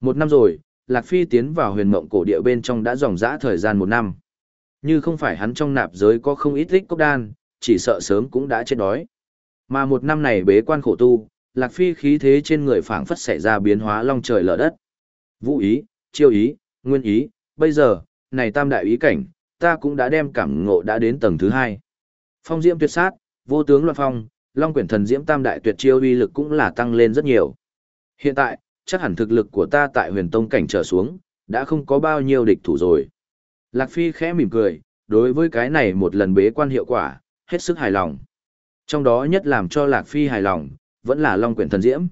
Một năm rồi, Lạc Phi tiến vào huyền mộng cổ địa bên trong đã dòng dã thời gian một năm. Như không phải hắn trong nạp giới có không ít tích cốc đan, chỉ sợ sớm cũng đã chết đói. Mà một năm này bế quan khổ tu, Lạc Phi khí thế trên người phảng phất xảy ra biến hóa long trời lở đất. Vũ ý, chiêu ý, nguyên ý, bây giờ, này tam đại ý cảnh, ta cũng đã đem cảm ngộ đã đến tầng thứ hai. Phong diễm tuyệt sát, vô tướng loạn phong, long quyển thần diễm tam đại tuyệt chiêu uy lực cũng là tăng lên rất nhiều. Hiện tại, chắc hẳn thực lực của ta tại huyền tông cảnh trở xuống, đã không có bao nhiêu địch thủ rồi. Lạc Phi khẽ mỉm cười, đối với cái này một lần bế quan hiệu quả, hết sức hài lòng. Trong đó nhất làm cho Lạc Phi hài lòng, vẫn là Long Quyển Thần Diễm.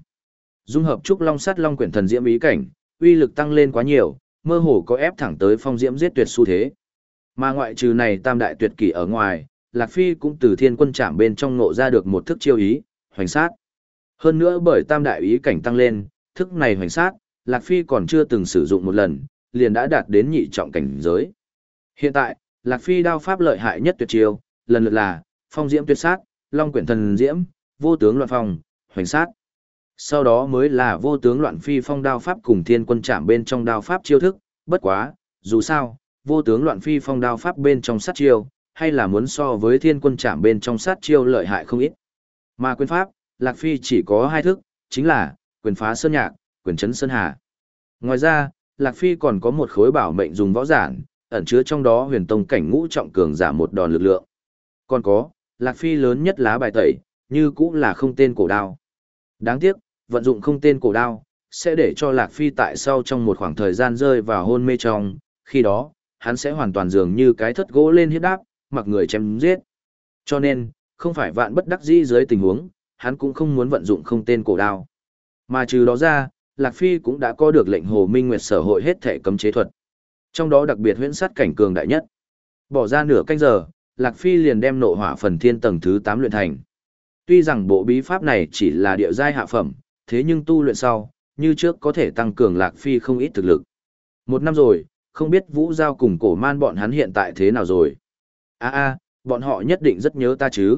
Dung hợp trúc Long sắt Long Quyển Thần Diễm ý cảnh, uy lực tăng lên quá nhiều, mơ hồ có ép thẳng tới phong diễm giết tuyệt xu thế. Mà ngoại trừ này tam đại tuyệt kỷ ở ngoài, Lạc Phi cũng từ thiên quân trảm bên trong ngộ ra được một thức chiêu ý, hoành sát. Hơn nữa bởi tam đại ý cảnh tăng lên, thức này hoành sát, Lạc Phi còn chưa từng sử dụng một lần, liền đã đạt đến nhị trọng cảnh giới. Hiện tại, Lạc Phi đao pháp lợi hại nhất tuyệt chiêu, lần lượt là phong diễm tuyệt sát, long quyển thần diễm, vô tướng loạn phong, hoành sát. Sau đó mới là vô tướng loạn phi phong đao pháp cùng thiên quân Trảm bên trong đao pháp chiêu thức, bất quá, dù sao, vô tướng loạn phi phong đao pháp bên trong sát chiêu, hay là muốn so với thiên quân Trạm bên trong sát chiêu lợi hại không ít. Mà quyền pháp, Lạc Phi chỉ có hai thức, chính là quyền phá sơn nhạc, quyền chấn sơn hà. Ngoài ra, Lạc Phi còn có một khối bảo mệnh dùng võ giản, ẩn chứa trong đó huyền tông cảnh ngũ trọng cường giả một đòn lực lượng. Còn có, Lạc Phi lớn nhất lá bài tẩy, như cũng là không tên cổ đao. Đáng tiếc, vận dụng không tên cổ đao, sẽ để cho Lạc Phi tại sau trong một khoảng thời gian rơi vào hôn mê trong, khi đó, hắn sẽ hoàn toàn dường như cái thất gỗ lên hiếp đáp, mặc người chém giết. Cho nên, không phải vạn bất đắc dĩ dưới tình huống, hắn cũng không muốn vận dụng không tên cổ đao. Mà trừ đó ra, Lạc Phi cũng đã có được lệnh Hồ Minh Nguyệt sở hội hết thể cấm chế thuật. Trong đó đặc biệt huyễn sát cảnh cường đại nhất. Bỏ ra nửa canh giờ, Lạc Phi liền đem nộ hỏa phần thiên tầng thứ 8 luyện thành. Tuy rằng bộ bí pháp này chỉ là địa giai hạ phẩm, thế nhưng tu luyện sau, như trước có thể tăng cường Lạc Phi không ít thực lực. Một năm rồi, không biết Vũ Giao cùng cổ man bọn hắn hiện tại thế nào rồi. a a bọn họ nhất định rất nhớ ta chứ.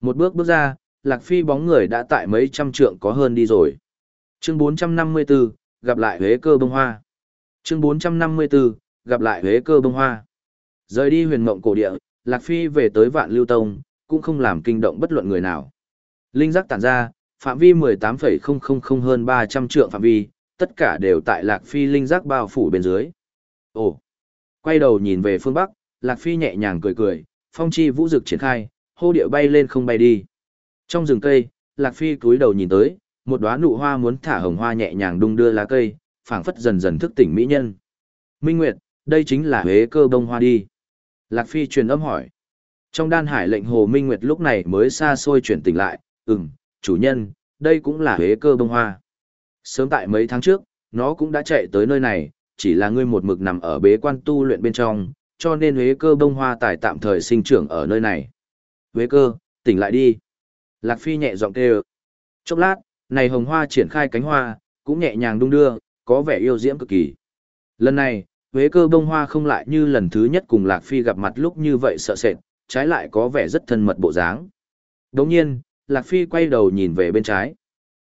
Một bước bước ra, Lạc Phi bóng người đã tại mấy trăm trượng có hơn đi rồi. Chương 454, gặp lại Huế cơ bông hoa. Chương 454, gặp lại Huế cơ bông hoa. Rời đi huyền mộng cổ địa, Lạc Phi về tới vạn lưu tông, cũng không làm kinh động bất luận người nào. Linh giác tản ra, phạm vi 18,000 hơn 300 trượng phạm vi, tất cả đều tại Lạc Phi linh giác bao phủ bên dưới. Ồ! Quay đầu nhìn về phương Bắc, Lạc Phi nhẹ nhàng cười cười, phong chi vũ dực triển khai, hô địa bay lên không bay đi. Trong rừng cây, Lạc Phi cúi đầu nhìn tới, một đóa nụ hoa muốn thả hồng hoa nhẹ nhàng đung đưa lá cây, phảng phất dần dần thức tỉnh mỹ nhân. Minh Nguyệt, đây chính là huế cơ bông hoa đi. Lạc Phi truyền âm hỏi. Trong đan hải lệnh Hồ Minh Nguyệt lúc này mới xa xôi chuyển tỉnh lại, ừm, chủ nhân, đây cũng là huế cơ bông hoa. Sớm tại mấy tháng trước, nó cũng đã chạy tới nơi này, chỉ là ngươi một mực nằm ở bế quan tu luyện bên trong, cho nên huế cơ bông hoa tài tạm thời sinh trưởng ở nơi này. Huế cơ, tỉnh lại đi. Lạc Phi nhẹ giọng kêu. Chốc lát, này hồng hoa triển khai cánh hoa, cũng nhẹ nhàng đung đưa, có vẻ yêu diễm cực kỳ. Lần này, Huế cơ bông hoa không lại như lần thứ nhất cùng Lạc Phi gặp mặt lúc như vậy sợ sệt, trái lại có vẻ rất thân mật bộ dáng. Đồng nhiên, Lạc Phi quay đầu nhìn về bên trái.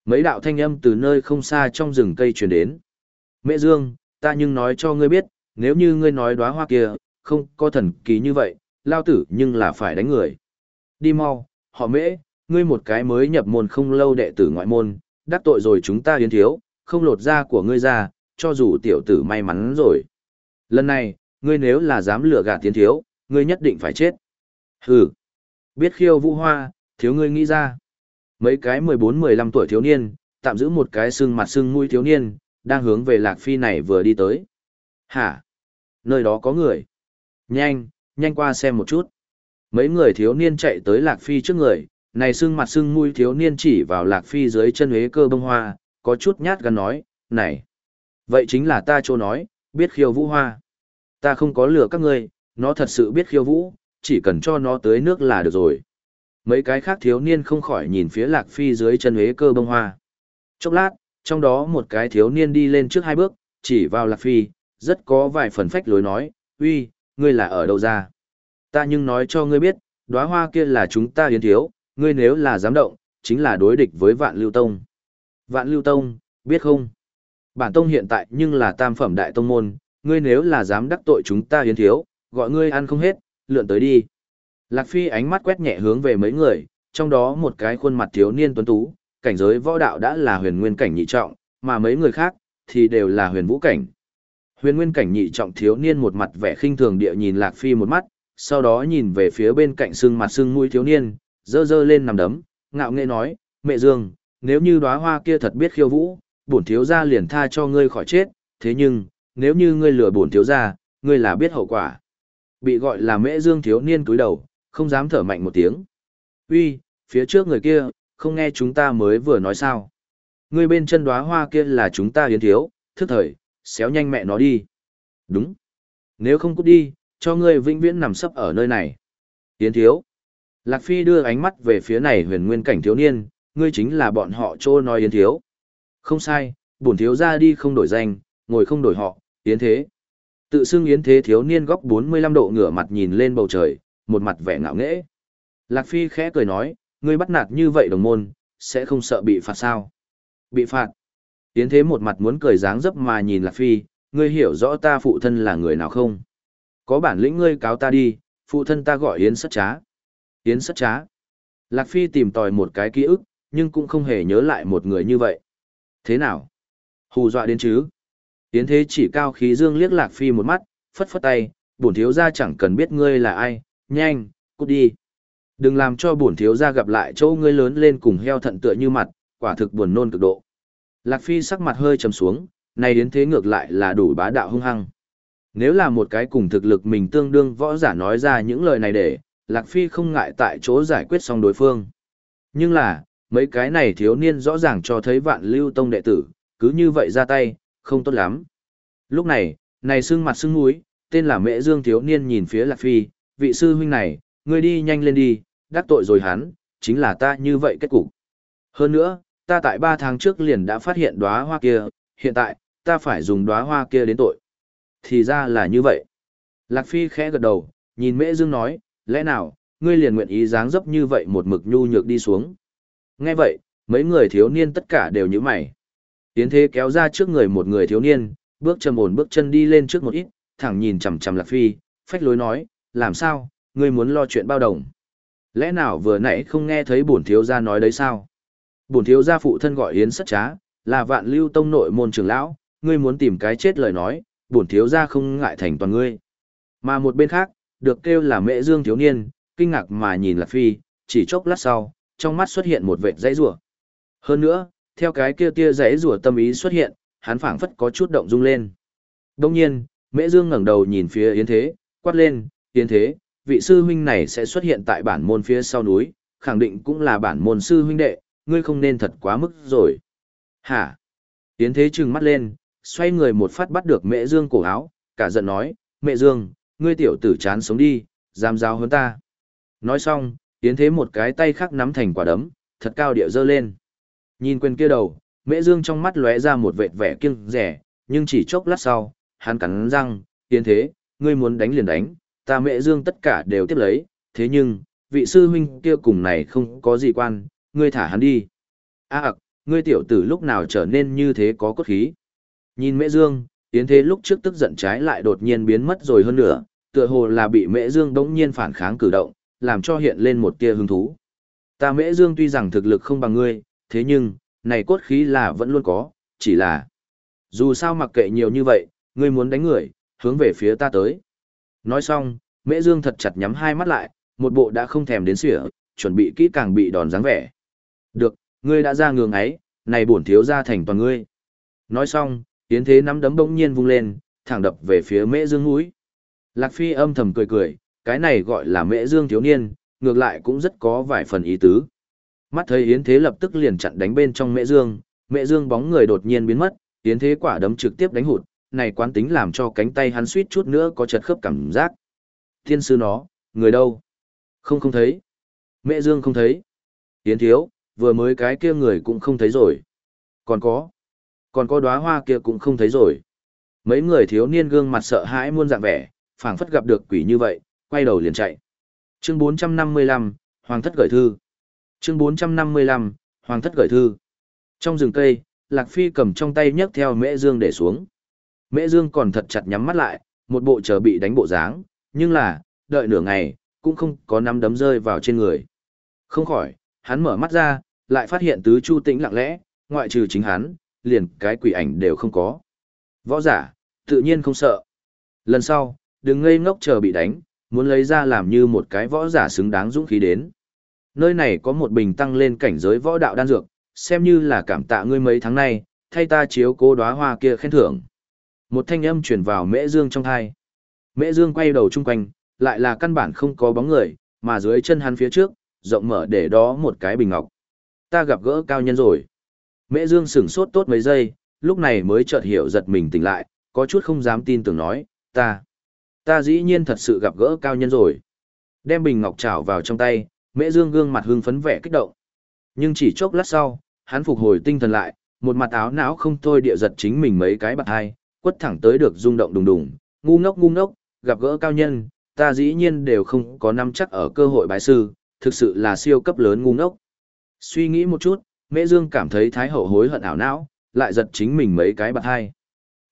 Mấy đạo thanh âm từ nơi không xa trong rừng cây truyền đến. Mẹ Dương, ta nhưng nói cho ngươi biết, nếu như ngươi nói đóa hoa kia, không có thần kỳ như vậy, lao tử nhưng là phải đánh người. Đi mau, họ mễ, ngươi một cái mới nhập môn không lâu đệ tử ngoại môn, đắc tội rồi chúng ta yến thiếu, không lột da của ngươi ra, cho dù tiểu tử may mắn rồi. Lần này, ngươi nếu là dám lừa gạt tiến thiếu, ngươi nhất định phải chết. Hừ, biết khiêu vũ hoa, thiếu ngươi nghĩ ra. Mấy cái 14-15 tuổi thiếu niên, tạm giữ một cái xương mặt xương mũi thiếu niên, đang hướng về lạc phi này vừa đi tới. Hả? Nơi đó có người. Nhanh, nhanh qua xem một chút. Mấy người thiếu niên chạy tới lạc phi trước người, này xương mặt xương mũi thiếu niên chỉ vào lạc phi dưới chân huế cơ bông hoa, có chút nhát gan nói, này. Vậy chính là ta chỗ nói, biết khiêu vũ hoa. Ta không có lừa các ngươi, nó thật sự biết khiêu vũ, chỉ cần cho nó tới nước là được rồi. Mấy cái khác thiếu niên không khỏi nhìn phía lạc phi dưới chân huế cơ bông hoa. Chốc lát, trong đó một cái thiếu niên đi lên trước hai bước, chỉ vào lạc phi, rất có vài phần phách lối nói, uy, ngươi là ở đâu ra? Ta nhưng nói cho ngươi biết, đóa hoa kia là chúng ta hiến thiếu, ngươi nếu là dám động, chính là đối địch với vạn lưu tông. Vạn lưu tông, biết không? Bản tông hiện tại nhưng là tam phẩm đại tông môn, ngươi nếu là dám đắc tội chúng ta hiến thiếu, gọi ngươi ăn không hết, lượn tới đi. Lạc Phi ánh mắt quét nhẹ hướng về mấy người, trong đó một cái khuôn mặt thiếu niên tuấn tú, cảnh giới võ đạo đã là huyền nguyên cảnh nhị trọng, mà mấy người khác thì đều là huyền vũ cảnh. Huyền nguyên cảnh nhị trọng thiếu niên một mặt vẻ khinh thường địa nhìn Lạc Phi một mắt, sau đó nhìn về phía bên cạnh xương mặt xương mũi thiếu niên, dơ dơ lên nằm đấm, ngạo nghệ nói, mẹ Dương, nếu như đóa hoa kia thật biết khiêu vũ, bổn thiếu gia liền tha cho ngươi khỏi chết, thế nhưng, nếu như ngươi lừa bổn thiếu gia, ngươi là biết hậu quả. Bị gọi là mẹ Dương thiếu niên cúi đầu, không dám thở mạnh một tiếng. Uy, phía trước người kia, không nghe chúng ta mới vừa nói sao. Ngươi bên chân đóa hoa kia là chúng ta hiến thiếu, thức thời, xéo nhanh mẹ nó đi. Đúng. Nếu không cút đi, cho ngươi vĩnh viễn nằm sấp ở nơi này. Hiến thiếu. Lạc Phi đưa ánh mắt về phía này huyền nguyên cảnh thiếu niên, ngươi chính là bọn họ trô nói yến thiếu. Không sai, bổn thiếu ra đi không đổi danh, ngồi không đổi họ, yến thế. Tự xưng yến thế thiếu niên góc 45 độ ngửa mặt nhìn lên bầu trời, một mặt vẻ ngạo nghễ. Lạc Phi khẽ cười nói, ngươi bắt nạt như vậy đồng môn, sẽ không sợ bị phạt sao? Bị phạt. Yến thế một mặt muốn cười dáng dấp mà nhìn Lạc Phi, ngươi hiểu rõ ta phụ thân là người nào không? Có bản lĩnh ngươi cáo ta đi, phụ thân ta gọi Yến sất trá. Yến sất trá. Lạc Phi tìm tòi một cái ký ức, nhưng cũng không hề nhớ lại một người như vậy. Thế nào? Hù dọa đến chứ? Yến thế chỉ cao khí dương liếc Lạc Phi một mắt, phất phất tay, bổn thiếu gia chẳng cần biết ngươi là ai, nhanh, cút đi. Đừng làm cho bổn thiếu gia gặp lại chỗ ngươi lớn lên cùng heo thận tựa như mặt, quả thực buồn nôn cực độ. Lạc Phi sắc mặt hơi trầm xuống, này đến thế ngược lại là đủ bá đạo hung hăng. Nếu là một cái cùng thực lực mình tương đương võ giả nói ra những lời này để, Lạc Phi không ngại tại chỗ giải quyết xong đối phương. Nhưng là, mấy cái này thiếu niên rõ ràng cho thấy vạn lưu tông đệ tử, cứ như vậy ra tay, không tốt lắm. Lúc này, này xương mặt xương mũi, tên là Mễ Dương thiếu niên nhìn phía Lạc Phi, vị sư huynh này, ngươi đi nhanh lên đi, đắc tội rồi hắn, chính là ta như vậy kết cục. Hơn nữa, ta tại ba tháng trước liền đã phát hiện đóa hoa kia, hiện tại, ta phải dùng đóa hoa kia đến tội. Thì ra là như vậy. Lạc Phi khẽ gật đầu, nhìn Mễ Dương nói, lẽ nào, ngươi liền nguyện ý dáng dấp như vậy một mực nhu nhược đi xuống. Nghe vậy, mấy người thiếu niên tất cả đều như mày. Tiến thế kéo ra trước người một người thiếu niên, bước trầm ổn bước chân đi lên trước một ít, thẳng nhìn chằm chằm Lạc Phi, phách lối nói, làm sao, ngươi muốn lo chuyện bao đồng. Lẽ nào vừa nãy không nghe thấy bổn thiếu gia nói đấy sao? Bổn thiếu gia phụ thân gọi Yến sất trá, là vạn lưu tông nội môn trưởng lão, ngươi muốn tìm cái chết lời nói, bổn thiếu gia không ngại thành toàn ngươi. Mà một bên khác, được kêu là Mễ dương thiếu niên, kinh ngạc mà nhìn Lạc Phi, chỉ chốc lát sau, trong mắt xuất hiện một vệt dãy rủa. Hơn nữa, theo cái kia tia dãy rủa tâm ý xuất hiện, hắn phảng phất có chút động dung lên. Đông nhiên, Mễ Dương ngẩng đầu nhìn phía Yến Thế, quát lên, Yến Thế, vị sư huynh này sẽ xuất hiện tại bản môn phía sau núi, khẳng định cũng là bản môn sư huynh đệ, ngươi không nên thật quá mức rồi. Hả? Yến Thế trừng mắt lên, xoay người một phát bắt được Mễ Dương cổ áo, cả giận nói, Mẹ Dương, ngươi tiểu tử chán sống đi, dám giao hơn ta. Nói xong, Yến Thế một cái tay khác nắm thành quả đấm, thật cao điệu dơ lên. Nhìn quên kia đầu, Mễ Dương trong mắt lóe ra một vệt vẻ kiêng rẻ, nhưng chỉ chốc lát sau, hắn cắn răng, Yến Thế, ngươi muốn đánh liền đánh, ta Mễ Dương tất cả đều tiếp lấy, thế nhưng, vị sư huynh kia cùng này không có gì quan, ngươi thả hắn đi. A à, ngươi tiểu tử lúc nào trở nên như thế có cốt khí. Nhìn Mễ Dương, Yến Thế lúc trước tức giận trái lại đột nhiên biến mất rồi hơn nữa, tựa hồ là bị Mễ Dương đống nhiên phản kháng cử động, làm cho hiện lên một tia hứng thú. Ta Mễ Dương tuy rằng thực lực không bằng ngươi, thế nhưng, này cốt khí là vẫn luôn có, chỉ là dù sao mặc kệ nhiều như vậy, ngươi muốn đánh người, hướng về phía ta tới. Nói xong, Mễ Dương thật chặt nhắm hai mắt lại, một bộ đã không thèm đến sỉa, chuẩn bị kỹ càng bị đòn dáng vẻ. Được, ngươi đã ra ngường ấy, này bổn thiếu ra thành toàn ngươi. Nói xong, Yến Thế nắm đấm bỗng nhiên vung lên, thẳng đập về phía Mễ Dương mũi. Lạc Phi âm thầm cười cười, cái này gọi là Mễ Dương thiếu niên, ngược lại cũng rất có vài phần ý tứ. Mắt thấy Yến Thế lập tức liền chặn đánh bên trong Mễ Dương, Mễ Dương bóng người đột nhiên biến mất, Yến Thế quả đấm trực tiếp đánh hụt, này quán tính làm cho cánh tay hắn suýt chút nữa có chật khớp cảm giác. Thiên sư nó, người đâu? Không không thấy. Mễ Dương không thấy. Yến Thiếu, vừa mới cái kia người cũng không thấy rồi. Còn có. Còn có đóa hoa kia cũng không thấy rồi. Mấy người thiếu niên gương mặt sợ hãi muôn dạng vẻ, phảng phất gặp được quỷ như vậy, quay đầu liền chạy. Chương 455, Hoàng thất gửi thư. Chương 455, Hoàng thất gửi thư. Trong rừng cây, Lạc Phi cầm trong tay nhấc theo Mễ Dương để xuống. Mễ Dương còn thật chặt nhắm mắt lại, một bộ chờ bị đánh bộ dáng, nhưng là, đợi nửa ngày, cũng không có nắm đấm rơi vào trên người. Không khỏi, hắn mở mắt ra, lại phát hiện tứ chu tĩnh lặng lẽ, ngoại trừ chính hắn, liền cái quỷ ảnh đều không có. Võ giả, tự nhiên không sợ. Lần sau, đừng ngây ngốc chờ bị đánh, muốn lấy ra làm như một cái võ giả xứng đáng dũng khí đến. Nơi này có một bình tăng lên cảnh giới võ đạo đan dược, xem như là cảm tạ ngươi mấy tháng nay, thay ta chiếu cố đóa hoa kia khen thưởng. Một thanh âm truyền vào Mễ Dương trong tai, Mễ Dương quay đầu chung quanh, lại là căn bản không có bóng người, mà dưới chân hắn phía trước, rộng mở để đó một cái bình ngọc. Ta gặp gỡ cao nhân rồi. Mễ Dương sửng sốt tốt mấy giây, lúc này mới chợt hiểu giật mình tỉnh lại, có chút không dám tin tưởng nói, ta, ta dĩ nhiên thật sự gặp gỡ cao nhân rồi. Đem bình ngọc trảo vào trong tay, Mễ Dương gương mặt hưng phấn vẻ kích động. Nhưng chỉ chốc lát sau, hắn phục hồi tinh thần lại, một mặt áo não không thôi địa giật chính mình mấy cái bạc hai, quất thẳng tới được rung động đùng đùng, ngu ngốc ngu ngốc, gặp gỡ cao nhân, ta dĩ nhiên đều không có nắm chắc ở cơ hội bái sư, thực sự là siêu cấp lớn ngu ngốc. Suy nghĩ một chút, Mễ Dương cảm thấy thái hậu hối hận ảo não, lại giật chính mình mấy cái bạc hai.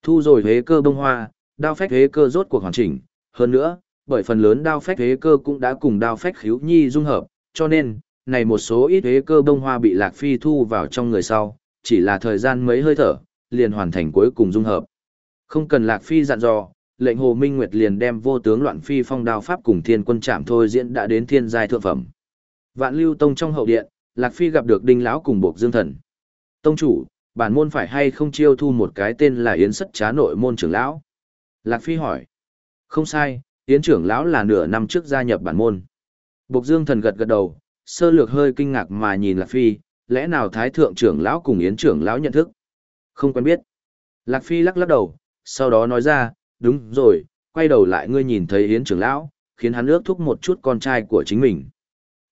Thu rồi huế cơ bông hoa, đao phách thế cơ rốt cuộc hoàn chỉnh, hơn nữa, bởi phần lớn đao phách thế cơ cũng đã cùng đao phách khiếu nhi dung hợp, cho nên, này một số ít thế cơ bông hoa bị Lạc Phi thu vào trong người sau, chỉ là thời gian mấy hơi thở, liền hoàn thành cuối cùng dung hợp. Không cần Lạc Phi dặn dò, lệnh Hồ Minh Nguyệt liền đem vô tướng loạn phi phong đao pháp cùng thiên quân trạm thôi diễn đã đến thiên giai thượng phẩm. Vạn Lưu Tông trong hậu điện, Lạc Phi gặp được Đinh lão cùng Bộc Dương Thần. Tông chủ, bản môn phải hay không chiêu thu một cái tên là Yến Sắt Trá nội môn trưởng lão? Lạc Phi hỏi. Không sai, Yến trưởng lão là nửa năm trước gia nhập bản môn. Bộc Dương Thần gật gật đầu, sơ lược hơi kinh ngạc mà nhìn Lạc Phi, lẽ nào Thái Thượng trưởng lão cùng Yến trưởng lão nhận thức? Không quen biết. Lạc Phi lắc lắc đầu, sau đó nói ra, đúng rồi, quay đầu lại ngươi nhìn thấy Yến trưởng lão, khiến hắn ước thúc một chút con trai của chính mình.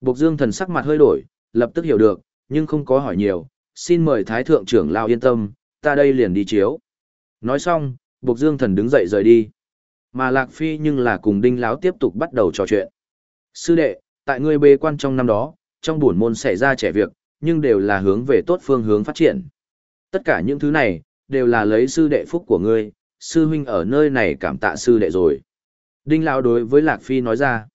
Bộc Dương thần sắc mặt hơi đổi, lập tức hiểu được, nhưng không có hỏi nhiều, xin mời Thái Thượng trưởng lão yên tâm, ta đây liền đi chiếu. Nói xong, Bộc Dương thần đứng dậy rời đi. Mà Lạc Phi nhưng là cùng Đinh Lão tiếp tục bắt đầu trò chuyện. Sư đệ, tại ngươi bê quan trong năm đó, trong buồn môn xảy ra trẻ việc, nhưng đều là hướng về tốt phương hướng phát triển. Tất cả những thứ này, đều là lấy sư đệ phúc của ngươi, sư huynh ở nơi này cảm tạ sư đệ rồi. Đinh Lão đối với Lạc Phi nói ra,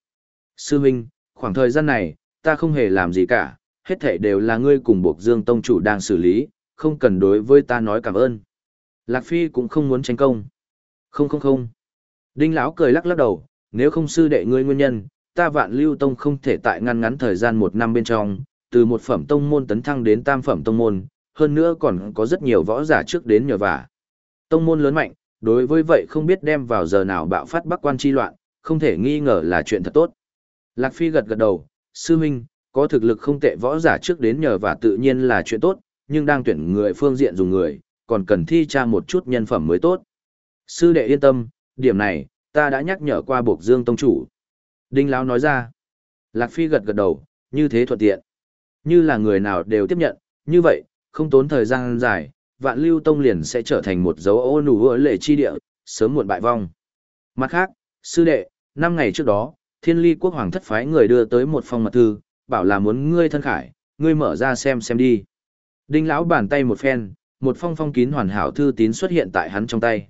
sư huynh, khoảng thời gian này, ta không hề làm gì cả, hết thảy đều là ngươi cùng buộc dương tông chủ đang xử lý, không cần đối với ta nói cảm ơn. Lạc Phi cũng không muốn tranh công. Không không không. Đinh Lão cười lắc lắc đầu, nếu không sư đệ ngươi nguyên nhân, ta vạn lưu tông không thể tại ngăn ngắn thời gian một năm bên trong, từ một phẩm tông môn tấn thăng đến tam phẩm tông môn, hơn nữa còn có rất nhiều võ giả trước đến nhờ vả. Tông môn lớn mạnh, đối với vậy không biết đem vào giờ nào bạo phát bắc quan chi loạn, không thể nghi ngờ là chuyện thật tốt. Lạc Phi gật gật đầu, sư huynh, có thực lực không tệ võ giả trước đến nhờ vả tự nhiên là chuyện tốt, nhưng đang tuyển người phương diện dùng người, còn cần thi tra một chút nhân phẩm mới tốt. Sư đệ yên tâm, điểm này, ta đã nhắc nhở qua buộc dương tông chủ. Đinh Lão nói ra. Lạc Phi gật gật đầu, như thế thuận tiện. Như là người nào đều tiếp nhận, như vậy, không tốn thời gian dài, vạn lưu tông liền sẽ trở thành một dấu ô nụ ở lệ chi địa, sớm muộn bại vong. Mặt khác, sư đệ, năm ngày trước đó, thiên ly quốc hoàng thất phái người đưa tới một phong mật thư, bảo là muốn ngươi thân khải, ngươi mở ra xem xem đi. Đinh lão bàn tay một phen, một phong phong kín hoàn hảo thư tín xuất hiện tại hắn trong tay.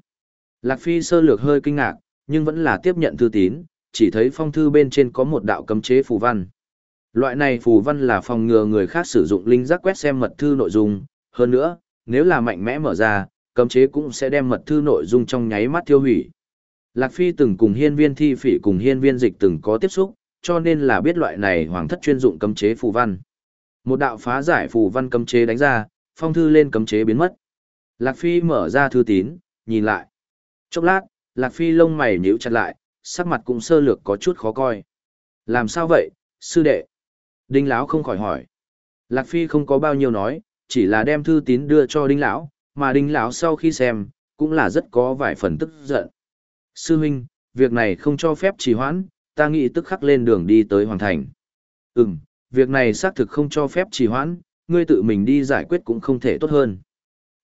Lạc Phi sơ lược hơi kinh ngạc, nhưng vẫn là tiếp nhận thư tín, chỉ thấy phong thư bên trên có một đạo cấm chế phù văn. Loại này phù văn là phòng ngừa người khác sử dụng linh giác quét xem mật thư nội dung, hơn nữa, nếu là mạnh mẽ mở ra, cấm chế cũng sẽ đem mật thư nội dung trong nháy mắt tiêu hủy. Lạc Phi từng cùng hiên viên thi phỉ cùng hiên viên dịch từng có tiếp xúc, cho nên là biết loại này hoàng thất chuyên dụng cấm chế phù văn. Một đạo phá giải phù văn cấm chế đánh ra, phong thư lên cấm chế biến mất. Lạc Phi mở ra thư tín, nhìn lại. Chốc lát, Lạc Phi lông mày nhíu chặt lại, sắc mặt cũng sơ lược có chút khó coi. Làm sao vậy, sư đệ? Đinh Lão không khỏi hỏi. Lạc Phi không có bao nhiêu nói, chỉ là đem thư tín đưa cho Đinh Lão, mà Đinh Lão sau khi xem, cũng là rất có vài phần tức giận. Sư huynh, việc này không cho phép trì hoãn, ta nghĩ tức khắc lên đường đi tới Hoàng Thành. Ừm, việc này xác thực không cho phép trì hoãn, ngươi tự mình đi giải quyết cũng không thể tốt hơn.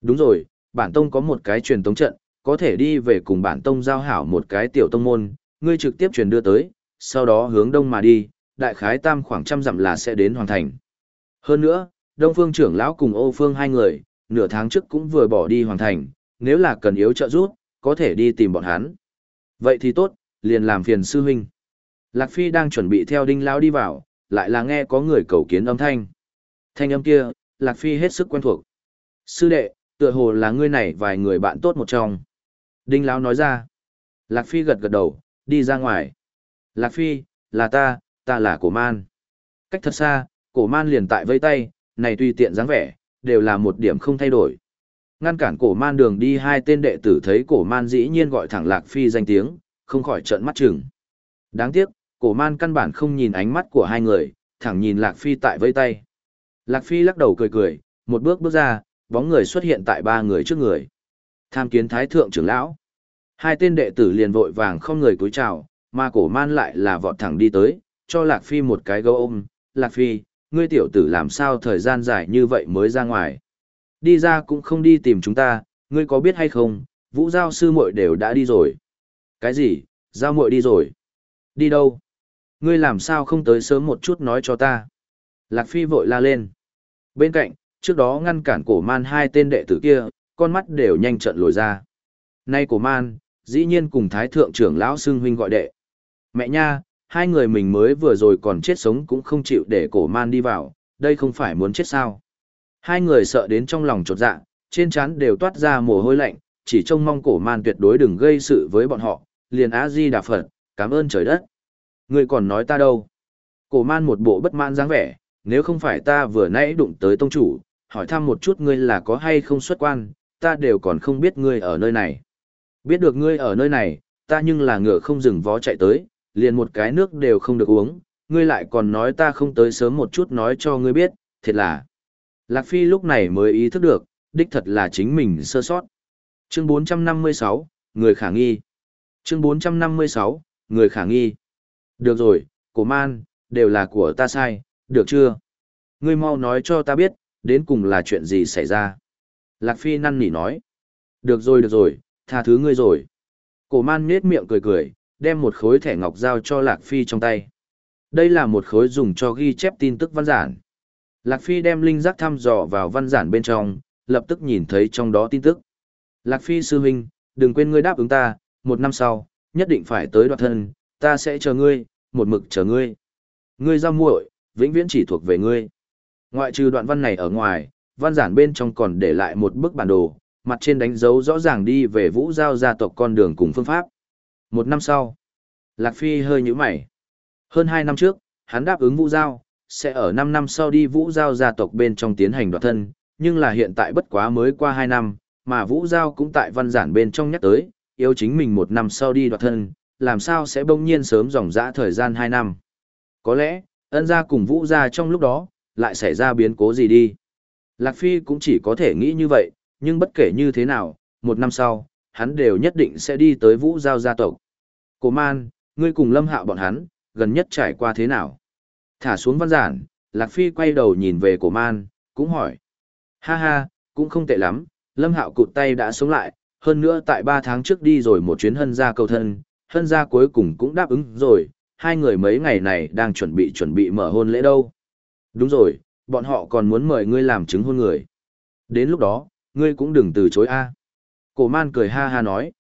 Đúng rồi, bản tông có một cái truyền tống trận, có thể đi về cùng bản tông giao hảo một cái tiểu tông môn, ngươi trực tiếp truyền đưa tới, sau đó hướng đông mà đi, đại khái tam khoảng trăm dặm là sẽ đến hoàn thành. Hơn nữa, Đông Phương trưởng lão cùng Âu Phương hai người, nửa tháng trước cũng vừa bỏ đi hoàn thành, nếu là cần yếu trợ giúp, có thể đi tìm bọn hắn. Vậy thì tốt, liền làm phiền sư huynh. Lạc Phi đang chuẩn bị theo đinh lão đi vào, lại là nghe có người cầu kiến âm thanh. Thanh âm kia, Lạc Phi hết sức quen thuộc. Sư đệ, tựa hồ là ngươi này vài người bạn tốt một trong. Đinh lão nói ra. Lạc Phi gật gật đầu, đi ra ngoài. Lạc Phi, là ta, ta là cổ man. Cách thật xa, cổ man liền tại vây tay, này tùy tiện dáng vẻ, đều là một điểm không thay đổi. Ngăn cản cổ man đường đi hai tên đệ tử thấy cổ man dĩ nhiên gọi thẳng Lạc Phi danh tiếng, không khỏi trợn mắt chừng. Đáng tiếc, cổ man căn bản không nhìn ánh mắt của hai người, thẳng nhìn Lạc Phi tại vây tay. Lạc Phi lắc đầu cười cười, một bước bước ra, bóng người xuất hiện tại ba người trước người. Tham kiến thái thượng trưởng lão. Hai tên đệ tử liền vội vàng không người cúi chào, mà cổ man lại là vọt thẳng đi tới, cho Lạc Phi một cái gấu ôm. Lạc Phi, ngươi tiểu tử làm sao thời gian dài như vậy mới ra ngoài. Đi ra cũng không đi tìm chúng ta, ngươi có biết hay không, vũ giao sư muội đều đã đi rồi. Cái gì, giao muội đi rồi? Đi đâu? Ngươi làm sao không tới sớm một chút nói cho ta? Lạc Phi vội la lên. Bên cạnh, trước đó ngăn cản cổ man hai tên đệ tử kia, con mắt đều nhanh trận lồi ra. Nay cổ man, dĩ nhiên cùng thái thượng trưởng lão xưng huynh gọi đệ. Mẹ nha, hai người mình mới vừa rồi còn chết sống cũng không chịu để cổ man đi vào, đây không phải muốn chết sao. Hai người sợ đến trong lòng chột dạ, trên trán đều toát ra mồ hôi lạnh, chỉ trông mong cổ man tuyệt đối đừng gây sự với bọn họ, liền á di đà phật, cảm ơn trời đất. Người còn nói ta đâu? Cổ man một bộ bất mãn dáng vẻ, nếu không phải ta vừa nãy đụng tới tông chủ, hỏi thăm một chút ngươi là có hay không xuất quan, ta đều còn không biết ngươi ở nơi này. Biết được ngươi ở nơi này, ta nhưng là ngựa không dừng vó chạy tới, liền một cái nước đều không được uống, ngươi lại còn nói ta không tới sớm một chút nói cho ngươi biết, thiệt là. Lạc Phi lúc này mới ý thức được, đích thật là chính mình sơ sót. Chương 456, người khả nghi. Chương 456, người khả nghi. Được rồi, cổ man, đều là của ta sai, được chưa? Ngươi mau nói cho ta biết, đến cùng là chuyện gì xảy ra. Lạc Phi năn nỉ nói. Được rồi được rồi, tha thứ ngươi rồi. Cổ man nết miệng cười cười, đem một khối thẻ ngọc giao cho Lạc Phi trong tay. Đây là một khối dùng cho ghi chép tin tức văn giản. Lạc Phi đem linh giác thăm dò vào văn giản bên trong, lập tức nhìn thấy trong đó tin tức. Lạc Phi sư huynh, đừng quên ngươi đáp ứng ta, một năm sau, nhất định phải tới đoạt thân, ta sẽ chờ ngươi, một mực chờ ngươi. Ngươi ra muội, vĩnh viễn chỉ thuộc về ngươi. Ngoại trừ đoạn văn này ở ngoài, văn giản bên trong còn để lại một bức bản đồ, mặt trên đánh dấu rõ ràng đi về vũ giao gia tộc con đường cùng phương pháp. Một năm sau, Lạc Phi hơi nhíu mày. Hơn hai năm trước, hắn đáp ứng vũ giao, sẽ ở năm năm sau đi vũ giao gia tộc bên trong tiến hành đoạt thân, nhưng là hiện tại bất quá mới qua hai năm, mà vũ giao cũng tại văn giản bên trong nhắc tới, yêu chính mình một năm sau đi đoạt thân, làm sao sẽ bỗng nhiên sớm dòng dã thời gian hai năm. Có lẽ, ân gia cùng vũ gia trong lúc đó, lại xảy ra biến cố gì đi. Lạc Phi cũng chỉ có thể nghĩ như vậy, nhưng bất kể như thế nào, một năm sau, hắn đều nhất định sẽ đi tới vũ giao gia tộc. Cổ man, ngươi cùng lâm hạo bọn hắn, gần nhất trải qua thế nào? Thả xuống văn giản, Lạc Phi quay đầu nhìn về cổ man, cũng hỏi. Ha ha, cũng không tệ lắm, lâm hạo cụt tay đã sống lại, hơn nữa tại ba tháng trước đi rồi một chuyến hân gia cầu thân, hân gia cuối cùng cũng đáp ứng rồi, hai người mấy ngày này đang chuẩn bị chuẩn bị mở hôn lễ đâu. Đúng rồi, bọn họ còn muốn mời ngươi làm chứng hôn người. Đến lúc đó, ngươi cũng đừng từ chối a. Cổ man cười ha ha nói.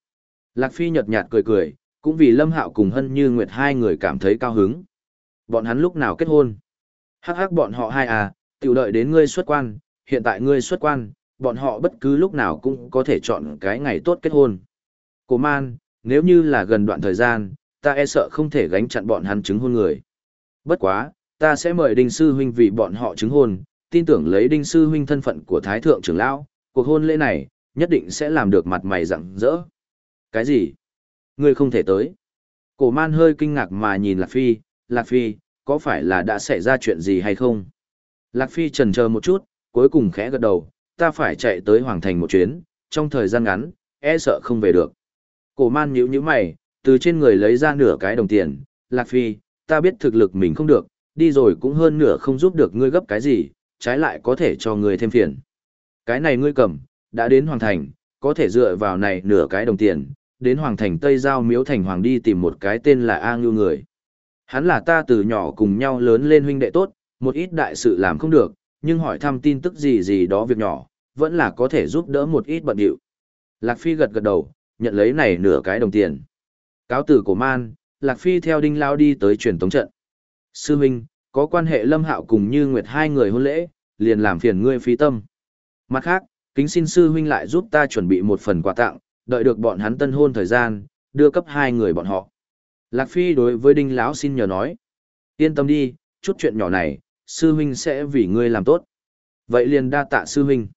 Lạc Phi nhợt nhạt cười cười, cũng vì Lâm Hạo cùng Hân Như Nguyệt hai người cảm thấy cao hứng. Bọn hắn lúc nào kết hôn? Hắc hắc bọn họ hai à, tiểu đợi đến ngươi xuất quan, hiện tại ngươi xuất quan, bọn họ bất cứ lúc nào cũng có thể chọn cái ngày tốt kết hôn. Cổ man, nếu như là gần đoạn thời gian, ta e sợ không thể gánh chặn bọn hắn chứng hôn người. Bất quá, ta sẽ mời Đinh Sư Huynh vì bọn họ chứng hôn, tin tưởng lấy Đinh Sư Huynh thân phận của Thái Thượng trưởng lão, cuộc hôn lễ này, nhất định sẽ làm được mặt mày rạng rỡ. Cái gì? Ngươi không thể tới. Cổ man hơi kinh ngạc mà nhìn Lạc Phi, Lạc Phi, có phải là đã xảy ra chuyện gì hay không? Lạc Phi chần chờ một chút, cuối cùng khẽ gật đầu, ta phải chạy tới Hoàng Thành một chuyến, trong thời gian ngắn, e sợ không về được. Cổ man nhíu nhíu mày, từ trên người lấy ra nửa cái đồng tiền, Lạc Phi, ta biết thực lực mình không được, đi rồi cũng hơn nửa không giúp được ngươi gấp cái gì, trái lại có thể cho ngươi thêm phiền. Cái này ngươi cầm, đã đến Hoàng Thành, có thể dựa vào này nửa cái đồng tiền, đến Hoàng Thành Tây Giao Miếu Thành Hoàng đi tìm một cái tên là A Ngưu người. Hắn là ta từ nhỏ cùng nhau lớn lên huynh đệ tốt, một ít đại sự làm không được, nhưng hỏi thăm tin tức gì gì đó việc nhỏ, vẫn là có thể giúp đỡ một ít bận điệu. Lạc Phi gật gật đầu, nhận lấy này nửa cái đồng tiền. Cáo tử của man, Lạc Phi theo đinh lao đi tới truyền tống trận. Sư huynh có quan hệ lâm hạo cùng như nguyệt hai người hôn lễ, liền làm phiền ngươi phí tâm. Mặt khác, kính xin sư huynh lại giúp ta chuẩn bị một phần quà tặng, đợi được bọn hắn tân hôn thời gian, đưa cấp hai người bọn họ. Lạc Phi đối với đinh lão xin nhờ nói. Yên tâm đi, chút chuyện nhỏ này, sư huynh sẽ vì ngươi làm tốt. Vậy liền đa tạ sư huynh.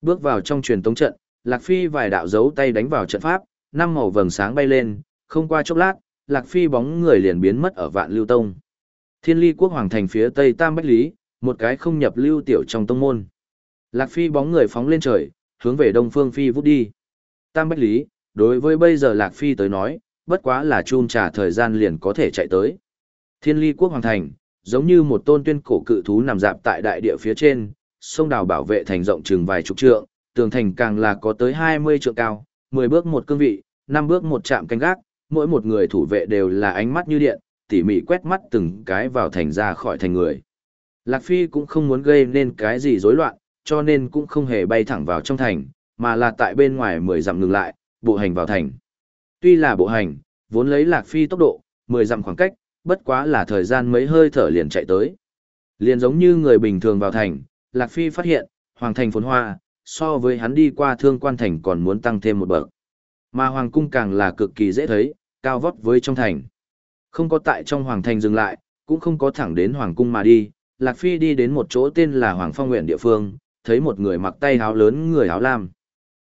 Bước vào trong truyền tống trận, Lạc Phi vài đạo dấu tay đánh vào trận pháp, năm màu vầng sáng bay lên, không qua chốc lát, Lạc Phi bóng người liền biến mất ở Vạn Lưu Tông. Thiên Ly quốc hoàng thành phía tây Tam Bách Lý, một cái không nhập lưu tiểu trong tông môn. Lạc Phi bóng người phóng lên trời, hướng về Đông Phương Phi vút đi. Tam Bách Lý, đối với bây giờ Lạc Phi tới nói, bất quá là chun trả thời gian liền có thể chạy tới. Thiên Ly quốc hoàng thành, giống như một tôn tuyên cổ cự thú nằm dạp tại đại địa phía trên, sông đào bảo vệ thành rộng chừng vài chục trượng, tường thành càng là có tới 20 trượng cao, 10 bước một cương vị, 5 bước một chạm canh gác, mỗi một người thủ vệ đều là ánh mắt như điện, tỉ mỉ quét mắt từng cái vào thành ra khỏi thành người. Lạc Phi cũng không muốn gây nên cái gì rối loạn, cho nên cũng không hề bay thẳng vào trong thành, mà là tại bên ngoài mười dặm ngừng lại, bộ hành vào thành. Tuy là bộ hành, vốn lấy Lạc Phi tốc độ, mười dặm khoảng cách, bất quá là thời gian mấy hơi thở liền chạy tới. Liền giống như người bình thường vào thành, Lạc Phi phát hiện, hoàng thành phồn hoa, so với hắn đi qua thương quan thành còn muốn tăng thêm một bậc. Mà hoàng cung càng là cực kỳ dễ thấy, cao vót với trong thành. Không có tại trong hoàng thành dừng lại, cũng không có thẳng đến hoàng cung mà đi, Lạc Phi đi đến một chỗ tên là Hoàng Phong Nguyện địa phương, thấy một người mặc tay áo lớn người áo lam.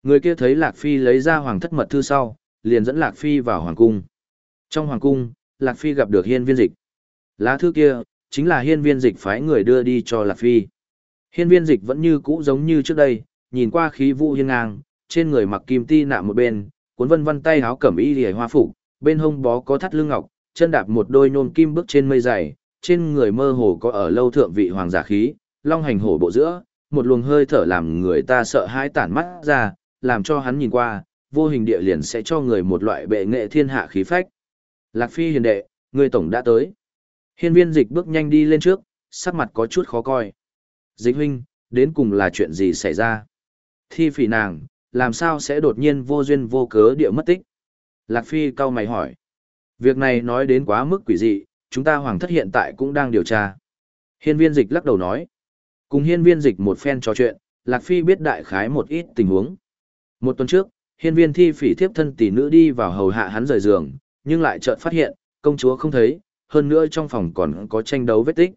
Người kia thấy Lạc Phi lấy ra hoàng thất mật thư sau, liền dẫn Lạc Phi vào hoàng cung. Trong hoàng cung, Lạc Phi gặp được hiên viên dịch. Lá thư kia, chính là hiên viên dịch phái người đưa đi cho Lạc Phi. Hiên viên dịch vẫn như cũ giống như trước đây, nhìn qua khí vũ hiên ngang, trên người mặc kim ti nạm một bên, cuốn vân vân tay áo cẩm y lìa hoa phục, bên hông bó có thắt lưng ngọc, chân đạp một đôi nôm kim bước trên mây dày, trên người mơ hồ có ở lâu thượng vị hoàng giả khí, long hành hổ bộ giữa, một luồng hơi thở làm người ta sợ hãi tản mắt ra, làm cho hắn nhìn qua, vô hình địa liền sẽ cho người một loại bệ nghệ thiên hạ khí phách. Lạc Phi hiền đệ, người tổng đã tới. Hiên viên dịch bước nhanh đi lên trước, sắc mặt có chút khó coi. Dịch huynh, đến cùng là chuyện gì xảy ra? Thi phỉ nàng, làm sao sẽ đột nhiên vô duyên vô cớ địa mất tích? Lạc Phi cau mày hỏi. Việc này nói đến quá mức quỷ dị, chúng ta hoàng thất hiện tại cũng đang điều tra. Hiên viên dịch lắc đầu nói. Cùng hiên viên dịch một phen trò chuyện, Lạc Phi biết đại khái một ít tình huống. Một tuần trước, hiên viên thi phỉ thiếp thân tỷ nữ đi vào hầu hạ hắn rời giường, nhưng lại chợt phát hiện, công chúa không thấy, hơn nữa trong phòng còn có tranh đấu vết tích.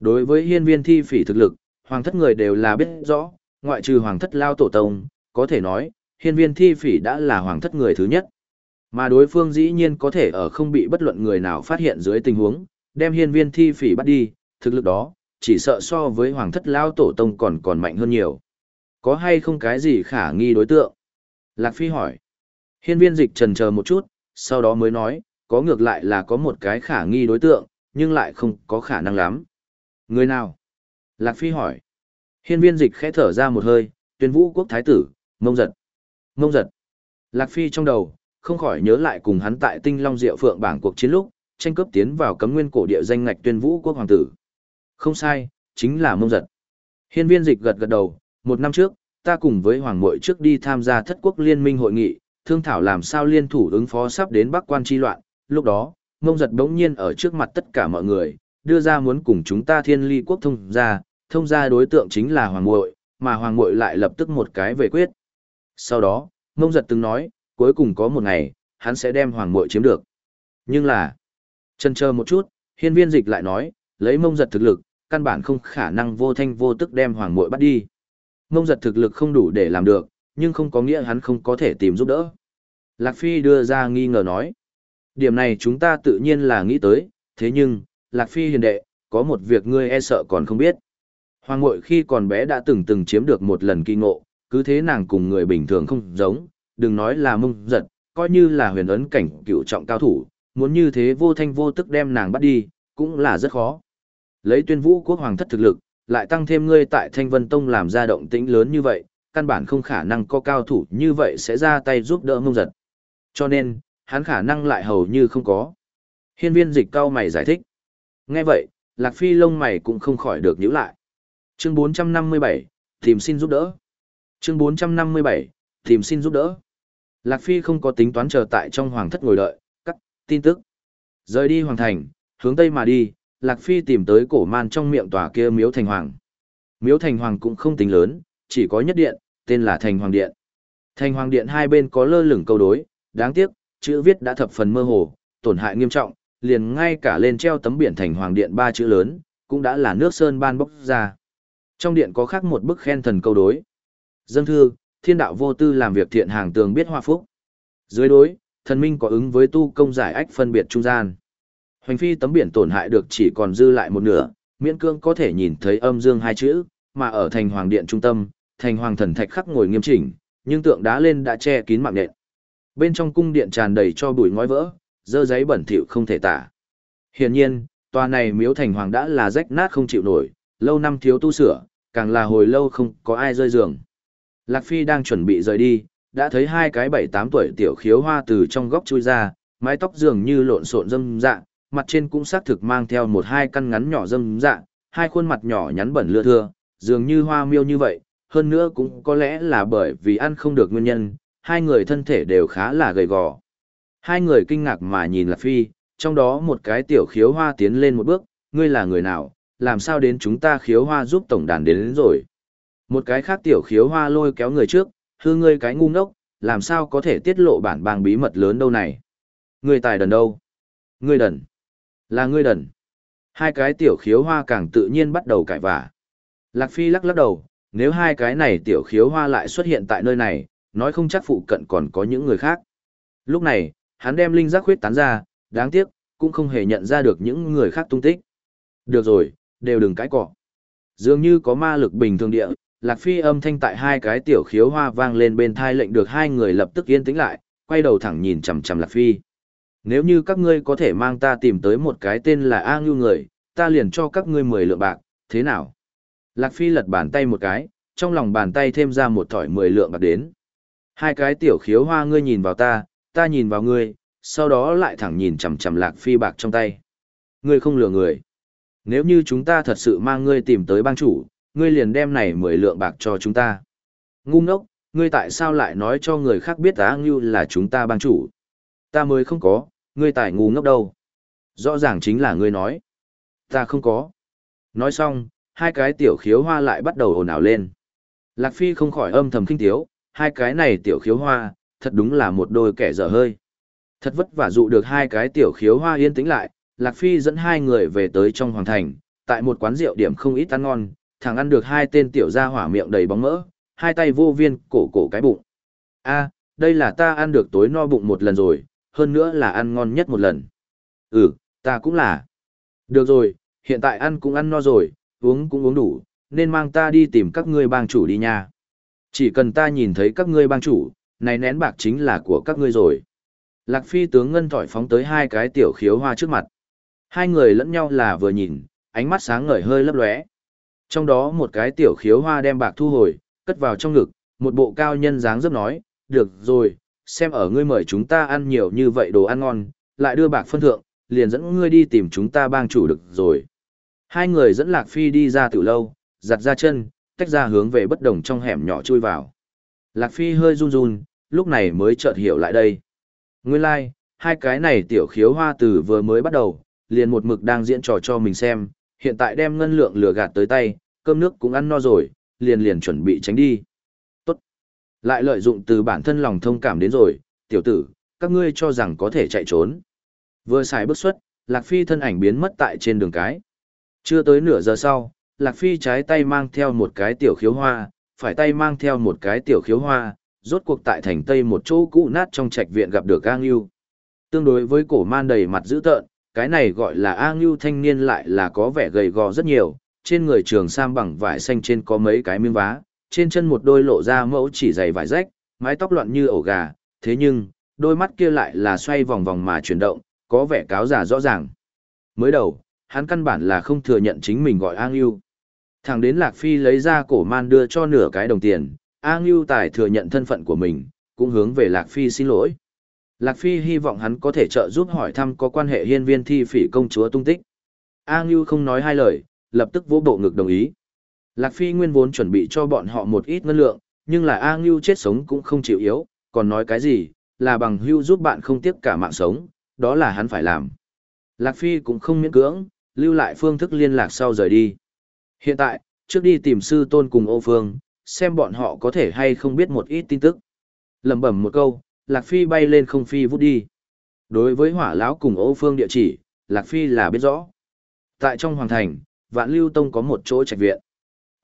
Đối với hiên viên thi phỉ thực lực, hoàng thất người đều là biết rõ, ngoại trừ hoàng thất lao tổ tông, có thể nói, hiên viên thi phỉ đã là hoàng thất người thứ nhất. Mà đối phương dĩ nhiên có thể ở không bị bất luận người nào phát hiện dưới tình huống, đem hiên viên thi phỉ bắt đi, thực lực đó, chỉ sợ so với hoàng thất lao tổ tông còn còn mạnh hơn nhiều. Có hay không cái gì khả nghi đối tượng? Lạc Phi hỏi. Hiên viên dịch trần chờ một chút, sau đó mới nói, có ngược lại là có một cái khả nghi đối tượng, nhưng lại không có khả năng lắm. Người nào? Lạc Phi hỏi. Hiên viên dịch khẽ thở ra một hơi, tuyên vũ quốc thái tử, mông giật. Mông giật. Lạc Phi trong đầu, không khỏi nhớ lại cùng hắn tại tinh long diệu phượng bảng cuộc chiến lúc, tranh cướp tiến vào cấm nguyên cổ địa danh ngạch tuyên vũ quốc hoàng tử. Không sai, chính là mông giật. Hiên viên dịch gật gật đầu, một năm trước, ta cùng với hoàng mội trước đi tham gia thất quốc liên minh hội nghị, thương thảo làm sao liên thủ ứng phó sắp đến bắc quan chi loạn, lúc đó, mông giật bỗng nhiên ở trước mặt tất cả mọi người, đưa ra muốn cùng chúng ta thiên ly quốc thông ra, thông ra đối tượng chính là hoàng mội, mà hoàng mội lại lập tức một cái về quyết. Sau đó, mông giật từng nói, cuối cùng có một ngày, hắn sẽ đem hoàng muội chiếm được. Nhưng là, chân chờ một chút, hiên viên dịch lại nói, lấy mông giật thực lực, căn bản không khả năng vô thanh vô tức đem hoàng muội bắt đi. Mông giật thực lực không đủ để làm được, nhưng không có nghĩa hắn không có thể tìm giúp đỡ. Lạc Phi đưa ra nghi ngờ nói. Điểm này chúng ta tự nhiên là nghĩ tới, thế nhưng, Lạc Phi hiền đệ, có một việc ngươi e sợ còn không biết. Hoàng muội khi còn bé đã từng từng chiếm được một lần kỳ ngộ, cứ thế nàng cùng người bình thường không giống, đừng nói là mông giật, coi như là huyền ấn cảnh cựu trọng cao thủ, muốn như thế vô thanh vô tức đem nàng bắt đi, cũng là rất khó. Lấy tuyên vũ quốc hoàng thất thực lực, lại tăng thêm ngươi tại Thanh Vân Tông làm ra động tĩnh lớn như vậy, căn bản không khả năng có cao thủ như vậy sẽ ra tay giúp đỡ mông giật. Cho nên, hắn khả năng lại hầu như không có. Hiên viên dịch cao mày giải thích. Nghe vậy, Lạc Phi lông mày cũng không khỏi được nhíu lại. Chương 457, tìm xin giúp đỡ. Chương 457, tìm xin giúp đỡ. Lạc Phi không có tính toán chờ tại trong hoàng thất ngồi đợi, cắt, tin tức. Rời đi hoàng thành, hướng tây mà đi, Lạc Phi tìm tới cổ man trong miệng tòa kia miếu thành hoàng. Miếu thành hoàng cũng không tính lớn, chỉ có nhất điện, tên là thành hoàng điện. Thành hoàng điện hai bên có lơ lửng câu đối, đáng tiếc, chữ viết đã thập phần mơ hồ, tổn hại nghiêm trọng, liền ngay cả lên treo tấm biển thành hoàng điện ba chữ lớn, cũng đã là nước sơn ban bốc ra. Trong điện có khác một bức khen thần câu đối. Dân thư, thiên đạo vô tư làm việc thiện hàng tường biết hoa phúc. Dưới đối, thần minh có ứng với tu công giải ách phân biệt trung gian. Hoành phi tấm biển tổn hại được chỉ còn dư lại một nửa, miễn cương có thể nhìn thấy âm dương hai chữ, mà ở thành hoàng điện trung tâm, thành hoàng thần thạch khắc ngồi nghiêm chỉnh, nhưng tượng đá lên đã che kín mạng nện. Bên trong cung điện tràn đầy cho bụi ngói vỡ, dơ giấy bẩn thỉu không thể tả. Hiển nhiên, tòa này miếu thành hoàng đã là rách nát không chịu nổi, lâu năm thiếu tu sửa, càng là hồi lâu không có ai rơi giường. Lạc Phi đang chuẩn bị rời đi, đã thấy hai cái bảy tám tuổi tiểu khiếu hoa từ trong góc chui ra, mái tóc dường như lộn xộn dâm dạ, mặt trên cũng xác thực mang theo một hai căn ngắn nhỏ dâm dạ, hai khuôn mặt nhỏ nhắn bẩn lưa thưa, dường như hoa miêu như vậy, hơn nữa cũng có lẽ là bởi vì ăn không được nguyên nhân, hai người thân thể đều khá là gầy gò. Hai người kinh ngạc mà nhìn Lạc Phi, trong đó một cái tiểu khiếu hoa tiến lên một bước, ngươi là người nào, làm sao đến chúng ta khiếu hoa giúp tổng đàn đến, đến rồi. Một cái khác tiểu khiếu hoa lôi kéo người trước, hư ngươi cái ngu ngốc, làm sao có thể tiết lộ bản bang bí mật lớn đâu này. Ngươi tài đần đâu? Ngươi đần. Là ngươi đần. Hai cái tiểu khiếu hoa càng tự nhiên bắt đầu cãi vả. Lạc Phi lắc lắc đầu, nếu hai cái này tiểu khiếu hoa lại xuất hiện tại nơi này, nói không chắc phụ cận còn có những người khác. Lúc này, hắn đem linh giác huyết tán ra, đáng tiếc, cũng không hề nhận ra được những người khác tung tích. Được rồi, đều đừng cãi cọ. Dường như có ma lực bình thường địa, Lạc Phi âm thanh tại hai cái tiểu khiếu hoa vang lên bên thai lệnh được hai người lập tức yên tĩnh lại, quay đầu thẳng nhìn chằm chằm Lạc Phi. Nếu như các ngươi có thể mang ta tìm tới một cái tên là A Ngưu người, ta liền cho các ngươi mười lượng bạc, thế nào? Lạc Phi lật bàn tay một cái, trong lòng bàn tay thêm ra một thỏi mười lượng bạc đến. Hai cái tiểu khiếu hoa ngươi nhìn vào ta, ta nhìn vào ngươi, sau đó lại thẳng nhìn chằm chằm Lạc Phi bạc trong tay. Ngươi không lừa người. Nếu như chúng ta thật sự mang ngươi tìm tới bang chủ, ngươi liền đem này mười lượng bạc cho chúng ta. Ngu ngốc, ngươi tại sao lại nói cho người khác biết Á Ngưu là chúng ta bang chủ? Ta mới không có, ngươi tại ngu ngốc đâu. Rõ ràng chính là ngươi nói. Ta không có. Nói xong, hai cái tiểu khiếu hoa lại bắt đầu ồn ào lên. Lạc Phi không khỏi âm thầm kinh tiếu, hai cái này tiểu khiếu hoa, thật đúng là một đôi kẻ dở hơi. Thật vất vả dụ được hai cái tiểu khiếu hoa yên tĩnh lại, Lạc Phi dẫn hai người về tới trong hoàng thành, tại một quán rượu điểm không ít ăn ngon, thằng ăn được hai tên tiểu gia hỏa miệng đầy bóng mỡ, hai tay vô viên, cổ cổ cái bụng. a đây là ta ăn được tối no bụng một lần rồi, hơn nữa là ăn ngon nhất một lần. Ừ, ta cũng là. Được rồi, hiện tại ăn cũng ăn no rồi, uống cũng uống đủ, nên mang ta đi tìm các ngươi bang chủ đi nha. Chỉ cần ta nhìn thấy các ngươi bang chủ, này nén bạc chính là của các ngươi rồi. Lạc phi tướng ngân thỏi phóng tới hai cái tiểu khiếu hoa trước mặt. Hai người lẫn nhau là vừa nhìn, ánh mắt sáng ngời hơi lấp lóe. Trong đó một cái tiểu khiếu hoa đem bạc thu hồi, cất vào trong ngực, một bộ cao nhân dáng dấp nói, được rồi, xem ở ngươi mời chúng ta ăn nhiều như vậy đồ ăn ngon, lại đưa bạc phân thượng, liền dẫn ngươi đi tìm chúng ta bang chủ được rồi. Hai người dẫn Lạc Phi đi ra tiểu lâu, giặt ra chân, tách ra hướng về bất đồng trong hẻm nhỏ chui vào. Lạc Phi hơi run run, lúc này mới chợt hiểu lại đây. Nguyên lai, like, hai cái này tiểu khiếu hoa từ vừa mới bắt đầu, liền một mực đang diễn trò cho mình xem, hiện tại đem ngân lượng lừa gạt tới tay, cơm nước cũng ăn no rồi, liền liền chuẩn bị tránh đi. Tốt. Lại lợi dụng từ bản thân lòng thông cảm đến rồi, tiểu tử, các ngươi cho rằng có thể chạy trốn. Vừa xài bước xuất, Lạc Phi thân ảnh biến mất tại trên đường cái. Chưa tới nửa giờ sau, Lạc Phi trái tay mang theo một cái tiểu khiếu hoa, phải tay mang theo một cái tiểu khiếu hoa, rốt cuộc tại thành Tây một chỗ cũ nát trong trạch viện gặp được A Ngưu. Tương đối với cổ man đầy mặt dữ tợn, cái này gọi là A Ngưu thanh niên lại là có vẻ gầy gò rất nhiều, trên người trường sam bằng vải xanh trên có mấy cái miếng vá, trên chân một đôi lộ ra mẫu chỉ dày vải rách, mái tóc loạn như ổ gà, thế nhưng, đôi mắt kia lại là xoay vòng vòng mà chuyển động, có vẻ cáo già rõ ràng. Mới đầu, hắn căn bản là không thừa nhận chính mình gọi A Yêu. Thẳng đến Lạc Phi lấy ra cổ man đưa cho nửa cái đồng tiền, A Yêu tài thừa nhận thân phận của mình, cũng hướng về Lạc Phi xin lỗi. Lạc Phi hy vọng hắn có thể trợ giúp hỏi thăm có quan hệ hiên viên thi phỉ công chúa tung tích. A Ngưu không nói hai lời, lập tức vỗ bộ ngực đồng ý. Lạc Phi nguyên vốn chuẩn bị cho bọn họ một ít ngân lượng, nhưng là A Ngưu chết sống cũng không chịu yếu, còn nói cái gì, là bằng hưu giúp bạn không tiếc cả mạng sống, đó là hắn phải làm. Lạc Phi cũng không miễn cưỡng, lưu lại phương thức liên lạc sau rời đi. Hiện tại, trước đi tìm sư tôn cùng ô phương, xem bọn họ có thể hay không biết một ít tin tức. lẩm bẩm một câu, Lạc Phi bay lên không phi vút đi. Đối với hỏa lão cùng ô phương địa chỉ, Lạc Phi là biết rõ. Tại trong Hoàng Thành, Vạn Lưu Tông có một chỗ trạch viện.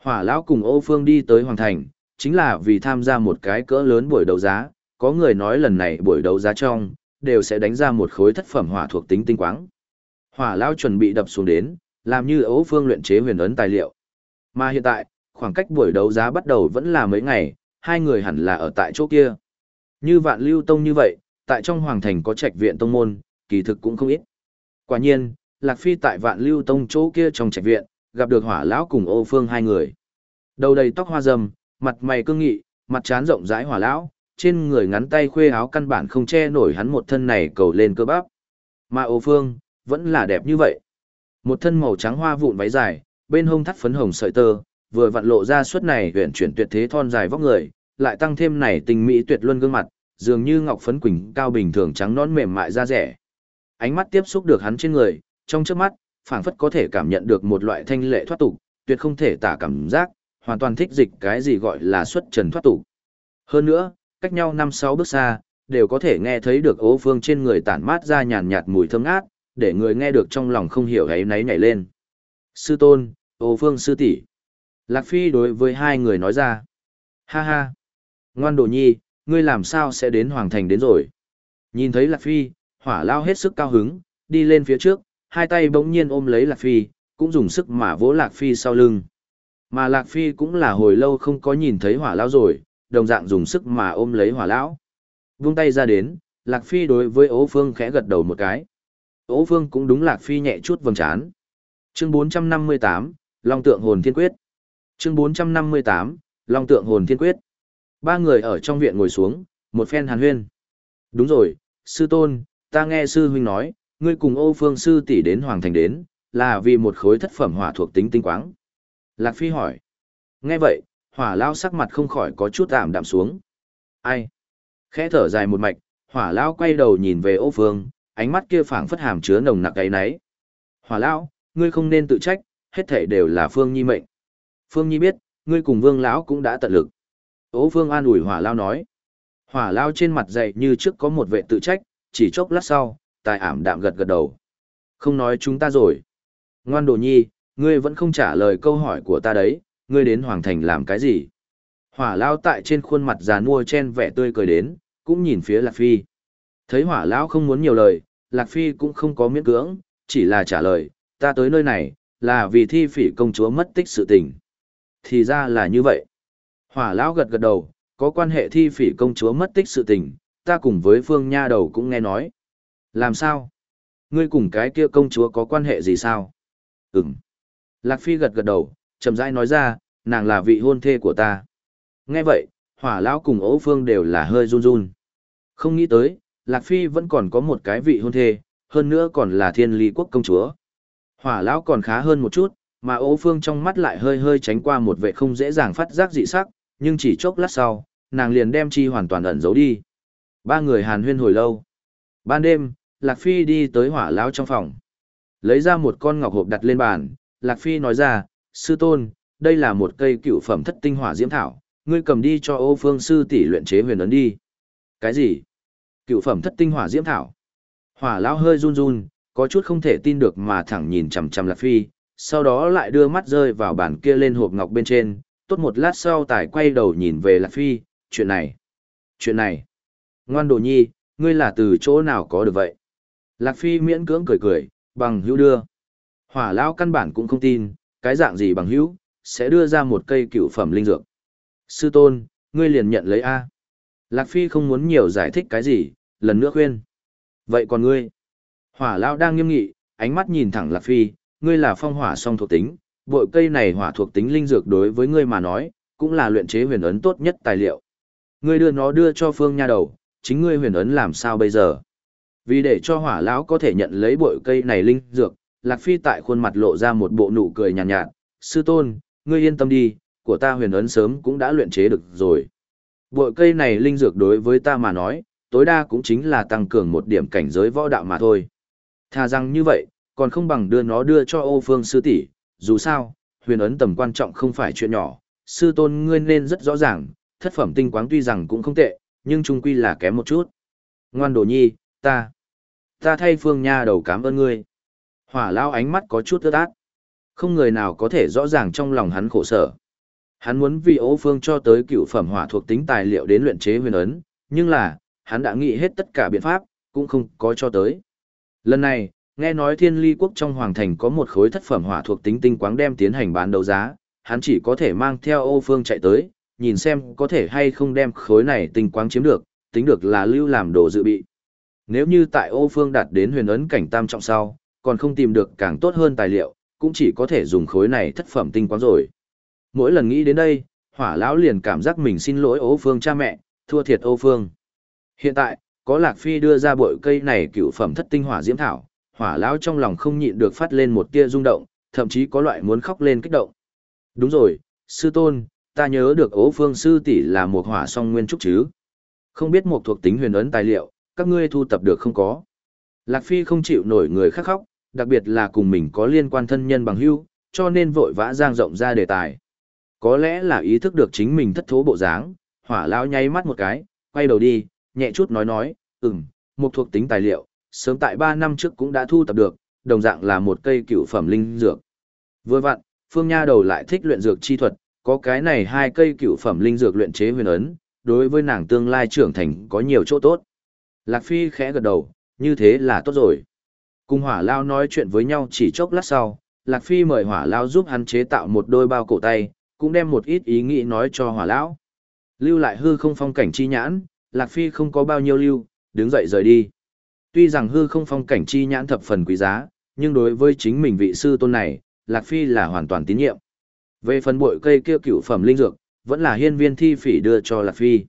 Hỏa lão cùng ô phương đi tới Hoàng Thành, chính là vì tham gia một cái cỡ lớn buổi đấu giá. Có người nói lần này buổi đấu giá trong, đều sẽ đánh ra một khối thất phẩm hỏa thuộc tính tinh quáng. Hỏa lão chuẩn bị đập xuống đến, làm như Âu phương luyện chế huyền ấn tài liệu. Mà hiện tại, khoảng cách buổi đấu giá bắt đầu vẫn là mấy ngày, hai người hẳn là ở tại chỗ kia. Như vạn lưu tông như vậy, tại trong hoàng thành có trạch viện tông môn, kỳ thực cũng không ít. Quả nhiên, Lạc Phi tại vạn lưu tông chỗ kia trong trạch viện, gặp được hỏa lão cùng ô phương hai người. Đầu đầy tóc hoa râm, mặt mày cương nghị, mặt trán rộng rãi hỏa lão, trên người ngắn tay khuê áo căn bản không che nổi hắn một thân này cầu lên cơ bắp. Mà ô phương, vẫn là đẹp như vậy. Một thân màu trắng hoa vụn váy dài, bên hông thắt phấn hồng sợi tơ, vừa vặn lộ ra suốt này huyền chuyển tuyệt thế thon dài vóc người, lại tăng thêm này tình mỹ tuyệt luân gương mặt, dường như ngọc phấn quỳnh cao bình thường trắng nõn mềm mại da rẻ. Ánh mắt tiếp xúc được hắn trên người, trong trước mắt, phảng phất có thể cảm nhận được một loại thanh lệ thoát tục, tuyệt không thể tả cảm giác, hoàn toàn thích dịch cái gì gọi là xuất trần thoát tục. Hơn nữa, cách nhau năm sáu bước xa, đều có thể nghe thấy được ố phương trên người tản mát ra nhàn nhạt mùi thơm ngát, để người nghe được trong lòng không hiểu ấy náy nhảy lên. Sư tôn, ố phương sư tỷ Lạc Phi đối với hai người nói ra. Ha ha. Ngoan đồ nhi, ngươi làm sao sẽ đến Hoàng Thành đến rồi. Nhìn thấy Lạc Phi, hỏa lao hết sức cao hứng, đi lên phía trước, hai tay bỗng nhiên ôm lấy Lạc Phi, cũng dùng sức mà vỗ Lạc Phi sau lưng. Mà Lạc Phi cũng là hồi lâu không có nhìn thấy hỏa lão rồi, đồng dạng dùng sức mà ôm lấy hỏa lão. Vung tay ra đến, Lạc Phi đối với ố phương khẽ gật đầu một cái. Ố phương cũng đúng Lạc Phi nhẹ chút vầng trán. Chương 458, Long tượng hồn thiên quyết. Chương 458, Long tượng hồn thiên quyết. Ba người ở trong viện ngồi xuống, một phen hàn huyên. Đúng rồi, sư tôn, ta nghe sư huynh nói, ngươi cùng ô phương sư tỷ đến Hoàng Thành đến, là vì một khối thất phẩm hỏa thuộc tính tinh quáng. Lạc Phi hỏi. Nghe vậy, hỏa lao sắc mặt không khỏi có chút tạm đạm xuống. Ai? Khẽ thở dài một mạch, hỏa lao quay đầu nhìn về ô phương, ánh mắt kia phảng phất hàm chứa nồng nặc ấy nấy. Hỏa lao, ngươi không nên tự trách, hết thảy đều là phương nhi mệnh. Phương nhi biết, ngươi cùng vương lão cũng đã tận lực. Ô phương an ủi hỏa lao nói. Hỏa lao trên mặt dậy như trước có một vệ tự trách, chỉ chốc lát sau, tài ảm đạm gật gật đầu. Không nói chúng ta rồi. Ngoan đồ nhi, ngươi vẫn không trả lời câu hỏi của ta đấy, ngươi đến Hoàng Thành làm cái gì? Hỏa lao tại trên khuôn mặt già nua chen vẻ tươi cười đến, cũng nhìn phía Lạc Phi. Thấy hỏa lão không muốn nhiều lời, Lạc Phi cũng không có miễn cưỡng, chỉ là trả lời, ta tới nơi này, là vì thi phỉ công chúa mất tích sự tình. Thì ra là như vậy. Hỏa lão gật gật đầu, có quan hệ thi phỉ công chúa mất tích sự tình, ta cùng với phương nha đầu cũng nghe nói. Làm sao? Ngươi cùng cái kia công chúa có quan hệ gì sao? Ừm. Lạc Phi gật gật đầu, chậm rãi nói ra, nàng là vị hôn thê của ta. Nghe vậy, hỏa lão cùng ấu phương đều là hơi run run. Không nghĩ tới, Lạc Phi vẫn còn có một cái vị hôn thê, hơn nữa còn là thiên lý quốc công chúa. Hỏa lão còn khá hơn một chút, mà ấu phương trong mắt lại hơi hơi tránh qua một vệ không dễ dàng phát giác dị sắc, nhưng chỉ chốc lát sau, nàng liền đem chi hoàn toàn ẩn giấu đi. Ba người hàn huyên hồi lâu. Ban đêm, Lạc Phi đi tới hỏa lão trong phòng. Lấy ra một con ngọc hộp đặt lên bàn, Lạc Phi nói ra, sư tôn, đây là một cây cựu phẩm thất tinh hỏa diễm thảo, ngươi cầm đi cho ô phương sư tỷ luyện chế huyền ấn đi. Cái gì? Cựu phẩm thất tinh hỏa diễm thảo. Hỏa lão hơi run run, có chút không thể tin được mà thẳng nhìn chằm chằm Lạc Phi, sau đó lại đưa mắt rơi vào bàn kia lên hộp ngọc bên trên, tốt một lát sau tài quay đầu nhìn về Lạc Phi, chuyện này, chuyện này. Ngoan đồ nhi, ngươi là từ chỗ nào có được vậy? Lạc Phi miễn cưỡng cười cười, bằng hữu đưa. Hỏa lão căn bản cũng không tin, cái dạng gì bằng hữu, sẽ đưa ra một cây cựu phẩm linh dược. Sư tôn, ngươi liền nhận lấy A. Lạc Phi không muốn nhiều giải thích cái gì, lần nữa khuyên. Vậy còn ngươi? Hỏa lão đang nghiêm nghị, ánh mắt nhìn thẳng Lạc Phi, ngươi là phong hỏa song thuộc tính, bội cây này hỏa thuộc tính linh dược đối với ngươi mà nói, cũng là luyện chế huyền ấn tốt nhất tài liệu. Ngươi đưa nó đưa cho phương nha đầu, chính ngươi huyền ấn làm sao bây giờ? Vì để cho hỏa lão có thể nhận lấy bội cây này linh dược, Lạc Phi tại khuôn mặt lộ ra một bộ nụ cười nhàn nhạt, nhạt, sư tôn, ngươi yên tâm đi, của ta huyền ấn sớm cũng đã luyện chế được rồi. Bội cây này linh dược đối với ta mà nói, tối đa cũng chính là tăng cường một điểm cảnh giới võ đạo mà thôi. Thà rằng như vậy, còn không bằng đưa nó đưa cho ô phương sư tỷ dù sao, huyền ấn tầm quan trọng không phải chuyện nhỏ, sư tôn ngươi nên rất rõ ràng, thất phẩm tinh quáng tuy rằng cũng không tệ, nhưng trung quy là kém một chút. Ngoan đồ nhi, ta, ta thay phương nha đầu cảm ơn ngươi. Hỏa lao ánh mắt có chút ướt át. Không người nào có thể rõ ràng trong lòng hắn khổ sở. Hắn muốn vì ố phương cho tới cựu phẩm hỏa thuộc tính tài liệu đến luyện chế huyền ấn, nhưng là, hắn đã nghĩ hết tất cả biện pháp, cũng không có cho tới. Lần này, nghe nói thiên ly quốc trong hoàng thành có một khối thất phẩm hỏa thuộc tính tinh quáng đem tiến hành bán đấu giá, hắn chỉ có thể mang theo ô phương chạy tới, nhìn xem có thể hay không đem khối này tinh quáng chiếm được, tính được là lưu làm đồ dự bị. Nếu như tại ô phương đạt đến huyền ấn cảnh tam trọng sau, còn không tìm được càng tốt hơn tài liệu, cũng chỉ có thể dùng khối này thất phẩm tinh quáng rồi. Mỗi lần nghĩ đến đây, hỏa lão liền cảm giác mình xin lỗi ô phương cha mẹ, thua thiệt ô phương. Hiện tại, có lạc phi đưa ra bội cây này cựu phẩm thất tinh hỏa diễm thảo, hỏa lão trong lòng không nhịn được phát lên một tia rung động, thậm chí có loại muốn khóc lên kích động. Đúng rồi, sư tôn, ta nhớ được ố phương sư tỷ là một hỏa song nguyên trúc chứ. Không biết một thuộc tính huyền ấn tài liệu, các ngươi thu tập được không có. Lạc Phi không chịu nổi người khác khóc, đặc biệt là cùng mình có liên quan thân nhân bằng hữu, cho nên vội vã giang rộng ra đề tài. Có lẽ là ý thức được chính mình thất thố bộ dáng, hỏa lão nháy mắt một cái, quay đầu đi, nhẹ chút nói nói, ừm, một thuộc tính tài liệu, sớm tại 3 năm trước cũng đã thu tập được, đồng dạng là một cây cựu phẩm linh dược. Vừa vặn, Phương Nha đầu lại thích luyện dược chi thuật, có cái này hai cây cựu phẩm linh dược luyện chế huyền ấn, đối với nàng tương lai trưởng thành có nhiều chỗ tốt. Lạc Phi khẽ gật đầu, như thế là tốt rồi. Cùng hỏa lao nói chuyện với nhau chỉ chốc lát sau, Lạc Phi mời hỏa lao giúp hắn chế tạo một đôi bao cổ tay, cũng đem một ít ý nghĩ nói cho hỏa lão. Lưu lại hư không phong cảnh chi nhãn, Lạc Phi không có bao nhiêu lưu, đứng dậy rời đi. Tuy rằng hư không phong cảnh chi nhãn thập phần quý giá, nhưng đối với chính mình vị sư tôn này, Lạc Phi là hoàn toàn tín nhiệm. Về phần bội cây kia cựu phẩm linh dược, vẫn là hiên viên thi phỉ đưa cho Lạc Phi.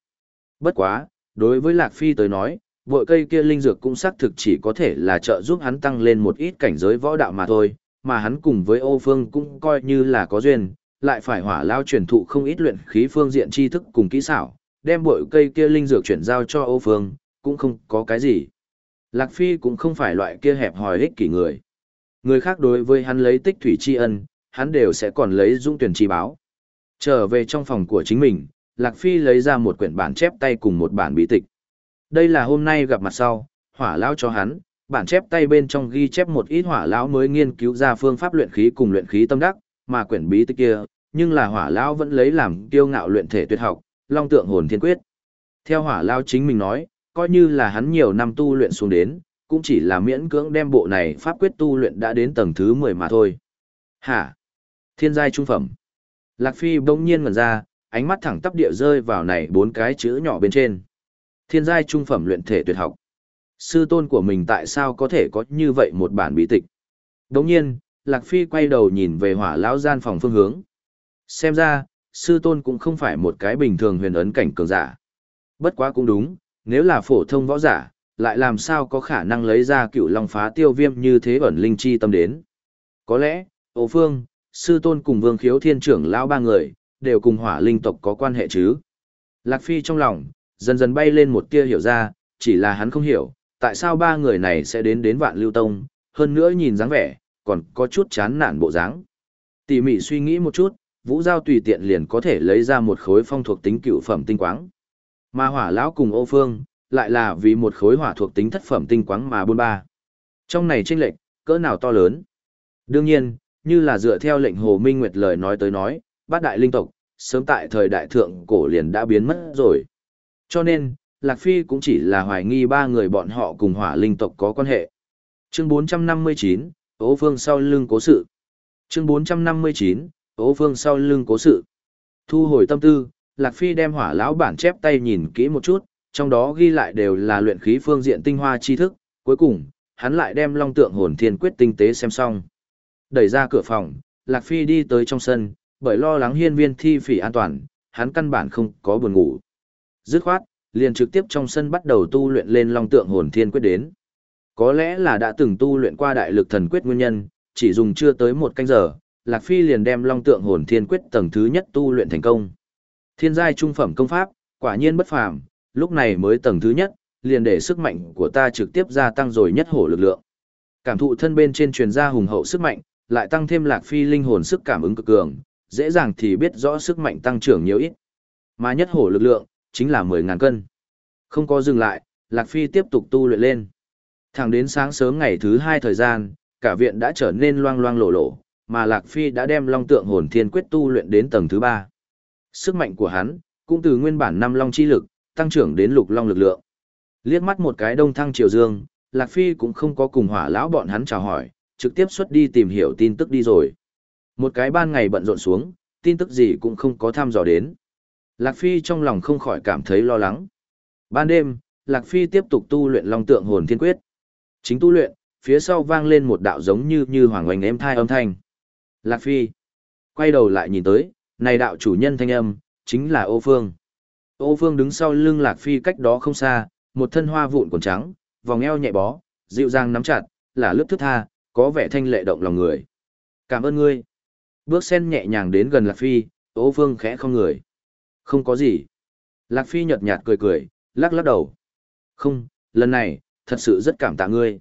Bất quá, đối với Lạc Phi tới nói, bội cây kia linh dược cũng xác thực chỉ có thể là trợ giúp hắn tăng lên một ít cảnh giới võ đạo mà thôi, mà hắn cùng với Âu Phương cũng coi như là có duyên, lại phải hỏa lao truyền thụ không ít luyện khí phương diện tri thức cùng kỹ xảo, đem bội cây kia linh dược chuyển giao cho Âu Phương, cũng không có cái gì. Lạc Phi cũng không phải loại kia hẹp hòi ích kỷ người. Người khác đối với hắn lấy tích thủy tri ân, hắn đều sẽ còn lấy dung tuyển tri báo. Trở về trong phòng của chính mình, Lạc Phi lấy ra một quyển bản chép tay cùng một bản bí tịch. Đây là hôm nay gặp mặt sau, hỏa lão cho hắn, bản chép tay bên trong ghi chép một ít hỏa lão mới nghiên cứu ra phương pháp luyện khí cùng luyện khí tâm đắc, mà quyển bí tích kia, nhưng là hỏa lão vẫn lấy làm kiêu ngạo luyện thể tuyệt học, long tượng hồn thiên quyết. Theo hỏa lão chính mình nói, coi như là hắn nhiều năm tu luyện xuống đến, cũng chỉ là miễn cưỡng đem bộ này pháp quyết tu luyện đã đến tầng thứ 10 mà thôi. Hả? Thiên giai trung phẩm. Lạc Phi bỗng nhiên ngẩn ra, ánh mắt thẳng tắp địa rơi vào này bốn cái chữ nhỏ bên trên. Thiên giai trung phẩm luyện thể tuyệt học. Sư tôn của mình tại sao có thể có như vậy một bản bí tịch? Đồng nhiên, Lạc Phi quay đầu nhìn về hỏa lão gian phòng phương hướng. Xem ra, sư tôn cũng không phải một cái bình thường huyền ấn cảnh cường giả. Bất quá cũng đúng, nếu là phổ thông võ giả, lại làm sao có khả năng lấy ra cựu long phá tiêu viêm như thế ẩn linh chi tâm đến. Có lẽ, Ô Phương, sư tôn cùng vương khiếu thiên trưởng lão ba người, đều cùng hỏa linh tộc có quan hệ chứ. Lạc Phi trong lòng, dần dần bay lên một tia hiểu ra, chỉ là hắn không hiểu, tại sao ba người này sẽ đến đến vạn lưu tông, hơn nữa nhìn dáng vẻ, còn có chút chán nản bộ dáng. Tỉ mỉ suy nghĩ một chút, vũ giao tùy tiện liền có thể lấy ra một khối phong thuộc tính cựu phẩm tinh quáng. Mà hỏa lão cùng ô phương, lại là vì một khối hỏa thuộc tính thất phẩm tinh quáng mà buôn ba. Trong này chênh lệch, cỡ nào to lớn. Đương nhiên, như là dựa theo lệnh Hồ Minh Nguyệt lời nói tới nói, bát đại linh tộc, sớm tại thời đại thượng cổ liền đã biến mất rồi. Cho nên, Lạc Phi cũng chỉ là hoài nghi ba người bọn họ cùng hỏa linh tộc có quan hệ. Chương 459, Ố Phương sau lưng cố sự. Chương 459, Ố Phương sau lưng cố sự. Thu hồi tâm tư, Lạc Phi đem hỏa lão bản chép tay nhìn kỹ một chút, trong đó ghi lại đều là luyện khí phương diện tinh hoa tri thức, cuối cùng, hắn lại đem long tượng hồn thiên quyết tinh tế xem xong. Đẩy ra cửa phòng, Lạc Phi đi tới trong sân, bởi lo lắng hiên viên thi phỉ an toàn, hắn căn bản không có buồn ngủ. Dứt khoát, liền trực tiếp trong sân bắt đầu tu luyện lên long tượng hồn thiên quyết đến. Có lẽ là đã từng tu luyện qua đại lực thần quyết nguyên nhân, chỉ dùng chưa tới một canh giờ, Lạc Phi liền đem Long Tượng Hồn Thiên Quyết tầng thứ nhất tu luyện thành công. Thiên giai trung phẩm công pháp, quả nhiên bất phàm, lúc này mới tầng thứ nhất, liền để sức mạnh của ta trực tiếp gia tăng rồi nhất hổ lực lượng. Cảm thụ thân bên trên truyền ra hùng hậu sức mạnh, lại tăng thêm Lạc Phi linh hồn sức cảm ứng cực cường, dễ dàng thì biết rõ sức mạnh tăng trưởng nhiều ít. Mà nhất hổ lực lượng, chính là 10.000 cân. Không có dừng lại, Lạc Phi tiếp tục tu luyện lên. Thẳng đến sáng sớm ngày thứ hai thời gian, cả viện đã trở nên loang loang lổ lổ, mà Lạc Phi đã đem Long Tượng Hồn Thiên Quyết tu luyện đến tầng thứ ba. Sức mạnh của hắn, cũng từ nguyên bản năm long chi lực, tăng trưởng đến lục long lực lượng. Liếc mắt một cái đông thăng triều dương, Lạc Phi cũng không có cùng hỏa lão bọn hắn chào hỏi, trực tiếp xuất đi tìm hiểu tin tức đi rồi. Một cái ban ngày bận rộn xuống, tin tức gì cũng không có tham dò đến. Lạc Phi trong lòng không khỏi cảm thấy lo lắng. Ban đêm, Lạc Phi tiếp tục tu luyện Long Tượng Hồn Thiên Quyết. Chính tu luyện, phía sau vang lên một đạo giống như như hoàng oanh êm thai âm thanh. Lạc Phi quay đầu lại nhìn tới, này đạo chủ nhân thanh âm, chính là Ô Phương. Ô Phương đứng sau lưng Lạc Phi cách đó không xa, một thân hoa vụn quần trắng, vòng eo nhẹ bó, dịu dàng nắm chặt, là lướt thức tha, có vẻ thanh lệ động lòng người. Cảm ơn ngươi. Bước sen nhẹ nhàng đến gần Lạc Phi, Ô Phương khẽ không người. Không có gì. Lạc Phi nhợt nhạt cười cười, lắc lắc đầu. Không, lần này, thật sự rất cảm tạ ngươi.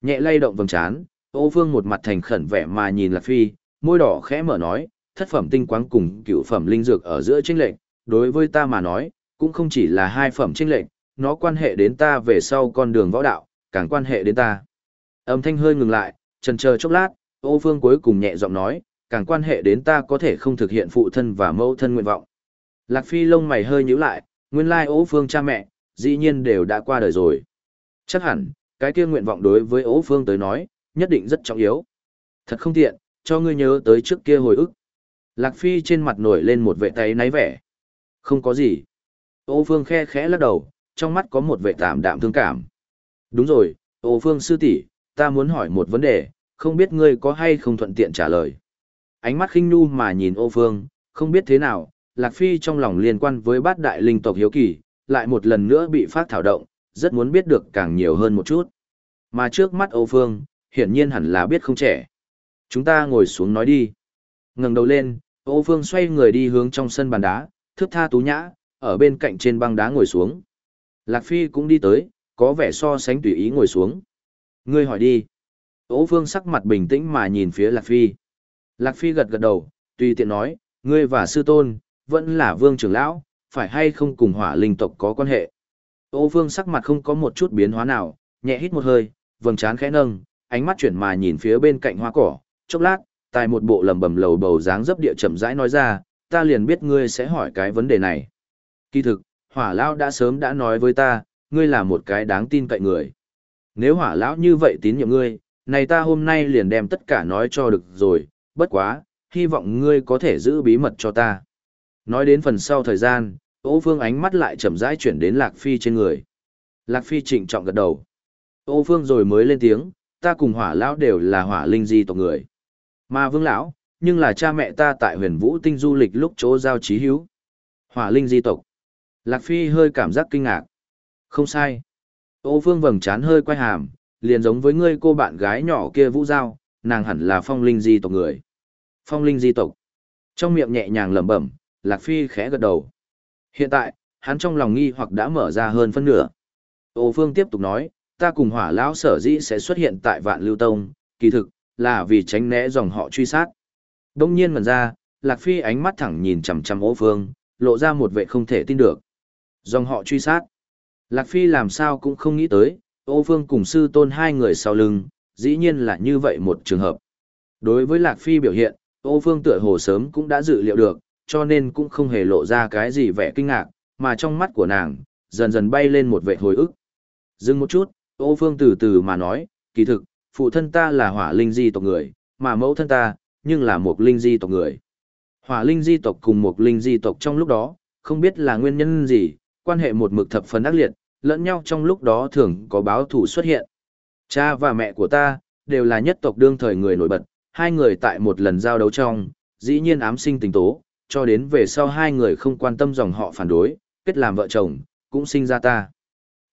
Nhẹ lay động vầng trán, Ô Phương một mặt thành khẩn vẻ mà nhìn Lạc Phi, môi đỏ khẽ mở nói, thất phẩm tinh quáng cùng cựu phẩm linh dược ở giữa chênh lệnh, đối với ta mà nói, cũng không chỉ là hai phẩm chênh lệnh, nó quan hệ đến ta về sau con đường võ đạo, càng quan hệ đến ta. Âm thanh hơi ngừng lại, chần chờ chốc lát, Ô Phương cuối cùng nhẹ giọng nói, càng quan hệ đến ta có thể không thực hiện phụ thân và mẫu thân nguyện vọng. Lạc Phi lông mày hơi nhíu lại, nguyên lai Ô Phương cha mẹ, dĩ nhiên đều đã qua đời rồi. Chắc hẳn, cái kia nguyện vọng đối với Ô Phương tới nói, nhất định rất trọng yếu. Thật không tiện, cho ngươi nhớ tới trước kia hồi ức. Lạc Phi trên mặt nổi lên một vệ tay náy vẻ. Không có gì. Ô Phương khe khẽ lắc đầu, trong mắt có một vệ tạm đạm thương cảm. Đúng rồi, Ô Phương sư tỷ, ta muốn hỏi một vấn đề, không biết ngươi có hay không thuận tiện trả lời. Ánh mắt khinh nu mà nhìn Ô Phương, không biết thế nào, Lạc Phi trong lòng liên quan với bát đại linh tộc hiếu kỳ, lại một lần nữa bị phát thảo động, rất muốn biết được càng nhiều hơn một chút. Mà trước mắt Âu Phương, hiển nhiên hẳn là biết không trẻ. Chúng ta ngồi xuống nói đi. ngẩng đầu lên, Âu Phương xoay người đi hướng trong sân bàn đá, thước tha tú nhã, ở bên cạnh trên băng đá ngồi xuống. Lạc Phi cũng đi tới, có vẻ so sánh tùy ý ngồi xuống. Ngươi hỏi đi. Âu Phương sắc mặt bình tĩnh mà nhìn phía Lạc Phi. Lạc Phi gật gật đầu, tùy tiện nói, ngươi và sư tôn, vẫn là vương trưởng lão, phải hay không cùng hỏa linh tộc có quan hệ. ô vương sắc mặt không có một chút biến hóa nào, nhẹ hít một hơi, vầng trán khẽ nâng, ánh mắt chuyển mà nhìn phía bên cạnh hoa cỏ, chốc lát, tài một bộ lầm bầm lầu bầu dáng dấp địa chậm rãi nói ra, ta liền biết ngươi sẽ hỏi cái vấn đề này. Kỳ thực, hỏa lão đã sớm đã nói với ta, ngươi là một cái đáng tin cậy người. Nếu hỏa lão như vậy tín nhiệm ngươi, này ta hôm nay liền đem tất cả nói cho được rồi, bất quá, hy vọng ngươi có thể giữ bí mật cho ta. Nói đến phần sau thời gian, Ô Phương ánh mắt lại chậm rãi chuyển đến Lạc Phi trên người. Lạc Phi trịnh trọng gật đầu. Ô Phương rồi mới lên tiếng, ta cùng hỏa lão đều là hỏa linh di tộc người. Mà vương lão, nhưng là cha mẹ ta tại huyền vũ tinh du lịch lúc chỗ giao trí hữu. Hỏa linh di tộc. Lạc Phi hơi cảm giác kinh ngạc. Không sai. Ô Phương vầng trán hơi quay hàm, liền giống với ngươi cô bạn gái nhỏ kia vũ giao, nàng hẳn là phong linh di tộc người. Phong linh di tộc. Trong miệng nhẹ nhàng lẩm bẩm, Lạc Phi khẽ gật đầu. Hiện tại, hắn trong lòng nghi hoặc đã mở ra hơn phân nửa. Ô Phương tiếp tục nói, ta cùng hỏa lão sở dĩ sẽ xuất hiện tại vạn lưu tông, kỳ thực, là vì tránh né dòng họ truy sát. Đông nhiên ngần ra, Lạc Phi ánh mắt thẳng nhìn chằm chằm Ô Phương, lộ ra một vẻ không thể tin được. Dòng họ truy sát. Lạc Phi làm sao cũng không nghĩ tới, Ô Phương cùng sư tôn hai người sau lưng, dĩ nhiên là như vậy một trường hợp. Đối với Lạc Phi biểu hiện, Ô Phương tựa hồ sớm cũng đã dự liệu được, cho nên cũng không hề lộ ra cái gì vẻ kinh ngạc, mà trong mắt của nàng, dần dần bay lên một vẻ hồi ức. Dừng một chút, Ô Phương từ từ mà nói, kỳ thực, phụ thân ta là hỏa linh di tộc người, mà mẫu thân ta, nhưng là một linh di tộc người. Hỏa linh di tộc cùng một linh di tộc trong lúc đó, không biết là nguyên nhân gì, quan hệ một mực thập phần ác liệt, lẫn nhau trong lúc đó thường có báo thủ xuất hiện. Cha và mẹ của ta, đều là nhất tộc đương thời người nổi bật, hai người tại một lần giao đấu trong, dĩ nhiên ám sinh tình tố, cho đến về sau hai người không quan tâm dòng họ phản đối, kết làm vợ chồng, cũng sinh ra ta.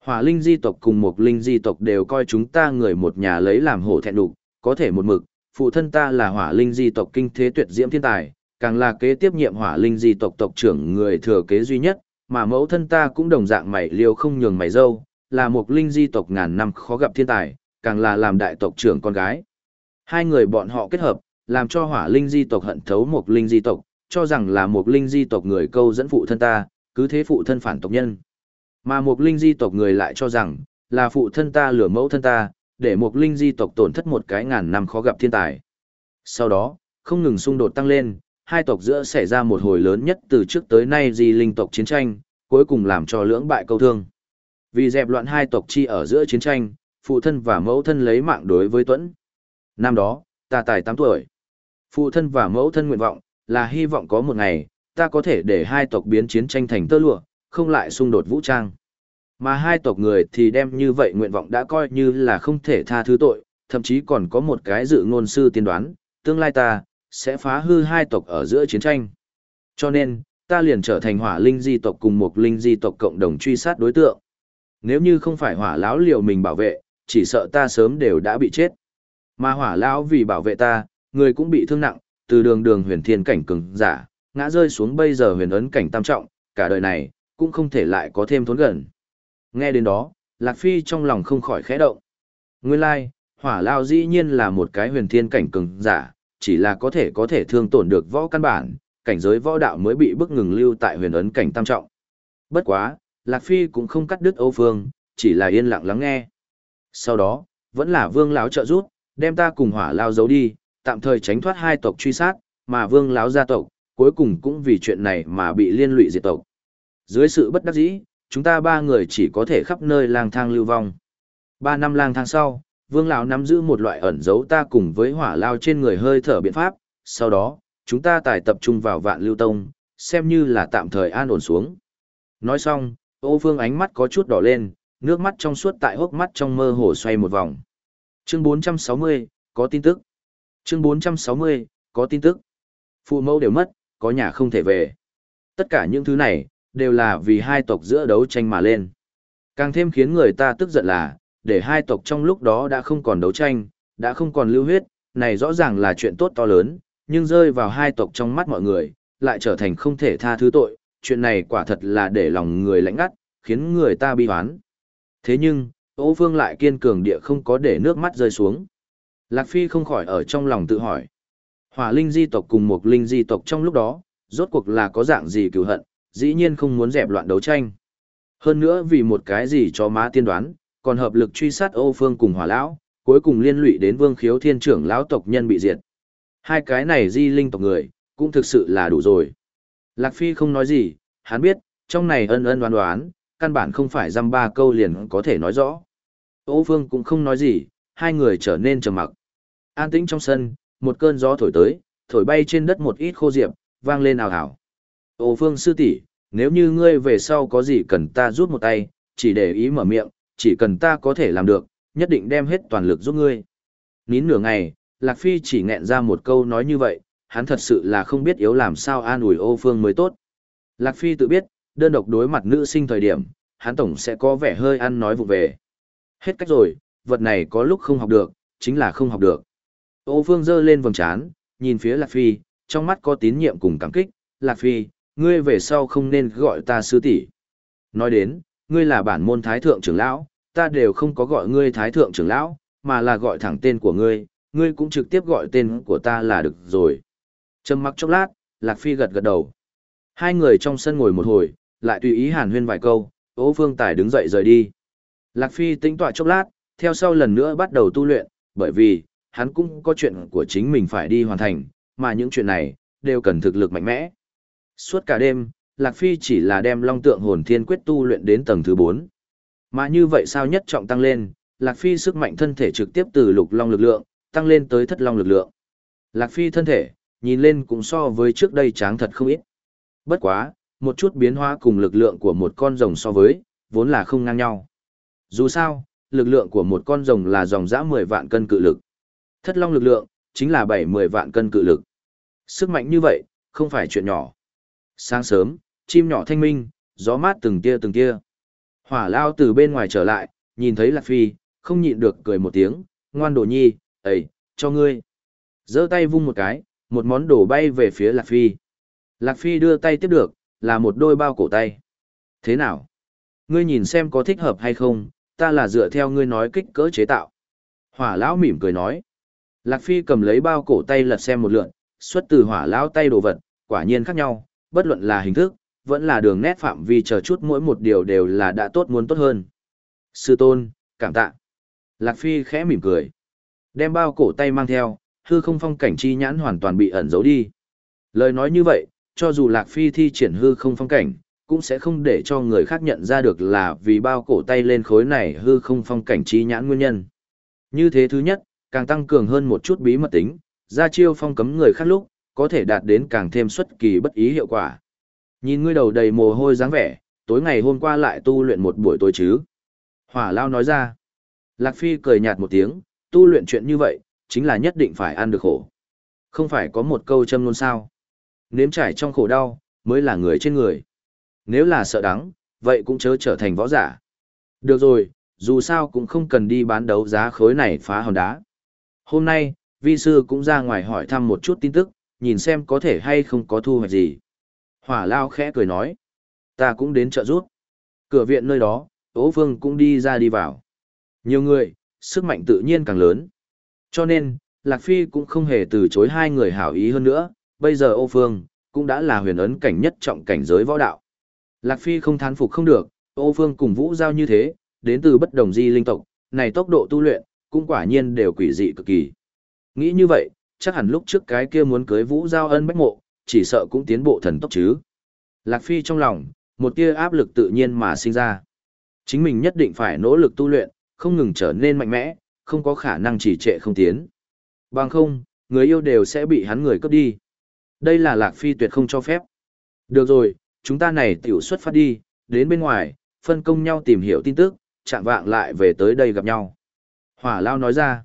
Hỏa linh di tộc cùng một linh di tộc đều coi chúng ta người một nhà lấy làm hổ thẹn đục, có thể một mực, phụ thân ta là hỏa linh di tộc kinh thế tuyệt diễm thiên tài, càng là kế tiếp nhiệm hỏa linh di tộc tộc trưởng người thừa kế duy nhất, mà mẫu thân ta cũng đồng dạng mày liêu không nhường mày dâu, là một linh di tộc ngàn năm khó gặp thiên tài, càng là làm đại tộc trưởng con gái. Hai người bọn họ kết hợp, làm cho hỏa linh di tộc hận thấu một linh di tộc, cho rằng là một linh di tộc người câu dẫn phụ thân ta, cứ thế phụ thân phản tộc nhân. Mà một linh di tộc người lại cho rằng, là phụ thân ta lửa mẫu thân ta, để một linh di tộc tổn thất một cái ngàn năm khó gặp thiên tài. Sau đó, không ngừng xung đột tăng lên, hai tộc giữa xảy ra một hồi lớn nhất từ trước tới nay di linh tộc chiến tranh, cuối cùng làm cho lưỡng bại câu thương. Vì dẹp loạn hai tộc chi ở giữa chiến tranh, phụ thân và mẫu thân lấy mạng đối với Tuấn. Năm đó, ta tài 8 tuổi. Phụ thân và mẫu thân nguyện vọng, là hy vọng có một ngày, ta có thể để hai tộc biến chiến tranh thành tơ lụa, không lại xung đột vũ trang. Mà hai tộc người thì đem như vậy nguyện vọng đã coi như là không thể tha thứ tội, thậm chí còn có một cái dự ngôn sư tiên đoán, tương lai ta, sẽ phá hư hai tộc ở giữa chiến tranh. Cho nên, ta liền trở thành hỏa linh di tộc cùng một linh di tộc cộng đồng truy sát đối tượng. Nếu như không phải hỏa lão liều mình bảo vệ, chỉ sợ ta sớm đều đã bị chết. Mà hỏa lão vì bảo vệ ta, người cũng bị thương nặng, từ đường đường huyền thiên cảnh cường giả, ngã rơi xuống bây giờ huyền ấn cảnh tam trọng, cả đời này, cũng không thể lại có thêm thốn gần. Nghe đến đó, Lạc Phi trong lòng không khỏi khẽ động. Nguyên lai, hỏa lao dĩ nhiên là một cái huyền thiên cảnh cường giả, chỉ là có thể có thể thương tổn được võ căn bản, cảnh giới võ đạo mới bị bức ngừng lưu tại huyền ấn cảnh tam trọng. Bất quá, Lạc Phi cũng không cắt đứt Âu Phương, chỉ là yên lặng lắng nghe. Sau đó, vẫn là vương lão trợ rút, đem ta cùng hỏa lao giấu đi, tạm thời tránh thoát hai tộc truy sát, mà vương lão gia tộc, cuối cùng cũng vì chuyện này mà bị liên lụy diệt tộc. Dưới sự bất đắc dĩ, chúng ta ba người chỉ có thể khắp nơi lang thang lưu vong. Ba năm lang thang sau, vương lão nắm giữ một loại ẩn giấu ta cùng với hỏa lao trên người hơi thở biện pháp, sau đó, chúng ta tài tập trung vào vạn lưu tông, xem như là tạm thời an ổn xuống. Nói xong, ô phương ánh mắt có chút đỏ lên, nước mắt trong suốt tại hốc mắt trong mơ hồ xoay một vòng. Chương 460, có tin tức. Chương 460, có tin tức. Phụ mẫu đều mất, có nhà không thể về. Tất cả những thứ này, đều là vì hai tộc giữa đấu tranh mà lên. Càng thêm khiến người ta tức giận là, để hai tộc trong lúc đó đã không còn đấu tranh, đã không còn lưu huyết, này rõ ràng là chuyện tốt to lớn, nhưng rơi vào hai tộc trong mắt mọi người, lại trở thành không thể tha thứ tội, chuyện này quả thật là để lòng người lạnh ngắt, khiến người ta bi hoán. Thế nhưng, Ô Phương lại kiên cường địa không có để nước mắt rơi xuống. Lạc Phi không khỏi ở trong lòng tự hỏi. Hỏa linh di tộc cùng một linh di tộc trong lúc đó, rốt cuộc là có dạng gì cứu hận, dĩ nhiên không muốn dẹp loạn đấu tranh. Hơn nữa vì một cái gì cho má tiên đoán, còn hợp lực truy sát Âu Phương cùng Hỏa lão, cuối cùng liên lụy đến Vương Khiếu Thiên trưởng lão tộc nhân bị diệt. Hai cái này di linh tộc người, cũng thực sự là đủ rồi. Lạc Phi không nói gì, hắn biết, trong này ân ân đoán đoán, căn bản không phải dăm ba câu liền có thể nói rõ. Âu Phương cũng không nói gì, hai người trở nên trầm mặc. An tĩnh trong sân, một cơn gió thổi tới, thổi bay trên đất một ít khô diệp, vang lên ào ào. Ô phương sư tỷ, nếu như ngươi về sau có gì cần ta rút một tay, chỉ để ý mở miệng, chỉ cần ta có thể làm được, nhất định đem hết toàn lực giúp ngươi. Nín nửa ngày, Lạc Phi chỉ nghẹn ra một câu nói như vậy, hắn thật sự là không biết yếu làm sao an ủi ô phương mới tốt. Lạc Phi tự biết, đơn độc đối mặt nữ sinh thời điểm, hắn tổng sẽ có vẻ hơi ăn nói vụ về. Hết cách rồi, vật này có lúc không học được, chính là không học được. Ô phương giơ lên vầng trán, nhìn phía Lạc Phi, trong mắt có tín nhiệm cùng cảm kích, Lạc Phi, ngươi về sau không nên gọi ta sư tỷ. Nói đến, ngươi là bản môn thái thượng trưởng lão, ta đều không có gọi ngươi thái thượng trưởng lão, mà là gọi thẳng tên của ngươi, ngươi cũng trực tiếp gọi tên của ta là được rồi. Trầm mặc chốc lát, Lạc Phi gật gật đầu. Hai người trong sân ngồi một hồi, lại tùy ý hàn huyên vài câu, Ô Phương Tài đứng dậy rời đi. Lạc Phi tính tọa chốc lát, theo sau lần nữa bắt đầu tu luyện, bởi vì, hắn cũng có chuyện của chính mình phải đi hoàn thành, mà những chuyện này, đều cần thực lực mạnh mẽ. Suốt cả đêm, Lạc Phi chỉ là đem long tượng hồn thiên quyết tu luyện đến tầng thứ 4. Mà như vậy sao nhất trọng tăng lên, Lạc Phi sức mạnh thân thể trực tiếp từ lục long lực lượng, tăng lên tới thất long lực lượng. Lạc Phi thân thể, nhìn lên cũng so với trước đây tráng thật không ít. Bất quá, một chút biến hóa cùng lực lượng của một con rồng so với, vốn là không ngang nhau. Dù sao, lực lượng của một con rồng là dòng dã 10 vạn cân cự lực. Thất long lực lượng, chính là 7-10 vạn cân cự lực. Sức mạnh như vậy, không phải chuyện nhỏ. Sáng sớm, chim nhỏ thanh minh, gió mát từng tia từng tia. Hỏa lao từ bên ngoài trở lại, nhìn thấy Lạc Phi, không nhịn được cười một tiếng, ngoan đồ nhi, ấy, cho ngươi. giơ tay vung một cái, một món đồ bay về phía Lạc Phi. Lạc Phi đưa tay tiếp được, là một đôi bao cổ tay. Thế nào? Ngươi nhìn xem có thích hợp hay không, ta là dựa theo ngươi nói kích cỡ chế tạo. Hỏa lão mỉm cười nói. Lạc Phi cầm lấy bao cổ tay lật xem một lượn, xuất từ hỏa lão tay đồ vật, quả nhiên khác nhau, bất luận là hình thức, vẫn là đường nét phạm vi chờ chút mỗi một điều đều là đã tốt muốn tốt hơn. Sư tôn, cảm tạ. Lạc Phi khẽ mỉm cười. Đem bao cổ tay mang theo, hư không phong cảnh chi nhãn hoàn toàn bị ẩn giấu đi. Lời nói như vậy, cho dù Lạc Phi thi triển hư không phong cảnh, cũng sẽ không để cho người khác nhận ra được là vì bao cổ tay lên khối này hư không phong cảnh trí nhãn nguyên nhân. Như thế thứ nhất, càng tăng cường hơn một chút bí mật tính, ra chiêu phong cấm người khác lúc, có thể đạt đến càng thêm xuất kỳ bất ý hiệu quả. Nhìn ngươi đầu đầy mồ hôi dáng vẻ, tối ngày hôm qua lại tu luyện một buổi tối chứ. Hỏa Lao nói ra. Lạc Phi cười nhạt một tiếng, tu luyện chuyện như vậy, chính là nhất định phải ăn được khổ. Không phải có một câu châm luôn sao. Nếm trải trong khổ đau, mới là người trên người. Nếu là sợ đắng, vậy cũng chớ trở thành võ giả. Được rồi, dù sao cũng không cần đi bán đấu giá khối này phá hòn đá. Hôm nay, vi sư cũng ra ngoài hỏi thăm một chút tin tức, nhìn xem có thể hay không có thu hoạch gì. Hỏa Lao khẽ cười nói. Ta cũng đến chợ rút. Cửa viện nơi đó, Ố Vương cũng đi ra đi vào. Nhiều người, sức mạnh tự nhiên càng lớn. Cho nên, Lạc Phi cũng không hề từ chối hai người hảo ý hơn nữa, bây giờ Ô Phương, cũng đã là huyền ấn cảnh nhất trọng cảnh giới võ đạo. Lạc Phi không thán phục không được, Ô Phương cùng Vũ Giao như thế, đến từ bất đồng di linh tộc, này tốc độ tu luyện, cũng quả nhiên đều quỷ dị cực kỳ. Nghĩ như vậy, chắc hẳn lúc trước cái kia muốn cưới Vũ Giao ân bách mộ, chỉ sợ cũng tiến bộ thần tốc chứ. Lạc Phi trong lòng, một tia áp lực tự nhiên mà sinh ra. Chính mình nhất định phải nỗ lực tu luyện, không ngừng trở nên mạnh mẽ, không có khả năng chỉ trệ không tiến. Bằng không, người yêu đều sẽ bị hắn người cướp đi. Đây là Lạc Phi tuyệt không cho phép. Được rồi, chúng ta này tiểu xuất phát đi, đến bên ngoài, phân công nhau tìm hiểu tin tức, chạm vạng lại về tới đây gặp nhau. Hỏa Lao nói ra,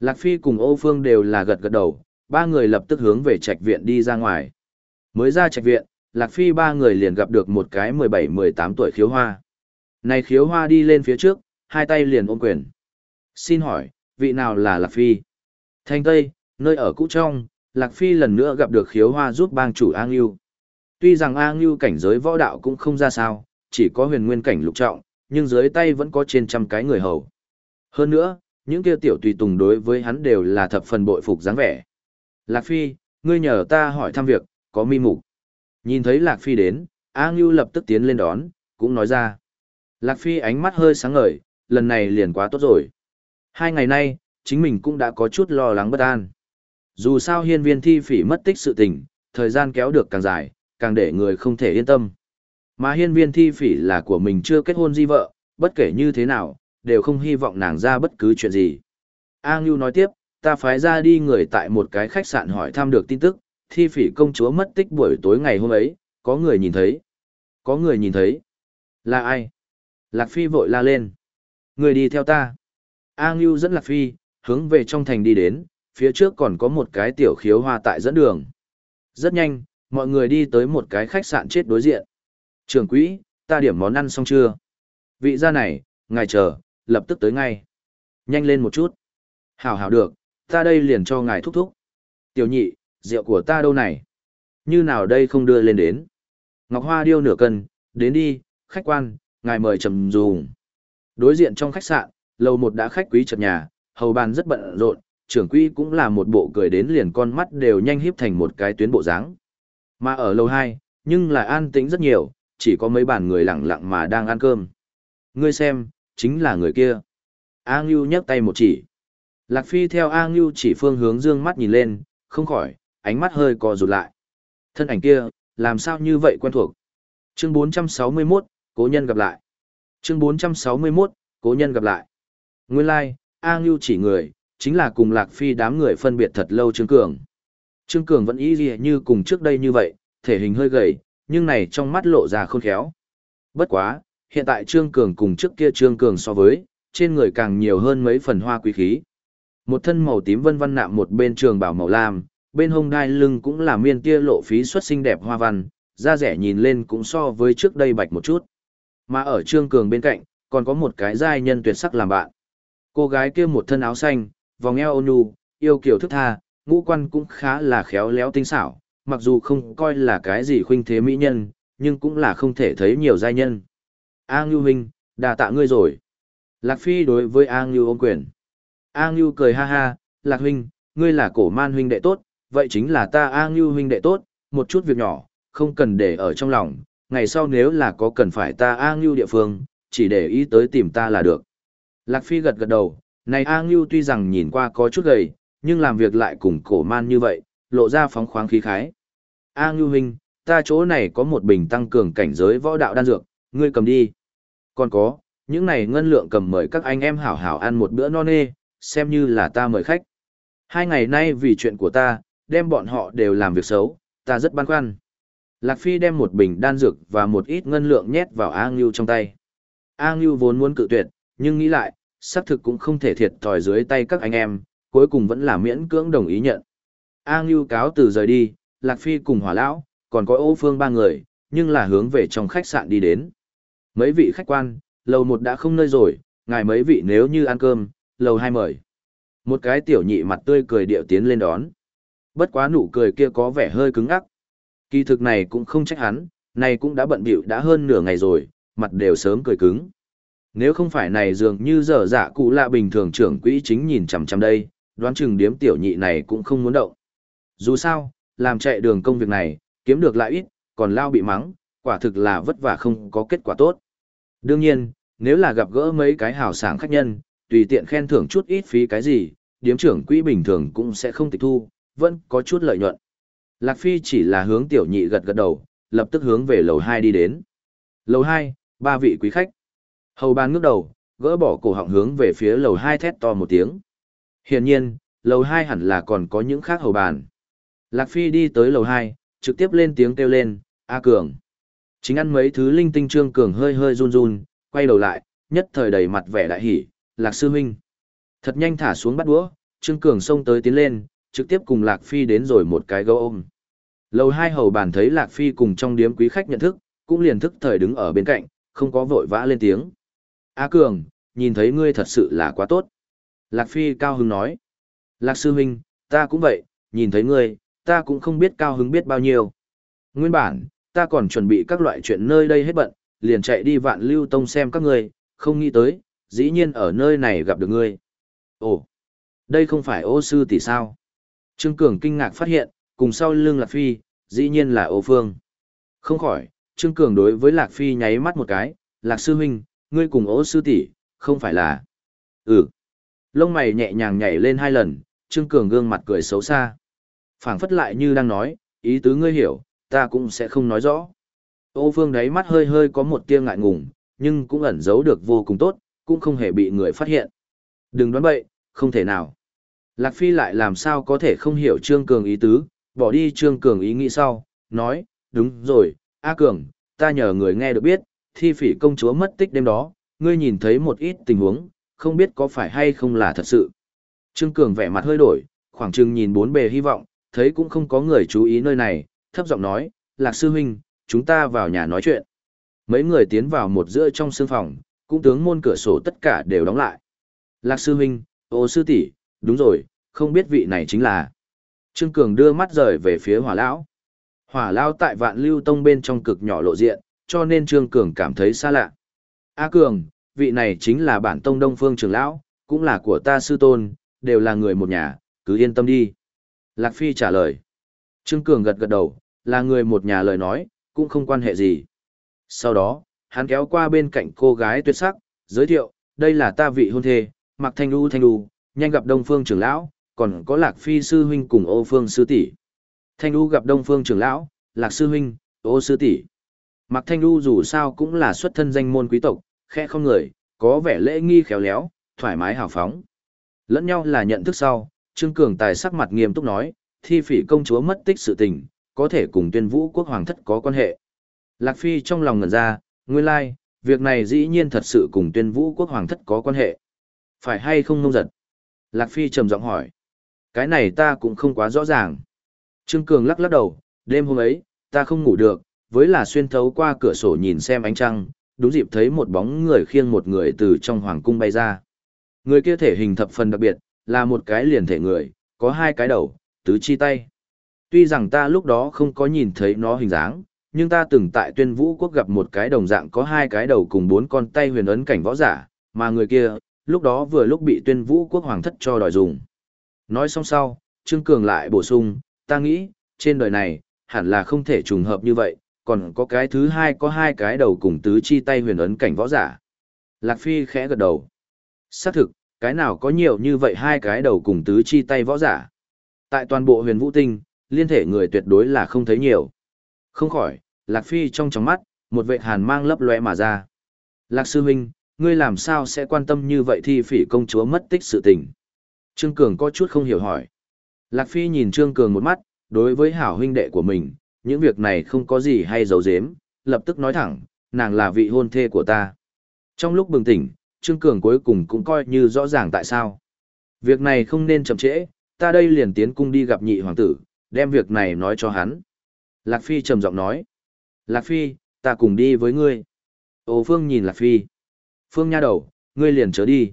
Lạc Phi cùng âu Phương đều là gật gật đầu, ba người lập tức hướng về trạch viện đi ra ngoài. Mới ra trạch viện, Lạc Phi ba người liền gặp được một cái 17-18 tuổi khiếu hoa. Này khiếu hoa đi lên phía trước, hai tay liền ôm quyền. Xin hỏi, vị nào là Lạc Phi? Thanh Tây, nơi ở cũ trong, Lạc Phi lần nữa gặp được khiếu hoa giúp bang chủ An Yêu. Tuy rằng A Ngưu cảnh giới võ đạo cũng không ra sao, chỉ có huyền nguyên cảnh lục trọng, nhưng dưới tay vẫn có trên trăm cái người hầu. Hơn nữa, những kia tiểu tùy tùng đối với hắn đều là thập phần bội phục dáng vẻ. Lạc Phi, ngươi nhờ ta hỏi thăm việc, có mi mục. Nhìn thấy Lạc Phi đến, A Ngưu lập tức tiến lên đón, cũng nói ra. Lạc Phi ánh mắt hơi sáng ngời, lần này liền quá tốt rồi. Hai ngày nay, chính mình cũng đã có chút lo lắng bất an. Dù sao hiên viên thi phỉ mất tích sự tình, thời gian kéo được càng dài, càng để người không thể yên tâm. Mà hiên viên thi phỉ là của mình chưa kết hôn di vợ, bất kể như thế nào, đều không hy vọng nàng ra bất cứ chuyện gì. A Ngưu nói tiếp, ta phái ra đi người tại một cái khách sạn hỏi thăm được tin tức, thi phỉ công chúa mất tích buổi tối ngày hôm ấy, có người nhìn thấy. Có người nhìn thấy. Là ai? Lạc Phi vội la lên. Người đi theo ta. A Ngưu dẫn Lạc Phi, hướng về trong thành đi đến, phía trước còn có một cái tiểu khiếu hoa tại dẫn đường. Rất nhanh, mọi người đi tới một cái khách sạn chết đối diện. Trường quỹ, ta điểm món ăn xong chưa? Vị gia này, ngài chờ, lập tức tới ngay. Nhanh lên một chút. Hảo hảo được, ta đây liền cho ngài thúc thúc. Tiểu nhị, rượu của ta đâu này? Như nào đây không đưa lên đến? Ngọc Hoa điêu nửa cân, đến đi, khách quan, ngài mời trầm dùng. Đối diện trong khách sạn, lầu một đã khách quý chật nhà, hầu bàn rất bận rộn, trưởng quỹ cũng là một bộ cười đến liền con mắt đều nhanh híp thành một cái tuyến bộ dáng. Mà ở lầu hai, nhưng lại an tĩnh rất nhiều, chỉ có mấy bàn người lặng lặng mà đang ăn cơm. Ngươi xem, chính là người kia. A Ngưu nhấc tay một chỉ. Lạc Phi theo A Ngưu chỉ phương hướng dương mắt nhìn lên, không khỏi, ánh mắt hơi co rụt lại. Thân ảnh kia, làm sao như vậy quen thuộc. Chương 461, cố nhân gặp lại. Chương 461, cố nhân gặp lại. Nguyên lai, like, A Ngưu chỉ người, chính là cùng Lạc Phi đám người phân biệt thật lâu Trương Cường. Trương Cường vẫn y gì như cùng trước đây như vậy, thể hình hơi gầy, nhưng này trong mắt lộ ra khôn khéo. Bất quá, hiện tại Trương Cường cùng trước kia Trương Cường so với, trên người càng nhiều hơn mấy phần hoa quý khí. Một thân màu tím vân vân nạm một bên trường bảo màu lam, bên hông đai lưng cũng là miên tia lộ phí xuất xinh đẹp hoa văn, da rẻ nhìn lên cũng so với trước đây bạch một chút. Mà ở Trương Cường bên cạnh, còn có một cái giai nhân tuyệt sắc làm bạn. Cô gái kia một thân áo xanh, vòng eo nu, yêu kiều thức tha, ngũ quan cũng khá là khéo léo tinh xảo, mặc dù không coi là cái gì khuynh thế mỹ nhân, nhưng cũng là không thể thấy nhiều giai nhân. A Ngưu Minh, đà tạ ngươi rồi. Lạc Phi đối với A Ngưu ôm quyền. A Ngưu cười ha ha, Lạc huynh, ngươi là cổ man huynh đệ tốt, vậy chính là ta A Ngưu huynh đệ tốt, một chút việc nhỏ, không cần để ở trong lòng, ngày sau nếu là có cần phải ta A Ngưu địa phương, chỉ để ý tới tìm ta là được. Lạc Phi gật gật đầu, này A Ngưu tuy rằng nhìn qua có chút gầy, nhưng làm việc lại cùng cổ man như vậy, lộ ra phóng khoáng khí khái. A Ngưu Minh, ta chỗ này có một bình tăng cường cảnh giới võ đạo đan dược, ngươi cầm đi. Còn có, những này ngân lượng cầm mời các anh em hảo hảo ăn một bữa no nê, xem như là ta mời khách. Hai ngày nay vì chuyện của ta, đem bọn họ đều làm việc xấu, ta rất băn khoăn. Lạc Phi đem một bình đan dược và một ít ngân lượng nhét vào A Ngưu trong tay. A Ngưu vốn muốn cự tuyệt, nhưng nghĩ lại, xác thực cũng không thể thiệt thòi dưới tay các anh em, cuối cùng vẫn là miễn cưỡng đồng ý nhận. A Ngưu cáo từ rời đi, Lạc Phi cùng hỏa lão, còn có ô phương ba người, nhưng là hướng về trong khách sạn đi đến. Mấy vị khách quan, lầu một đã không nơi rồi, ngài mấy vị nếu như ăn cơm, lầu hai mời. Một cái tiểu nhị mặt tươi cười điệu tiến lên đón. Bất quá nụ cười kia có vẻ hơi cứng ắc. Kỳ thực này cũng không trách hắn, này cũng đã bận bịu đã hơn nửa ngày rồi, mặt đều sớm cười cứng. Nếu không phải này dường như dở dạ cụ lạ bình thường trưởng quỹ chính nhìn chằm chằm đây, đoán chừng điếm tiểu nhị này cũng không muốn động. Dù sao, làm chạy đường công việc này, kiếm được lại ít, còn lao bị mắng, quả thực là vất vả không có kết quả tốt. Đương nhiên, nếu là gặp gỡ mấy cái hào sảng khách nhân, tùy tiện khen thưởng chút ít phí cái gì, điếm trưởng quỹ bình thường cũng sẽ không tịch thu, vẫn có chút lợi nhuận. Lạc Phi chỉ là hướng tiểu nhị gật gật đầu, lập tức hướng về lầu 2 đi đến. Lầu 2, ba vị quý khách. Hầu bàn ngước đầu, gỡ bỏ cổ họng hướng về phía lầu 2 thét to một tiếng. Hiển nhiên, lầu 2 hẳn là còn có những khác hầu bàn. Lạc Phi đi tới lầu 2, trực tiếp lên tiếng kêu lên, A Cường. Chính ăn mấy thứ linh tinh trương Cường hơi hơi run run, quay đầu lại, nhất thời đầy mặt vẻ đại hỉ, Lạc Sư Minh. Thật nhanh thả xuống bắt đũa, Trương Cường xông tới tiến lên, trực tiếp cùng Lạc Phi đến rồi một cái gấu ôm. Lầu hai hầu bàn thấy Lạc Phi cùng trong điếm quý khách nhận thức, cũng liền thức thời đứng ở bên cạnh, không có vội vã lên tiếng. A Cường, nhìn thấy ngươi thật sự là quá tốt. Lạc Phi cao hứng nói. Lạc Sư huynh, ta cũng vậy, nhìn thấy ngươi, ta cũng không biết cao hứng biết bao nhiêu. Nguyên bản, ta còn chuẩn bị các loại chuyện nơi đây hết bận, liền chạy đi vạn lưu tông xem các ngươi, không nghĩ tới, dĩ nhiên ở nơi này gặp được ngươi. Ồ, đây không phải ô sư tỷ sao? Trương Cường kinh ngạc phát hiện, cùng sau lưng Lạc Phi, dĩ nhiên là ô phương. Không khỏi, Trương Cường đối với Lạc Phi nháy mắt một cái, Lạc sư huynh, ngươi cùng ô sư tỷ, không phải là... Ừ. Lông mày nhẹ nhàng nhảy lên hai lần, Trương Cường gương mặt cười xấu xa phảng phất lại như đang nói, ý tứ ngươi hiểu, ta cũng sẽ không nói rõ. Ô phương đáy mắt hơi hơi có một tia ngại ngùng, nhưng cũng ẩn giấu được vô cùng tốt, cũng không hề bị người phát hiện. Đừng đoán bậy, không thể nào. Lạc Phi lại làm sao có thể không hiểu Trương Cường ý tứ, bỏ đi Trương Cường ý nghĩ sau, nói, đúng rồi, A Cường, ta nhờ người nghe được biết, thi phỉ công chúa mất tích đêm đó, ngươi nhìn thấy một ít tình huống, không biết có phải hay không là thật sự. Trương Cường vẻ mặt hơi đổi, khoảng chừng nhìn bốn bề hy vọng, thấy cũng không có người chú ý nơi này, thấp giọng nói, Lạc Sư Huynh, chúng ta vào nhà nói chuyện. Mấy người tiến vào một giữa trong sương phòng, cũng tướng môn cửa sổ tất cả đều đóng lại. Lạc Sư Huynh, ô sư tỷ, đúng rồi, không biết vị này chính là. Trương Cường đưa mắt rời về phía hỏa lão. Hỏa lão tại vạn lưu tông bên trong cực nhỏ lộ diện, cho nên Trương Cường cảm thấy xa lạ. A Cường, vị này chính là bản tông đông phương trưởng lão, cũng là của ta sư tôn, đều là người một nhà, cứ yên tâm đi. Lạc Phi trả lời. Trương Cường gật gật đầu, là người một nhà lời nói, cũng không quan hệ gì. Sau đó, hắn kéo qua bên cạnh cô gái tuyệt sắc, giới thiệu, đây là ta vị hôn thê, Mạc Thanh Du Thanh Du, nhanh gặp Đông Phương trưởng lão, còn có Lạc Phi sư huynh cùng Ô Phương sư tỷ. Thanh Du gặp Đông Phương trưởng lão, Lạc sư huynh, Ô sư tỷ. Mạc Thanh Du dù sao cũng là xuất thân danh môn quý tộc, khẽ không người, có vẻ lễ nghi khéo léo, thoải mái hào phóng. Lẫn nhau là nhận thức sau, Trương Cường Tài sắc mặt nghiêm túc nói, thi phỉ công chúa mất tích sự tình, có thể cùng tuyên vũ quốc hoàng thất có quan hệ. Lạc Phi trong lòng ngẩn ra, nguyên lai, like, việc này dĩ nhiên thật sự cùng tuyên vũ quốc hoàng thất có quan hệ. Phải hay không nông giật? Lạc Phi trầm giọng hỏi. Cái này ta cũng không quá rõ ràng. Trương Cường lắc lắc đầu, đêm hôm ấy, ta không ngủ được, với là xuyên thấu qua cửa sổ nhìn xem ánh trăng, đúng dịp thấy một bóng người khiêng một người từ trong hoàng cung bay ra. Người kia thể hình thập phần đặc biệt, là một cái liền thể người, có hai cái đầu, tứ chi tay. Tuy rằng ta lúc đó không có nhìn thấy nó hình dáng, nhưng ta từng tại tuyên vũ quốc gặp một cái đồng dạng có hai cái đầu cùng bốn con tay huyền ấn cảnh võ giả, mà người kia, lúc đó vừa lúc bị tuyên vũ quốc hoàng thất cho đòi dùng. Nói xong sau, Trương Cường lại bổ sung, ta nghĩ, trên đời này, hẳn là không thể trùng hợp như vậy, còn có cái thứ hai có hai cái đầu cùng tứ chi tay huyền ấn cảnh võ giả. Lạc Phi khẽ gật đầu. Xác thực, cái nào có nhiều như vậy hai cái đầu cùng tứ chi tay võ giả. Tại toàn bộ huyền vũ tinh, liên thể người tuyệt đối là không thấy nhiều. Không khỏi, Lạc Phi trong trong mắt, một vệ hàn mang lấp lóe mà ra. Lạc Sư Minh, ngươi làm sao sẽ quan tâm như vậy thi phỉ công chúa mất tích sự tình? Trương Cường có chút không hiểu hỏi. Lạc Phi nhìn Trương Cường một mắt, đối với hảo huynh đệ của mình, những việc này không có gì hay giấu giếm, lập tức nói thẳng, nàng là vị hôn thê của ta. Trong lúc bừng tỉnh, Trương Cường cuối cùng cũng coi như rõ ràng tại sao. Việc này không nên chậm trễ, ta đây liền tiến cung đi gặp nhị hoàng tử, đem việc này nói cho hắn. Lạc Phi trầm giọng nói. Lạc Phi, ta cùng đi với ngươi. Ô Phương nhìn Lạc Phi. Phương nha đầu, ngươi liền chớ đi.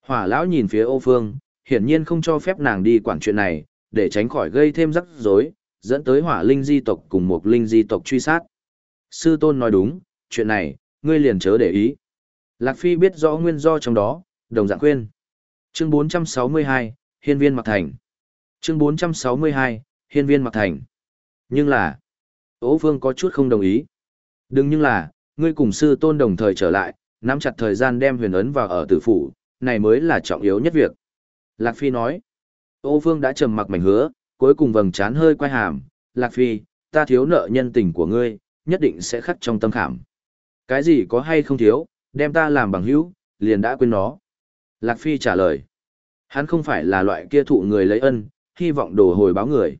Hỏa lão nhìn phía ô Phương, hiển nhiên không cho phép nàng đi quản chuyện này, để tránh khỏi gây thêm rắc rối, dẫn tới hỏa linh di tộc cùng một linh di tộc truy sát. Sư tôn nói đúng, chuyện này, ngươi liền chớ để ý. Lạc Phi biết rõ nguyên do trong đó, đồng dạng khuyên. Chương 462, Hiên viên Mạc Thành. Chương 462, Hiên viên Mạc Thành. Nhưng là, Ô Phương có chút không đồng ý. Đừng nhưng là, ngươi cùng sư tôn đồng thời trở lại, nắm chặt thời gian đem huyền ấn vào ở tử phủ, này mới là trọng yếu nhất việc. Lạc Phi nói, Ô Phương đã trầm mặc mảnh hứa, cuối cùng vầng trán hơi quay hàm, Lạc Phi, ta thiếu nợ nhân tình của ngươi, nhất định sẽ khắc trong tâm khảm. Cái gì có hay không thiếu, đem ta làm bằng hữu, liền đã quên nó. Lạc Phi trả lời, hắn không phải là loại kia thụ người lấy ân, hy vọng đổ hồi báo người.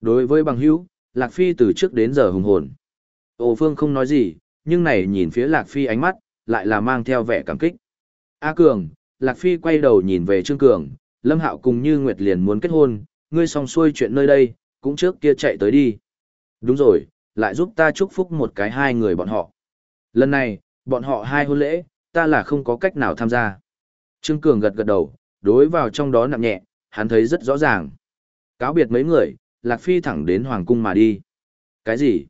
Đối với bằng hữu, Lạc Phi từ trước đến giờ hùng hồn. Ô Phương không nói gì, nhưng này nhìn phía Lạc Phi ánh mắt, lại là mang theo vẻ cảm kích. A Cường, Lạc Phi quay đầu nhìn về Trương Cường, Lâm Hạo cùng Như Nguyệt liền muốn kết hôn, ngươi xong xuôi chuyện nơi đây, cũng trước kia chạy tới đi. Đúng rồi, lại giúp ta chúc phúc một cái hai người bọn họ. Lần này, bọn họ hai hôn lễ, ta là không có cách nào tham gia. Trương Cường gật gật đầu, đối vào trong đó nặng nhẹ, hắn thấy rất rõ ràng. Cáo biệt mấy người, Lạc Phi thẳng đến Hoàng Cung mà đi. Cái gì?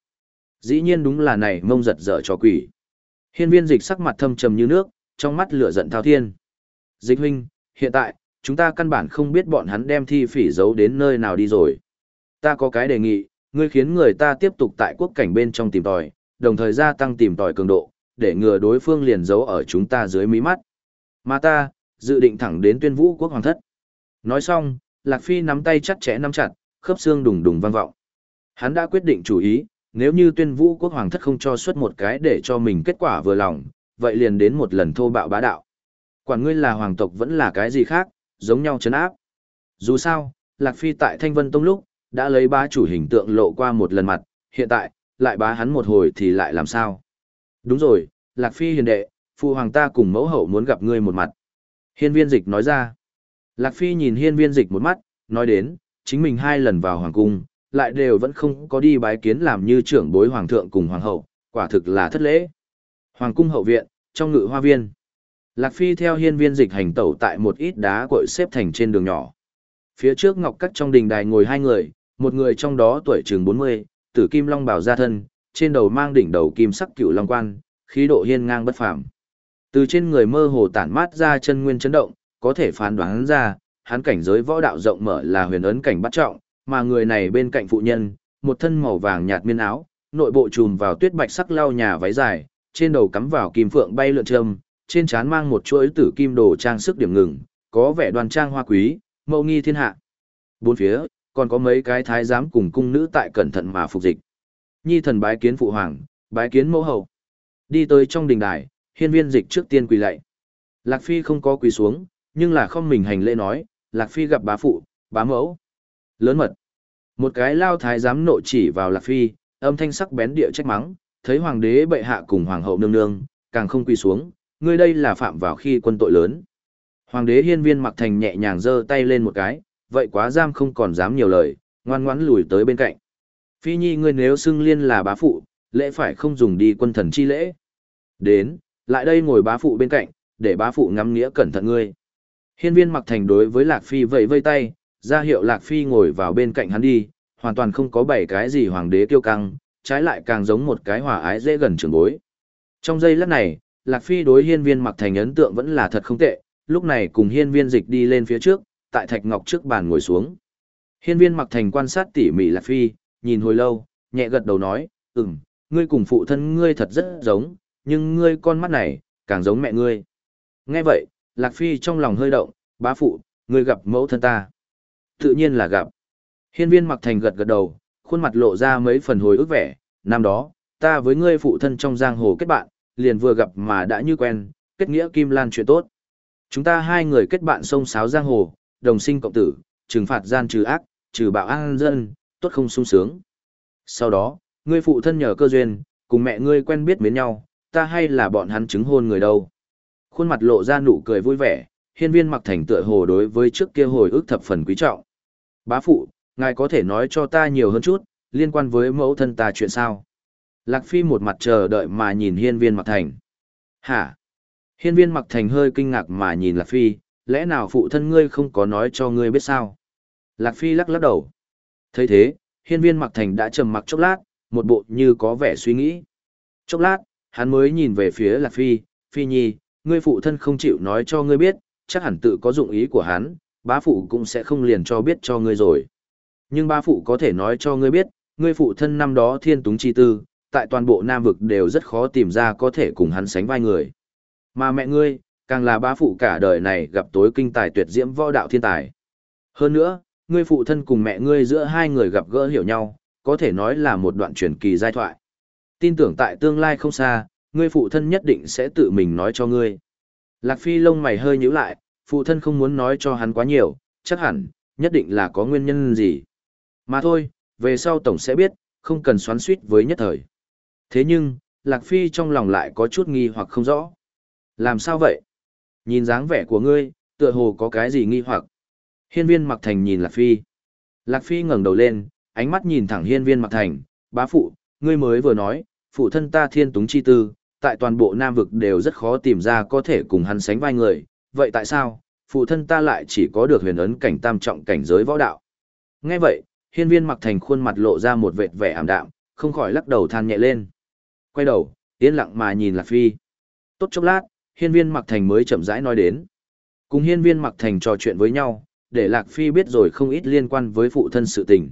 Dĩ nhiên đúng là này mông giật dở cho quỷ. Hiên viên dịch sắc mặt thâm trầm như nước, trong mắt lửa giận thao thiên. Dịch huynh, hiện tại, chúng ta căn bản không biết bọn hắn đem thi phỉ giấu đến nơi nào đi rồi. Ta có cái đề nghị, ngươi khiến người ta tiếp tục tại quốc cảnh bên trong tìm tòi, đồng thời gia tăng tìm tòi cường độ, để ngừa đối phương liền giấu ở chúng ta dưới mí mắt. Mà ta, dự định thẳng đến tuyên vũ quốc hoàng thất. Nói xong, Lạc Phi nắm tay chặt chẽ nắm chặt, khớp xương đùng đùng vang vọng. Hắn đã quyết định chủ ý, nếu như tuyên vũ quốc hoàng thất không cho xuất một cái để cho mình kết quả vừa lòng, vậy liền đến một lần thô bạo bá đạo. Quản ngươi là hoàng tộc vẫn là cái gì khác, giống nhau chấn áp. Dù sao, Lạc Phi tại Thanh Vân Tông lúc, đã lấy bá chủ hình tượng lộ qua một lần mặt, hiện tại, lại bá hắn một hồi thì lại làm sao? Đúng rồi, Lạc Phi hiền đệ, phụ hoàng ta cùng mẫu hậu muốn gặp ngươi một mặt. Hiên viên dịch nói ra. Lạc Phi nhìn hiên viên dịch một mắt, nói đến, chính mình hai lần vào hoàng cung, lại đều vẫn không có đi bái kiến làm như trưởng bối hoàng thượng cùng hoàng hậu, quả thực là thất lễ. Hoàng cung hậu viện, trong ngự hoa viên. Lạc Phi theo hiên viên dịch hành tẩu tại một ít đá cội xếp thành trên đường nhỏ. Phía trước ngọc cắt trong đình đài ngồi hai người, một người trong đó tuổi chừng 40, tử kim long bảo ra thân, trên đầu mang đỉnh đầu kim sắc cựu long quan, khí độ hiên ngang bất phàm. Từ trên người mơ hồ tản mát ra chân nguyên chấn động, có thể phán đoán ra, hắn cảnh giới võ đạo rộng mở là huyền ấn cảnh bắt trọng, mà người này bên cạnh phụ nhân, một thân màu vàng nhạt miên áo, nội bộ trùm vào tuyết bạch sắc lau nhà váy dài, trên đầu cắm vào kim phượng bay lượn trâm, trên trán mang một chuỗi tử kim đồ trang sức điểm ngừng, có vẻ đoan trang hoa quý, mẫu nghi thiên hạ. Bốn phía, còn có mấy cái thái giám cùng cung nữ tại cẩn thận mà phục dịch. Nhi thần bái kiến phụ hoàng, bái kiến mẫu hậu. Đi tới trong đình đài, hiên viên dịch trước tiên quỳ lạy. Lạc Phi không có quỳ xuống, nhưng là không mình hành lễ nói, Lạc Phi gặp bá phụ, bá mẫu. Lớn mật. Một cái lao thái giám nộ chỉ vào Lạc Phi, âm thanh sắc bén địa trách mắng, thấy hoàng đế bệ hạ cùng hoàng hậu nương nương, càng không quỳ xuống, ngươi đây là phạm vào khi quân tội lớn. Hoàng đế hiên viên mặc thành nhẹ nhàng giơ tay lên một cái, vậy quá giam không còn dám nhiều lời, ngoan ngoãn lùi tới bên cạnh. Phi nhi ngươi nếu xưng liên là bá phụ, lễ phải không dùng đi quân thần chi lễ. Đến, lại đây ngồi bá phụ bên cạnh, để bá phụ ngắm nghĩa cẩn thận ngươi. Hiên viên mặc thành đối với Lạc Phi vẫy vây tay, ra hiệu Lạc Phi ngồi vào bên cạnh hắn đi, hoàn toàn không có bảy cái gì hoàng đế kiêu căng, trái lại càng giống một cái hòa ái dễ gần trường bối. Trong giây lát này, Lạc Phi đối hiên viên mặc thành ấn tượng vẫn là thật không tệ, lúc này cùng hiên viên dịch đi lên phía trước, tại thạch ngọc trước bàn ngồi xuống. Hiên viên mặc thành quan sát tỉ mỉ Lạc Phi, nhìn hồi lâu, nhẹ gật đầu nói, ừm, ngươi cùng phụ thân ngươi thật rất giống, nhưng ngươi con mắt này, càng giống mẹ ngươi. Nghe vậy, Lạc Phi trong lòng hơi động, bá phụ, ngươi gặp mẫu thân ta. Tự nhiên là gặp. Hiên viên mặc thành gật gật đầu, khuôn mặt lộ ra mấy phần hồi ức vẻ, năm đó, ta với ngươi phụ thân trong giang hồ kết bạn, liền vừa gặp mà đã như quen, kết nghĩa kim lan chuyện tốt. Chúng ta hai người kết bạn sông sáo giang hồ, đồng sinh cộng tử, trừng phạt gian trừ ác, trừ bạo an dân, tốt không sung sướng. Sau đó, ngươi phụ thân nhờ cơ duyên, cùng mẹ ngươi quen biết mến nhau, ta hay là bọn hắn chứng hôn người đâu. Khuôn mặt lộ ra nụ cười vui vẻ, hiên viên mặc thành tựa hồ đối với trước kia hồi ức thập phần quý trọng. Bá phụ, ngài có thể nói cho ta nhiều hơn chút, liên quan với mẫu thân ta chuyện sao? Lạc Phi một mặt chờ đợi mà nhìn hiên viên mặc thành. Hả? Hiên viên mặc thành hơi kinh ngạc mà nhìn Lạc Phi, lẽ nào phụ thân ngươi không có nói cho ngươi biết sao? Lạc Phi lắc lắc đầu. thấy thế, hiên viên mặc thành đã trầm mặc chốc lát, một bộ như có vẻ suy nghĩ. Chốc lát, hắn mới nhìn về phía Lạc Phi, Phi Nhi, ngươi phụ thân không chịu nói cho ngươi biết, chắc hẳn tự có dụng ý của hắn, bá phụ cũng sẽ không liền cho biết cho ngươi rồi. Nhưng bá phụ có thể nói cho ngươi biết, ngươi phụ thân năm đó thiên túng chi tư, tại toàn bộ Nam vực đều rất khó tìm ra có thể cùng hắn sánh vai người. Mà mẹ ngươi, càng là bá phụ cả đời này gặp tối kinh tài tuyệt diễm võ đạo thiên tài. Hơn nữa, ngươi phụ thân cùng mẹ ngươi giữa hai người gặp gỡ hiểu nhau, có thể nói là một đoạn truyền kỳ giai thoại. Tin tưởng tại tương lai không xa, ngươi phụ thân nhất định sẽ tự mình nói cho ngươi. Lạc Phi lông mày hơi nhíu lại, phụ thân không muốn nói cho hắn quá nhiều, chắc hẳn, nhất định là có nguyên nhân gì. Mà thôi, về sau tổng sẽ biết, không cần xoắn suýt với nhất thời. Thế nhưng, Lạc Phi trong lòng lại có chút nghi hoặc không rõ. Làm sao vậy? Nhìn dáng vẻ của ngươi, tựa hồ có cái gì nghi hoặc. Hiên viên mặc thành nhìn Lạc Phi. Lạc Phi ngẩng đầu lên, ánh mắt nhìn thẳng hiên viên mặc thành, bá phụ, ngươi mới vừa nói, phụ thân ta thiên túng chi tư, tại toàn bộ Nam vực đều rất khó tìm ra có thể cùng hắn sánh vai người, vậy tại sao, phụ thân ta lại chỉ có được huyền ấn cảnh tam trọng cảnh giới võ đạo? Nghe vậy, hiên viên mặc thành khuôn mặt lộ ra một vệt vẻ ảm đạm, không khỏi lắc đầu than nhẹ lên. Quay đầu, yên lặng mà nhìn Lạc Phi. Tốt chốc lát, hiên viên mặc thành mới chậm rãi nói đến. Cùng hiên viên mặc thành trò chuyện với nhau, để Lạc Phi biết rồi không ít liên quan với phụ thân sự tình.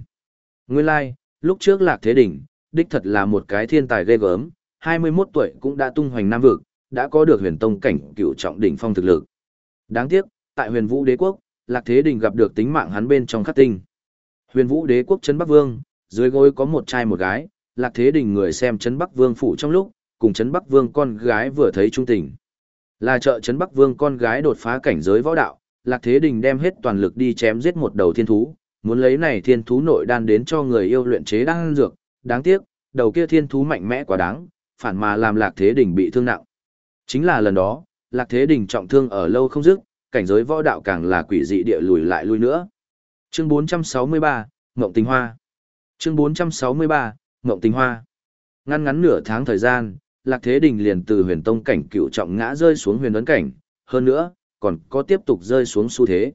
Nguyên lai, like, lúc trước Lạc Thế Đỉnh, đích thật là một cái thiên tài ghê gớm, 21 tuổi cũng đã tung hoành Nam Vực, đã có được huyền tông cảnh cựu trọng đỉnh phong thực lực. Đáng tiếc, tại huyền vũ đế quốc, Lạc Thế Đình gặp được tính mạng hắn bên trong khắc tinh. Huyền vũ đế quốc Trấn Bắc Vương, dưới gối có một trai một gái, Lạc Thế Đình người xem Trấn Bắc Vương phủ trong lúc, cùng Trấn Bắc Vương con gái vừa thấy trung tình. Là trợ Trấn Bắc Vương con gái đột phá cảnh giới võ đạo, Lạc Thế Đình đem hết toàn lực đi chém giết một đầu thiên thú, muốn lấy này thiên thú nội đan đến cho người yêu luyện chế đan dược, đáng tiếc, đầu kia thiên thú mạnh mẽ quá đáng, phản mà làm Lạc Thế Đình bị thương nặng. Chính là lần đó, Lạc Thế Đình trọng thương ở lâu không dứt, cảnh giới võ đạo càng là quỷ dị địa lùi lại lui nữa. Chương 463, Ngộng Tình Hoa. Chương 463, Ngộng Tình Hoa. Ngăn ngắn nửa tháng thời gian, Lạc Thế Đình liền từ huyền tông cảnh cựu trọng ngã rơi xuống huyền ấn cảnh, hơn nữa, còn có tiếp tục rơi xuống xu thế.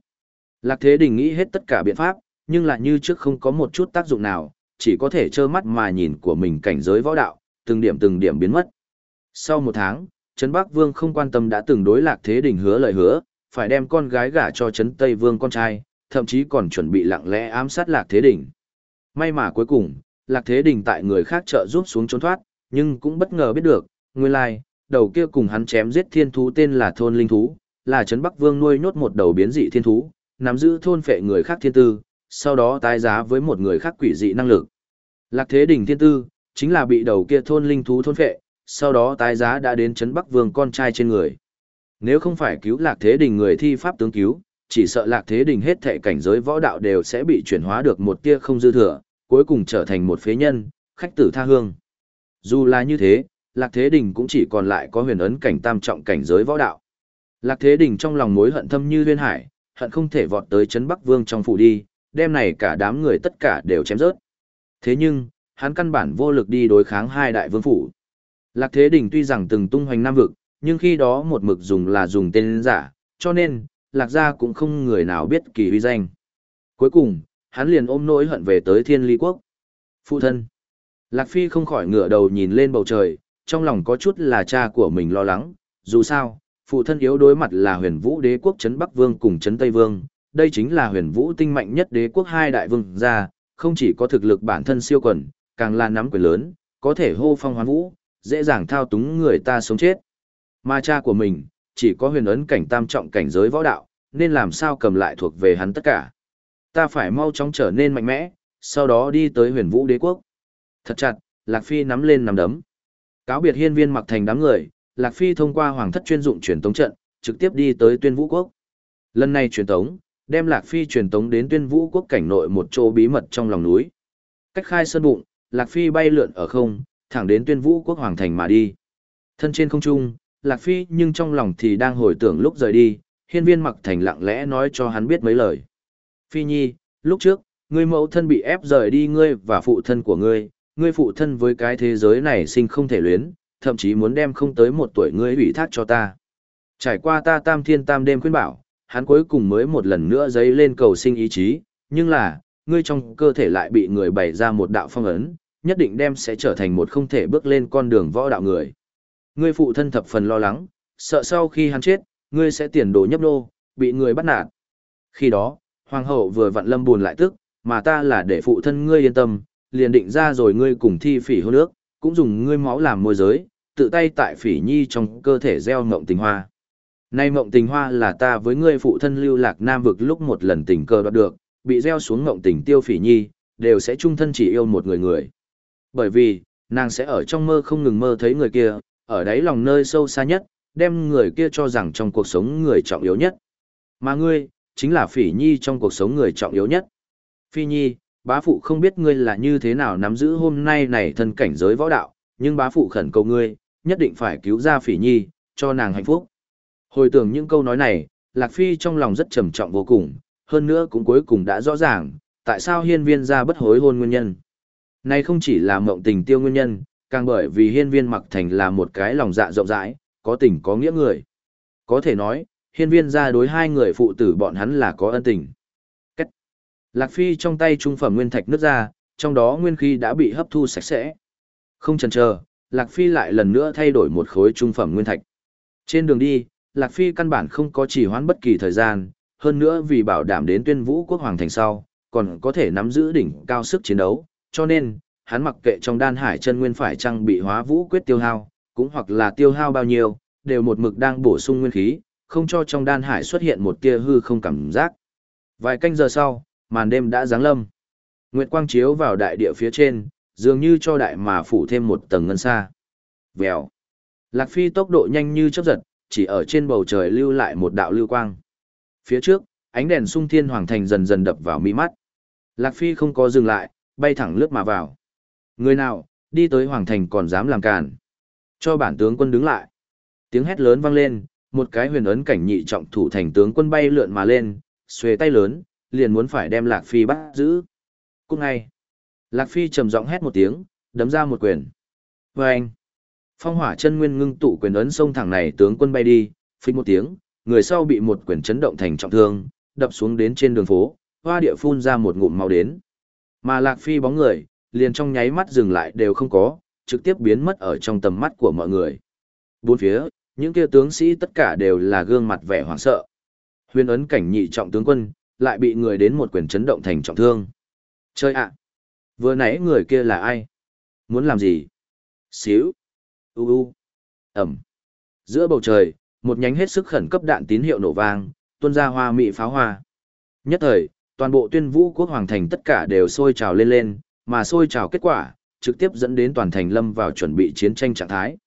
Lạc Thế Đình nghĩ hết tất cả biện pháp, nhưng lại như trước không có một chút tác dụng nào, chỉ có thể trơ mắt mà nhìn của mình cảnh giới võ đạo, từng điểm từng điểm biến mất. Sau một tháng, Trấn Bắc Vương không quan tâm đã từng đối Lạc Thế Đình hứa lời hứa, phải đem con gái gả cho Trấn Tây Vương con trai, thậm chí còn chuẩn bị lặng lẽ ám sát Lạc Thế Đình. May mà cuối cùng, Lạc Thế Đình tại người khác trợ giúp xuống trốn thoát, nhưng cũng bất ngờ biết được, nguyên lai, đầu kia cùng hắn chém giết thiên thú tên là thôn linh thú, là Trấn Bắc Vương nuôi nhốt một đầu biến dị thiên thú, nắm giữ thôn phệ người khác thiên tư, sau đó tái giá với một người khác quỷ dị năng lực. Lạc Thế Đình thiên tư, chính là bị đầu kia thôn linh thú thôn phệ, sau đó tái giá đã đến Trấn Bắc Vương con trai trên người. Nếu không phải cứu Lạc Thế Đình người thi pháp tướng cứu, chỉ sợ Lạc Thế Đình hết thệ cảnh giới võ đạo đều sẽ bị chuyển hóa được một tia không dư thừa, cuối cùng trở thành một phế nhân, khách tử tha hương. Dù là như thế, Lạc Thế Đình cũng chỉ còn lại có huyền ấn cảnh tam trọng cảnh giới võ đạo. Lạc Thế Đình trong lòng mối hận thâm như huyên hải, hận không thể vọt tới Trấn Bắc Vương trong phủ đi, đêm này cả đám người tất cả đều chém rớt. Thế nhưng, hắn căn bản vô lực đi đối kháng hai đại vương phủ. Lạc Thế Đình tuy rằng từng tung hoành nam vực, nhưng khi đó một mực dùng là dùng tên giả, cho nên, Lạc gia cũng không người nào biết kỳ uy danh. Cuối cùng, hắn liền ôm nỗi hận về tới thiên ly quốc. Phụ thân. Lạc Phi không khỏi ngửa đầu nhìn lên bầu trời, trong lòng có chút là cha của mình lo lắng, dù sao, phụ thân yếu đối mặt là huyền vũ đế quốc Trấn Bắc Vương cùng Trấn Tây Vương, đây chính là huyền vũ tinh mạnh nhất đế quốc hai đại vương gia, không chỉ có thực lực bản thân siêu quần, càng là nắm quyền lớn, có thể hô phong hoán vũ, dễ dàng thao túng người ta sống chết. Mà cha của mình, chỉ có huyền ấn cảnh tam trọng cảnh giới võ đạo, nên làm sao cầm lại thuộc về hắn tất cả. Ta phải mau chóng trở nên mạnh mẽ, sau đó đi tới huyền vũ đế quốc. Thật chặt, Lạc Phi nắm lên nắm đấm. Cáo biệt hiên viên mặc thành đám người, Lạc Phi thông qua hoàng thất chuyên dụng truyền tống trận, trực tiếp đi tới tuyên vũ quốc. Lần này truyền tống, đem Lạc Phi truyền tống đến tuyên vũ quốc cảnh nội một chỗ bí mật trong lòng núi. Cách khai sơn bụng, Lạc Phi bay lượn ở không, thẳng đến tuyên vũ quốc hoàng thành mà đi. Thân trên không trung, Lạc Phi nhưng trong lòng thì đang hồi tưởng lúc rời đi, hiên viên mặc thành lặng lẽ nói cho hắn biết mấy lời. Phi Nhi, lúc trước, ngươi mẫu thân bị ép rời đi ngươi và phụ thân của ngươi, ngươi phụ thân với cái thế giới này sinh không thể luyến, thậm chí muốn đem không tới một tuổi ngươi ủy thác cho ta. Trải qua ta tam thiên tam đêm khuyên bảo, hắn cuối cùng mới một lần nữa dấy lên cầu sinh ý chí, nhưng là, ngươi trong cơ thể lại bị người bày ra một đạo phong ấn, nhất định đem sẽ trở thành một không thể bước lên con đường võ đạo người. Ngươi phụ thân thập phần lo lắng, sợ sau khi hắn chết, ngươi sẽ tiền đồ nhấp nô, bị người bắt nạt. Khi đó, hoàng hậu vừa vặn lâm buồn lại tức, mà ta là để phụ thân ngươi yên tâm, liền định ra rồi ngươi cùng thi phỉ hôn nước, cũng dùng ngươi máu làm môi giới, tự tay tại phỉ nhi trong cơ thể gieo mộng tình hoa. Nay mộng tình hoa là ta với ngươi phụ thân lưu lạc nam vực lúc một lần tình cờ đoạt được, bị gieo xuống mộng tình tiêu phỉ nhi, đều sẽ chung thân chỉ yêu một người người. Bởi vì, nàng sẽ ở trong mơ không ngừng mơ thấy người kia, ở đáy lòng nơi sâu xa nhất, đem người kia cho rằng trong cuộc sống người trọng yếu nhất. Mà ngươi, chính là phỉ nhi trong cuộc sống người trọng yếu nhất. Phi nhi, bá phụ không biết ngươi là như thế nào nắm giữ hôm nay này thân cảnh giới võ đạo, nhưng bá phụ khẩn cầu ngươi, nhất định phải cứu ra phỉ nhi, cho nàng hạnh phúc. Hồi tưởng những câu nói này, Lạc Phi trong lòng rất trầm trọng vô cùng, hơn nữa cũng cuối cùng đã rõ ràng, tại sao hiên viên ra bất hối hôn nguyên nhân. Này không chỉ là mộng tình tiêu nguyên nhân, càng bởi vì hiên viên mặc thành là một cái lòng dạ rộng rãi, có tình có nghĩa người. Có thể nói, hiên viên ra đối hai người phụ tử bọn hắn là có ân tình. Cách. Lạc Phi trong tay trung phẩm nguyên thạch nước ra, trong đó nguyên khí đã bị hấp thu sạch sẽ. Không chần chờ, Lạc Phi lại lần nữa thay đổi một khối trung phẩm nguyên thạch. Trên đường đi, Lạc Phi căn bản không có chỉ hoãn bất kỳ thời gian, hơn nữa vì bảo đảm đến tuyên vũ quốc hoàng thành sau, còn có thể nắm giữ đỉnh cao sức chiến đấu, cho nên, hắn mặc kệ trong đan hải chân nguyên phải trang bị hóa vũ quyết tiêu hao, cũng hoặc là tiêu hao bao nhiêu, đều một mực đang bổ sung nguyên khí, không cho trong đan hải xuất hiện một tia hư không cảm giác. Vài canh giờ sau, màn đêm đã giáng lâm. Nguyệt quang chiếu vào đại địa phía trên, dường như cho đại mà phủ thêm một tầng ngân xa. Vèo. Lạc Phi tốc độ nhanh như chớp giật, chỉ ở trên bầu trời lưu lại một đạo lưu quang. Phía trước, ánh đèn sung thiên hoàng thành dần dần đập vào mi mắt. Lạc Phi không có dừng lại, bay thẳng lướt mà vào. Người nào, đi tới hoàng thành còn dám làm càn. Cho bản tướng quân đứng lại. Tiếng hét lớn vang lên, một cái huyền ấn cảnh nhị trọng thủ thành tướng quân bay lượn mà lên, xuề tay lớn, liền muốn phải đem Lạc Phi bắt giữ. Cũng ngay. Lạc Phi trầm giọng hét một tiếng, đấm ra một quyền. Và anh. Phong hỏa chân nguyên ngưng tụ quyền ấn sông thẳng này tướng quân bay đi, phích một tiếng, người sau bị một quyền chấn động thành trọng thương, đập xuống đến trên đường phố, hoa địa phun ra một ngụm máu đến. Mà Lạc Phi bóng người, liền trong nháy mắt dừng lại đều không có, trực tiếp biến mất ở trong tầm mắt của mọi người. Bốn phía, những kia tướng sĩ tất cả đều là gương mặt vẻ hoảng sợ. Huyền ấn cảnh nhị trọng tướng quân, lại bị người đến một quyền chấn động thành trọng thương. Chơi ạ! Vừa nãy người kia là ai? Muốn làm gì? Xíu! U u! Ẩm! Giữa bầu trời, một nhánh hết sức khẩn cấp đạn tín hiệu nổ vang, tuôn ra hoa mị pháo hoa. Nhất thời, toàn bộ tuyên vũ quốc hoàng thành tất cả đều sôi trào lên lên, mà sôi trào kết quả, trực tiếp dẫn đến toàn thành lâm vào chuẩn bị chiến tranh trạng thái.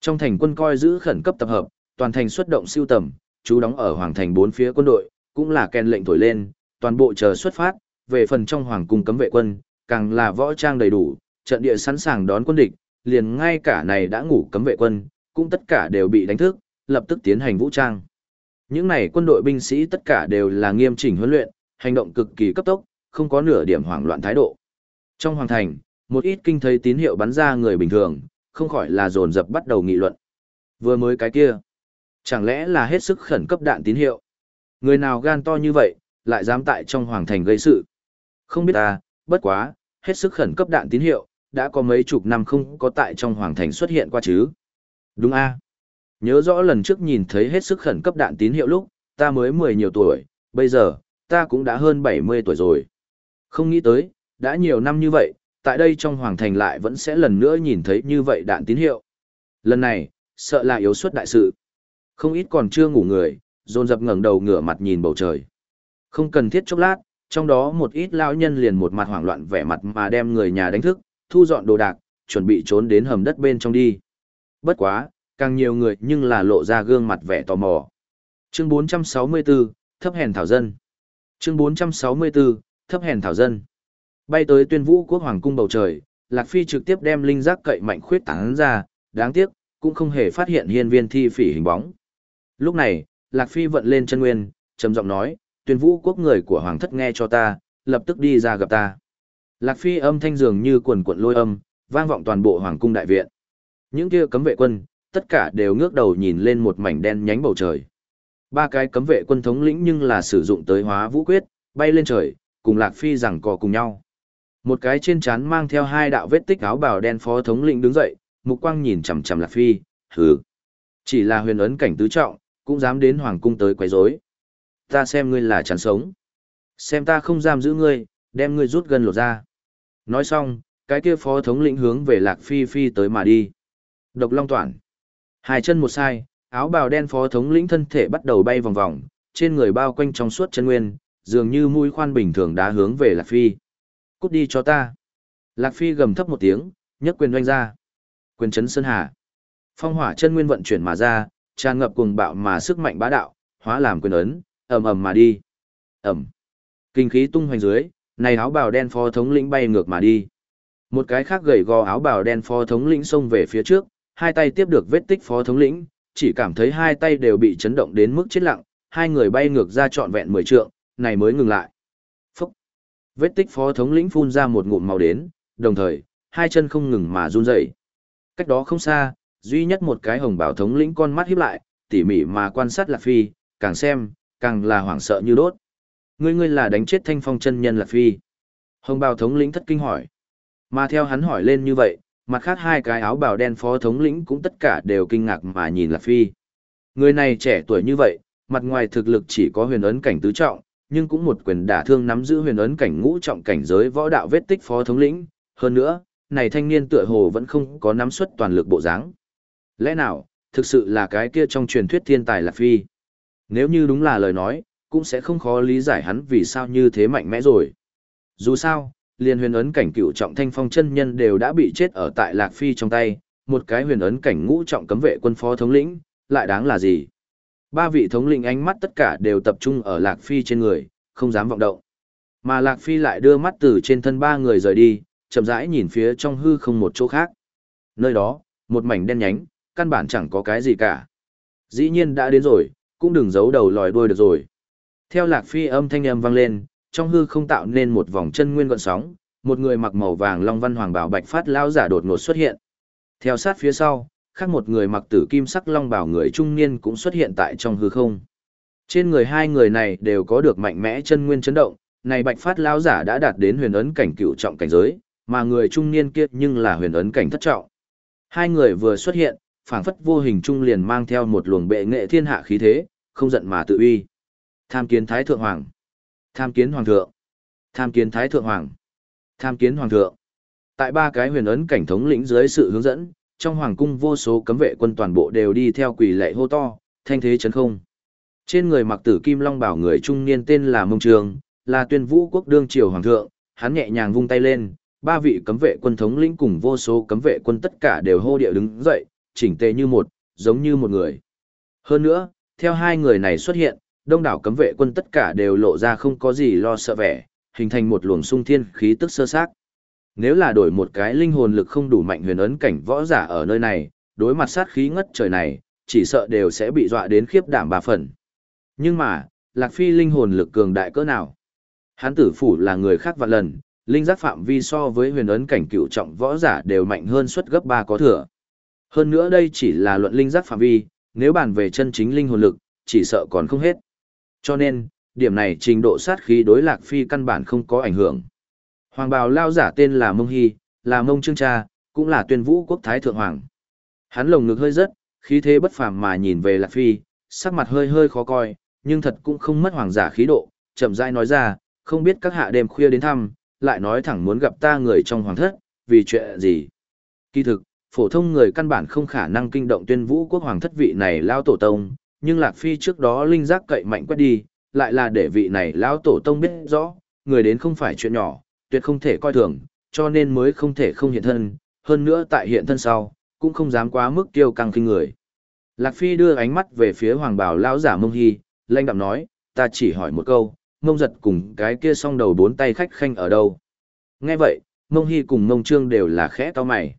Trong thành quân coi giữ khẩn cấp tập hợp, toàn thành xuất động siêu tầm, chú đóng ở hoàng thành bốn phía quân đội, cũng là kèn lệnh thổi lên, toàn bộ chờ xuất phát, về phần trong hoàng cung cấm vệ quân, càng là võ trang đầy đủ, trận địa sẵn sàng đón quân địch, liền ngay cả này đã ngủ cấm vệ quân, cũng tất cả đều bị đánh thức, lập tức tiến hành vũ trang. Những này quân đội binh sĩ tất cả đều là nghiêm chỉnh huấn luyện, hành động cực kỳ cấp tốc, không có nửa điểm hoảng loạn thái độ. Trong hoàng thành, một ít kinh thấy tín hiệu bắn ra người bình thường, không khỏi là dồn dập bắt đầu nghị luận. Vừa mới cái kia, chẳng lẽ là hết sức khẩn cấp đạn tín hiệu? Người nào gan to như vậy, lại dám tại trong hoàng thành gây sự. Không biết ta, bất quá, hết sức khẩn cấp đạn tín hiệu, đã có mấy chục năm không có tại trong hoàng thành xuất hiện qua chứ. Đúng a Nhớ rõ lần trước nhìn thấy hết sức khẩn cấp đạn tín hiệu lúc, ta mới mười nhiều tuổi, bây giờ, ta cũng đã hơn bảy mươi tuổi rồi. Không nghĩ tới, đã nhiều năm như vậy, tại đây trong hoàng thành lại vẫn sẽ lần nữa nhìn thấy như vậy đạn tín hiệu. Lần này, sợ là yếu suất đại sự. Không ít còn chưa ngủ người, dồn dập ngẩng đầu ngửa mặt nhìn bầu trời. Không cần thiết chốc lát, trong đó một ít lão nhân liền một mặt hoảng loạn vẻ mặt mà đem người nhà đánh thức, thu dọn đồ đạc, chuẩn bị trốn đến hầm đất bên trong đi. Bất quá, càng nhiều người nhưng là lộ ra gương mặt vẻ tò mò. Chương 464, thấp hèn thảo dân. Chương 464, thấp hèn thảo dân. Bay tới tuyên vũ quốc hoàng cung bầu trời, Lạc Phi trực tiếp đem linh giác cậy mạnh khuyết tán ra, đáng tiếc, cũng không hề phát hiện hiên viên thi phỉ hình bóng. Lúc này, Lạc Phi vận lên chân nguyên, trầm giọng nói, tuyên vũ quốc người của hoàng thất nghe cho ta, lập tức đi ra gặp ta. Lạc Phi âm thanh dường như quần cuộn lôi âm, vang vọng toàn bộ hoàng cung đại viện. Những kia cấm vệ quân, tất cả đều ngước đầu nhìn lên một mảnh đen nhánh bầu trời. Ba cái cấm vệ quân thống lĩnh nhưng là sử dụng tới hóa vũ quyết, bay lên trời, cùng Lạc Phi rằng cò cùng nhau. Một cái trên trán mang theo hai đạo vết tích áo bào đen phó thống lĩnh đứng dậy, mục quang nhìn chằm chằm Lạc Phi, hừ. Chỉ là huyền ấn cảnh tứ trọng, cũng dám đến hoàng cung tới quấy rối. Ta xem ngươi là chán sống. Xem ta không giam giữ ngươi, đem ngươi rút gần lột ra. Nói xong, cái kia phó thống lĩnh hướng về Lạc Phi Phi tới mà đi. Độc Long Toản. Hai chân một sai, áo bào đen phó thống lĩnh thân thể bắt đầu bay vòng vòng, trên người bao quanh trong suốt chân nguyên, dường như mũi khoan bình thường đá hướng về Lạc Phi. Cút đi cho ta. Lạc Phi gầm thấp một tiếng, nhấc quyền doanh ra. Quyền chấn sơn hà. Phong hỏa chân nguyên vận chuyển mà ra, tràn ngập cuồng bạo mà sức mạnh bá đạo, hóa làm quyền ấn, ầm ầm mà đi. Ầm. Kinh khí tung hoành dưới, này áo bào đen phó thống lĩnh bay ngược mà đi. Một cái khác gầy gò áo bào đen phó thống lĩnh xông về phía trước, hai tay tiếp được vết tích phó thống lĩnh, chỉ cảm thấy hai tay đều bị chấn động đến mức chết lặng, hai người bay ngược ra trọn vẹn mười trượng, này mới ngừng lại. Vết tích phó thống lĩnh phun ra một ngụm màu đến, đồng thời, hai chân không ngừng mà run rẩy. Cách đó không xa, duy nhất một cái hồng bảo thống lĩnh con mắt híp lại, tỉ mỉ mà quan sát Lạc Phi, càng xem, càng là hoảng sợ như đốt. Ngươi ngươi là đánh chết thanh phong chân nhân Lạc Phi. Hồng bào thống lĩnh thất kinh hỏi. Mà theo hắn hỏi lên như vậy, mặt khác hai cái áo bào đen phó thống lĩnh cũng tất cả đều kinh ngạc mà nhìn Lạc Phi. Người này trẻ tuổi như vậy, mặt ngoài thực lực chỉ có huyền ấn cảnh tứ trọng, nhưng cũng một quyền đả thương nắm giữ huyền ấn cảnh ngũ trọng cảnh giới võ đạo vết tích phó thống lĩnh. Hơn nữa, này thanh niên tựa hồ vẫn không có nắm suất toàn lực bộ dáng. Lẽ nào, thực sự là cái kia trong truyền thuyết thiên tài Lạc Phi? Nếu như đúng là lời nói, cũng sẽ không khó lý giải hắn vì sao như thế mạnh mẽ rồi. Dù sao, liền huyền ấn cảnh cựu trọng thanh phong chân nhân đều đã bị chết ở tại Lạc Phi trong tay, một cái huyền ấn cảnh ngũ trọng cấm vệ quân phó thống lĩnh, lại đáng là gì? Ba vị thống lĩnh ánh mắt tất cả đều tập trung ở Lạc Phi trên người, không dám vọng động. Mà Lạc Phi lại đưa mắt từ trên thân ba người rời đi, chậm rãi nhìn phía trong hư không một chỗ khác. Nơi đó, một mảnh đen nhánh, căn bản chẳng có cái gì cả. Dĩ nhiên đã đến rồi, cũng đừng giấu đầu lòi đuôi được rồi. Theo Lạc Phi âm thanh âm vang lên, trong hư không tạo nên một vòng chân nguyên gọn sóng, một người mặc màu vàng long văn hoàng bảo bạch phát lao giả đột ngột xuất hiện. Theo sát phía sau, khác một người mặc tử kim sắc long bảo người trung niên cũng xuất hiện tại trong hư không. Trên người hai người này đều có được mạnh mẽ chân nguyên chấn động, này bạch phát lao giả đã đạt đến huyền ấn cảnh cựu trọng cảnh giới, mà người trung niên kia nhưng là huyền ấn cảnh thất trọng. Hai người vừa xuất hiện, phảng phất vô hình trung liền mang theo một luồng bệ nghệ thiên hạ khí thế, không giận mà tự uy. Tham kiến Thái Thượng Hoàng. Tham kiến Hoàng thượng. Tham kiến Thái Thượng Hoàng. Tham kiến Hoàng thượng. Tại ba cái huyền ấn cảnh thống lĩnh dưới sự hướng dẫn, trong hoàng cung vô số cấm vệ quân toàn bộ đều đi theo quỷ lệ hô to, thanh thế chấn không. Trên người mặc tử kim long bảo người trung niên tên là Mông Trường, là tuyên vũ quốc đương triều hoàng thượng, hắn nhẹ nhàng vung tay lên, ba vị cấm vệ quân thống lĩnh cùng vô số cấm vệ quân tất cả đều hô điệu đứng dậy, chỉnh tề như một, giống như một người. Hơn nữa, theo hai người này xuất hiện, đông đảo cấm vệ quân tất cả đều lộ ra không có gì lo sợ vẻ, hình thành một luồng sung thiên khí tức sơ sát. Nếu là đổi một cái linh hồn lực không đủ mạnh huyền ấn cảnh võ giả ở nơi này, đối mặt sát khí ngất trời này, chỉ sợ đều sẽ bị dọa đến khiếp đảm bà phần. Nhưng mà, Lạc Phi linh hồn lực cường đại cỡ nào? Hán tử phủ là người khác vạn lần, linh giác phạm vi so với huyền ấn cảnh cựu trọng võ giả đều mạnh hơn suất gấp 3 có thừa. Hơn nữa đây chỉ là luận linh giác phạm vi, nếu bàn về chân chính linh hồn lực, chỉ sợ còn không hết. Cho nên, điểm này trình độ sát khí đối Lạc Phi căn bản không có ảnh hưởng. Hoàng bào lao giả tên là Mông Hy, là Mông Trương Cha, cũng là tuyên vũ quốc thái thượng hoàng. Hắn lồng ngực hơi rất, khí thế bất phàm mà nhìn về Lạc Phi, sắc mặt hơi hơi khó coi, nhưng thật cũng không mất hoàng giả khí độ, chậm rãi nói ra, không biết các hạ đêm khuya đến thăm, lại nói thẳng muốn gặp ta người trong hoàng thất, vì chuyện gì. Kỳ thực, phổ thông người căn bản không khả năng kinh động tuyên vũ quốc hoàng thất vị này lao tổ tông, nhưng Lạc Phi trước đó linh giác cậy mạnh quét đi, lại là để vị này lao tổ tông biết rõ, người đến không phải chuyện nhỏ, tuyệt không thể coi thường, cho nên mới không thể không hiện thân, hơn nữa tại hiện thân sau, cũng không dám quá mức tiêu căng kinh người. Lạc Phi đưa ánh mắt về phía hoàng bảo lão giả mông hy, lanh đạm nói, ta chỉ hỏi một câu, mông giật cùng cái kia song đầu bốn tay khách khanh ở đâu. Nghe vậy, mông hy cùng mông trương đều là khẽ to mày.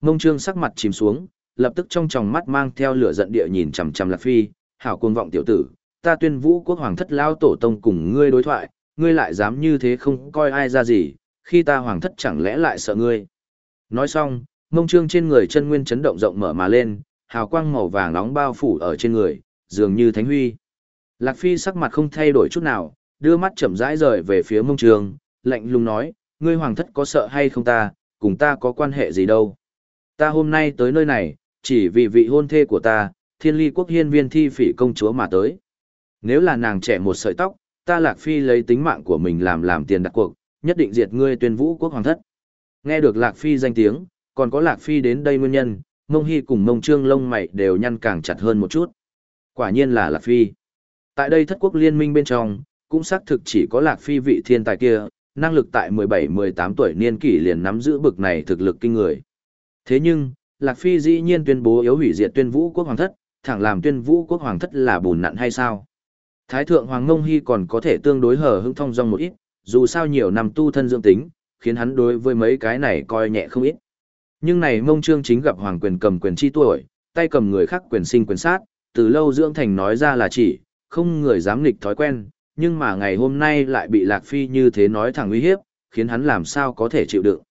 Mông trương sắc mặt chìm xuống, lập tức trong tròng mắt mang theo lửa giận địa nhìn chằm chằm Lạc Phi, hảo cuồng vọng tiểu tử, ta tuyên vũ quốc hoàng thất lao tổ tông cùng ngươi đối thoại, ngươi lại dám như thế không coi ai ra gì, khi ta hoàng thất chẳng lẽ lại sợ ngươi. Nói xong, mông trương trên người chân nguyên chấn động rộng mở mà lên, hào quang màu vàng nóng bao phủ ở trên người, dường như thánh huy. Lạc Phi sắc mặt không thay đổi chút nào, đưa mắt chậm rãi rời về phía mông trương, lạnh lùng nói, ngươi hoàng thất có sợ hay không ta, cùng ta có quan hệ gì đâu. Ta hôm nay tới nơi này, chỉ vì vị hôn thê của ta, thiên ly quốc hiên viên thi phỉ công chúa mà tới. Nếu là nàng trẻ một sợi tóc, ta Lạc Phi lấy tính mạng của mình làm làm tiền đặt cuộc, nhất định diệt ngươi tuyên vũ quốc hoàng thất. Nghe được Lạc Phi danh tiếng, còn có Lạc Phi đến đây nguyên nhân, mông hy cùng mông trương lông mày đều nhăn càng chặt hơn một chút. Quả nhiên là Lạc Phi. Tại đây thất quốc liên minh bên trong, cũng xác thực chỉ có Lạc Phi vị thiên tài kia, năng lực tại 17-18 tuổi niên kỷ liền nắm giữ bực này thực lực kinh người. Thế nhưng, Lạc Phi dĩ nhiên tuyên bố yếu hủy diệt tuyên vũ quốc hoàng thất, thẳng làm tuyên vũ quốc hoàng thất là bùn nặn hay sao? Thái thượng Hoàng Ngông Hy còn có thể tương đối hở hững thông dong một ít, dù sao nhiều năm tu thân dưỡng tính, khiến hắn đối với mấy cái này coi nhẹ không ít. Nhưng này mông trương chính gặp hoàng quyền cầm quyền chi tuổi, tay cầm người khác quyền sinh quyền sát, từ lâu dưỡng thành nói ra là chỉ, không người dám nghịch thói quen, nhưng mà ngày hôm nay lại bị Lạc Phi như thế nói thẳng uy hiếp, khiến hắn làm sao có thể chịu đựng.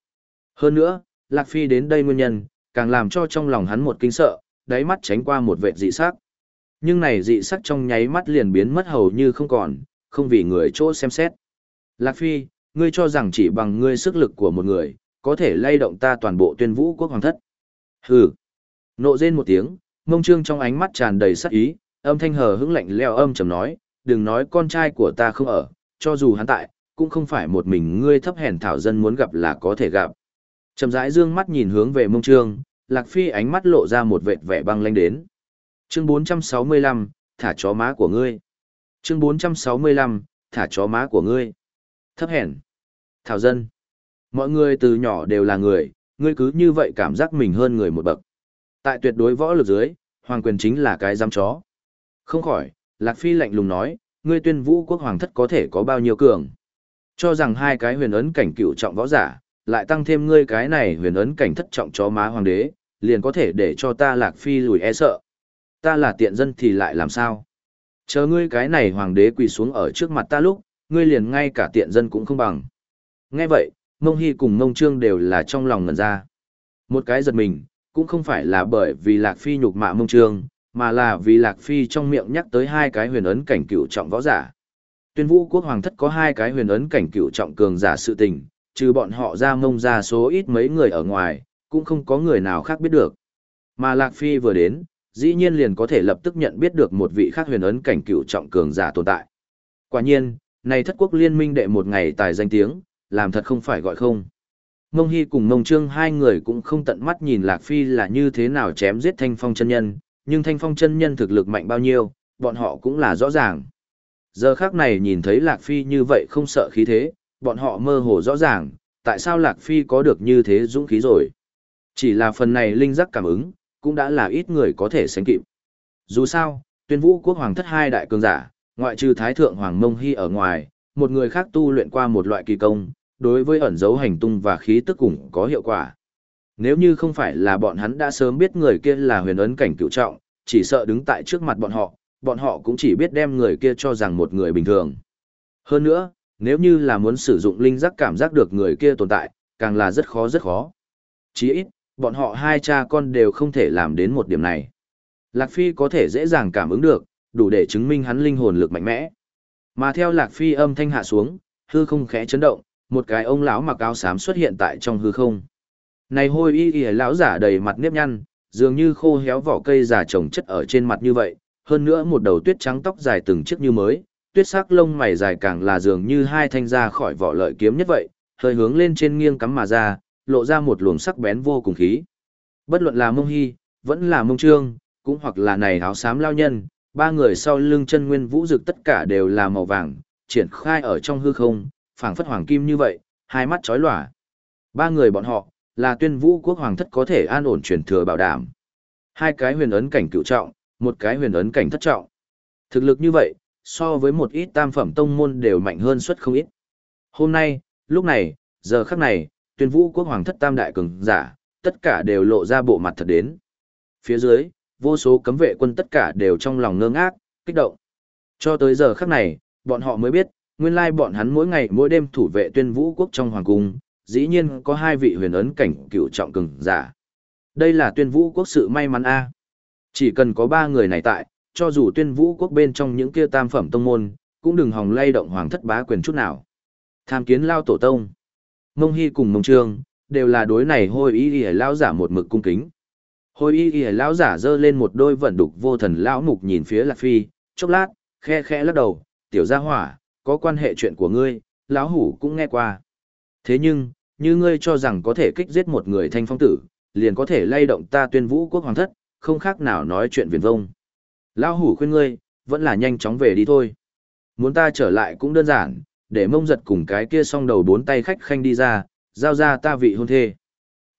Hơn nữa, Lạc Phi đến đây nguyên nhân, càng làm cho trong lòng hắn một kinh sợ, đáy mắt tránh qua một vệt dị sắc. Nhưng này dị sắc trong nháy mắt liền biến mất hầu như không còn, không vì người chỗ xem xét. Lạc Phi, ngươi cho rằng chỉ bằng ngươi sức lực của một người, có thể lay động ta toàn bộ tuyên vũ quốc hoàng thất. Hừ. Nộ rên một tiếng, mông trương trong ánh mắt tràn đầy sắc ý, âm thanh hờ hững lạnh leo âm trầm nói, đừng nói con trai của ta không ở, cho dù hắn tại, cũng không phải một mình ngươi thấp hèn thảo dân muốn gặp là có thể gặp. Trầm rãi dương mắt nhìn hướng về mông trương, lạc phi ánh mắt lộ ra một vệt vẻ băng lanh đến. Chương 465, thả chó má của ngươi. Chương 465, thả chó má của ngươi. Thấp hèn. Thảo dân. Mọi người từ nhỏ đều là người, ngươi cứ như vậy cảm giác mình hơn người một bậc. Tại tuyệt đối võ lực dưới, hoàng quyền chính là cái giam chó. Không khỏi, Lạc Phi lạnh lùng nói, ngươi tuyên vũ quốc hoàng thất có thể có bao nhiêu cường. Cho rằng hai cái huyền ấn cảnh cựu trọng võ giả, lại tăng thêm ngươi cái này huyền ấn cảnh thất trọng chó má hoàng đế, liền có thể để cho ta Lạc Phi lùi e sợ. Ta là tiện dân thì lại làm sao? Chờ ngươi cái này hoàng đế quỳ xuống ở trước mặt ta lúc, ngươi liền ngay cả tiện dân cũng không bằng. Nghe vậy, Mông Hy cùng Mông Trương đều là trong lòng ngần ra. Một cái giật mình, cũng không phải là bởi vì Lạc Phi nhục mạ Mông Trương, mà là vì Lạc Phi trong miệng nhắc tới hai cái huyền ấn cảnh cựu trọng võ giả. Tuyên vũ quốc hoàng thất có hai cái huyền ấn cảnh cựu trọng cường giả sự tình, trừ bọn họ ra mông ra số ít mấy người ở ngoài, cũng không có người nào khác biết được. Mà Lạc Phi vừa đến, dĩ nhiên liền có thể lập tức nhận biết được một vị khác huyền ấn cảnh cựu trọng cường giả tồn tại. Quả nhiên, này thất quốc liên minh đệ một ngày tài danh tiếng, làm thật không phải gọi không. Mông Hy cùng Mông Trương hai người cũng không tận mắt nhìn Lạc Phi là như thế nào chém giết Thanh Phong chân nhân, nhưng Thanh Phong chân nhân thực lực mạnh bao nhiêu, bọn họ cũng là rõ ràng. Giờ khác này nhìn thấy Lạc Phi như vậy không sợ khí thế, bọn họ mơ hồ rõ ràng, tại sao Lạc Phi có được như thế dũng khí rồi. Chỉ là phần này linh giác cảm ứng, cũng đã là ít người có thể sánh kịp. Dù sao, tuyên vũ quốc hoàng thất hai đại cường giả, ngoại trừ Thái Thượng Hoàng Mông Hy ở ngoài, một người khác tu luyện qua một loại kỳ công, đối với ẩn dấu hành tung và khí tức cũng có hiệu quả. Nếu như không phải là bọn hắn đã sớm biết người kia là huyền ấn cảnh cựu trọng, chỉ sợ đứng tại trước mặt bọn họ, bọn họ cũng chỉ biết đem người kia cho rằng một người bình thường. Hơn nữa, nếu như là muốn sử dụng linh giác cảm giác được người kia tồn tại, càng là rất khó rất khó. Chỉ ít, bọn họ hai cha con đều không thể làm đến một điểm này. Lạc Phi có thể dễ dàng cảm ứng được, đủ để chứng minh hắn linh hồn lực mạnh mẽ. Mà theo Lạc Phi âm thanh hạ xuống, hư không khẽ chấn động, một cái ông lão mặc áo xám xuất hiện tại trong hư không. Này hôi y y lão giả đầy mặt nếp nhăn, dường như khô héo vỏ cây già trồng chất ở trên mặt như vậy, hơn nữa một đầu tuyết trắng tóc dài từng chiếc như mới, tuyết sắc lông mày dài càng là dường như hai thanh ra khỏi vỏ lợi kiếm nhất vậy, hơi hướng lên trên nghiêng cắm mà ra, lộ ra một luồng sắc bén vô cùng khí. Bất luận là mông hy, vẫn là mông trương, cũng hoặc là này áo xám lao nhân, ba người sau lưng chân nguyên vũ dực tất cả đều là màu vàng, triển khai ở trong hư không, phảng phất hoàng kim như vậy, hai mắt chói lòa. Ba người bọn họ, là tuyên vũ quốc hoàng thất có thể an ổn truyền thừa bảo đảm. Hai cái huyền ấn cảnh cựu trọng, một cái huyền ấn cảnh thất trọng. Thực lực như vậy, so với một ít tam phẩm tông môn đều mạnh hơn suất không ít. Hôm nay, lúc này, giờ khắc này, tuyên vũ quốc hoàng thất tam đại cường giả, tất cả đều lộ ra bộ mặt thật đến. Phía dưới, vô số cấm vệ quân tất cả đều trong lòng ngơ ngác, kích động. Cho tới giờ khắc này, bọn họ mới biết, nguyên lai bọn hắn mỗi ngày mỗi đêm thủ vệ tuyên vũ quốc trong hoàng cung, dĩ nhiên có hai vị huyền ấn cảnh cựu trọng cường giả. Đây là tuyên vũ quốc sự may mắn a. Chỉ cần có ba người này tại, cho dù tuyên vũ quốc bên trong những kia tam phẩm tông môn, cũng đừng hòng lay động hoàng thất bá quyền chút nào. Tham kiến lao tổ tông. Mông Hy cùng Mông Trương, đều là đối này hôi y y lão giả một mực cung kính. Hôi y y lão giả giơ lên một đôi vận đục vô thần lão mục nhìn phía Lạc Phi, chốc lát, khe khẽ lắc đầu, tiểu gia hỏa, có quan hệ chuyện của ngươi, lão hủ cũng nghe qua. Thế nhưng, như ngươi cho rằng có thể kích giết một người thanh phong tử, liền có thể lay động ta tuyên vũ quốc hoàng thất, không khác nào nói chuyện viền vông. Lão hủ khuyên ngươi, vẫn là nhanh chóng về đi thôi. Muốn ta trở lại cũng đơn giản, để mông giật cùng cái kia song đầu bốn tay khách khanh đi ra, giao ra ta vị hôn thê.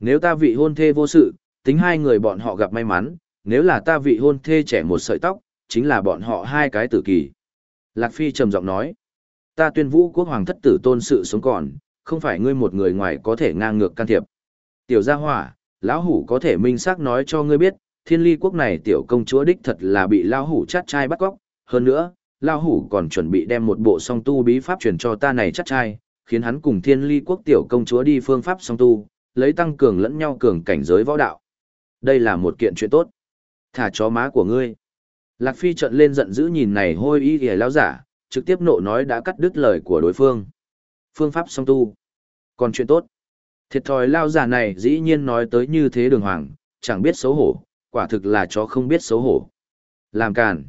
Nếu ta vị hôn thê vô sự, tính hai người bọn họ gặp may mắn, nếu là ta vị hôn thê trẻ một sợi tóc, chính là bọn họ hai cái tử kỳ. Lạc Phi trầm giọng nói, ta tuyên vũ quốc hoàng thất tử tôn sự sống còn, không phải ngươi một người ngoài có thể ngang ngược can thiệp. Tiểu gia hỏa, lão hủ có thể minh xác nói cho ngươi biết, thiên ly quốc này tiểu công chúa đích thật là bị lão hủ chát trai bắt cóc, hơn nữa, lão hủ còn chuẩn bị đem một bộ song tu bí pháp truyền cho ta này chắc trai, khiến hắn cùng thiên ly quốc tiểu công chúa đi phương pháp song tu, lấy tăng cường lẫn nhau cường cảnh giới võ đạo. Đây là một kiện chuyện tốt. Thả chó má của ngươi. Lạc Phi trận lên giận dữ nhìn này hôi y ghề lao giả, trực tiếp nộ nói đã cắt đứt lời của đối phương. Phương pháp song tu. Còn chuyện tốt. Thiệt thòi lao giả này dĩ nhiên nói tới như thế đường hoàng, chẳng biết xấu hổ, quả thực là chó không biết xấu hổ. Làm càn.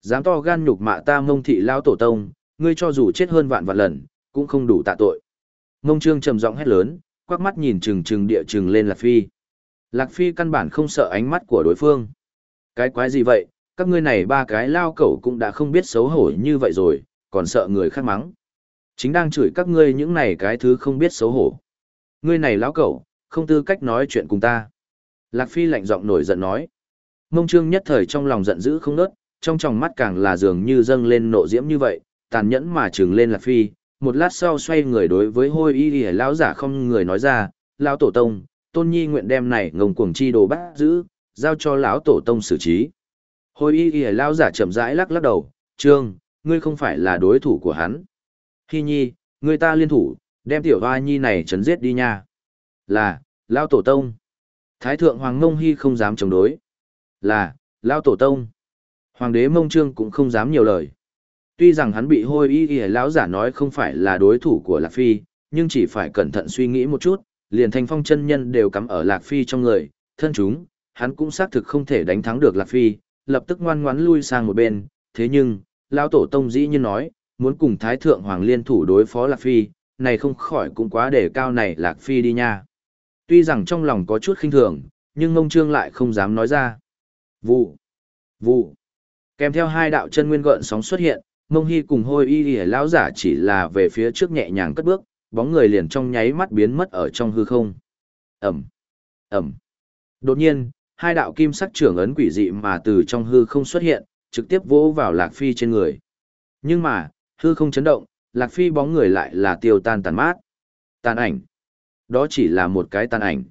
Dám to gan nhục mạ ta mông thị lao tổ tông, ngươi cho dù chết hơn vạn vạn lần, cũng không đủ tạ tội. Mông trương trầm giọng hét lớn, quắc mắt nhìn trừng trừng địa trừng lên Lạc Phi. Lạc Phi căn bản không sợ ánh mắt của đối phương. Cái quái gì vậy, các ngươi này ba cái lao cẩu cũng đã không biết xấu hổ như vậy rồi, còn sợ người khác mắng. Chính đang chửi các ngươi những này cái thứ không biết xấu hổ. Ngươi này lão cẩu, không tư cách nói chuyện cùng ta. Lạc Phi lạnh giọng nổi giận nói. Mông Trương nhất thời trong lòng giận dữ không nớt, trong tròng mắt càng là dường như dâng lên nộ diễm như vậy, tàn nhẫn mà trừng lên Lạc Phi, một lát sau xoay người đối với hôi y y lão giả không người nói ra, lão tổ tông, tôn nhi nguyện đem này ngông cuồng chi đồ bắt giữ, giao cho lão tổ tông xử trí. Hôi y y lão giả chậm rãi lắc lắc đầu, trương, ngươi không phải là đối thủ của hắn. Hi nhi, ngươi ta liên thủ, đem tiểu hoa nhi này chấn giết đi nha. Là, lão tổ tông. Thái thượng Hoàng ngông Hy không dám chống đối. Là, lão tổ tông. Hoàng đế Mông Trương cũng không dám nhiều lời. Tuy rằng hắn bị hôi y y lão giả nói không phải là đối thủ của Lạc Phi, nhưng chỉ phải cẩn thận suy nghĩ một chút, liền thành phong chân nhân đều cắm ở Lạc Phi trong người, thân chúng, hắn cũng xác thực không thể đánh thắng được Lạc Phi, lập tức ngoan ngoãn lui sang một bên, thế nhưng, lão tổ tông dĩ nhiên nói, muốn cùng Thái Thượng Hoàng liên thủ đối phó Lạc Phi, này không khỏi cũng quá để cao này Lạc Phi đi nha. Tuy rằng trong lòng có chút khinh thường, nhưng ngông trương lại không dám nói ra. Vụ, vụ, kèm theo hai đạo chân nguyên gợn sóng xuất hiện, mông hy cùng hôi y y lão giả chỉ là về phía trước nhẹ nhàng cất bước, bóng người liền trong nháy mắt biến mất ở trong hư không. Ẩm, Ẩm. Đột nhiên, hai đạo kim sắc trưởng ấn quỷ dị mà từ trong hư không xuất hiện, trực tiếp vỗ vào Lạc Phi trên người. Nhưng mà, hư không chấn động, Lạc Phi bóng người lại là tiêu tan tàn mát. Tàn ảnh. Đó chỉ là một cái tàn ảnh.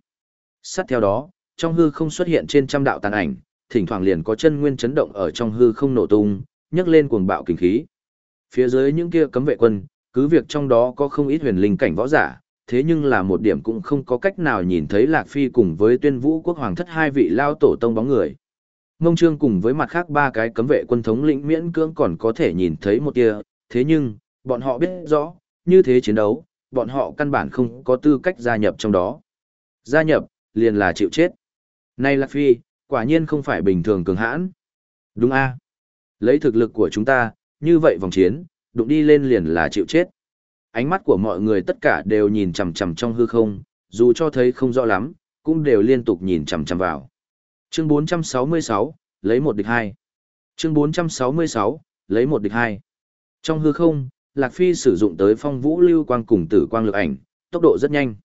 Sát theo đó, trong hư không xuất hiện trên trăm đạo tàn ảnh, thỉnh thoảng liền có chân nguyên chấn động ở trong hư không nổ tung, nhấc lên cuồng bạo kinh khí. Phía dưới những kia cấm vệ quân, cứ việc trong đó có không ít huyền linh cảnh võ giả, thế nhưng là một điểm cũng không có cách nào nhìn thấy Lạc Phi cùng với tuyên vũ quốc hoàng thất hai vị lao tổ tông bóng người. Mông Trương cùng với mặt khác ba cái cấm vệ quân thống lĩnh miễn cưỡng còn có thể nhìn thấy một tia, thế nhưng, bọn họ biết rõ, như thế chiến đấu, bọn họ căn bản không có tư cách gia nhập trong đó. Gia nhập, liền là chịu chết. Này Lạc Phi, quả nhiên không phải bình thường cường hãn. Đúng a Lấy thực lực của chúng ta, như vậy vòng chiến, đụng đi lên liền là chịu chết. Ánh mắt của mọi người tất cả đều nhìn chằm chằm trong hư không, dù cho thấy không rõ lắm, cũng đều liên tục nhìn chằm chằm vào. Chương 466, lấy một địch hai. Chương 466, lấy một địch hai. Trong hư không, Lạc Phi sử dụng tới phong vũ lưu quang cùng tử quang lực ảnh, tốc độ rất nhanh.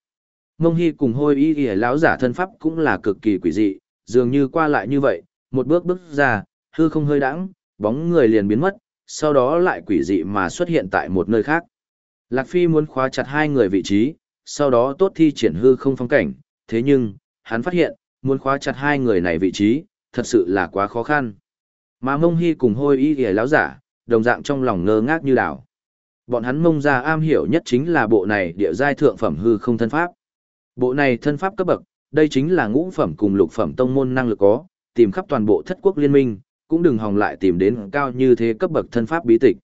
Mông Hy cùng hôi y y lão giả thân pháp cũng là cực kỳ quỷ dị, dường như qua lại như vậy, một bước bước ra, hư không hơi đãng, bóng người liền biến mất, sau đó lại quỷ dị mà xuất hiện tại một nơi khác. Lạc Phi muốn khóa chặt hai người vị trí, sau đó tốt thi triển hư không phong cảnh, thế nhưng, hắn phát hiện, muốn khóa chặt hai người này vị trí, thật sự là quá khó khăn. Mà mông hy cùng hôi y ghề láo giả, đồng dạng trong lòng ngơ ngác như đảo. Bọn hắn mông ra am hiểu nhất chính là bộ này địa giai thượng phẩm hư không thân pháp. Bộ này thân pháp cấp bậc, đây chính là ngũ phẩm cùng lục phẩm tông môn năng lực có, tìm khắp toàn bộ thất quốc liên minh, cũng đừng hòng lại tìm đến cao như thế cấp bậc thân pháp bí tịch.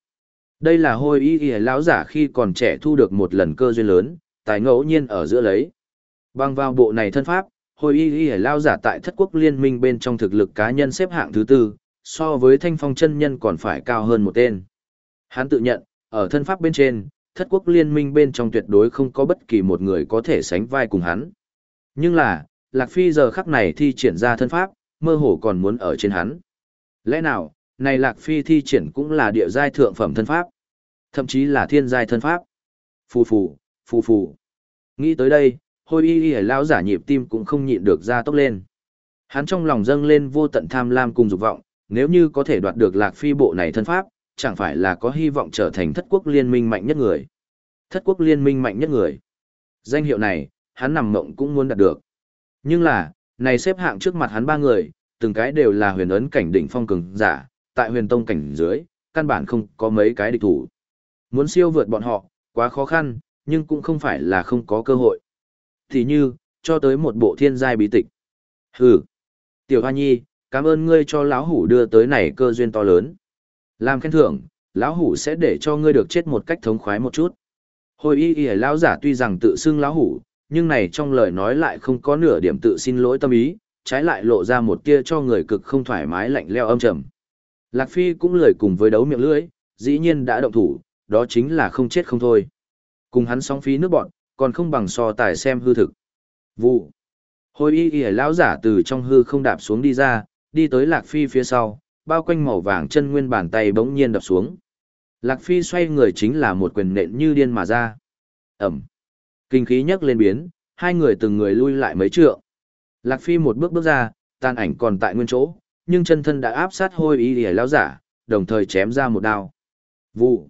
Đây là hôi y y lão giả khi còn trẻ thu được một lần cơ duyên lớn, tài ngẫu nhiên ở giữa lấy. Bằng vào bộ này thân pháp, hôi y y lão giả tại thất quốc liên minh bên trong thực lực cá nhân xếp hạng thứ tư, so với thanh phong chân nhân còn phải cao hơn một tên. Hắn tự nhận, ở thân pháp bên trên, thất quốc liên minh bên trong tuyệt đối không có bất kỳ một người có thể sánh vai cùng hắn. Nhưng là, Lạc Phi giờ khắc này thi triển ra thân pháp, mơ hồ còn muốn ở trên hắn. Lẽ nào, này Lạc Phi thi triển cũng là địa giai thượng phẩm thân pháp, thậm chí là thiên giai thân pháp. Phù phù, phù phù. Nghĩ tới đây, hôi y y lão giả nhịp tim cũng không nhịn được ra tốc lên. Hắn trong lòng dâng lên vô tận tham lam cùng dục vọng, nếu như có thể đoạt được Lạc Phi bộ này thân pháp, chẳng phải là có hy vọng trở thành thất quốc liên minh mạnh nhất người. Thất quốc liên minh mạnh nhất người. Danh hiệu này, hắn nằm mộng cũng muốn đạt được. Nhưng là, này xếp hạng trước mặt hắn ba người, từng cái đều là huyền ấn cảnh đỉnh phong cường giả, tại huyền tông cảnh dưới, căn bản không có mấy cái địch thủ. Muốn siêu vượt bọn họ, quá khó khăn, nhưng cũng không phải là không có cơ hội. Thì như, cho tới một bộ thiên giai bí tịch. Hừ, tiểu hoa nhi, cảm ơn ngươi cho lão hủ đưa tới này cơ duyên to lớn. Làm khen thưởng, lão hủ sẽ để cho ngươi được chết một cách thống khoái một chút. Hồi y y lão giả tuy rằng tự xưng lão hủ, nhưng này trong lời nói lại không có nửa điểm tự xin lỗi tâm ý, trái lại lộ ra một tia cho người cực không thoải mái lạnh leo âm trầm. Lạc Phi cũng lời cùng với đấu miệng lưỡi, dĩ nhiên đã động thủ, đó chính là không chết không thôi. Cùng hắn sóng phí nước bọn, còn không bằng so tài xem hư thực. Vụ. Hồi y y lão giả từ trong hư không đạp xuống đi ra, đi tới Lạc Phi phía sau, bao quanh màu vàng chân nguyên bàn tay bỗng nhiên đập xuống. Lạc Phi xoay người chính là một quyền nện như điên mà ra. Ẩm. Kinh khí nhấc lên biến, hai người từng người lui lại mấy trượng. Lạc Phi một bước bước ra, tàn ảnh còn tại nguyên chỗ, nhưng chân thân đã áp sát hôi y y lão giả, đồng thời chém ra một đao. Vụ.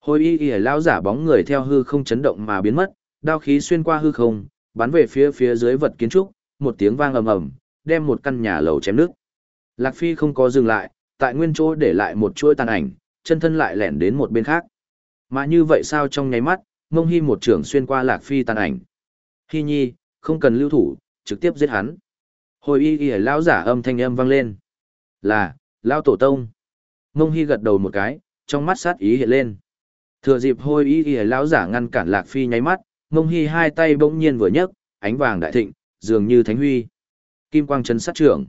Hôi y y lão giả bóng người theo hư không chấn động mà biến mất, đao khí xuyên qua hư không, bắn về phía phía dưới vật kiến trúc, một tiếng vang ầm ầm, đem một căn nhà lầu chém nước. Lạc Phi không có dừng lại, tại nguyên chỗ để lại một chuỗi tàn ảnh, chân thân lại lẻn đến một bên khác. Mà như vậy sao trong nháy mắt, Mông Hi một trưởng xuyên qua Lạc Phi tàn ảnh. Hi Nhi, không cần lưu thủ, trực tiếp giết hắn. Hồi y y lão giả âm thanh âm vang lên. Là, lão tổ tông. Mông Hi gật đầu một cái, trong mắt sát ý hiện lên. Thừa dịp hồi y y lão giả ngăn cản Lạc Phi nháy mắt, Mông Hi hai tay bỗng nhiên vừa nhấc, ánh vàng đại thịnh, dường như thánh huy. Kim quang chấn sát trưởng.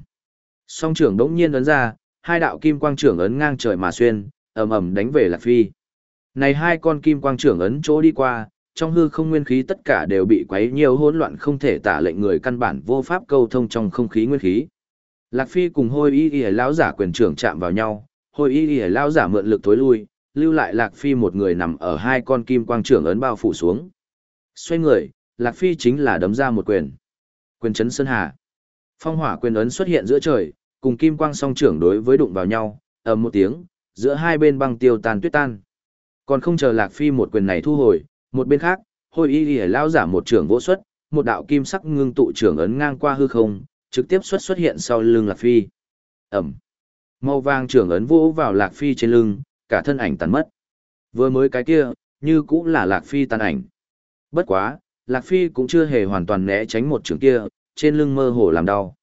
Song trưởng bỗng nhiên ấn ra, hai đạo kim quang trưởng ấn ngang trời mà xuyên, ầm ầm đánh về Lạc Phi. Này hai con kim quang trưởng ấn chỗ đi qua, trong hư không nguyên khí tất cả đều bị quấy nhiều hỗn loạn không thể tả lệnh người căn bản vô pháp câu thông trong không khí nguyên khí. Lạc Phi cùng Hôi Y Y lão giả quyền trưởng chạm vào nhau, Hôi Y Y lão giả mượn lực tối lui, lưu lại Lạc Phi một người nằm ở hai con kim quang trưởng ấn bao phủ xuống. Xoay người, Lạc Phi chính là đấm ra một quyền. Quyền chấn sơn hà. Phong hỏa quyền ấn xuất hiện giữa trời, cùng kim quang song trưởng đối với đụng vào nhau, ầm một tiếng, giữa hai bên băng tiêu tan tuyết tan. Còn không chờ Lạc Phi một quyền này thu hồi, một bên khác, Hôi Y Y lao giả một trưởng vỗ xuất, một đạo kim sắc ngưng tụ trưởng ấn ngang qua hư không, trực tiếp xuất xuất hiện sau lưng Lạc Phi. Ẩm. Màu vàng trưởng ấn vỗ vào Lạc Phi trên lưng, cả thân ảnh tàn mất. Vừa mới cái kia, như cũng là Lạc Phi tàn ảnh. Bất quá, Lạc Phi cũng chưa hề hoàn toàn né tránh một trường kia, trên lưng mơ hồ làm đau.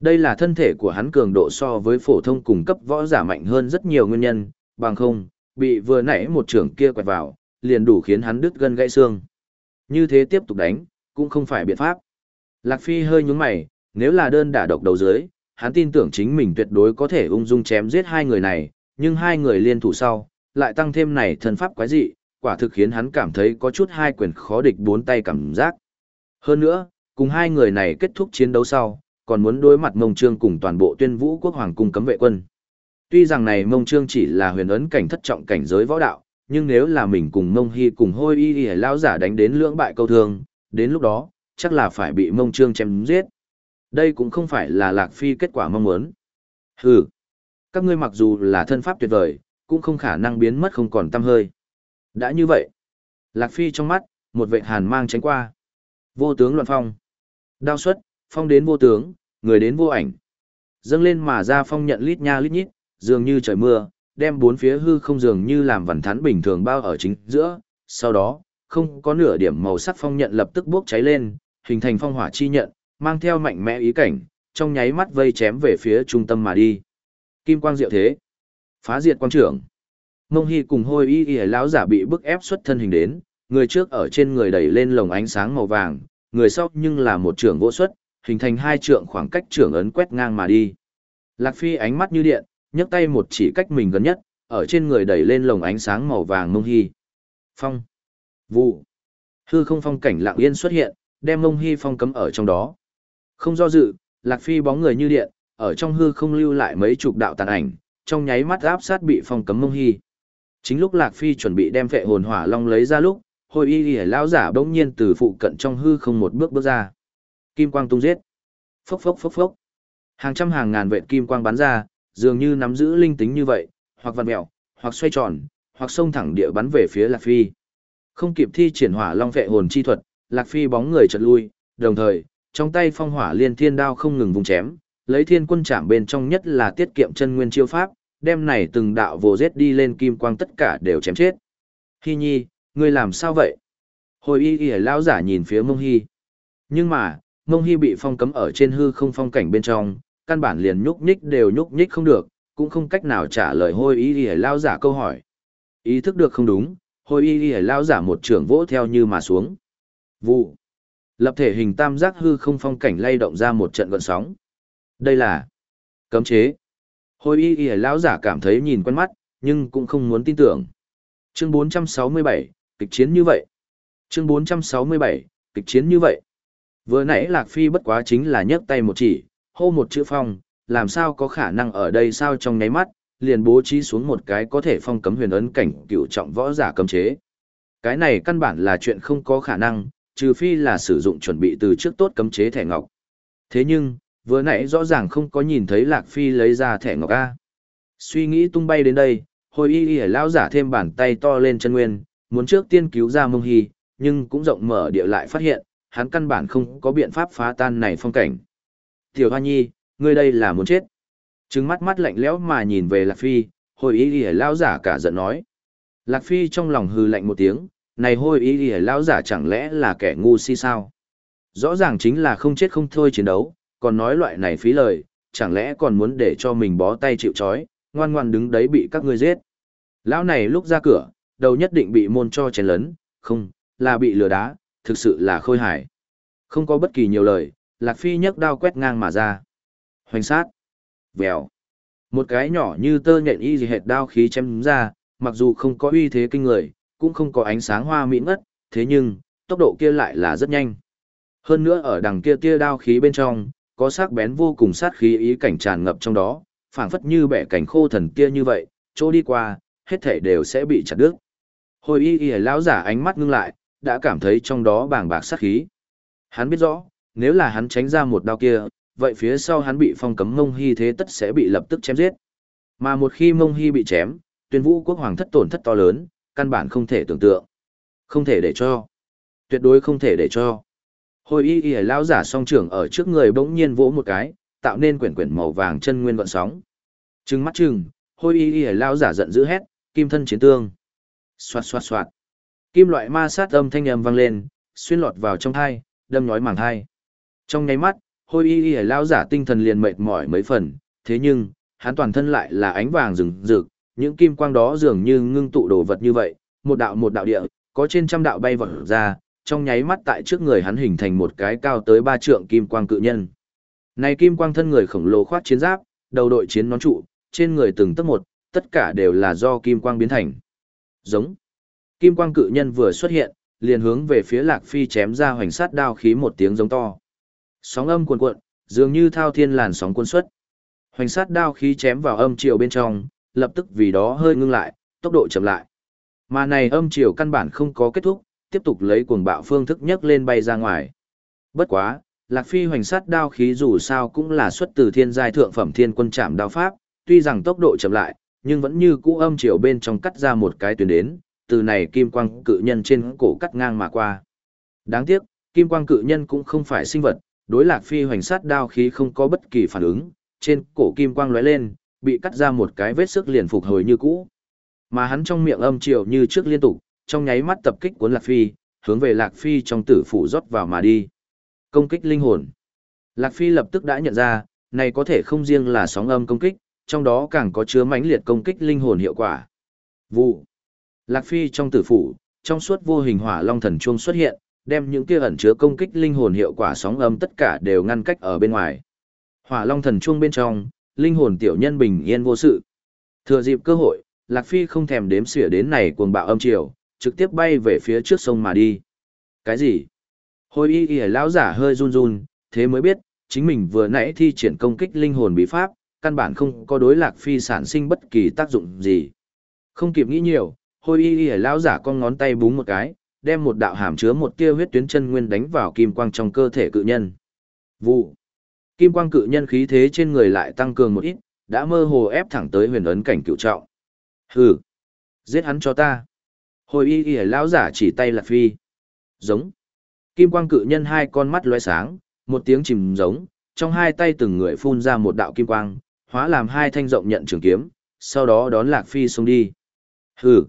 Đây là thân thể của hắn cường độ so với phổ thông cùng cấp võ giả mạnh hơn rất nhiều nguyên nhân, bằng không, bị vừa nãy một trưởng kia quẹt vào, liền đủ khiến hắn đứt gân gãy xương. Như thế tiếp tục đánh, cũng không phải biện pháp. Lạc Phi hơi nhúng mày, nếu là đơn đả độc đầu dưới, hắn tin tưởng chính mình tuyệt đối có thể ung dung chém giết hai người này, nhưng hai người liên thủ sau, lại tăng thêm này thần pháp quái dị, quả thực khiến hắn cảm thấy có chút hai quyền khó địch bốn tay cảm giác. Hơn nữa, cùng hai người này kết thúc chiến đấu sau, còn muốn đối mặt mông trương cùng toàn bộ tuyên vũ quốc hoàng cung cấm vệ quân. Tuy rằng này mông trương chỉ là huyền ấn cảnh thất trọng cảnh giới võ đạo, nhưng nếu là mình cùng mông hy cùng hôi y y lao giả đánh đến lưỡng bại câu thương, đến lúc đó, chắc là phải bị mông trương chém giết. Đây cũng không phải là lạc phi kết quả mong muốn. Hừ, các ngươi mặc dù là thân pháp tuyệt vời, cũng không khả năng biến mất không còn tâm hơi. Đã như vậy, lạc phi trong mắt, một vệ hàn mang tránh qua. Vô tướng luận phong. Đao xuất, phong đến vô tướng, người đến vô ảnh. Dâng lên mà ra phong nhận lít nha lít nhít, dường như trời mưa, đem bốn phía hư không dường như làm vằn thắn bình thường bao ở chính giữa. Sau đó, không có nửa điểm màu sắc phong nhận lập tức bốc cháy lên, hình thành phong hỏa chi nhận, mang theo mạnh mẽ ý cảnh, trong nháy mắt vây chém về phía trung tâm mà đi. Kim quang diệu thế, phá diệt quang trưởng. Mông Hi cùng Hôi Y Y lão giả bị bức ép xuất thân hình đến, người trước ở trên người đẩy lên lồng ánh sáng màu vàng, người sau nhưng là một trưởng vô xuất, hình thành hai trượng khoảng cách trưởng ấn quét ngang mà đi. Lạc Phi ánh mắt như điện, nhấc tay một chỉ cách mình gần nhất, ở trên người đẩy lên lồng ánh sáng màu vàng Mông Hi. Phong, vụ, hư không phong cảnh lặng yên xuất hiện, đem Mông Hi phong cấm ở trong đó. Không do dự, Lạc Phi bóng người như điện, ở trong hư không lưu lại mấy chục đạo tàn ảnh, trong nháy mắt áp sát bị phong cấm Mông Hi. Chính lúc Lạc Phi chuẩn bị đem vệ hồn hỏa long lấy ra lúc, hồi y lìa lão giả bỗng nhiên từ phụ cận trong hư không một bước bước ra. Kim quang tung giết. Phốc phốc phốc phốc. Hàng trăm hàng ngàn vệ kim quang bắn ra, dường như nắm giữ linh tính như vậy, hoặc vặn mèo, hoặc xoay tròn, hoặc xông thẳng địa bắn về phía Lạc Phi. Không kịp thi triển hỏa long vệ hồn chi thuật, Lạc Phi bóng người chợt lui, đồng thời, trong tay phong hỏa liên thiên đao không ngừng vùng chém, lấy thiên quân chạm bên trong nhất là tiết kiệm chân nguyên chiêu pháp, đem này từng đạo vồ giết đi lên kim quang tất cả đều chém chết. Hi nhi, ngươi làm sao vậy? Hồi y y lão giả nhìn phía mông hy. Nhưng mà, mông hy bị phong cấm ở trên hư không phong cảnh bên trong, căn bản liền nhúc nhích đều nhúc nhích không được, cũng không cách nào trả lời hôi y y lao giả câu hỏi. Ý thức được không đúng, hôi y y lao giả một trường vỗ theo như mà xuống. Vụ. Lập thể hình tam giác hư không phong cảnh lay động ra một trận gợn sóng. Đây là cấm chế. hôi y y lao giả cảm thấy nhìn quen mắt, nhưng cũng không muốn tin tưởng. Chương 467, kịch chiến như vậy. Chương 467, kịch chiến như vậy. Vừa nãy Lạc Phi bất quá chính là nhấc tay một chỉ, hô một chữ phong, làm sao có khả năng ở đây sao trong nháy mắt, liền bố trí xuống một cái có thể phong cấm huyền ấn cảnh cựu trọng võ giả cấm chế. Cái này căn bản là chuyện không có khả năng, trừ phi là sử dụng chuẩn bị từ trước tốt cấm chế thẻ ngọc. Thế nhưng, vừa nãy rõ ràng không có nhìn thấy Lạc Phi lấy ra thẻ ngọc A. Suy nghĩ tung bay đến đây, hồi y y lão giả thêm bàn tay to lên chân nguyên, muốn trước tiên cứu ra mông hy, nhưng cũng rộng mở địa lại phát hiện, hắn căn bản không có biện pháp phá tan này phong cảnh. Tiểu Hoa Nhi, ngươi đây là muốn chết. Trừng mắt mắt lạnh lẽo mà nhìn về Lạc Phi, hồi y y lão giả cả giận nói. Lạc Phi trong lòng hừ lạnh một tiếng, này hồi y y lão giả chẳng lẽ là kẻ ngu si sao? Rõ ràng chính là không chết không thôi chiến đấu, còn nói loại này phí lời, chẳng lẽ còn muốn để cho mình bó tay chịu chói, ngoan ngoan đứng đấy bị các ngươi giết. Lão này lúc ra cửa, đầu nhất định bị môn cho chén lấn, không, là bị lừa đá, thực sự là khôi hài. Không có bất kỳ nhiều lời, Lạc Phi nhấc đao quét ngang mà ra. Hoành sát. Vèo. Một cái nhỏ như tơ nhện y gì hệt đao khí chém ra, mặc dù không có uy thế kinh người, cũng không có ánh sáng hoa mỹ ngất, thế nhưng, tốc độ kia lại là rất nhanh. Hơn nữa ở đằng kia tia đao khí bên trong, có sắc bén vô cùng sát khí ý cảnh tràn ngập trong đó, phảng phất như bẻ cảnh khô thần kia như vậy, chỗ đi qua, hết thể đều sẽ bị chặt đứt. Hồi y y lão giả ánh mắt ngưng lại, đã cảm thấy trong đó bàng bạc sát khí. Hắn biết rõ, nếu là hắn tránh ra một đao kia, vậy phía sau hắn bị phong cấm mông hy thế tất sẽ bị lập tức chém giết. Mà một khi mông hy bị chém, tuyên vũ quốc hoàng thất tổn thất to lớn, căn bản không thể tưởng tượng. Không thể để cho. Tuyệt đối không thể để cho. Hồi y y lão giả song trưởng ở trước người bỗng nhiên vỗ một cái, tạo nên quyển quyển màu vàng chân nguyên gọn sóng. Trừng mắt trừng, hôi y y lao giả giận dữ hét, kim thân chiến tương. Xoạt xoạt xoạt. Kim loại ma sát âm thanh âm vang lên, xuyên lọt vào trong thai, đâm nhói màng thai. Trong nháy mắt, hôi y y lao giả tinh thần liền mệt mỏi mấy phần, thế nhưng, hắn toàn thân lại là ánh vàng rừng rực, những kim quang đó dường như ngưng tụ đồ vật như vậy, một đạo một đạo địa, có trên trăm đạo bay vọt ra, trong nháy mắt tại trước người hắn hình thành một cái cao tới ba trượng kim quang cự nhân. Này kim quang thân người khổng lồ khoát chiến giáp, đầu đội chiến nón trụ, trên người từng tấc một, tất cả đều là do kim quang biến thành. Giống. Kim quang cự nhân vừa xuất hiện, liền hướng về phía Lạc Phi chém ra hoành sát đao khí một tiếng giống to. Sóng âm cuồn cuộn, dường như thao thiên làn sóng cuốn xuất. Hoành sát đao khí chém vào âm triều bên trong, lập tức vì đó hơi ngưng lại, tốc độ chậm lại. Mà này âm triều căn bản không có kết thúc, tiếp tục lấy cuồng bạo phương thức nhấc lên bay ra ngoài. Bất quá, Lạc Phi hoành sát đao khí dù sao cũng là xuất từ thiên giai thượng phẩm thiên quân trảm đao pháp, tuy rằng tốc độ chậm lại, nhưng vẫn như cũ âm triều bên trong cắt ra một cái tuyến đến, từ này kim quang cự nhân trên cổ cắt ngang mà qua. Đáng tiếc, kim quang cự nhân cũng không phải sinh vật, đối Lạc Phi hoành sát đao khí không có bất kỳ phản ứng, trên cổ kim quang lóe lên, bị cắt ra một cái vết sức liền phục hồi như cũ. Mà hắn trong miệng âm triều như trước liên tục, trong nháy mắt tập kích cuốn Lạc Phi, hướng về Lạc Phi trong tử phủ rót vào mà đi. Công kích linh hồn. Lạc Phi lập tức đã nhận ra, này có thể không riêng là sóng âm công kích, trong đó càng có chứa mãnh liệt công kích linh hồn hiệu quả. Vụ. Lạc Phi trong tử phủ, trong suốt vô hình hỏa long thần chuông xuất hiện, đem những kia ẩn chứa công kích linh hồn hiệu quả sóng âm tất cả đều ngăn cách ở bên ngoài. Hỏa long thần chuông bên trong, linh hồn tiểu nhân bình yên vô sự. Thừa dịp cơ hội, Lạc Phi không thèm đếm xỉa đến này cuồng bạo âm triều, trực tiếp bay về phía trước sông mà đi. Cái gì? Hồi y y lão giả hơi run run, thế mới biết, chính mình vừa nãy thi triển công kích linh hồn bí pháp, căn bản không có đối Lạc Phi sản sinh bất kỳ tác dụng gì. Không kịp nghĩ nhiều, hồi y y lão giả con ngón tay búng một cái, đem một đạo hàm chứa một tia huyết tuyến chân nguyên đánh vào kim quang trong cơ thể cự nhân. Vụ. Kim quang cự nhân khí thế trên người lại tăng cường một ít, đã mơ hồ ép thẳng tới huyền ấn cảnh cựu trọng. Hừ, giết hắn cho ta. Hồi y y lão giả chỉ tay lạc phi. Giống. Kim quang cự nhân hai con mắt lóe sáng, một tiếng chìm giống, trong hai tay từng người phun ra một đạo kim quang, hóa làm hai thanh rộng nhận trường kiếm, sau đó đón lạc phi xông đi. Hừ,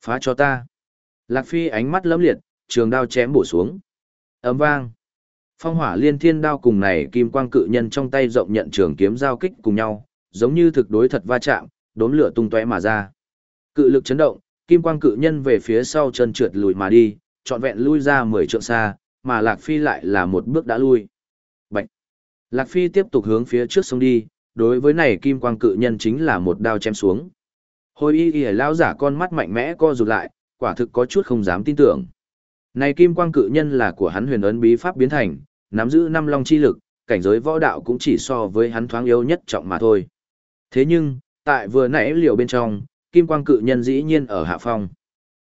phá cho ta. Lạc phi ánh mắt lấm liệt, trường đao chém bổ xuống. ấm vang. Phong hỏa liên thiên đao cùng này kim quang cự nhân trong tay rộng nhận trường kiếm giao kích cùng nhau, giống như thực đối thật va chạm, đốm lửa tung tóe mà ra. Cự lực chấn động, kim quang cự nhân về phía sau chân trượt lùi mà đi, trọn vẹn lui ra 10 trượng xa, mà Lạc Phi lại là một bước đã lui. Bạch! Lạc Phi tiếp tục hướng phía trước sông đi, đối với này kim quang cự nhân chính là một đao chém xuống. Hồi y y lao giả con mắt mạnh mẽ co rụt lại, quả thực có chút không dám tin tưởng. Này kim quang cự nhân là của hắn huyền ấn bí pháp biến thành, nắm giữ năm long chi lực, cảnh giới võ đạo cũng chỉ so với hắn thoáng yếu nhất trọng mà thôi. Thế nhưng, tại vừa nãy liều bên trong, kim quang cự nhân dĩ nhiên ở hạ phong.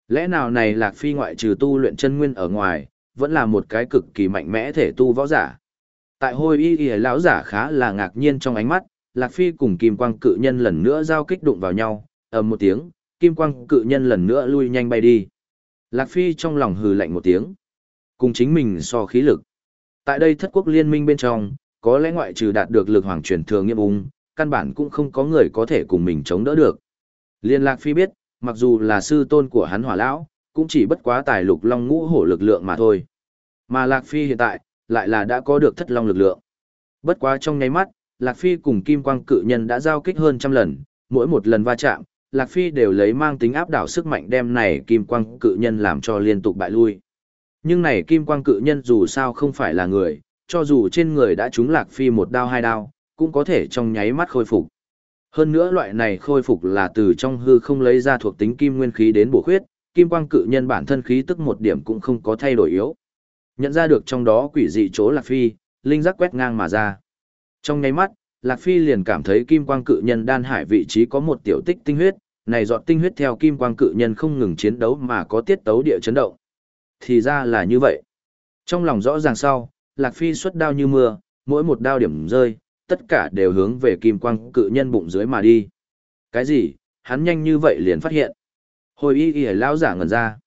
Lẽ nào này lạc phi ngoại trừ tu luyện chân nguyên ở ngoài, vẫn là một cái cực kỳ mạnh mẽ thể tu võ giả. Tại hôi y y lão giả khá là ngạc nhiên trong ánh mắt, lạc phi cùng kim quang cự nhân lần nữa giao kích đụng vào nhau, ầm một tiếng, kim quang cự nhân lần nữa lui nhanh bay đi. Lạc phi trong lòng hừ lạnh một tiếng, cùng chính mình so khí lực. Tại đây thất quốc liên minh bên trong, có lẽ ngoại trừ đạt được lực hoàng truyền thừa nghiêm ung, căn bản cũng không có người có thể cùng mình chống đỡ được. Liên lạc phi biết, mặc dù là sư tôn của hắn hỏa lão, cũng chỉ bất quá tài lục long ngũ hổ lực lượng mà thôi. Mà lạc phi hiện tại, lại là đã có được thất long lực lượng. Bất quá trong nháy mắt, lạc phi cùng kim quang cự nhân đã giao kích hơn trăm lần, mỗi một lần va chạm, lạc phi đều lấy mang tính áp đảo sức mạnh đem này kim quang cự nhân làm cho liên tục bại lui. Nhưng này kim quang cự nhân dù sao không phải là người, cho dù trên người đã trúng lạc phi một đao hai đao, cũng có thể trong nháy mắt khôi phục. Hơn nữa loại này khôi phục là từ trong hư không lấy ra thuộc tính kim nguyên khí đến bổ khuyết, kim quang cự nhân bản thân khí tức một điểm cũng không có thay đổi yếu. Nhận ra được trong đó quỷ dị chỗ Lạc Phi, linh giác quét ngang mà ra. Trong nháy mắt, Lạc Phi liền cảm thấy kim quang cự nhân đan hải vị trí có một tiểu tích tinh huyết, này dọn tinh huyết theo kim quang cự nhân không ngừng chiến đấu mà có tiết tấu địa chấn động. Thì ra là như vậy. Trong lòng rõ ràng sau, Lạc Phi xuất đao như mưa, mỗi một đao điểm rơi, tất cả đều hướng về kim quang cự nhân bụng dưới mà đi. Cái gì? Hắn nhanh như vậy liền phát hiện. Hồi y y lão giả ngẩn ra.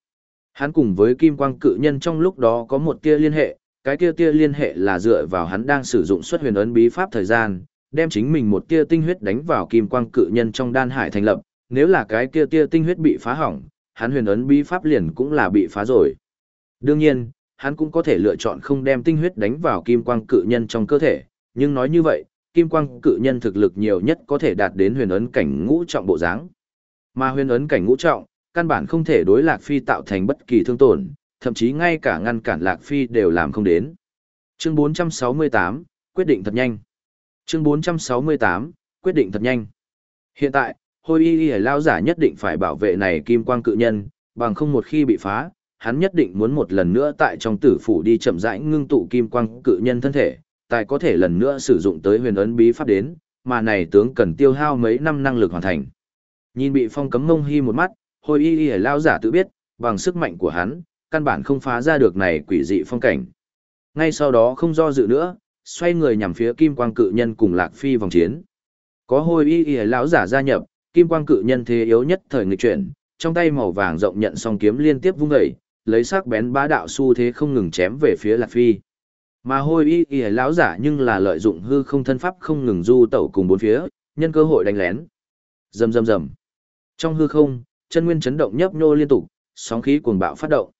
Hắn cùng với kim quang cự nhân trong lúc đó có một tia liên hệ, cái tia tia liên hệ là dựa vào hắn đang sử dụng xuất huyền ấn bí pháp thời gian, đem chính mình một tia tinh huyết đánh vào kim quang cự nhân trong đan hải thành lập, nếu là cái kia tia tinh huyết bị phá hỏng, hắn huyền ấn bí pháp liền cũng là bị phá rồi. Đương nhiên, hắn cũng có thể lựa chọn không đem tinh huyết đánh vào kim quang cự nhân trong cơ thể, nhưng nói như vậy, kim quang cự nhân thực lực nhiều nhất có thể đạt đến huyền ấn cảnh ngũ trọng bộ dáng. Mà huyền ấn cảnh ngũ trọng, căn bản không thể đối Lạc Phi tạo thành bất kỳ thương tổn, thậm chí ngay cả ngăn cản Lạc Phi đều làm không đến. Chương 468, quyết định thật nhanh. Chương 468, quyết định thật nhanh. Hiện tại, hôi y y lao giả nhất định phải bảo vệ này kim quang cự nhân, bằng không một khi bị phá, hắn nhất định muốn một lần nữa tại trong tử phủ đi chậm rãi ngưng tụ kim quang cự nhân thân thể, tài có thể lần nữa sử dụng tới huyền ấn bí pháp đến, mà này tướng cần tiêu hao mấy năm năng lực hoàn thành. Nhìn bị phong cấm mông hy một mắt, Hôi y y lao giả tự biết, bằng sức mạnh của hắn, căn bản không phá ra được này quỷ dị phong cảnh. Ngay sau đó không do dự nữa, xoay người nhằm phía kim quang cự nhân cùng lạc phi vòng chiến. Có Hôi y y lão giả gia nhập, kim quang cự nhân thế yếu nhất thời nghịch chuyển, trong tay màu vàng rộng nhận song kiếm liên tiếp vung dậy, lấy sắc bén bá đạo xu thế không ngừng chém về phía lạc phi. Mà hôi y y lão giả nhưng là lợi dụng hư không thân pháp không ngừng du tẩu cùng bốn phía, nhân cơ hội đánh lén. Rầm rầm rầm. Trong hư không, chân nguyên chấn động nhấp nhô liên tục, sóng khí cuồng bạo phát động.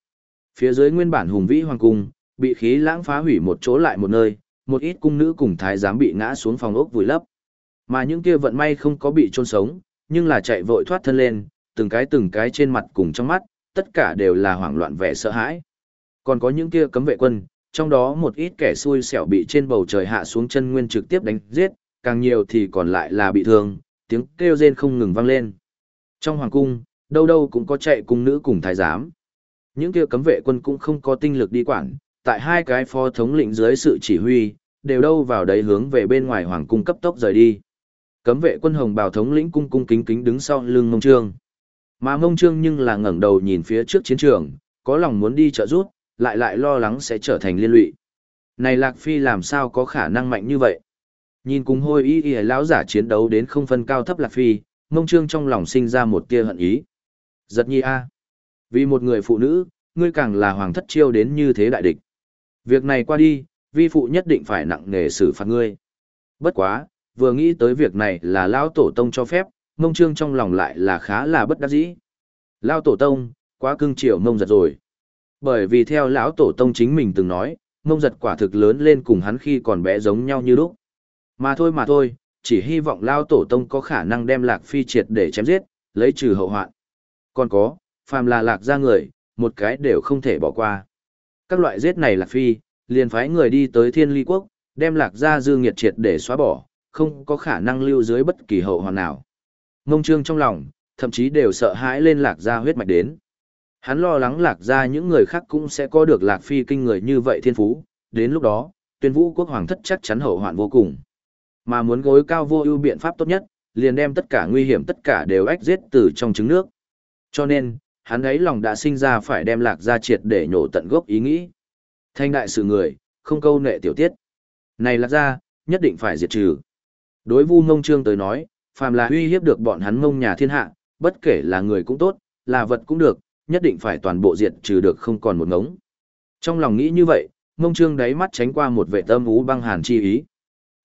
Phía dưới nguyên bản hùng vĩ hoàng cung, bị khí lãng phá hủy một chỗ lại một nơi, một ít cung nữ cùng thái giám bị ngã xuống phòng ốc vùi lấp. Mà những kia vận may không có bị chôn sống, nhưng là chạy vội thoát thân lên, từng cái từng cái trên mặt cùng trong mắt, tất cả đều là hoảng loạn vẻ sợ hãi. Còn có những kia cấm vệ quân, trong đó một ít kẻ xui xẻo bị trên bầu trời hạ xuống chân nguyên trực tiếp đánh giết, càng nhiều thì còn lại là bị thương, tiếng kêu rên không ngừng vang lên. Trong hoàng cung, đâu đâu cũng có chạy cung nữ cùng thái giám. Những kia cấm vệ quân cũng không có tinh lực đi quản, tại hai cái phó thống lĩnh dưới sự chỉ huy, đều đâu vào đấy hướng về bên ngoài hoàng cung cấp tốc rời đi. Cấm vệ quân hồng bào thống lĩnh cung cung kính kính đứng sau lưng Mông Trương. Mà Mông Trương nhưng là ngẩng đầu nhìn phía trước chiến trường, có lòng muốn đi trợ giúp, lại lại lo lắng sẽ trở thành liên lụy. Này Lạc Phi làm sao có khả năng mạnh như vậy? Nhìn cùng hôi y y lão giả chiến đấu đến không phân cao thấp Lạc Phi, Mông Trương trong lòng sinh ra một tia hận ý. Giật nhi a, Vì một người phụ nữ, ngươi càng là hoàng thất chiêu đến như thế đại địch. Việc này qua đi, vi phụ nhất định phải nặng nề xử phạt ngươi. Bất quá, vừa nghĩ tới việc này là Lao Tổ Tông cho phép, mông trương trong lòng lại là khá là bất đắc dĩ. Lao Tổ Tông, quá cưng chiều mông giật rồi. Bởi vì theo lão Tổ Tông chính mình từng nói, mông giật quả thực lớn lên cùng hắn khi còn bé giống nhau như lúc. Mà thôi mà thôi, chỉ hy vọng Lao Tổ Tông có khả năng đem Lạc Phi triệt để chém giết, lấy trừ hậu hoạn. Còn có, phàm là Lạc ra người, một cái đều không thể bỏ qua. Các loại giết này Lạc Phi, liền phái người đi tới Thiên Ly Quốc, đem Lạc ra dư nghiệt triệt để xóa bỏ, không có khả năng lưu dưới bất kỳ hậu hoàn nào. Ngông trương trong lòng, thậm chí đều sợ hãi lên lạc gia huyết mạch đến. Hắn lo lắng lạc gia những người khác cũng sẽ có được lạc phi kinh người như vậy thiên phú, đến lúc đó, tuyên vũ quốc hoàng thất chắc chắn hậu hoạn vô cùng. Mà muốn gối cao vô ưu biện pháp tốt nhất, liền đem tất cả nguy hiểm tất cả đều ách giết từ trong trứng nước. Cho nên, hắn ấy lòng đã sinh ra phải đem lạc gia triệt để nhổ tận gốc ý nghĩ. Thanh đại sự người, không câu nệ tiểu tiết. Này lạc gia, nhất định phải diệt trừ. Đối Vu Mông Trương tới nói, phàm là uy hiếp được bọn hắn mông nhà thiên hạ, bất kể là người cũng tốt, là vật cũng được, nhất định phải toàn bộ diệt trừ được không còn một ngống. Trong lòng nghĩ như vậy, Mông Trương đáy mắt tránh qua một vệ tâm ú băng hàn chi ý.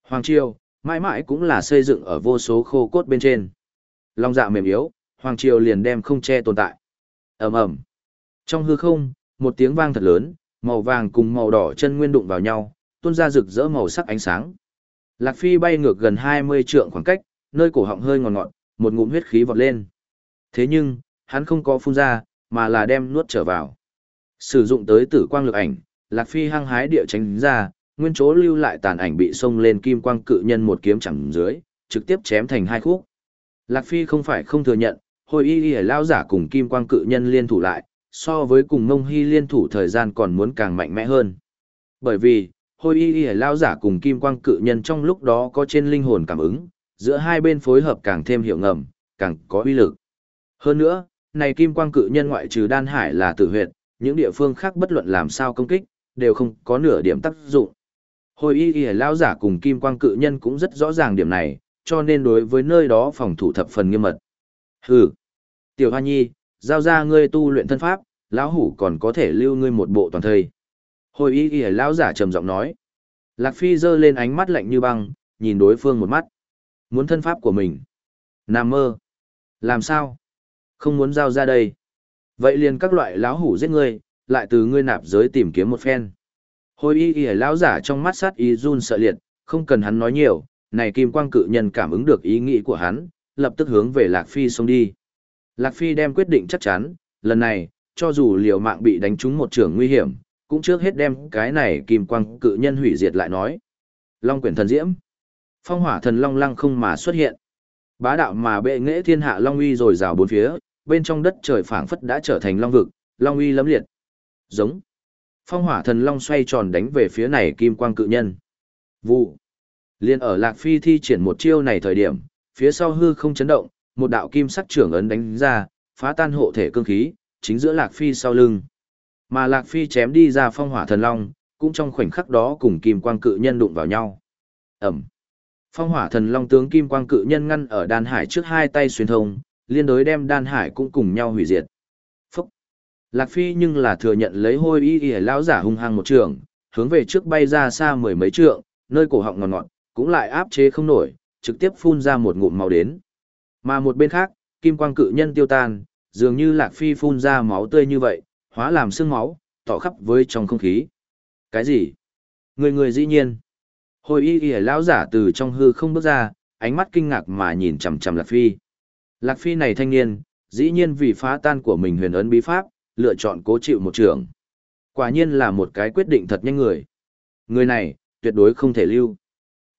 Hoàng Triều, mãi mãi cũng là xây dựng ở vô số khô cốt bên trên. Long dạ mềm yếu, Hoàng Triều liền đem không che tồn tại. ầm ầm Trong hư không, một tiếng vang thật lớn, màu vàng cùng màu đỏ chân nguyên đụng vào nhau, tuôn ra rực rỡ màu sắc ánh sáng. Lạc Phi bay ngược gần 20 trượng khoảng cách, nơi cổ họng hơi ngọt ngọt, một ngụm huyết khí vọt lên. Thế nhưng, hắn không có phun ra, mà là đem nuốt trở vào. Sử dụng tới tử quang lực ảnh, Lạc Phi hăng hái địa tránh ra, nguyên chỗ lưu lại tàn ảnh bị xông lên kim quang cự nhân một kiếm chẳng dưới, trực tiếp chém thành hai khúc. Lạc Phi không phải không thừa nhận, hồi y y lao giả cùng kim quang cự nhân liên thủ lại, so với cùng mông hy liên thủ thời gian còn muốn càng mạnh mẽ hơn. Bởi vì, hôi y y lao giả cùng kim quang cự nhân trong lúc đó có trên linh hồn cảm ứng, giữa hai bên phối hợp càng thêm hiệu ngầm, càng có uy lực. Hơn nữa, này kim quang cự nhân ngoại trừ đan hải là tử huyệt, những địa phương khác bất luận làm sao công kích, đều không có nửa điểm tác dụng. Hồi y y lao giả cùng kim quang cự nhân cũng rất rõ ràng điểm này, cho nên đối với nơi đó phòng thủ thập phần nghiêm mật. Hừ, tiểu hoa nhi, giao ra ngươi tu luyện thân pháp, lão hủ còn có thể lưu ngươi một bộ toàn thời. Hồi y y lão giả trầm giọng nói. Lạc Phi giơ lên ánh mắt lạnh như băng, nhìn đối phương một mắt. Muốn thân pháp của mình. Nam mơ. Làm sao? Không muốn giao ra đây. Vậy liền các loại lão hủ giết ngươi, lại từ ngươi nạp giới tìm kiếm một phen. Hồi y y lão giả trong mắt sát y run sợ liệt, không cần hắn nói nhiều, này kim quang cự nhân cảm ứng được ý nghĩ của hắn, lập tức hướng về Lạc Phi xông đi. Lạc Phi đem quyết định chắc chắn, lần này, cho dù liều mạng bị đánh trúng một trường nguy hiểm, cũng trước hết đem cái này kim quang cự nhân hủy diệt lại nói. Long quyển thần diễm. Phong hỏa thần long lăng không mà xuất hiện. Bá đạo mà bệ nghệ thiên hạ long uy rồi rào bốn phía, bên trong đất trời phảng phất đã trở thành long vực, long uy lấm liệt. Giống. Phong hỏa thần long xoay tròn đánh về phía này kim quang cự nhân. Vụ. Liên ở Lạc Phi thi triển một chiêu này thời điểm, phía sau hư không chấn động, một đạo kim sắc trưởng ấn đánh ra, phá tan hộ thể cương khí, chính giữa Lạc Phi sau lưng. Mà Lạc Phi chém đi ra phong hỏa thần long, cũng trong khoảnh khắc đó cùng kim quang cự nhân đụng vào nhau. Ẩm. Phong hỏa thần long tướng kim quang cự nhân ngăn ở đan hải trước hai tay xuyên thông, liên đối đem đan hải cũng cùng nhau hủy diệt. Phúc. Lạc Phi nhưng là thừa nhận lấy hôi y y lão giả hung hăng một trường, hướng về trước bay ra xa mười mấy trượng, nơi cổ họng ngọt ngọt, cũng lại áp chế không nổi, trực tiếp phun ra một ngụm màu đến. Mà một bên khác, kim quang cự nhân tiêu tan, dường như Lạc Phi phun ra máu tươi như vậy, hóa làm sương máu, tỏ khắp với trong không khí. Cái gì? Người người dĩ nhiên. Hồi y y lão giả từ trong hư không bước ra, ánh mắt kinh ngạc mà nhìn chằm chằm Lạc Phi. Lạc Phi này thanh niên, dĩ nhiên vì phá tan của mình huyền ấn bí pháp, lựa chọn cố chịu một trường. Quả nhiên là một cái quyết định thật nhanh người. Người này, tuyệt đối không thể lưu.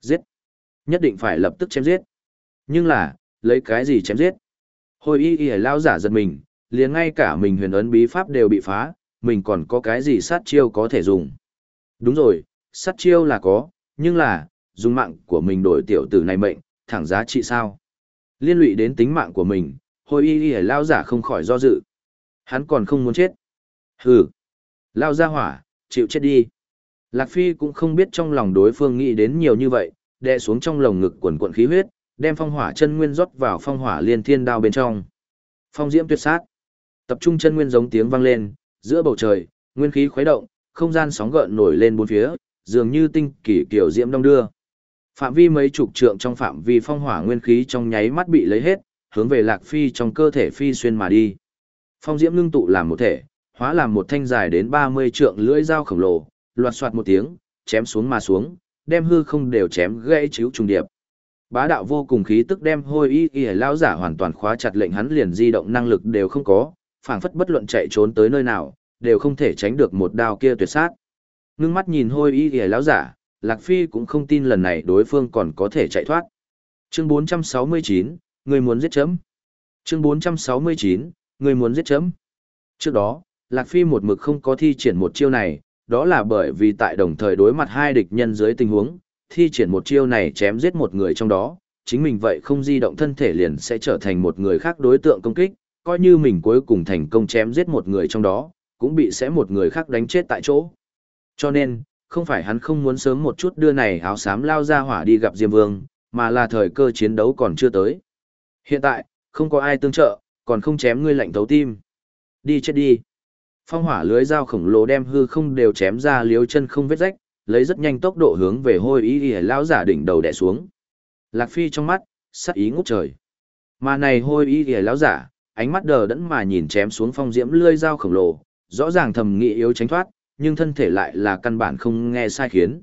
Giết. Nhất định phải lập tức chém giết. Nhưng là, lấy cái gì chém giết? Hồi y y lão giả giật mình, liền ngay cả mình huyền ấn bí pháp đều bị phá, mình còn có cái gì sát chiêu có thể dùng. Đúng rồi, sát chiêu là có, nhưng là, dùng mạng của mình đổi tiểu tử này mệnh, thẳng giá trị sao? Liên lụy đến tính mạng của mình, hồi y y lao giả không khỏi do dự. Hắn còn không muốn chết. Hừ. Lao ra hỏa, chịu chết đi. Lạc Phi cũng không biết trong lòng đối phương nghĩ đến nhiều như vậy, đè xuống trong lồng ngực quần quận khí huyết, đem phong hỏa chân nguyên rót vào phong hỏa liên thiên đao bên trong. Phong diễm tuyệt sát. Tập trung chân nguyên giống tiếng vang lên, giữa bầu trời, nguyên khí khuấy động, không gian sóng gợn nổi lên bốn phía, dường như tinh kỳ kiểu diễm đông đưa. Phạm vi mấy chục trượng trong phạm vi phong hỏa nguyên khí trong nháy mắt bị lấy hết, hướng về Lạc Phi trong cơ thể phi xuyên mà đi. Phong diễm ngưng tụ làm một thể, hóa làm một thanh dài đến 30 trượng lưỡi dao khổng lồ, loạt soạt một tiếng, chém xuống mà xuống, đem hư không đều chém gãy chiếu trùng điệp. Bá đạo vô cùng khí tức đem hôi y y lão giả hoàn toàn khóa chặt lệnh hắn liền di động năng lực đều không có, phảng phất bất luận chạy trốn tới nơi nào, đều không thể tránh được một đao kia tuyệt sát. Ngưng mắt nhìn hôi y y lão giả, Lạc Phi cũng không tin lần này đối phương còn có thể chạy thoát. Chương 469, người muốn giết chấm. Chương 469, người muốn giết chấm. Trước đó, Lạc Phi một mực không có thi triển một chiêu này, đó là bởi vì tại đồng thời đối mặt hai địch nhân dưới tình huống, thi triển một chiêu này chém giết một người trong đó, chính mình vậy không di động thân thể liền sẽ trở thành một người khác đối tượng công kích, coi như mình cuối cùng thành công chém giết một người trong đó, cũng bị sẽ một người khác đánh chết tại chỗ. Cho nên, không phải hắn không muốn sớm một chút đưa này áo xám lao ra hỏa đi gặp Diêm Vương, mà là thời cơ chiến đấu còn chưa tới. Hiện tại, không có ai tương trợ, còn không chém ngươi lạnh thấu tim. Đi chết đi. Phong hỏa lưới dao khổng lồ đem hư không đều chém ra liếu chân không vết rách, lấy rất nhanh tốc độ hướng về hôi ý ỉa lão giả đỉnh đầu đè xuống. Lạc Phi trong mắt, sắc ý ngút trời. Mà này hôi ý ỉa lão giả, ánh mắt đờ đẫn mà nhìn chém xuống phong diễm lưỡi dao khổng lồ, rõ ràng thầm nghĩ yếu tránh thoát, nhưng thân thể lại là căn bản không nghe sai khiến.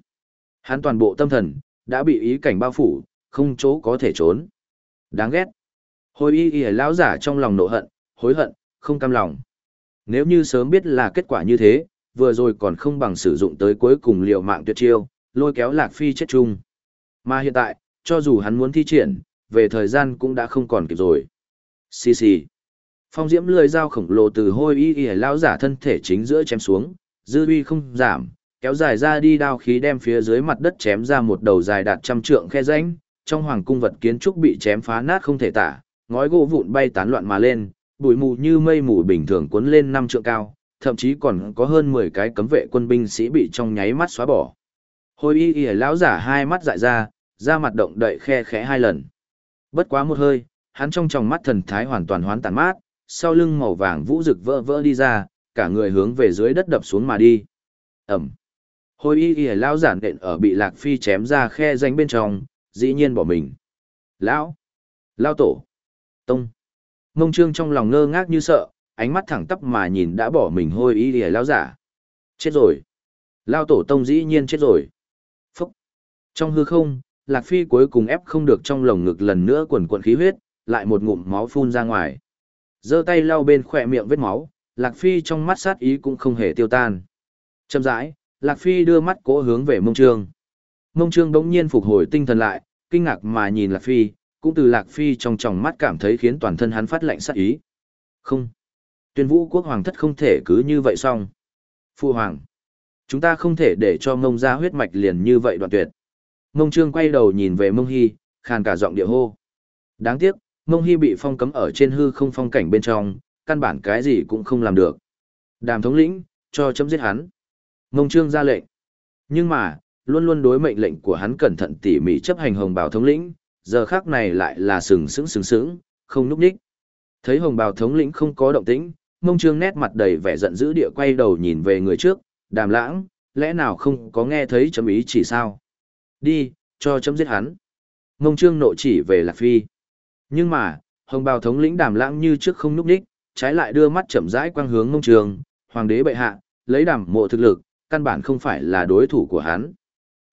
Hắn toàn bộ tâm thần, đã bị ý cảnh bao phủ, không chỗ có thể trốn. Đáng ghét. Hồi y y lão giả trong lòng nộ hận, hối hận, không cam lòng. Nếu như sớm biết là kết quả như thế, vừa rồi còn không bằng sử dụng tới cuối cùng liều mạng tuyệt chiêu, lôi kéo Lạc Phi chết chung. Mà hiện tại, cho dù hắn muốn thi triển, về thời gian cũng đã không còn kịp rồi. Xì xì. Phong diễm lưỡi dao khổng lồ từ hôi y y lão giả thân thể chính giữa chém xuống, dư uy không giảm, kéo dài ra đi đao khí đem phía dưới mặt đất chém ra một đầu dài đạt trăm trượng khe rãnh, trong hoàng cung vật kiến trúc bị chém phá nát không thể tả, ngói gỗ vụn bay tán loạn mà lên, bụi mù như mây mù bình thường cuốn lên năm trượng cao, thậm chí còn có hơn 10 cái cấm vệ quân binh sĩ bị trong nháy mắt xóa bỏ. Hôi y y lão giả hai mắt dại ra, ra mặt động đậy khe khẽ hai lần. Bất quá một hơi, hắn trong tròng mắt thần thái hoàn toàn hoán tàn mát, sau lưng màu vàng vũ rực vỡ vỡ đi ra, cả người hướng về dưới đất đập xuống mà đi. Ẩm. Hồi y y lão giả nện ở bị lạc phi chém ra khe danh bên trong, dĩ nhiên bỏ mình. Lão. Lão tổ. Tông. Mông trương trong lòng ngơ ngác như sợ, ánh mắt thẳng tắp mà nhìn đã bỏ mình hôi y y lao giả. Chết rồi. Lao tổ tông dĩ nhiên chết rồi. Phúc. Trong hư không, Lạc Phi cuối cùng ép không được trong lồng ngực lần nữa quần cuộn khí huyết, lại một ngụm máu phun ra ngoài giơ tay lau bên khỏe miệng vết máu, Lạc Phi trong mắt sát ý cũng không hề tiêu tan. Chậm rãi, Lạc Phi đưa mắt cố hướng về Mông Trương. Mông Trương đống nhiên phục hồi tinh thần lại, kinh ngạc mà nhìn Lạc Phi, cũng từ Lạc Phi trong tròng mắt cảm thấy khiến toàn thân hắn phát lạnh sát ý. Không. Tuyên vũ quốc hoàng thất không thể cứ như vậy xong. Phu hoàng. Chúng ta không thể để cho mông ra huyết mạch liền như vậy đoạn tuyệt. Mông Trương quay đầu nhìn về mông hy, khàn cả giọng địa hô. Đáng tiếc, mông hy bị phong cấm ở trên hư không phong cảnh bên trong, căn bản cái gì cũng không làm được. Đàm thống lĩnh, cho chấm giết hắn. Mông Trương ra lệnh. Nhưng mà, luôn luôn đối mệnh lệnh của hắn cẩn thận tỉ mỉ chấp hành hồng bào thống lĩnh, giờ khác này lại là sừng sững sừng sững, không núp đích. Thấy hồng bào thống lĩnh không có động tĩnh, mông trương nét mặt đầy vẻ giận dữ địa quay đầu nhìn về người trước, đàm lãng, lẽ nào không có nghe thấy chấm ý chỉ sao? Đi, cho chấm giết hắn. Mông trương nộ chỉ về Lạc Phi. Nhưng mà, hồng bào thống lĩnh đàm lãng như trước không núp đích, trái lại đưa mắt chậm rãi quang hướng mông trường, hoàng đế bệ hạ, lấy đàm mộ thực lực, căn bản không phải là đối thủ của hắn.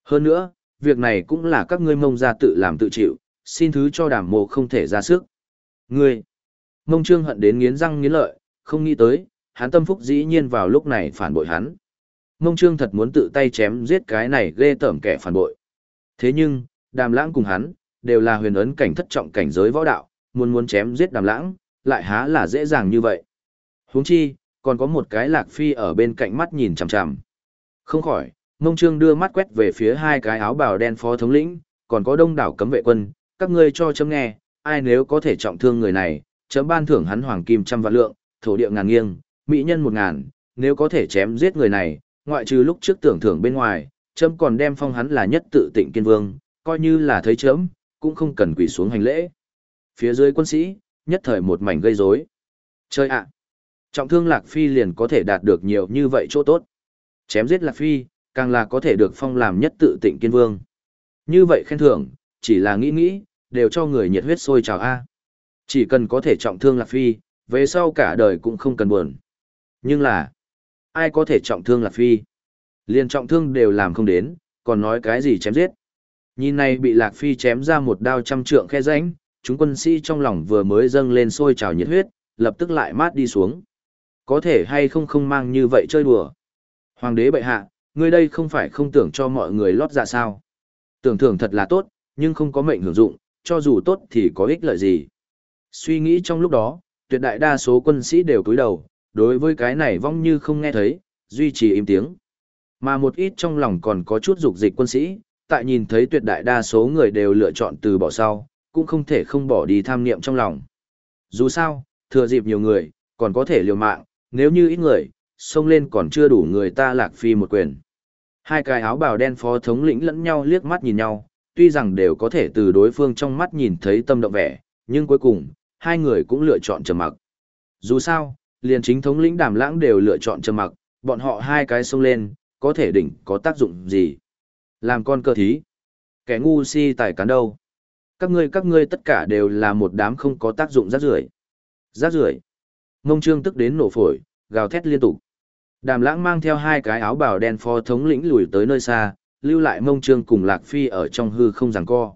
Hơn nữa, việc này cũng là các ngươi mông ra tự làm tự chịu, xin thứ cho đàm mộ không thể ra sức. Ngươi, mông trương hận đến nghiến răng nghiến lợi, không nghĩ tới, hắn tâm phúc dĩ nhiên vào lúc này phản bội hắn. Mông trương thật muốn tự tay chém giết cái này ghê tởm kẻ phản bội. Thế nhưng, đàm lãng cùng hắn, đều là huyền ấn cảnh thất trọng cảnh giới võ đạo, muốn muốn chém giết đàm lãng, lại há là dễ dàng như vậy. huống chi, còn có một cái lạc phi ở bên cạnh mắt nhìn chằm chằm. Không khỏi, mông trương đưa mắt quét về phía hai cái áo bào đen phó thống lĩnh, còn có đông đảo cấm vệ quân, các ngươi cho chấm nghe, ai nếu có thể trọng thương người này, chấm ban thưởng hắn hoàng kim trăm vạn lượng, thổ địa ngàn nghiêng, mỹ nhân một ngàn, nếu có thể chém giết người này, ngoại trừ lúc trước tưởng thưởng bên ngoài, chấm còn đem phong hắn là nhất tự tịnh kiên vương, coi như là thấy chấm, cũng không cần quỳ xuống hành lễ. Phía dưới quân sĩ, nhất thời một mảnh gây rối. Chơi ạ! trọng thương Lạc Phi liền có thể đạt được nhiều như vậy chỗ tốt. Chém giết Lạc Phi, càng là có thể được phong làm nhất tự tịnh kiên vương. Như vậy khen thưởng, chỉ là nghĩ nghĩ, đều cho người nhiệt huyết sôi trào A. Chỉ cần có thể trọng thương Lạc Phi, về sau cả đời cũng không cần buồn. Nhưng là, ai có thể trọng thương Lạc Phi? Liền trọng thương đều làm không đến, còn nói cái gì chém giết. Nhìn này bị Lạc Phi chém ra một đao trăm trượng khe rãnh, chúng quân sĩ trong lòng vừa mới dâng lên sôi trào nhiệt huyết, lập tức lại mát đi xuống. Có thể hay không không mang như vậy chơi đùa. Hoàng đế bệ hạ, ngươi đây không phải không tưởng cho mọi người lót dạ sao. Tưởng thưởng thật là tốt, nhưng không có mệnh hưởng dụng, cho dù tốt thì có ích lợi gì. Suy nghĩ trong lúc đó, tuyệt đại đa số quân sĩ đều cúi đầu, đối với cái này vong như không nghe thấy, duy trì im tiếng. Mà một ít trong lòng còn có chút dục dịch quân sĩ, tại nhìn thấy tuyệt đại đa số người đều lựa chọn từ bỏ sau, cũng không thể không bỏ đi tham niệm trong lòng. Dù sao, thừa dịp nhiều người, còn có thể liều mạng, nếu như ít người, xông lên còn chưa đủ người ta lạc phi một quyền. Hai cái áo bào đen phó thống lĩnh lẫn nhau liếc mắt nhìn nhau, tuy rằng đều có thể từ đối phương trong mắt nhìn thấy tâm động vẻ, nhưng cuối cùng, hai người cũng lựa chọn trầm mặc. Dù sao, liền chính thống lĩnh đàm lãng đều lựa chọn trầm mặc, bọn họ hai cái xông lên, có thể đỉnh có tác dụng gì. Làm con cơ thí. Kẻ ngu si tài cán đâu. Các ngươi các ngươi tất cả đều là một đám không có tác dụng rác rưởi. Rác rưởi. Mông trương tức đến nổ phổi, gào thét liên tục. Đàm lãng mang theo hai cái áo bào đen phó thống lĩnh lùi tới nơi xa, lưu lại mông trương cùng Lạc Phi ở trong hư không giằng co.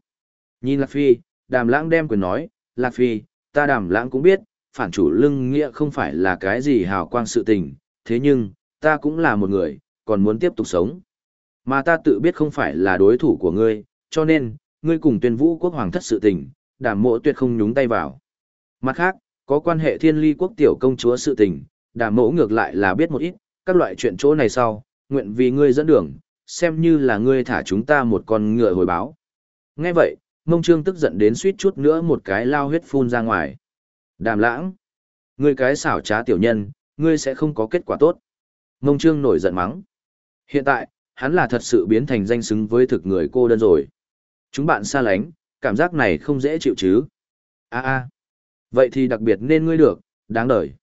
Nhìn Lạc Phi, đàm lãng đem quyền nói, Lạc Phi, ta đàm lãng cũng biết, phản chủ lưng nghĩa không phải là cái gì hào quang sự tình, thế nhưng, ta cũng là một người, còn muốn tiếp tục sống. Mà ta tự biết không phải là đối thủ của ngươi, cho nên, ngươi cùng tuyên vũ quốc hoàng thất sự tình, đàm mộ tuyệt không nhúng tay vào. Mặt khác, có quan hệ thiên ly quốc tiểu công chúa sự tình, đàm mộ ngược lại là biết một ít, các loại chuyện chỗ này sau, nguyện vì ngươi dẫn đường, xem như là ngươi thả chúng ta một con ngựa hồi báo. Nghe vậy, mông trương tức giận đến suýt chút nữa một cái lao huyết phun ra ngoài. Đàm lãng, ngươi cái xảo trá tiểu nhân, ngươi sẽ không có kết quả tốt. Mông trương nổi giận mắng. Hiện tại, hắn là thật sự biến thành danh xứng với thực người cô đơn rồi. Chúng bạn xa lánh, cảm giác này không dễ chịu chứ. a a vậy thì đặc biệt nên ngươi được, đáng đời.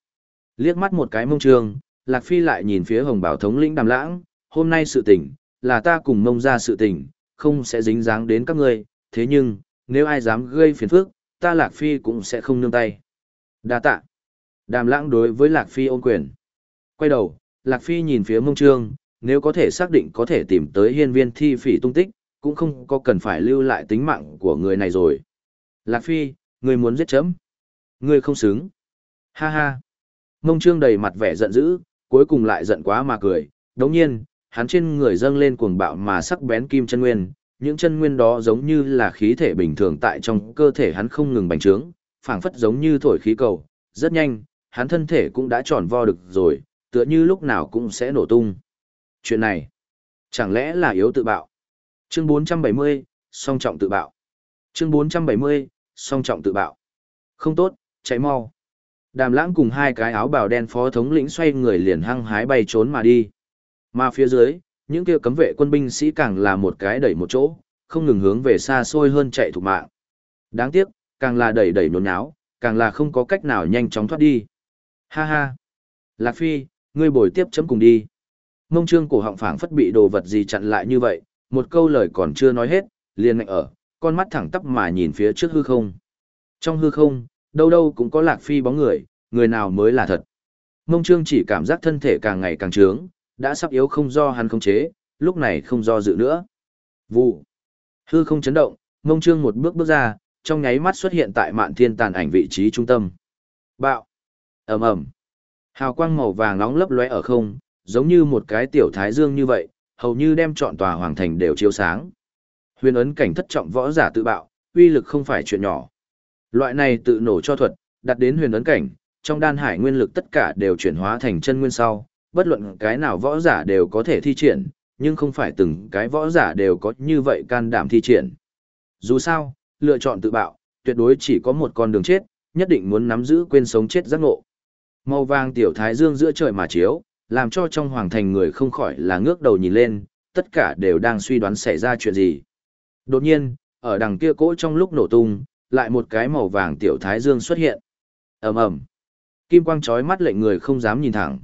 Liếc mắt một cái mông trương, Lạc Phi lại nhìn phía hồng bảo thống lĩnh đàm lãng, hôm nay sự tình, là ta cùng mông ra sự tình, không sẽ dính dáng đến các ngươi, thế nhưng, nếu ai dám gây phiền phức, ta Lạc Phi cũng sẽ không nương tay. Đa tạ. Đàm lãng đối với Lạc Phi ôn quyền. Quay đầu, Lạc Phi nhìn phía mông trương, nếu có thể xác định có thể tìm tới hiên viên thi phỉ tung tích, cũng không có cần phải lưu lại tính mạng của người này rồi. Lạc Phi, người muốn giết chấm. Người không xứng. Ha ha. Mông Trương đầy mặt vẻ giận dữ, cuối cùng lại giận quá mà cười. Đồng nhiên, hắn trên người dâng lên cuồng bạo mà sắc bén kim chân nguyên, những chân nguyên đó giống như là khí thể bình thường tại trong cơ thể hắn không ngừng bành trướng, phảng phất giống như thổi khí cầu, rất nhanh, hắn thân thể cũng đã tròn vo được rồi, tựa như lúc nào cũng sẽ nổ tung. Chuyện này, chẳng lẽ là yếu tự bạo? Chương 470, song trọng tự bạo. Chương 470, song trọng tự bạo. Không tốt, chạy mau. Đàm lãng cùng hai cái áo bào đen phó thống lĩnh xoay người liền hăng hái bay trốn mà đi. Mà phía dưới, những kia cấm vệ quân binh sĩ càng là một cái đẩy một chỗ, không ngừng hướng về xa xôi hơn chạy thủ mạng. Đáng tiếc, càng là đẩy đẩy nôn náo càng là không có cách nào nhanh chóng thoát đi. Ha ha! Lạc Phi, ngươi bồi tiếp chấm cùng đi. Mông trương cổ họng phảng phất bị đồ vật gì chặn lại như vậy, một câu lời còn chưa nói hết, liền ngạnh ở, con mắt thẳng tắp mà nhìn phía trước hư không. Trong hư không, đâu đâu cũng có Lạc Phi bóng người, người nào mới là thật. Mông trương chỉ cảm giác thân thể càng ngày càng trướng, đã sắp yếu không do hắn khống chế, lúc này không do dự nữa. Vụ. Hư không chấn động, mông trương một bước bước ra, trong nháy mắt xuất hiện tại mạn thiên tàn ảnh vị trí trung tâm. Bạo. ầm ầm Hào quang màu vàng nóng lấp lóe ở không, giống như một cái tiểu thái dương như vậy, hầu như đem trọn tòa hoàng thành đều chiếu sáng. Huyền ấn cảnh thất trọng võ giả tự bạo, uy lực không phải chuyện nhỏ. Loại này tự nổ cho thuật, đặt đến huyền ấn cảnh, trong đan hải nguyên lực tất cả đều chuyển hóa thành chân nguyên sau, bất luận cái nào võ giả đều có thể thi triển, nhưng không phải từng cái võ giả đều có như vậy can đảm thi triển. Dù sao, lựa chọn tự bạo, tuyệt đối chỉ có một con đường chết, nhất định muốn nắm giữ quên sống chết giác ngộ. Màu vàng tiểu thái dương giữa trời mà chiếu, làm cho trong hoàng thành người không khỏi là ngước đầu nhìn lên, tất cả đều đang suy đoán xảy ra chuyện gì. Đột nhiên, ở đằng kia cỗ trong lúc nổ tung, lại một cái màu vàng tiểu thái dương xuất hiện. ầm ầm, kim quang chói mắt lệnh người không dám nhìn thẳng.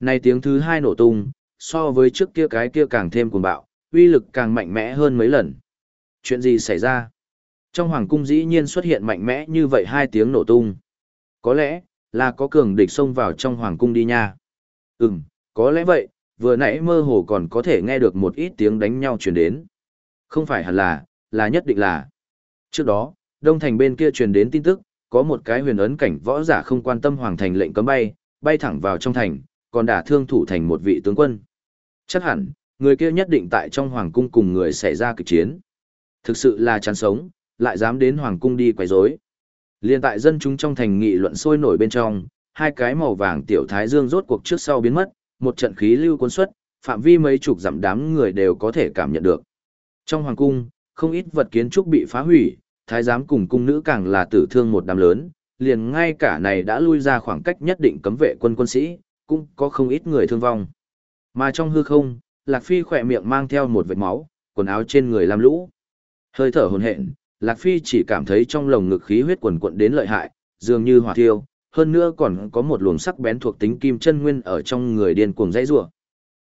Này tiếng thứ hai nổ tung, so với trước kia cái kia càng thêm cuồng bạo, uy lực càng mạnh mẽ hơn mấy lần. Chuyện gì xảy ra? Trong hoàng cung dĩ nhiên xuất hiện mạnh mẽ như vậy hai tiếng nổ tung. Có lẽ, là có cường địch xông vào trong hoàng cung đi nha. Ừm, có lẽ vậy, vừa nãy mơ hồ còn có thể nghe được một ít tiếng đánh nhau truyền đến. Không phải hẳn là, là nhất định là. Trước đó, Đông Thành bên kia truyền đến tin tức, có một cái huyền ấn cảnh võ giả không quan tâm hoàng thành lệnh cấm bay, bay thẳng vào trong thành, còn đả thương thủ thành một vị tướng quân. Chắc hẳn, người kia nhất định tại trong hoàng cung cùng người xảy ra kịch chiến. Thực sự là chán sống, lại dám đến hoàng cung đi quấy rối. Liên tại dân chúng trong thành nghị luận sôi nổi bên trong, hai cái màu vàng tiểu thái dương rốt cuộc trước sau biến mất, một trận khí lưu cuốn xuất, phạm vi mấy chục dặm đám người đều có thể cảm nhận được. Trong hoàng cung, không ít vật kiến trúc bị phá hủy, thái giám cùng cung nữ càng là tử thương một đám lớn, liền ngay cả này đã lui ra khoảng cách nhất định cấm vệ quân quân sĩ, cũng có không ít người thương vong. Mà trong hư không, Lạc Phi khỏe miệng mang theo một vệt máu, quần áo trên người làm lũ. Hơi thở hồn hện, Lạc Phi chỉ cảm thấy trong lồng ngực khí huyết quần quận đến lợi hại, dường như hỏa thiêu, hơn nữa còn có một luồng sắc bén thuộc tính kim chân nguyên ở trong người điên cuồng dãy rủa.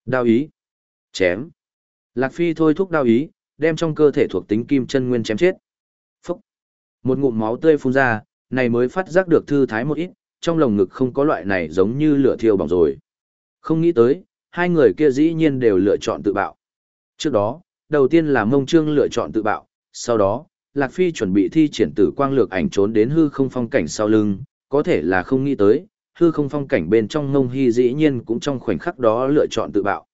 Đao ý, chém. Lạc Phi thôi thúc đao ý, đem trong cơ thể thuộc tính kim chân nguyên chém chết. Phốc. Một ngụm máu tươi phun ra, này mới phát giác được thư thái một ít, trong lồng ngực không có loại này giống như lửa thiêu bỏng rồi. Không nghĩ tới, hai người kia dĩ nhiên đều lựa chọn tự bạo. Trước đó, đầu tiên là mông trương lựa chọn tự bạo, sau đó, Lạc Phi chuẩn bị thi triển tử quang lược ảnh trốn đến hư không phong cảnh sau lưng, có thể là không nghĩ tới, hư không phong cảnh bên trong ngông hy dĩ nhiên cũng trong khoảnh khắc đó lựa chọn tự bạo.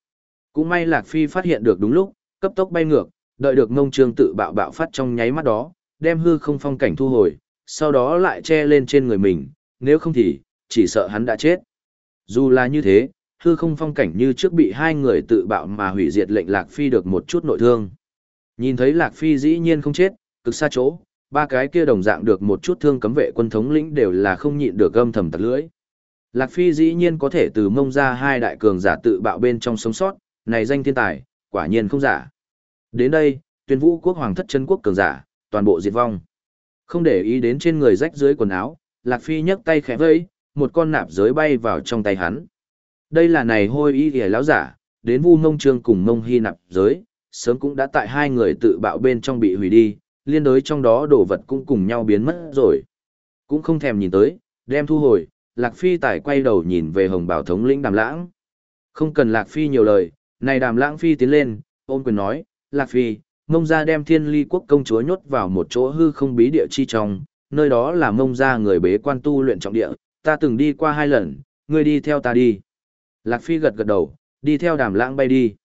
Cũng may Lạc Phi phát hiện được đúng lúc, cấp tốc bay ngược, đợi được ngông trương tự bạo bạo phát trong nháy mắt đó, đem hư không phong cảnh thu hồi, sau đó lại che lên trên người mình, nếu không thì, chỉ sợ hắn đã chết. Dù là như thế, hư không phong cảnh như trước bị hai người tự bạo mà hủy diệt lệnh Lạc Phi được một chút nội thương. Nhìn thấy Lạc Phi dĩ nhiên không chết, cực xa chỗ, ba cái kia đồng dạng được một chút thương cấm vệ quân thống lĩnh đều là không nhịn được gâm thầm tặc lưỡi. Lạc Phi dĩ nhiên có thể từ mông ra hai đại cường giả tự bạo bên trong sống sót, này danh thiên tài, quả nhiên không giả. Đến đây, tuyên vũ quốc hoàng thất chân quốc cường giả, toàn bộ diệt vong. Không để ý đến trên người rách dưới quần áo, Lạc Phi nhấc tay khẽ vẫy, một con nạp giới bay vào trong tay hắn. Đây là này hôi y ghề lão giả, đến vu mông trương cùng mông hy nạp giới, sớm cũng đã tại hai người tự bạo bên trong bị hủy đi, liên đối trong đó đồ vật cũng cùng nhau biến mất rồi. Cũng không thèm nhìn tới, đem thu hồi, Lạc Phi tải quay đầu nhìn về hồng bảo thống lĩnh đàm lãng. Không cần Lạc Phi nhiều lời, này đàm lãng Phi tiến lên, ôm quyền nói, Lạc Phi, mông ra đem thiên ly quốc công chúa nhốt vào một chỗ hư không bí địa chi trong, nơi đó là mông ra người bế quan tu luyện trọng địa, ta từng đi qua hai lần, ngươi đi theo ta đi. Lạc Phi gật gật đầu, đi theo đàm lãng bay đi.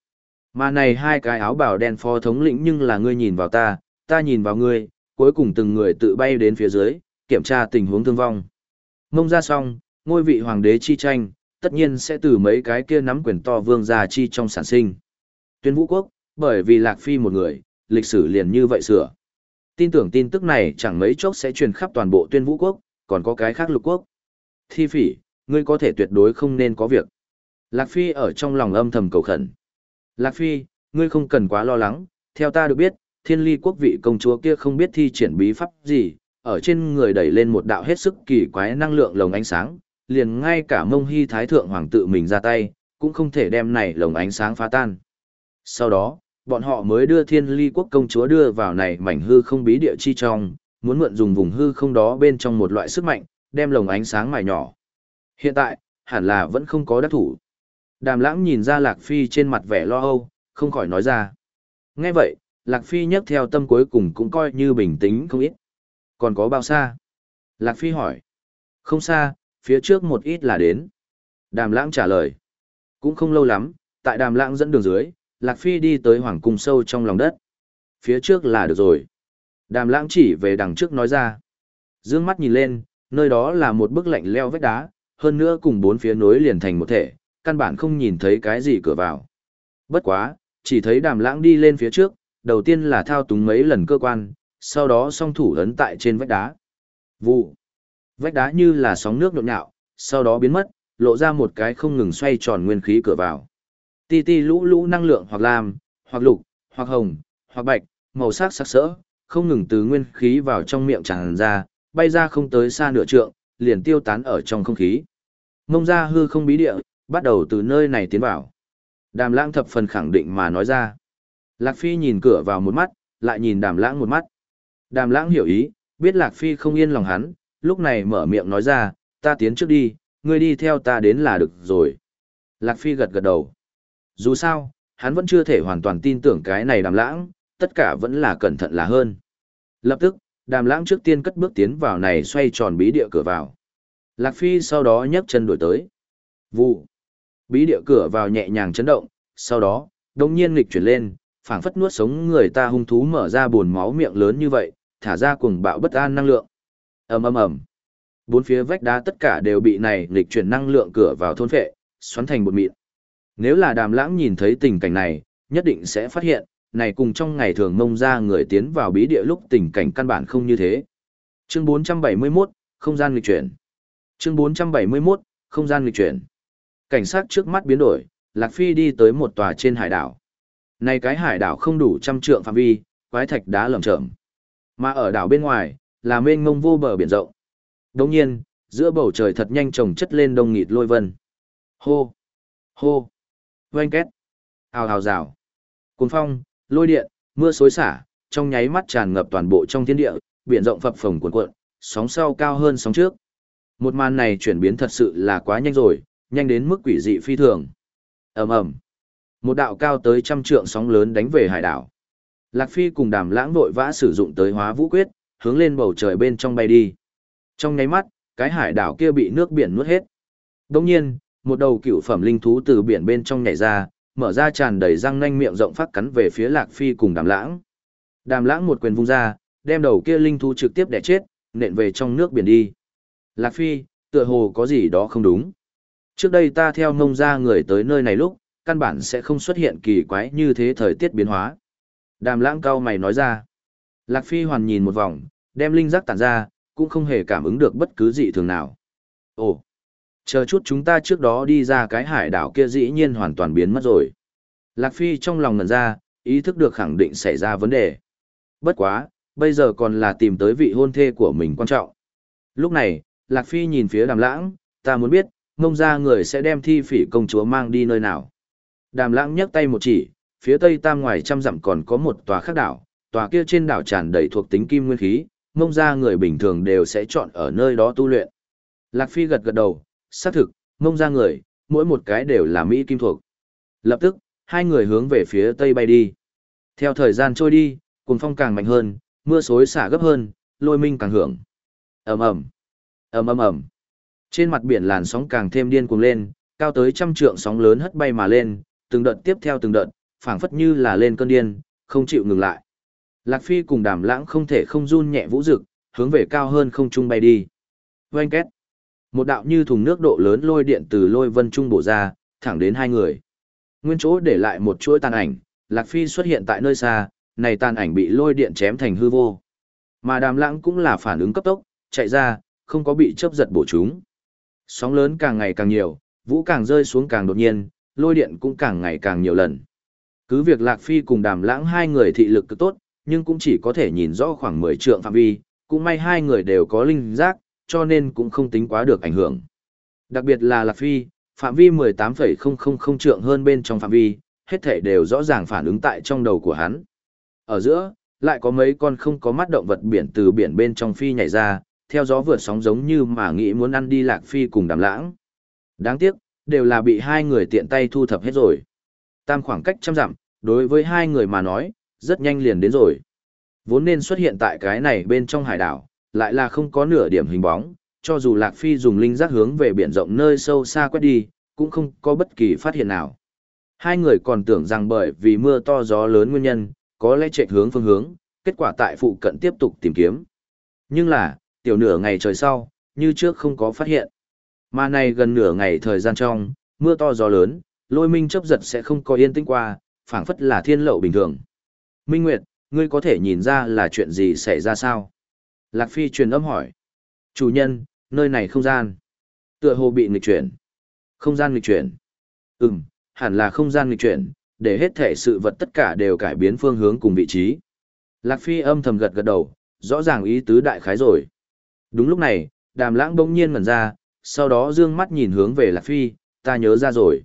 Mà này hai cái áo bảo đen phó thống lĩnh nhưng là ngươi nhìn vào ta, ta nhìn vào ngươi, cuối cùng từng người tự bay đến phía dưới, kiểm tra tình huống thương vong. Mông ra xong, ngôi vị hoàng đế chi tranh, tất nhiên sẽ từ mấy cái kia nắm quyền to vương gia chi trong sản sinh. Tuyên vũ quốc, bởi vì Lạc Phi một người, lịch sử liền như vậy sửa. Tin tưởng tin tức này chẳng mấy chốc sẽ truyền khắp toàn bộ tuyên vũ quốc, còn có cái khác lục quốc. Thi phỉ, ngươi có thể tuyệt đối không nên có việc. Lạc Phi ở trong lòng âm thầm cầu khẩn. Lạc Phi, ngươi không cần quá lo lắng, theo ta được biết, thiên ly quốc vị công chúa kia không biết thi triển bí pháp gì, ở trên người đẩy lên một đạo hết sức kỳ quái năng lượng lồng ánh sáng, liền ngay cả mông hy thái thượng hoàng tự mình ra tay, cũng không thể đem này lồng ánh sáng phá tan. Sau đó, bọn họ mới đưa thiên ly quốc công chúa đưa vào này mảnh hư không bí địa chi trong, muốn mượn dùng vùng hư không đó bên trong một loại sức mạnh, đem lồng ánh sáng mài nhỏ. Hiện tại, hẳn là vẫn không có đắc thủ. Đàm lãng nhìn ra Lạc Phi trên mặt vẻ lo âu, không khỏi nói ra. Nghe vậy, Lạc Phi nhấc theo tâm cuối cùng cũng coi như bình tĩnh không ít. Còn có bao xa? Lạc Phi hỏi. Không xa, phía trước một ít là đến. Đàm lãng trả lời. Cũng không lâu lắm, tại đàm lãng dẫn đường dưới, Lạc Phi đi tới hoàng cung sâu trong lòng đất. Phía trước là được rồi. Đàm lãng chỉ về đằng trước nói ra. Dương mắt nhìn lên, nơi đó là một bức lạnh leo vách đá, hơn nữa cùng bốn phía nối liền thành một thể, căn bản không nhìn thấy cái gì cửa vào. Bất quá, chỉ thấy đàm lãng đi lên phía trước, đầu tiên là thao túng mấy lần cơ quan, sau đó song thủ ấn tại trên vách đá. Vụ. Vách đá như là sóng nước nhộn nhạo, sau đó biến mất, lộ ra một cái không ngừng xoay tròn nguyên khí cửa vào. Ti ti lũ lũ năng lượng hoặc lam, hoặc lục, hoặc hồng, hoặc bạch, màu sắc sắc sỡ, không ngừng từ nguyên khí vào trong miệng tràn ra, bay ra không tới xa nửa trượng, liền tiêu tán ở trong không khí. Mông ra hư không bí địa, bắt đầu từ nơi này tiến vào. Đàm lãng thập phần khẳng định mà nói ra. Lạc Phi nhìn cửa vào một mắt, lại nhìn đàm lãng một mắt. Đàm lãng hiểu ý, biết Lạc Phi không yên lòng hắn, lúc này mở miệng nói ra, ta tiến trước đi, ngươi đi theo ta đến là được rồi. Lạc Phi gật gật đầu. Dù sao, hắn vẫn chưa thể hoàn toàn tin tưởng cái này đàm lãng, tất cả vẫn là cẩn thận là hơn. Lập tức, đàm lãng trước tiên cất bước tiến vào này xoay tròn bí địa cửa vào. Lạc Phi sau đó nhấc chân đổi tới. Vụ. Bí địa cửa vào nhẹ nhàng chấn động, sau đó, đồng nhiên nghịch chuyển lên, phảng phất nuốt sống người ta hung thú mở ra buồn máu miệng lớn như vậy, thả ra cuồng bạo bất an năng lượng. ầm ầm ầm. Bốn phía vách đá tất cả đều bị này nghịch chuyển năng lượng cửa vào thôn phệ, xoắn thành một mịn. Nếu là đàm lãng nhìn thấy tình cảnh này, nhất định sẽ phát hiện, này cùng trong ngày thường mông ra người tiến vào bí địa lúc tình cảnh căn bản không như thế. Chương 471, không gian nghịch chuyển. Chương 471, không gian nghịch chuyển. Cảnh sát trước mắt biến đổi, Lạc Phi đi tới một tòa trên hải đảo. Này cái hải đảo không đủ trăm trượng phạm vi, quái thạch đá lởm chởm. Mà ở đảo bên ngoài, là mênh mông vô bờ biển rộng. Đồng nhiên, giữa bầu trời thật nhanh chồng chất lên đông nghịt lôi vân. Hô! Hô! Oanh két! Hào hào rào! Cuốn phong, lôi điện, mưa xối xả, trong nháy mắt tràn ngập toàn bộ trong thiên địa, biển rộng phập phồng cuộn cuộn, sóng sau cao hơn sóng trước. Một màn này chuyển biến thật sự là quá nhanh rồi, nhanh đến mức quỷ dị phi thường. Ầm ầm. Một đạo cao tới trăm trượng sóng lớn đánh về hải đảo. Lạc Phi cùng Đàm Lãng vội vã sử dụng tới Hóa Vũ Quyết, hướng lên bầu trời bên trong bay đi. Trong nháy mắt, cái hải đảo kia bị nước biển nuốt hết. Đồng nhiên, một đầu cựu phẩm linh thú từ biển bên trong nhảy ra, mở ra tràn đầy răng nanh miệng rộng phát cắn về phía Lạc Phi cùng Đàm Lãng. Đàm Lãng một quyền vung ra, đem đầu kia linh thú trực tiếp đè chết, nện về trong nước biển đi. Lạc Phi, tựa hồ có gì đó không đúng. Trước đây ta theo ngông ra người tới nơi này lúc, căn bản sẽ không xuất hiện kỳ quái như thế thời tiết biến hóa. Đàm lãng cao mày nói ra. Lạc Phi hoàn nhìn một vòng, đem linh giác tản ra, cũng không hề cảm ứng được bất cứ dị thường nào. Ồ, chờ chút chúng ta trước đó đi ra cái hải đảo kia dĩ nhiên hoàn toàn biến mất rồi. Lạc Phi trong lòng ngần ra, ý thức được khẳng định xảy ra vấn đề. Bất quá, bây giờ còn là tìm tới vị hôn thê của mình quan trọng. Lúc này, Lạc Phi nhìn phía đàm lãng, ta muốn biết, ngông ra người sẽ đem thi phỉ công chúa mang đi nơi nào. Đàm lãng nhấc tay một chỉ, phía tây tam ngoài trăm dặm còn có một tòa khác đảo, tòa kia trên đảo tràn đầy thuộc tính kim nguyên khí, mông ra người bình thường đều sẽ chọn ở nơi đó tu luyện. Lạc Phi gật gật đầu, xác thực, mông ra người, mỗi một cái đều là Mỹ kim thuộc. Lập tức, hai người hướng về phía tây bay đi. Theo thời gian trôi đi, cuồng phong càng mạnh hơn, mưa xối xả gấp hơn, lôi minh càng hưởng. ầm ầm ầm ầm ầm Trên mặt biển làn sóng càng thêm điên cuồng lên, cao tới trăm trượng sóng lớn hất bay mà lên, từng đợt tiếp theo từng đợt, phảng phất như là lên cơn điên, không chịu ngừng lại. Lạc Phi cùng Đàm Lãng không thể không run nhẹ vũ dực, hướng về cao hơn không trung bay đi. Oanh két. Một đạo như thùng nước độ lớn lôi điện từ lôi vân trung bổ ra, thẳng đến hai người. Nguyên chỗ để lại một chuỗi tàn ảnh, Lạc Phi xuất hiện tại nơi xa, này tàn ảnh bị lôi điện chém thành hư vô. Mà Đàm Lãng cũng là phản ứng cấp tốc, chạy ra, không có bị chớp giật bổ chúng. Sóng lớn càng ngày càng nhiều, vũ càng rơi xuống càng đột nhiên, lôi điện cũng càng ngày càng nhiều lần. Cứ việc Lạc Phi cùng Đàm Lãng hai người thị lực cực tốt, nhưng cũng chỉ có thể nhìn rõ khoảng 10 trượng phạm vi, cũng may hai người đều có linh giác, cho nên cũng không tính quá được ảnh hưởng. Đặc biệt là Lạc Phi, phạm vi 18,000 trượng hơn bên trong phạm vi, hết thể đều rõ ràng phản ứng tại trong đầu của hắn. Ở giữa, lại có mấy con không có mắt động vật biển từ biển bên trong phi nhảy ra, theo gió vượt sóng giống như mà nghĩ muốn ăn đi Lạc Phi cùng đàm lãng. Đáng tiếc, đều là bị hai người tiện tay thu thập hết rồi. Tam khoảng cách trăm dặm, đối với hai người mà nói, rất nhanh liền đến rồi. Vốn nên xuất hiện tại cái này bên trong hải đảo, lại là không có nửa điểm hình bóng, cho dù Lạc Phi dùng linh giác hướng về biển rộng nơi sâu xa quét đi, cũng không có bất kỳ phát hiện nào. Hai người còn tưởng rằng bởi vì mưa to gió lớn nguyên nhân, có lẽ chạy hướng phương hướng, kết quả tại phụ cận tiếp tục tìm kiếm. Nhưng là, tiểu nửa ngày trời sau, như trước không có phát hiện. Mà này gần nửa ngày thời gian trong, mưa to gió lớn, lôi minh chấp giật sẽ không có yên tĩnh qua, phảng phất là thiên lậu bình thường. Minh Nguyệt, ngươi có thể nhìn ra là chuyện gì xảy ra sao? Lạc Phi truyền âm hỏi. Chủ nhân, nơi này không gian. Tựa hồ bị nghịch chuyển. Không gian nghịch chuyển. Ừm, hẳn là không gian nghịch chuyển, để hết thể sự vật tất cả đều cải biến phương hướng cùng vị trí. Lạc Phi âm thầm gật gật đầu, rõ ràng ý tứ đại khái rồi. Đúng lúc này, đàm lãng bỗng nhiên ngẩn ra, sau đó dương mắt nhìn hướng về Lạc Phi, ta nhớ ra rồi.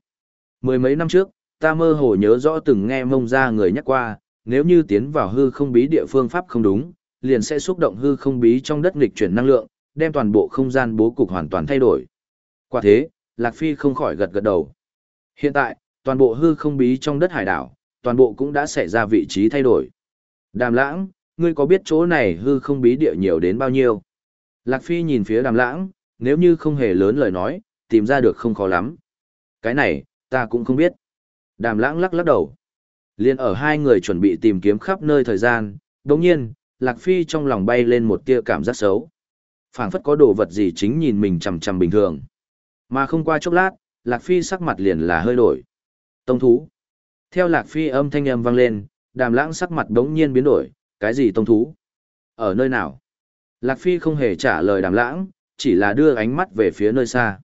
Mười mấy năm trước, ta mơ hồ nhớ rõ từng nghe mông ra người nhắc qua, nếu như tiến vào hư không bí địa phương pháp không đúng, liền sẽ xúc động hư không bí trong đất nghịch chuyển năng lượng, đem toàn bộ không gian bố cục hoàn toàn thay đổi. Quả thế, Lạc Phi không khỏi gật gật đầu. Hiện tại, toàn bộ hư không bí trong đất hải đảo, toàn bộ cũng đã xảy ra vị trí thay đổi. Đàm lãng, ngươi có biết chỗ này hư không bí địa nhiều đến bao nhiêu? Lạc Phi nhìn phía đàm lãng, nếu như không hề lớn lời nói, tìm ra được không khó lắm. Cái này, ta cũng không biết. Đàm lãng lắc lắc đầu. Liên ở hai người chuẩn bị tìm kiếm khắp nơi thời gian, đồng nhiên, Lạc Phi trong lòng bay lên một tia cảm giác xấu. phảng phất có đồ vật gì chính nhìn mình chằm chằm bình thường. Mà không qua chốc lát, Lạc Phi sắc mặt liền là hơi đổi. Tông thú. Theo Lạc Phi âm thanh âm vang lên, đàm lãng sắc mặt đống nhiên biến đổi, cái gì tông thú? Ở nơi nào? Lạc Phi không hề trả lời đàm lãng, chỉ là đưa ánh mắt về phía nơi xa.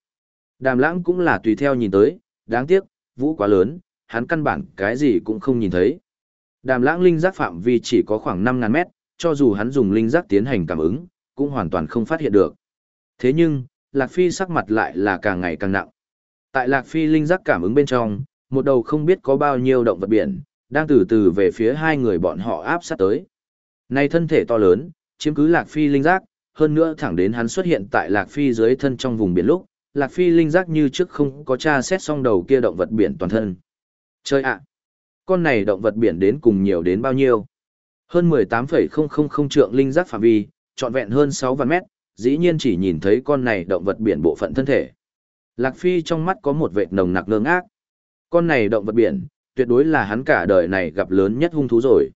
Đàm lãng cũng là tùy theo nhìn tới, đáng tiếc, vũ quá lớn, hắn căn bản cái gì cũng không nhìn thấy. Đàm lãng linh giác phạm vi chỉ có khoảng 5.000 mét, cho dù hắn dùng linh giác tiến hành cảm ứng, cũng hoàn toàn không phát hiện được. Thế nhưng, Lạc Phi sắc mặt lại là càng ngày càng nặng. Tại Lạc Phi linh giác cảm ứng bên trong, một đầu không biết có bao nhiêu động vật biển, đang từ từ về phía hai người bọn họ áp sát tới. Này thân thể to lớn, chiếm cứ Lạc Phi linh giác, hơn nữa thẳng đến hắn xuất hiện tại Lạc Phi dưới thân trong vùng biển lúc, Lạc Phi linh giác như trước không có tra xét xong đầu kia động vật biển toàn thân. Chơi ạ! con này động vật biển đến cùng nhiều đến bao nhiêu? Hơn 18,000 trượng linh giác phạm vi, trọn vẹn hơn 6 vạn mét, dĩ nhiên chỉ nhìn thấy con này động vật biển bộ phận thân thể. Lạc Phi trong mắt có một vệt nồng nặc lương ngác. Con này động vật biển, tuyệt đối là hắn cả đời này gặp lớn nhất hung thú rồi.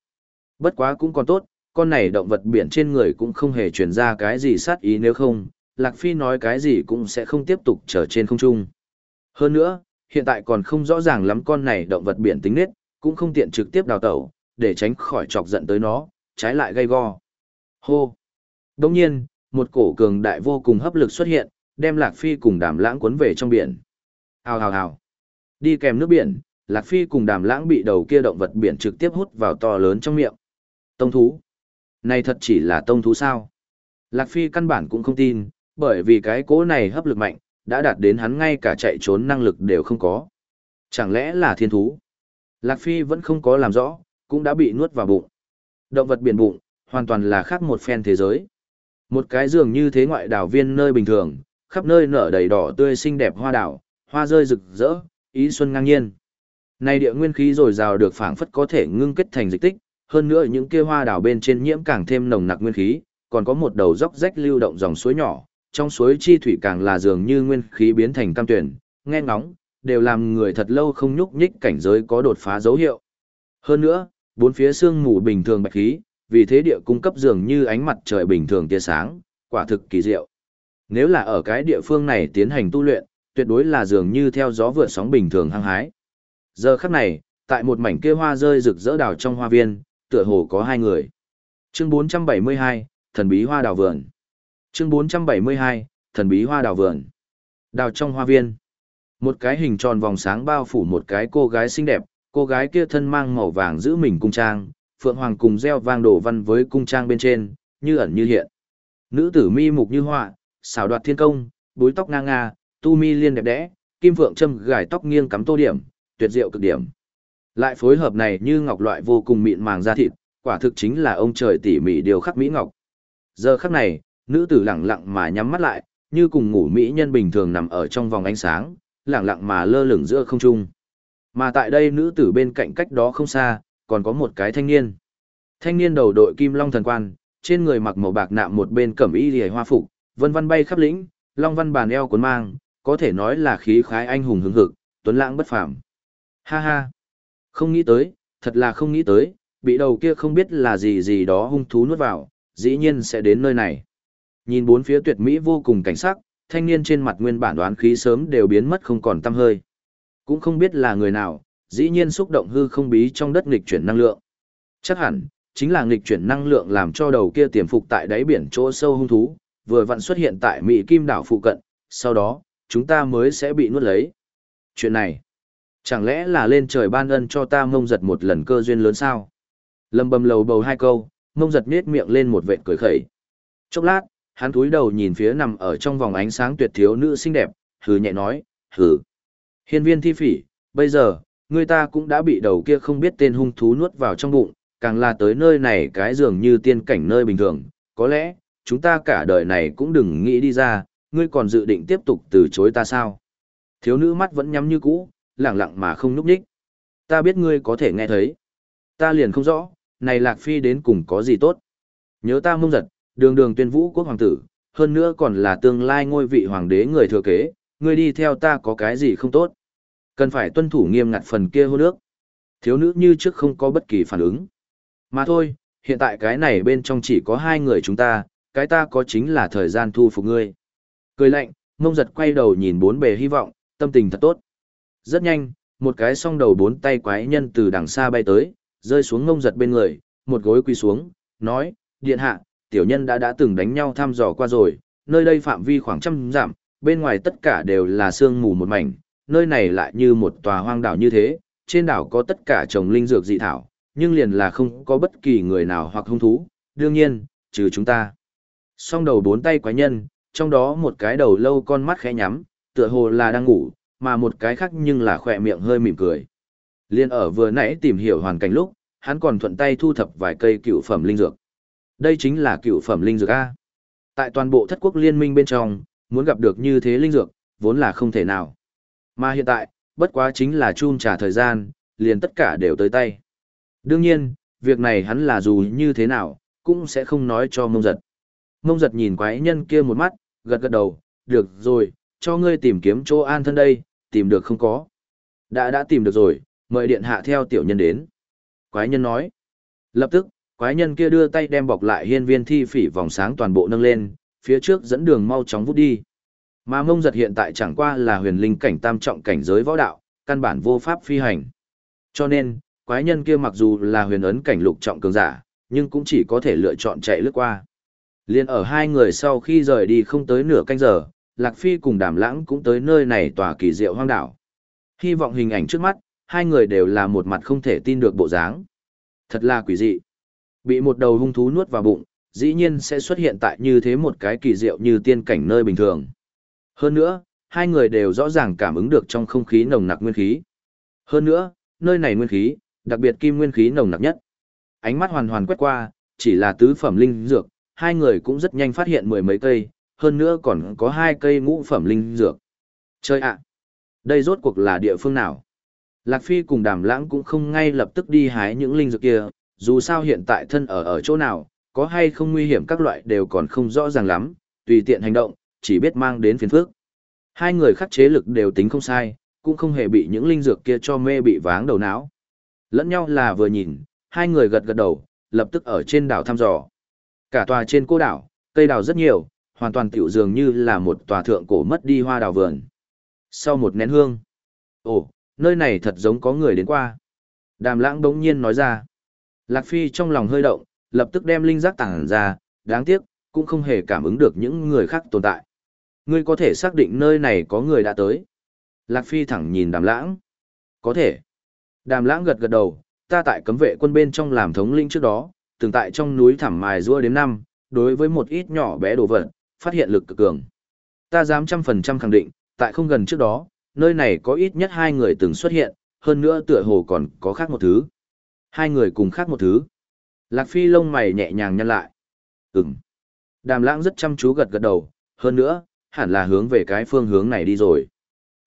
Bất quá cũng còn tốt, con này động vật biển trên người cũng không hề truyền ra cái gì sát ý nếu không, Lạc Phi nói cái gì cũng sẽ không tiếp tục trở trên không trung. Hơn nữa, hiện tại còn không rõ ràng lắm con này động vật biển tính nết, cũng không tiện trực tiếp đào tẩu, để tránh khỏi chọc giận tới nó, trái lại gây go. Hô! Đồng nhiên, một cổ cường đại vô cùng hấp lực xuất hiện, đem Lạc Phi cùng đàm lãng cuốn về trong biển. Hào hào hào! Đi kèm nước biển, Lạc Phi cùng đàm lãng bị đầu kia động vật biển trực tiếp hút vào to lớn trong miệng. Tông thú! Này thật chỉ là tông thú sao? Lạc Phi căn bản cũng không tin, bởi vì cái cỗ này hấp lực mạnh, đã đạt đến hắn ngay cả chạy trốn năng lực đều không có. Chẳng lẽ là thiên thú? Lạc Phi vẫn không có làm rõ, cũng đã bị nuốt vào bụng. Động vật biển bụng, hoàn toàn là khác một phen thế giới. Một cái giường như thế ngoại đảo viên nơi bình thường, khắp nơi nở đầy đỏ tươi xinh đẹp hoa đảo, hoa rơi rực rỡ, ý xuân ngang nhiên. Này địa nguyên khí rồi rào được phảng phất có thể ngưng kết thành dịch tích, hơn nữa những kia hoa đào bên trên nhiễm càng thêm nồng nặc nguyên khí, còn có một đầu dốc rách lưu động dòng suối nhỏ, trong suối chi thủy càng là dường như nguyên khí biến thành cam tuyển, nghe ngóng, đều làm người thật lâu không nhúc nhích cảnh giới có đột phá dấu hiệu. Hơn nữa, bốn phía sương mù bình thường bạch khí, vì thế địa cung cấp dường như ánh mặt trời bình thường tia sáng, quả thực kỳ diệu. Nếu là ở cái địa phương này tiến hành tu luyện, tuyệt đối là dường như theo gió vượt sóng bình thường hăng hái. Giờ khắc này, tại một mảnh kia hoa rơi rực rỡ đào trong hoa viên, tựa hồ có hai người. Chương 472, Thần bí hoa đào vườn. Chương 472, Thần bí hoa đào vườn. Đào trong hoa viên. Một cái hình tròn vòng sáng bao phủ một cái cô gái xinh đẹp, cô gái kia thân mang màu vàng giữ mình cung trang, phượng hoàng cùng gieo vang đổ văn với cung trang bên trên, như ẩn như hiện. Nữ tử mi mục như họa, xảo đoạt thiên công, búi tóc ngang nga, tu mi liên đẹp đẽ, kim phượng châm gài tóc nghiêng cắm tô điểm, tuyệt diệu cực điểm. Lại phối hợp này như ngọc loại vô cùng mịn màng da thịt, quả thực chính là ông trời tỉ mỉ điều khắc mỹ ngọc. Giờ khắc này, nữ tử lặng lặng mà nhắm mắt lại, như cùng ngủ mỹ nhân bình thường nằm ở trong vòng ánh sáng, lặng lặng mà lơ lửng giữa không trung. Mà tại đây nữ tử bên cạnh cách đó không xa, còn có một cái thanh niên. Thanh niên đầu đội kim long thần quan, trên người mặc màu bạc nạm một bên cẩm y liễu hoa phục, vân vân bay khắp lĩnh, long văn bàn eo cuốn mang, có thể nói là khí khái anh hùng hứng hực, tuấn lãng bất phàm. Ha ha, không nghĩ tới, thật là không nghĩ tới, bị đầu kia không biết là gì gì đó hung thú nuốt vào, dĩ nhiên sẽ đến nơi này. Nhìn bốn phía tuyệt mỹ vô cùng cảnh sắc, thanh niên trên mặt nguyên bản đoán khí sớm đều biến mất không còn tăm hơi. Cũng không biết là người nào, dĩ nhiên xúc động hư không bí trong đất nghịch chuyển năng lượng. Chắc hẳn, chính là nghịch chuyển năng lượng làm cho đầu kia tiềm phục tại đáy biển chỗ sâu hung thú, vừa vặn xuất hiện tại Mỹ Kim đảo phụ cận, sau đó, chúng ta mới sẽ bị nuốt lấy. Chuyện này, chẳng lẽ là lên trời ban ân cho ta mông giật một lần cơ duyên lớn sao? Lâm bầm lầu bầu hai câu, mông giật miết miệng lên một vệt cười khẩy. Chốc lát, hắn cúi đầu nhìn phía nằm ở trong vòng ánh sáng tuyệt thiếu nữ xinh đẹp, hừ nhẹ nói, hừ. Hiên viên thi phỉ, bây giờ, người ta cũng đã bị đầu kia không biết tên hung thú nuốt vào trong bụng, càng là tới nơi này cái dường như tiên cảnh nơi bình thường, có lẽ, chúng ta cả đời này cũng đừng nghĩ đi ra, ngươi còn dự định tiếp tục từ chối ta sao? Thiếu nữ mắt vẫn nhắm như cũ, lặng lặng mà không núp nhích. Ta biết ngươi có thể nghe thấy. Ta liền không rõ, này Lạc Phi đến cùng có gì tốt. Nhớ ta mông giật, đường đường tuyên vũ quốc hoàng tử, hơn nữa còn là tương lai ngôi vị hoàng đế người thừa kế, ngươi đi theo ta có cái gì không tốt. Cần phải tuân thủ nghiêm ngặt phần kia hôn nước. Thiếu nữ như trước không có bất kỳ phản ứng. Mà thôi, hiện tại cái này bên trong chỉ có hai người chúng ta, cái ta có chính là thời gian thu phục ngươi. Cười lạnh, mông giật quay đầu nhìn bốn bề hy vọng, tâm tình thật tốt. Rất nhanh, một cái song đầu bốn tay quái nhân từ đằng xa bay tới, rơi xuống ngông giật bên người, một gối quỳ xuống, nói, điện hạ, tiểu nhân đã đã từng đánh nhau thăm dò qua rồi, nơi đây phạm vi khoảng trăm dặm, bên ngoài tất cả đều là sương mù một mảnh, nơi này lại như một tòa hoang đảo như thế, trên đảo có tất cả trồng linh dược dị thảo, nhưng liền là không có bất kỳ người nào hoặc hung thú, đương nhiên, trừ chúng ta. Song đầu bốn tay quái nhân, trong đó một cái đầu lâu con mắt khẽ nhắm, tựa hồ là đang ngủ, mà một cái khác nhưng là khỏe miệng hơi mỉm cười. Liên ở vừa nãy tìm hiểu hoàn cảnh lúc, hắn còn thuận tay thu thập vài cây cựu phẩm linh dược. Đây chính là cựu phẩm linh dược A. Tại toàn bộ thất quốc liên minh bên trong, muốn gặp được như thế linh dược, vốn là không thể nào. Mà hiện tại, bất quá chính là chun trả thời gian, liền tất cả đều tới tay. Đương nhiên, việc này hắn là dù như thế nào, cũng sẽ không nói cho mông giật. Mông giật nhìn quái nhân kia một mắt, gật gật đầu, được rồi, cho ngươi tìm kiếm chỗ an thân đây, tìm được không có. Đã đã tìm được rồi, mời điện hạ theo tiểu nhân đến. Quái nhân nói. Lập tức, quái nhân kia đưa tay đem bọc lại hiên viên thi phỉ vòng sáng toàn bộ nâng lên, phía trước dẫn đường mau chóng vút đi. Mà mông giật hiện tại chẳng qua là huyền linh cảnh tam trọng cảnh giới võ đạo, căn bản vô pháp phi hành. Cho nên, quái nhân kia mặc dù là huyền ấn cảnh lục trọng cường giả, nhưng cũng chỉ có thể lựa chọn chạy lướt qua. Liên ở hai người sau khi rời đi không tới nửa canh giờ, Lạc Phi cùng Đàm Lãng cũng tới nơi này tòa kỳ diệu hoang đảo. Hy vọng hình ảnh trước mắt, hai người đều là một mặt không thể tin được bộ dáng. Thật là quỷ dị. Bị một đầu hung thú nuốt vào bụng, dĩ nhiên sẽ xuất hiện tại như thế một cái kỳ diệu như tiên cảnh nơi bình thường. Hơn nữa, hai người đều rõ ràng cảm ứng được trong không khí nồng nặc nguyên khí. Hơn nữa, nơi này nguyên khí, đặc biệt kim nguyên khí nồng nặc nhất. Ánh mắt hoàn hoàn quét qua, chỉ là tứ phẩm linh dược, hai người cũng rất nhanh phát hiện mười mấy cây, hơn nữa còn có hai cây ngũ phẩm linh dược. Chơi ạ! đây rốt cuộc là địa phương nào? Lạc Phi cùng đàm lãng cũng không ngay lập tức đi hái những linh dược kia, dù sao hiện tại thân ở ở chỗ nào, có hay không nguy hiểm các loại đều còn không rõ ràng lắm, tùy tiện hành động, chỉ biết mang đến phiền phức. Hai người khắc chế lực đều tính không sai, cũng không hề bị những linh dược kia cho mê bị váng đầu não. Lẫn nhau là vừa nhìn, hai người gật gật đầu, lập tức ở trên đảo thăm dò. Cả tòa trên cô đảo, cây đào rất nhiều, hoàn toàn tiểu dường như là một tòa thượng cổ mất đi hoa đào vườn. Sau một nén hương, ồ, nơi này thật giống có người đến qua. Đàm lãng đống nhiên nói ra. Lạc Phi trong lòng hơi động, lập tức đem linh giác tảng ra, đáng tiếc, cũng không hề cảm ứng được những người khác tồn tại. Ngươi có thể xác định nơi này có người đã tới. Lạc Phi thẳng nhìn đàm lãng. Có thể. Đàm lãng gật gật đầu, ta tại cấm vệ quân bên trong làm thống linh trước đó, từng tại trong núi thẳm mài rua đến năm, đối với một ít nhỏ bé đồ vật, phát hiện lực cực cường. Ta dám trăm phần trăm khẳng định, tại không gần trước đó, nơi này có ít nhất hai người từng xuất hiện, hơn nữa tựa hồ còn có khác một thứ. Hai người cùng khác một thứ. Lạc Phi lông mày nhẹ nhàng nhăn lại. Ừm. Đàm lãng rất chăm chú gật gật đầu, hơn nữa, hẳn là hướng về cái phương hướng này đi rồi.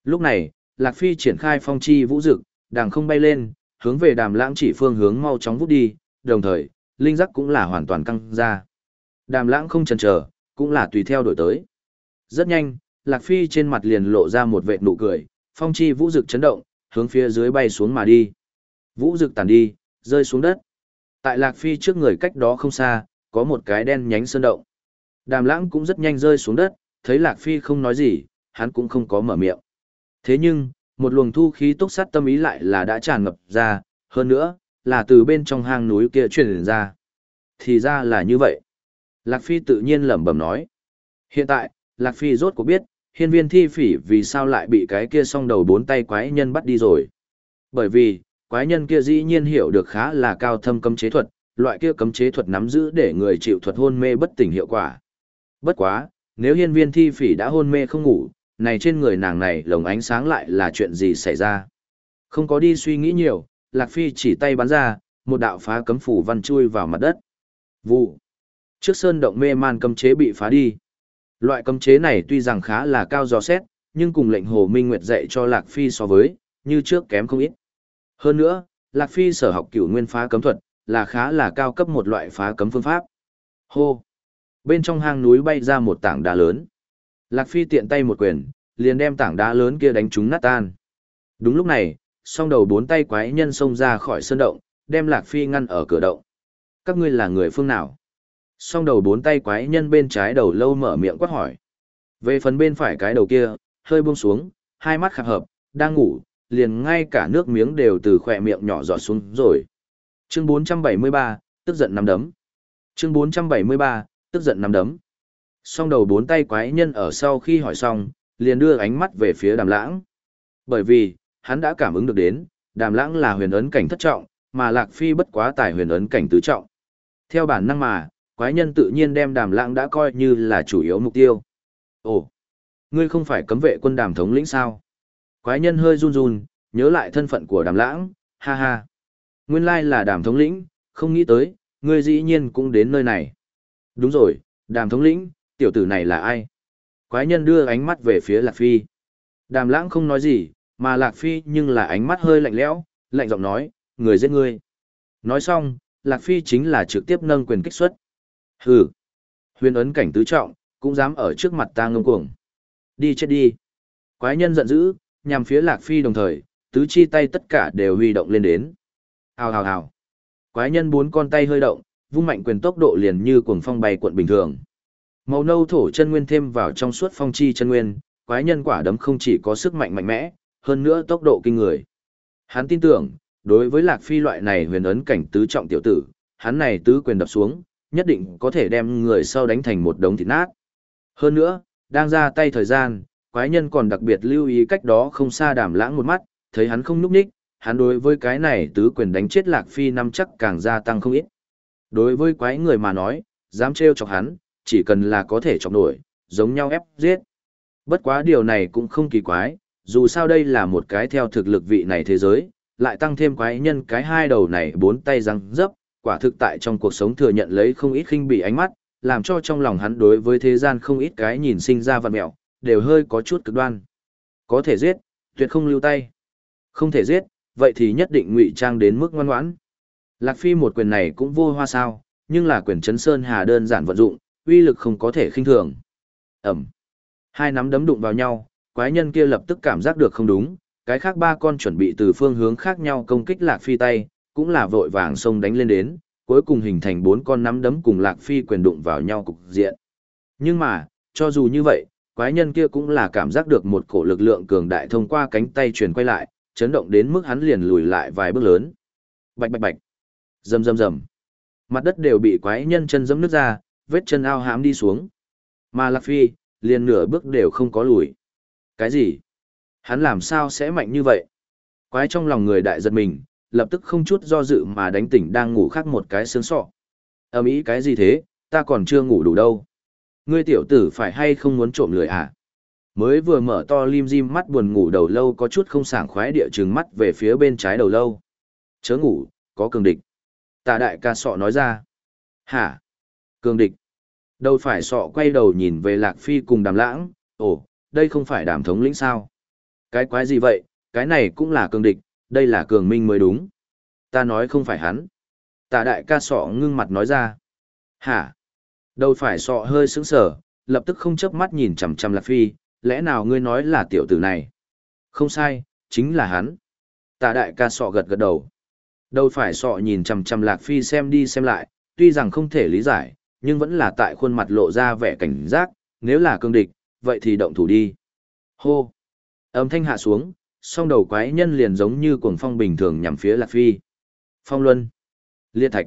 Lúc này, Lạc Phi triển khai phong chi vũ dực, đàng không bay lên, hướng về đàm lãng chỉ phương hướng mau chóng vút đi, đồng thời, linh giác cũng là hoàn toàn căng ra. Đàm lãng không chần chờ, cũng là tùy theo đổi tới. Rất nhanh, Lạc Phi trên mặt liền lộ ra một vệt nụ cười, phong chi vũ dực chấn động, hướng phía dưới bay xuống mà đi. Vũ dực tàn đi, rơi xuống đất. Tại Lạc Phi trước người cách đó không xa, có một cái đen nhánh sơn động. Đàm lãng cũng rất nhanh rơi xuống đất, thấy Lạc Phi không nói gì, hắn cũng không có mở miệng. Thế nhưng, một luồng thu khí túc sát tâm ý lại là đã tràn ngập ra, hơn nữa, là từ bên trong hang núi kia truyền ra. Thì ra là như vậy. Lạc Phi tự nhiên lẩm bẩm nói. Hiện tại, Lạc Phi rốt cuộc biết, hiên viên thi phỉ vì sao lại bị cái kia song đầu bốn tay quái nhân bắt đi rồi. Bởi vì, quái nhân kia dĩ nhiên hiểu được khá là cao thâm cấm chế thuật, loại kia cấm chế thuật nắm giữ để người chịu thuật hôn mê bất tỉnh hiệu quả. Bất quá, nếu hiên viên thi phỉ đã hôn mê không ngủ, này trên người nàng này lồng ánh sáng lại là chuyện gì xảy ra. Không có đi suy nghĩ nhiều, Lạc Phi chỉ tay bắn ra, một đạo phá cấm phủ văn chui vào mặt đất. Vụ. Trước sơn động mê man cấm chế bị phá đi. Loại cấm chế này tuy rằng khá là cao dò xét, nhưng cùng lệnh Hồ Minh Nguyệt dạy cho Lạc Phi so với, như trước kém không ít. Hơn nữa, Lạc Phi sở học cửu nguyên phá cấm thuật, là khá là cao cấp một loại phá cấm phương pháp. Hô! Bên trong hang núi bay ra một tảng đá lớn. Lạc Phi tiện tay một quyền, liền đem tảng đá lớn kia đánh trúng nát tan. Đúng lúc này, song đầu bốn tay quái nhân xông ra khỏi sơn động, đem Lạc Phi ngăn ở cửa động. Các ngươi là người phương nào? Song đầu bốn tay quái nhân bên trái đầu lâu mở miệng quát hỏi. Về phần bên phải cái đầu kia, hơi buông xuống, hai mắt khạc hợp, đang ngủ, liền ngay cả nước miếng đều từ khỏe miệng nhỏ giọt xuống rồi. Chương 473, tức giận nắm đấm. Chương 473, tức giận nắm đấm. Song đầu bốn tay quái nhân ở sau khi hỏi xong, liền đưa ánh mắt về phía đàm lãng. Bởi vì, hắn đã cảm ứng được đến, đàm lãng là huyền ấn cảnh thất trọng, mà lạc phi bất quá tài huyền ấn cảnh tứ trọng. Theo bản năng mà, quái nhân tự nhiên đem đàm lãng đã coi như là chủ yếu mục tiêu. Ồ, ngươi không phải cấm vệ quân đàm thống lĩnh sao? Quái nhân hơi run run, nhớ lại thân phận của đàm lãng, ha ha. Nguyên lai là đàm thống lĩnh, không nghĩ tới, ngươi dĩ nhiên cũng đến nơi này. Đúng rồi, đàm thống lĩnh, tiểu tử này là ai? Quái nhân đưa ánh mắt về phía Lạc Phi. Đàm lãng không nói gì, mà Lạc Phi nhưng là ánh mắt hơi lạnh lẽo, lạnh giọng nói, người giết ngươi. Nói xong, Lạc Phi chính là trực tiếp nâng quyền kích xuất. Hừ, huyền ấn cảnh tứ trọng, cũng dám ở trước mặt ta ngông cuồng. Đi chết đi. Quái nhân giận dữ, nhằm phía Lạc Phi đồng thời, tứ chi tay tất cả đều huy động lên đến. Hào hào hào. Quái nhân bốn con tay hơi động, vung mạnh quyền tốc độ liền như cuồng phong bay cuộn bình thường. Màu nâu thổ chân nguyên thêm vào trong suốt phong chi chân nguyên, quái nhân quả đấm không chỉ có sức mạnh mạnh mẽ, hơn nữa tốc độ kinh người. Hắn tin tưởng, đối với Lạc Phi loại này huyền ấn cảnh tứ trọng tiểu tử, hắn này tứ quyền đập xuống, nhất định có thể đem người sau đánh thành một đống thịt nát. Hơn nữa, đang ra tay thời gian, quái nhân còn đặc biệt lưu ý cách đó không xa đàm lãng một mắt, thấy hắn không núp ních, hắn đối với cái này tứ quyền đánh chết Lạc Phi năm chắc càng gia tăng không ít. Đối với quái người mà nói, dám trêu chọc hắn, chỉ cần là có thể chọc nổi, giống nhau ép giết. Bất quá điều này cũng không kỳ quái, dù sao đây là một cái theo thực lực vị này thế giới, lại tăng thêm quái nhân cái hai đầu này bốn tay răng dấp, quả thực tại trong cuộc sống thừa nhận lấy không ít khinh bị ánh mắt, làm cho trong lòng hắn đối với thế gian không ít cái nhìn sinh ra vật mẹo, đều hơi có chút cực đoan. Có thể giết, tuyệt không lưu tay. Không thể giết, vậy thì nhất định ngụy trang đến mức ngoan ngoãn. Lạc Phi một quyền này cũng vô hoa sao, nhưng là quyền chấn sơn hà đơn giản vận dụng, uy lực không có thể khinh thường. Ẩm. Hai nắm đấm đụng vào nhau, quái nhân kia lập tức cảm giác được không đúng, cái khác ba con chuẩn bị từ phương hướng khác nhau công kích Lạc Phi tay, cũng là vội vàng xông đánh lên đến, cuối cùng hình thành bốn con nắm đấm cùng Lạc Phi quyền đụng vào nhau cục diện. Nhưng mà, cho dù như vậy, quái nhân kia cũng là cảm giác được một cổ lực lượng cường đại thông qua cánh tay truyền quay lại, chấn động đến mức hắn liền lùi lại vài bước lớn. Bạch bạch bạch. Rầm rầm rầm. Mặt đất đều bị quái nhân chân dẫm nước ra, vết chân ao hãm đi xuống. Mà Lạc Phi, liền nửa bước đều không có lùi. Cái gì? Hắn làm sao sẽ mạnh như vậy? Quái trong lòng người đại giật mình, lập tức không chút do dự mà đánh tỉnh đang ngủ khác một cái sướng sọ. Ầm ĩ cái gì thế, ta còn chưa ngủ đủ đâu. Ngươi tiểu tử phải hay không muốn trộm lười à? Mới vừa mở to lim dim mắt buồn ngủ đầu lâu có chút không sảng khoái địa trừng mắt về phía bên trái đầu lâu. Chớ ngủ, có cường địch. Tà đại ca sọ nói ra. Hả? Cường địch. Đầu phải sọ quay đầu nhìn về Lạc Phi cùng đàm lãng, ồ, đây không phải đàm thống lĩnh sao? Cái quái gì vậy, cái này cũng là cường địch, đây là cường minh mới đúng. Ta nói không phải hắn. Tà đại ca sọ ngưng mặt nói ra. Hả? Đầu phải sọ hơi sững sờ, lập tức không chớp mắt nhìn chằm chằm Lạc Phi, lẽ nào ngươi nói là tiểu tử này? Không sai, chính là hắn. Tà đại ca sọ gật gật đầu. Đầu phải sọ nhìn chằm chằm Lạc Phi xem đi xem lại, tuy rằng không thể lý giải, nhưng vẫn là tại khuôn mặt lộ ra vẻ cảnh giác, nếu là cương địch, vậy thì động thủ đi. Hô! Âm thanh hạ xuống, song đầu quái nhân liền giống như cuồng phong bình thường nhằm phía Lạc Phi. Phong luân! Liệt thạch!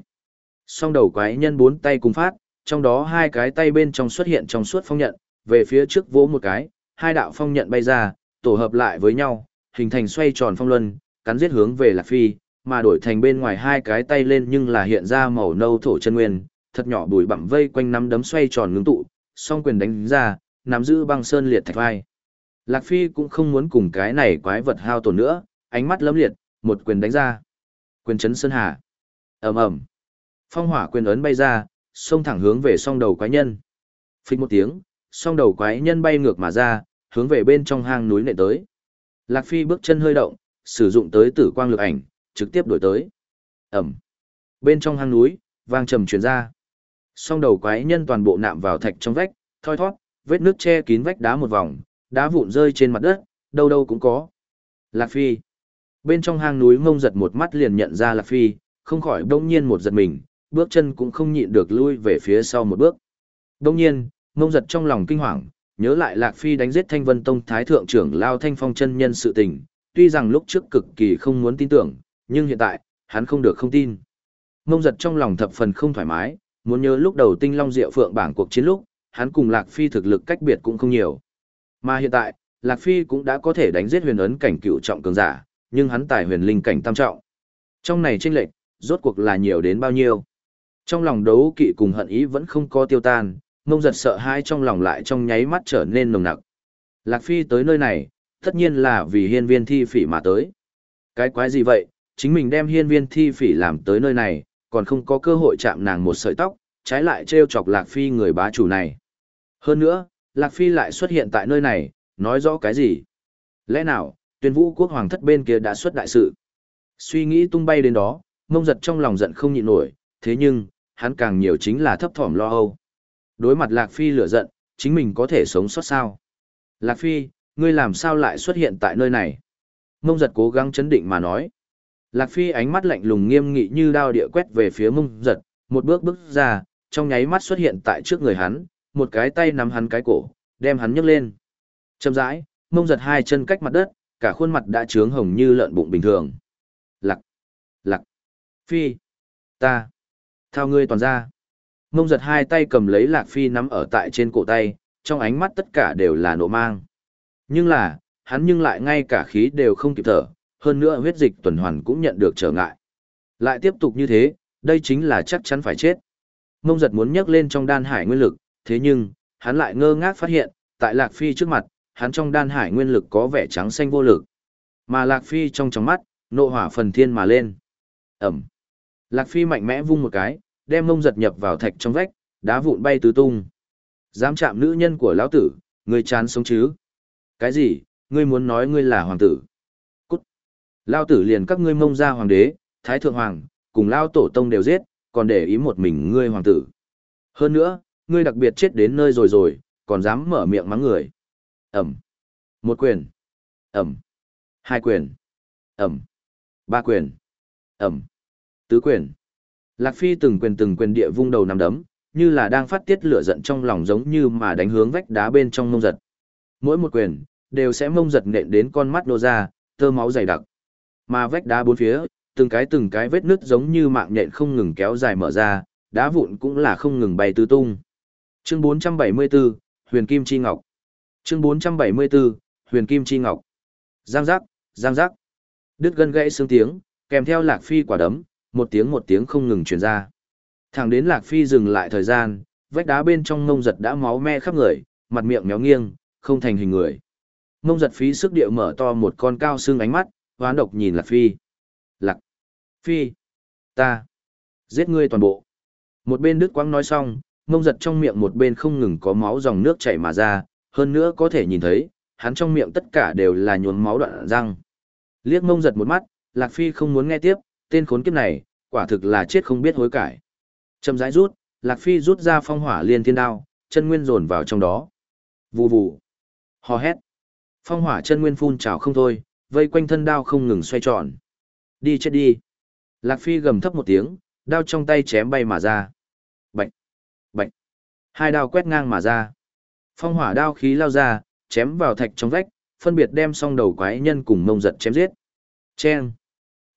Song đầu quái nhân bốn tay cùng phát, trong đó hai cái tay bên trong xuất hiện trong suốt phong nhận, về phía trước vỗ một cái, hai đạo phong nhận bay ra, tổ hợp lại với nhau, hình thành xoay tròn phong luân, cắn giết hướng về Lạc Phi, mà đổi thành bên ngoài hai cái tay lên nhưng là hiện ra màu nâu thổ chân nguyên, thật nhỏ bùi bặm vây quanh nắm đấm xoay tròn ngưng tụ, song quyền đánh ra, nắm giữ băng sơn liệt thạch vai. Lạc Phi cũng không muốn cùng cái này quái vật hao tổn nữa, ánh mắt lấm liệt, một quyền đánh ra. Quyền chấn sơn hà. ầm ầm, Phong hỏa quyền ấn bay ra, xông thẳng hướng về song đầu quái nhân. Phích một tiếng, song đầu quái nhân bay ngược mà ra, hướng về bên trong hang núi nệ tới. Lạc Phi bước chân hơi động, sử dụng tới tử quang lực ảnh, trực tiếp đổi tới. Ẩm. Bên trong hang núi, vang trầm truyền ra. Song đầu quái nhân toàn bộ nạm vào thạch trong vách, thoi thoát, vết nước che kín vách đá một vòng, đá vụn rơi trên mặt đất, đâu đâu cũng có. Lạc Phi. Bên trong hang núi mông giật một mắt liền nhận ra Lạc Phi, không khỏi đông nhiên một giật mình, bước chân cũng không nhịn được lui về phía sau một bước. Đông nhiên, mông giật trong lòng kinh hoàng, nhớ lại Lạc Phi đánh giết Thanh Vân Tông Thái Thượng trưởng Lao Thanh Phong chân nhân sự tình, tuy rằng lúc trước cực kỳ không muốn tin tưởng, nhưng hiện tại, hắn không được không tin. Mông giật trong lòng thập phần không thoải mái, muốn nhớ lúc đầu tinh long diệu phượng bảng cuộc chiến lúc, hắn cùng Lạc Phi thực lực cách biệt cũng không nhiều. Mà hiện tại, Lạc Phi cũng đã có thể đánh giết huyền ấn cảnh cựu trọng cường giả, nhưng hắn tài huyền linh cảnh tam trọng. Trong này chênh lệch, rốt cuộc là nhiều đến bao nhiêu. Trong lòng đấu kỵ cùng hận ý vẫn không có tiêu tan, mông giật sợ hai trong lòng lại trong nháy mắt trở nên nồng nặc. Lạc Phi tới nơi này, tất nhiên là vì hiên viên thi phỉ mà tới. Cái quái gì vậy, chính mình đem hiên viên thi phỉ làm tới nơi này, còn không có cơ hội chạm nàng một sợi tóc, trái lại trêu chọc Lạc Phi người bá chủ này. Hơn nữa, Lạc Phi lại xuất hiện tại nơi này, nói rõ cái gì? Lẽ nào, tuyên vũ quốc hoàng thất bên kia đã xuất đại sự? Suy nghĩ tung bay đến đó, mông giật trong lòng giận không nhịn nổi, thế nhưng, hắn càng nhiều chính là thấp thỏm lo âu. Đối mặt Lạc Phi lửa giận, chính mình có thể sống sót sao? Lạc Phi, ngươi làm sao lại xuất hiện tại nơi này? Mông giật cố gắng chấn định mà nói. Lạc Phi ánh mắt lạnh lùng nghiêm nghị như đao địa quét về phía mông giật, một bước bước ra, trong nháy mắt xuất hiện tại trước người hắn, một cái tay nắm hắn cái cổ, đem hắn nhấc lên. Chậm rãi, mông giật hai chân cách mặt đất, cả khuôn mặt đã trướng hồng như lợn bụng bình thường. Lạc, lạc, phi, ta, thao ngươi toàn ra. Mông giật hai tay cầm lấy lạc phi nắm ở tại trên cổ tay, trong ánh mắt tất cả đều là nộ mang. Nhưng là, hắn nhưng lại ngay cả khí đều không kịp thở, hơn nữa huyết dịch tuần hoàn cũng nhận được trở ngại. Lại tiếp tục như thế, đây chính là chắc chắn phải chết. Mông giật muốn nhấc lên trong đan hải nguyên lực, thế nhưng, hắn lại ngơ ngác phát hiện, tại Lạc Phi trước mặt, hắn trong đan hải nguyên lực có vẻ trắng xanh vô lực. Mà Lạc Phi trong trong mắt, nộ hỏa phần thiên mà lên. Ẩm. Lạc Phi mạnh mẽ vung một cái, đem mông giật nhập vào thạch trong vách, đá vụn bay tứ tung. Dám chạm nữ nhân của lão tử, ngươi chán sống chứ? Cái gì? Ngươi muốn nói ngươi là hoàng tử? Cút. Lão tử liền các ngươi mông ra hoàng đế, thái thượng hoàng, cùng lao tổ tông đều giết, còn để ý một mình ngươi hoàng tử. Hơn nữa, ngươi đặc biệt chết đến nơi rồi rồi, còn dám mở miệng mắng người. Ẩm. Một quyền. Ẩm. Hai quyền. Ẩm. Ba quyền. Ẩm. Tứ quyền. Lạc Phi từng quyền từng quyền địa vung đầu nằm đấm, như là đang phát tiết lửa giận trong lòng giống như mà đánh hướng vách đá bên trong mông giật. Mỗi một quyền, đều sẽ mông giật nện đến con mắt nô ra, tơ máu dày đặc. Mà vách đá bốn phía, từng cái từng cái vết nứt giống như mạng nhện không ngừng kéo dài mở ra, đá vụn cũng là không ngừng bay tứ tung. Chương 474, Huyền Kim Chi Ngọc. Chương 474, Huyền Kim Chi Ngọc. Giang giác, giang giác. Đứt gân gãy xương tiếng, kèm theo Lạc Phi quả đấm, một tiếng một tiếng không ngừng truyền ra. Thẳng đến Lạc Phi dừng lại thời gian, vách đá bên trong ngông giật đã máu me khắp người, mặt miệng méo nghiêng, không thành hình người. Ngông giật phí sức điệu mở to một con cao xương ánh mắt, hoán độc nhìn Lạc Phi. Lạc Phi, ta, giết ngươi toàn bộ. Một bên Đức Quang nói xong, ngông giật trong miệng một bên không ngừng có máu dòng nước chảy mà ra, hơn nữa có thể nhìn thấy, hắn trong miệng tất cả đều là nhuốm máu đoạn răng. Liếc ngông giật một mắt, Lạc Phi không muốn nghe tiếp, tên khốn kiếp này, quả thực là chết không biết hối cải. Chậm rãi rút, Lạc Phi rút ra phong hỏa liên thiên đao, chân nguyên dồn vào trong đó. Vù vù. Hò hét. Phong hỏa chân nguyên phun trào không thôi, vây quanh thân đao không ngừng xoay tròn. Đi chết đi. Lạc Phi gầm thấp một tiếng, đao trong tay chém bay mà ra. Bạch. Bạch. Hai đao quét ngang mà ra. Phong hỏa đao khí lao ra, chém vào thạch trong vách, phân biệt đem song đầu quái nhân cùng mông giật chém giết. Chen.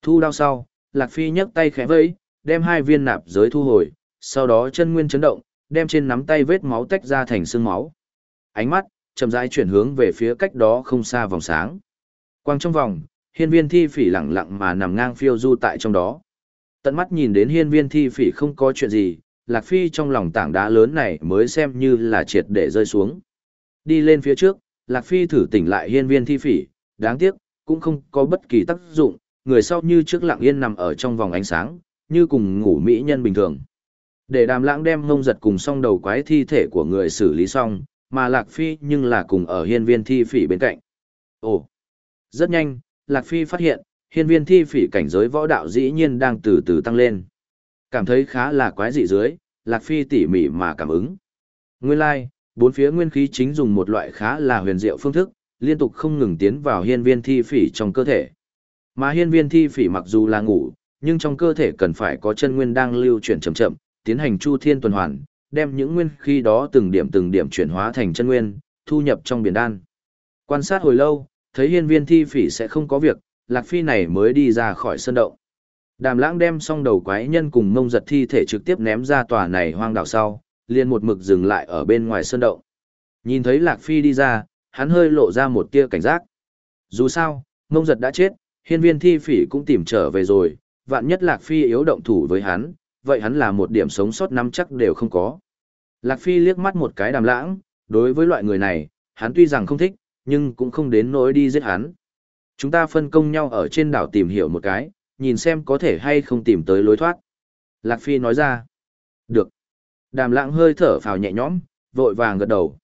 Thu đao sau, Lạc Phi nhấc tay khẽ vẫy, đem hai viên nạp giới thu hồi, sau đó chân nguyên chấn động, đem trên nắm tay vết máu tách ra thành xương máu. Ánh mắt chậm rãi chuyển hướng về phía cách đó không xa vòng sáng. Quang trong vòng, hiên viên thi phỉ lặng lặng mà nằm ngang phiêu du tại trong đó. Tận mắt nhìn đến hiên viên thi phỉ không có chuyện gì, Lạc Phi trong lòng tảng đá lớn này mới xem như là triệt để rơi xuống. Đi lên phía trước, Lạc Phi thử tỉnh lại hiên viên thi phỉ, đáng tiếc, cũng không có bất kỳ tác dụng, người sau như trước lặng yên nằm ở trong vòng ánh sáng, như cùng ngủ mỹ nhân bình thường. Để đàm lãng đem ngông giật cùng song đầu quái thi thể của người xử lý xong, mà Lạc Phi nhưng là cùng ở hiên viên thi phỉ bên cạnh. Ồ! Rất nhanh, Lạc Phi phát hiện, hiên viên thi phỉ cảnh giới võ đạo dĩ nhiên đang từ từ tăng lên. Cảm thấy khá là quái dị dưới, Lạc Phi tỉ mỉ mà cảm ứng. Nguyên lai, like, bốn phía nguyên khí chính dùng một loại khá là huyền diệu phương thức, liên tục không ngừng tiến vào hiên viên thi phỉ trong cơ thể. Mà hiên viên thi phỉ mặc dù là ngủ, nhưng trong cơ thể cần phải có chân nguyên đang lưu chuyển chậm chậm, tiến hành chu thiên tuần hoàn, đem những nguyên khí đó từng điểm từng điểm chuyển hóa thành chân nguyên, thu nhập trong biển đan. Quan sát hồi lâu, thấy hiên viên thi phỉ sẽ không có việc, lạc phi này mới đi ra khỏi sân động. Đàm lãng đem xong đầu quái nhân cùng mông giật thi thể trực tiếp ném ra tòa này hoang đảo sau, liền một mực dừng lại ở bên ngoài sân động. Nhìn thấy lạc phi đi ra, hắn hơi lộ ra một tia cảnh giác. Dù sao, mông giật đã chết, hiên viên thi phỉ cũng tìm trở về rồi, vạn nhất lạc phi yếu động thủ với hắn, vậy hắn là một điểm sống sót nắm chắc đều không có. Lạc phi liếc mắt một cái đàm lãng, đối với loại người này, hắn tuy rằng không thích, nhưng cũng không đến nỗi đi giết hắn. Chúng ta phân công nhau ở trên đảo tìm hiểu một cái, nhìn xem có thể hay không tìm tới lối thoát. Lạc Phi nói ra. Được. Đàm lãng hơi thở phào nhẹ nhõm, vội vàng gật đầu.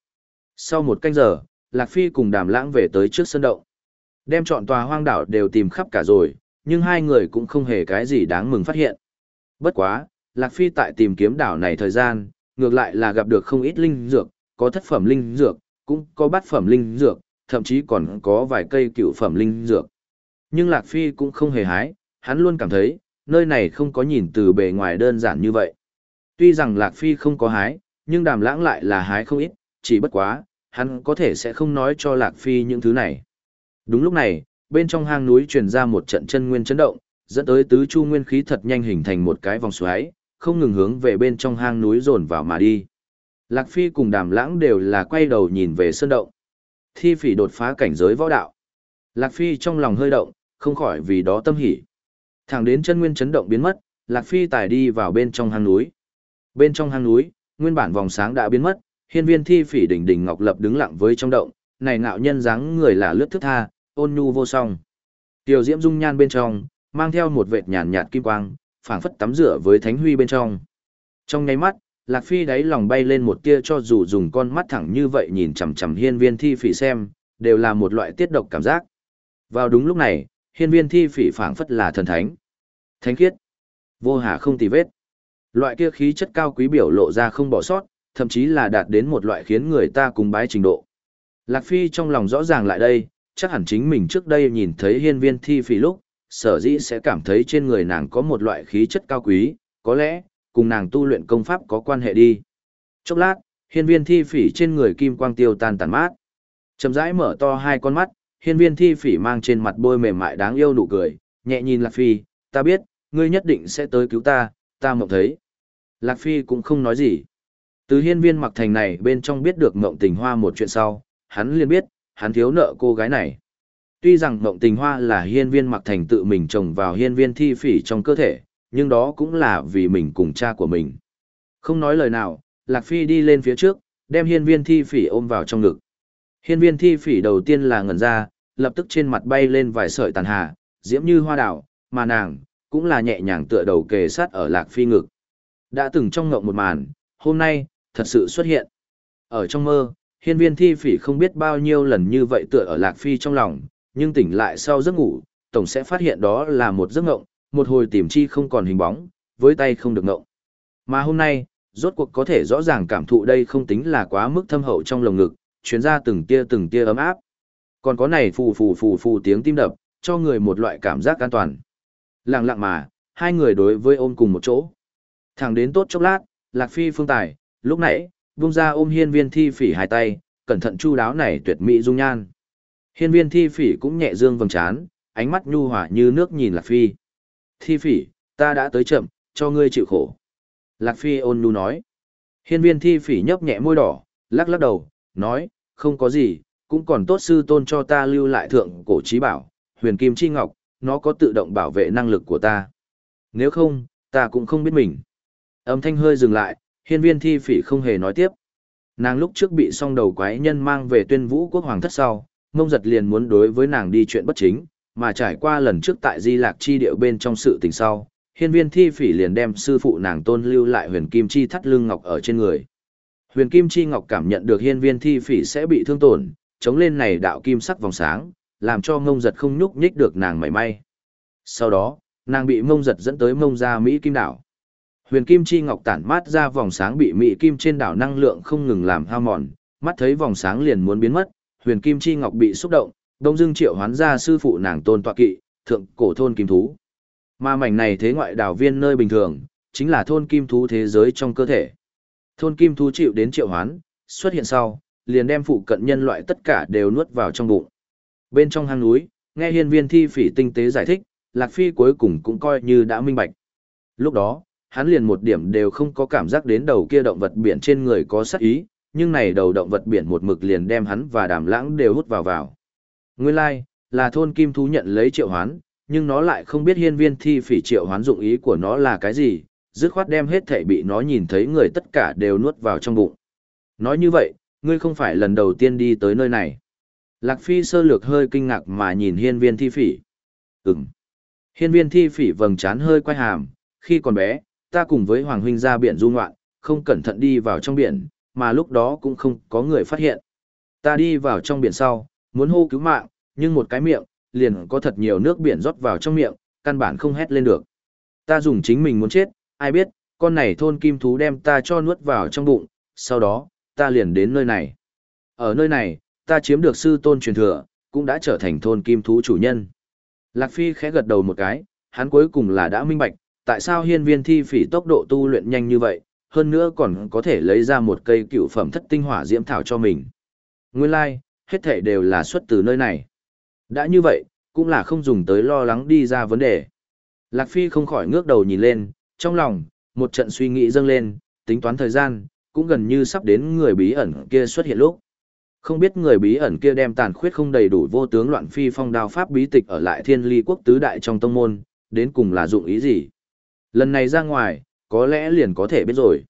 Sau một canh giờ, Lạc Phi cùng đàm lãng về tới trước sân động. Đem chọn tòa hoang đảo đều tìm khắp cả rồi, nhưng hai người cũng không hề cái gì đáng mừng phát hiện. Bất quá, Lạc Phi tại tìm kiếm đảo này thời gian, ngược lại là gặp được không ít linh dược, có thất phẩm linh dược, cũng có bát phẩm linh dược, thậm chí còn có vài cây cựu phẩm linh dược. Nhưng Lạc Phi cũng không hề hái, hắn luôn cảm thấy, nơi này không có nhìn từ bề ngoài đơn giản như vậy. Tuy rằng Lạc Phi không có hái, nhưng đàm lãng lại là hái không ít, chỉ bất quá, hắn có thể sẽ không nói cho Lạc Phi những thứ này. Đúng lúc này, bên trong hang núi truyền ra một trận chân nguyên chấn động, dẫn tới tứ chu nguyên khí thật nhanh hình thành một cái vòng xoáy, không ngừng hướng về bên trong hang núi dồn vào mà đi. Lạc Phi cùng đàm lãng đều là quay đầu nhìn về sơn động. Thi phỉ đột phá cảnh giới võ đạo. Lạc Phi trong lòng hơi động, không khỏi vì đó tâm hỉ. Thẳng đến chân nguyên chấn động biến mất, Lạc Phi tải đi vào bên trong hang núi. Bên trong hang núi, nguyên bản vòng sáng đã biến mất, hiên viên thi phỉ đỉnh đỉnh ngọc lập đứng lặng với trong động, này ngạo nhân dáng người là lướt thức tha, ôn nhu vô song. Tiểu diễm dung nhan bên trong, mang theo một vệt nhàn nhạt kim quang, phảng phất tắm rửa với thánh huy bên trong. Trong nháy mắt, Lạc Phi đáy lòng bay lên một tia cho dù dùng con mắt thẳng như vậy nhìn chằm chằm hiên viên thi phỉ xem, đều là một loại tiết độc cảm giác. Vào đúng lúc này, hiên viên thi phỉ phảng phất là thần thánh. Thánh khiết, vô hà không tì vết. Loại kia khí chất cao quý biểu lộ ra không bỏ sót, thậm chí là đạt đến một loại khiến người ta cùng bái trình độ. Lạc Phi trong lòng rõ ràng lại đây, chắc hẳn chính mình trước đây nhìn thấy hiên viên thi phỉ lúc, sở dĩ sẽ cảm thấy trên người nàng có một loại khí chất cao quý, có lẽ, cùng nàng tu luyện công pháp có quan hệ đi. Chốc lát, hiên viên thi phỉ trên người kim quang tiêu tan tàn mát. Chậm rãi mở to hai con mắt, hiên viên thi phỉ mang trên mặt bôi mềm mại đáng yêu nụ cười, nhẹ nhìn Lạc Phi, ta biết, ngươi nhất định sẽ tới cứu ta, ta mộng thấy. Lạc Phi cũng không nói gì. Từ hiên viên mặc thành này bên trong biết được mộng tình hoa một chuyện sau, hắn liền biết, hắn thiếu nợ cô gái này. Tuy rằng mộng tình hoa là hiên viên mặc thành tự mình trồng vào hiên viên thi phỉ trong cơ thể, nhưng đó cũng là vì mình cùng cha của mình. Không nói lời nào, Lạc Phi đi lên phía trước, đem hiên viên thi phỉ ôm vào trong ngực. Hiên viên thi phỉ đầu tiên là ngẩn ra, lập tức trên mặt bay lên vài sợi tàn hà, diễm như hoa đảo, mà nàng, cũng là nhẹ nhàng tựa đầu kề sát ở Lạc Phi ngực. Đã từng trong ngộng một màn, hôm nay, thật sự xuất hiện. Ở trong mơ, hiên viên thi phỉ không biết bao nhiêu lần như vậy tựa ở Lạc Phi trong lòng, nhưng tỉnh lại sau giấc ngủ, tổng sẽ phát hiện đó là một giấc ngộng, một hồi tìm chi không còn hình bóng, với tay không được ngộng. Mà hôm nay, rốt cuộc có thể rõ ràng cảm thụ đây không tính là quá mức thâm hậu trong lồng ngực, chuyến ra từng tia từng tia ấm áp. Còn có này phù phù phù phù tiếng tim đập, cho người một loại cảm giác an toàn. Lặng lặng mà, hai người đối với ôm cùng một chỗ. Thẳng đến tốt chốc lát, Lạc Phi phương tài, lúc nãy, vung ra ôm hiên viên thi phỉ hai tay, cẩn thận chu đáo này tuyệt mỹ dung nhan. Hiên viên thi phỉ cũng nhẹ dương vầng trán, ánh mắt nhu hòa như nước nhìn Lạc Phi. Thi phỉ, ta đã tới chậm, cho ngươi chịu khổ. Lạc Phi ôn nhu nói. Hiên viên thi phỉ nhấp nhẹ môi đỏ, lắc lắc đầu, nói, không có gì, cũng còn tốt sư tôn cho ta lưu lại thượng cổ trí bảo, huyền kim chi ngọc, nó có tự động bảo vệ năng lực của ta. Nếu không, ta cũng không biết mình. Âm thanh hơi dừng lại, hiên viên thi phỉ không hề nói tiếp. Nàng lúc trước bị song đầu quái nhân mang về tuyên vũ quốc hoàng thất sau, mông giật liền muốn đối với nàng đi chuyện bất chính, mà trải qua lần trước tại di lạc chi điệu bên trong sự tình sau, hiên viên thi phỉ liền đem sư phụ nàng tôn lưu lại huyền kim chi thắt lưng ngọc ở trên người. Huyền kim chi ngọc cảm nhận được hiên viên thi phỉ sẽ bị thương tổn, chống lên này đạo kim sắc vòng sáng, làm cho mông giật không nhúc nhích được nàng mảy may. Sau đó, nàng bị mông giật dẫn tới mông ra Mỹ Kim đảo. Huyền kim chi ngọc tản mát ra vòng sáng bị Mỹ Kim trên đảo năng lượng không ngừng làm hao mòn, mắt thấy vòng sáng liền muốn biến mất, huyền kim chi ngọc bị xúc động, đông dương triệu hoán ra sư phụ nàng tôn tọa kỵ, thượng cổ thôn kim thú. Mà mảnh này thế ngoại đảo viên nơi bình thường, chính là thôn kim thú thế giới trong cơ thể. Thôn kim thú chịu đến triệu hoán, xuất hiện sau, liền đem phụ cận nhân loại tất cả đều nuốt vào trong bụng. Bên trong hang núi, nghe hiên viên thi phỉ tinh tế giải thích, Lạc Phi cuối cùng cũng coi như đã minh bạch. Lúc đó, hắn liền một điểm đều không có cảm giác đến đầu kia động vật biển trên người có sát ý, nhưng này đầu động vật biển một mực liền đem hắn và đàm lãng đều hút vào vào. Nguyên lai, like, là thôn kim thú nhận lấy triệu hoán, nhưng nó lại không biết hiên viên thi phỉ triệu hoán dụng ý của nó là cái gì, dứt khoát đem hết thể bị nó nhìn thấy người tất cả đều nuốt vào trong bụng. Nói như vậy, ngươi không phải lần đầu tiên đi tới nơi này. Lạc Phi sơ lược hơi kinh ngạc mà nhìn hiên viên thi phỉ. Ừm. Hiên viên thi phỉ vầng trán hơi quay hàm, khi còn bé, ta cùng với Hoàng Huynh ra biển du ngoạn, không cẩn thận đi vào trong biển, mà lúc đó cũng không có người phát hiện. Ta đi vào trong biển sau, muốn hô cứu mạng, nhưng một cái miệng, liền có thật nhiều nước biển rót vào trong miệng, căn bản không hét lên được. Ta dùng chính mình muốn chết, ai biết, con này thôn kim thú đem ta cho nuốt vào trong bụng, sau đó, ta liền đến nơi này. Ở nơi này, ta chiếm được sư tôn truyền thừa, cũng đã trở thành thôn kim thú chủ nhân. Lạc Phi khẽ gật đầu một cái, hắn cuối cùng là đã minh bạch, tại sao hiên viên thi phỉ tốc độ tu luyện nhanh như vậy, hơn nữa còn có thể lấy ra một cây cựu phẩm thất tinh hỏa diễm thảo cho mình. Nguyên lai, like, hết thể đều là xuất từ nơi này. Đã như vậy, cũng là không dùng tới lo lắng đi ra vấn đề. Lạc Phi không khỏi ngước đầu nhìn lên, trong lòng, một trận suy nghĩ dâng lên, tính toán thời gian, cũng gần như sắp đến người bí ẩn kia xuất hiện lúc. Không biết người bí ẩn kia đem tàn khuyết không đầy đủ vô tướng loạn phi phong đao pháp bí tịch ở lại thiên ly quốc tứ đại trong tông môn, đến cùng là dụng ý gì. Lần này ra ngoài, có lẽ liền có thể biết rồi.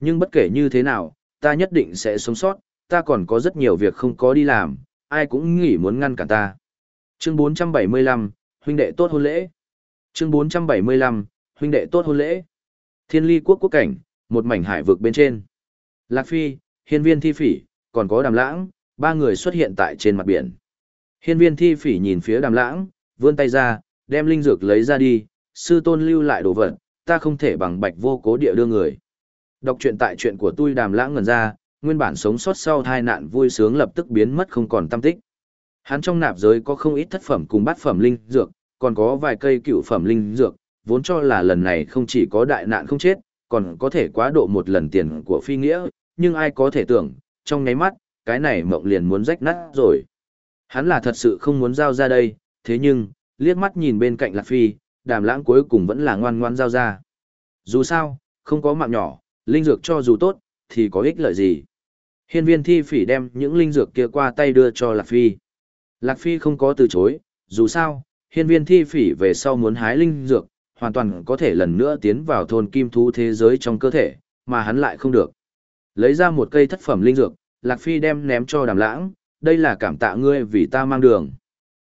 Nhưng bất kể như thế nào, ta nhất định sẽ sống sót, ta còn có rất nhiều việc không có đi làm, ai cũng nghĩ muốn ngăn cản ta. Chương 475, huynh đệ tốt hôn lễ. Chương 475, huynh đệ tốt hôn lễ. Thiên ly quốc quốc cảnh, một mảnh hải vực bên trên. Lạc Phi, hiên viên thi phỉ, còn có đàm lãng, ba người xuất hiện tại trên mặt biển. Hiên viên thi phỉ nhìn phía đàm lãng, vươn tay ra, đem linh dược lấy ra đi, sư tôn lưu lại đồ vật, ta không thể bằng bạch vô cố địa đưa người. Đọc truyện tại truyện của tôi đàm lãng ngần ra, nguyên bản sống sót sau tai nạn vui sướng lập tức biến mất không còn tâm tích. Hắn trong nạp giới có không ít thất phẩm cùng bát phẩm linh dược, còn có vài cây cựu phẩm linh dược, vốn cho là lần này không chỉ có đại nạn không chết, còn có thể quá độ một lần tiền của phi nghĩa, nhưng ai có thể tưởng, trong nháy mắt, cái này mộng liền muốn rách nát rồi. Hắn là thật sự không muốn giao ra đây, thế nhưng, liếc mắt nhìn bên cạnh Lạc Phi, đàm lãng cuối cùng vẫn là ngoan ngoan giao ra. Dù sao, không có mạng nhỏ, linh dược cho dù tốt, thì có ích lợi gì. Hiên viên thi phỉ đem những linh dược kia qua tay đưa cho Lạc Phi. Lạc Phi không có từ chối, dù sao, hiên viên thi phỉ về sau muốn hái linh dược, hoàn toàn có thể lần nữa tiến vào thôn kim thú thế giới trong cơ thể, mà hắn lại không được. Lấy ra một cây thất phẩm linh dược, Lạc Phi đem ném cho đàm lãng, đây là cảm tạ ngươi vì ta mang đường.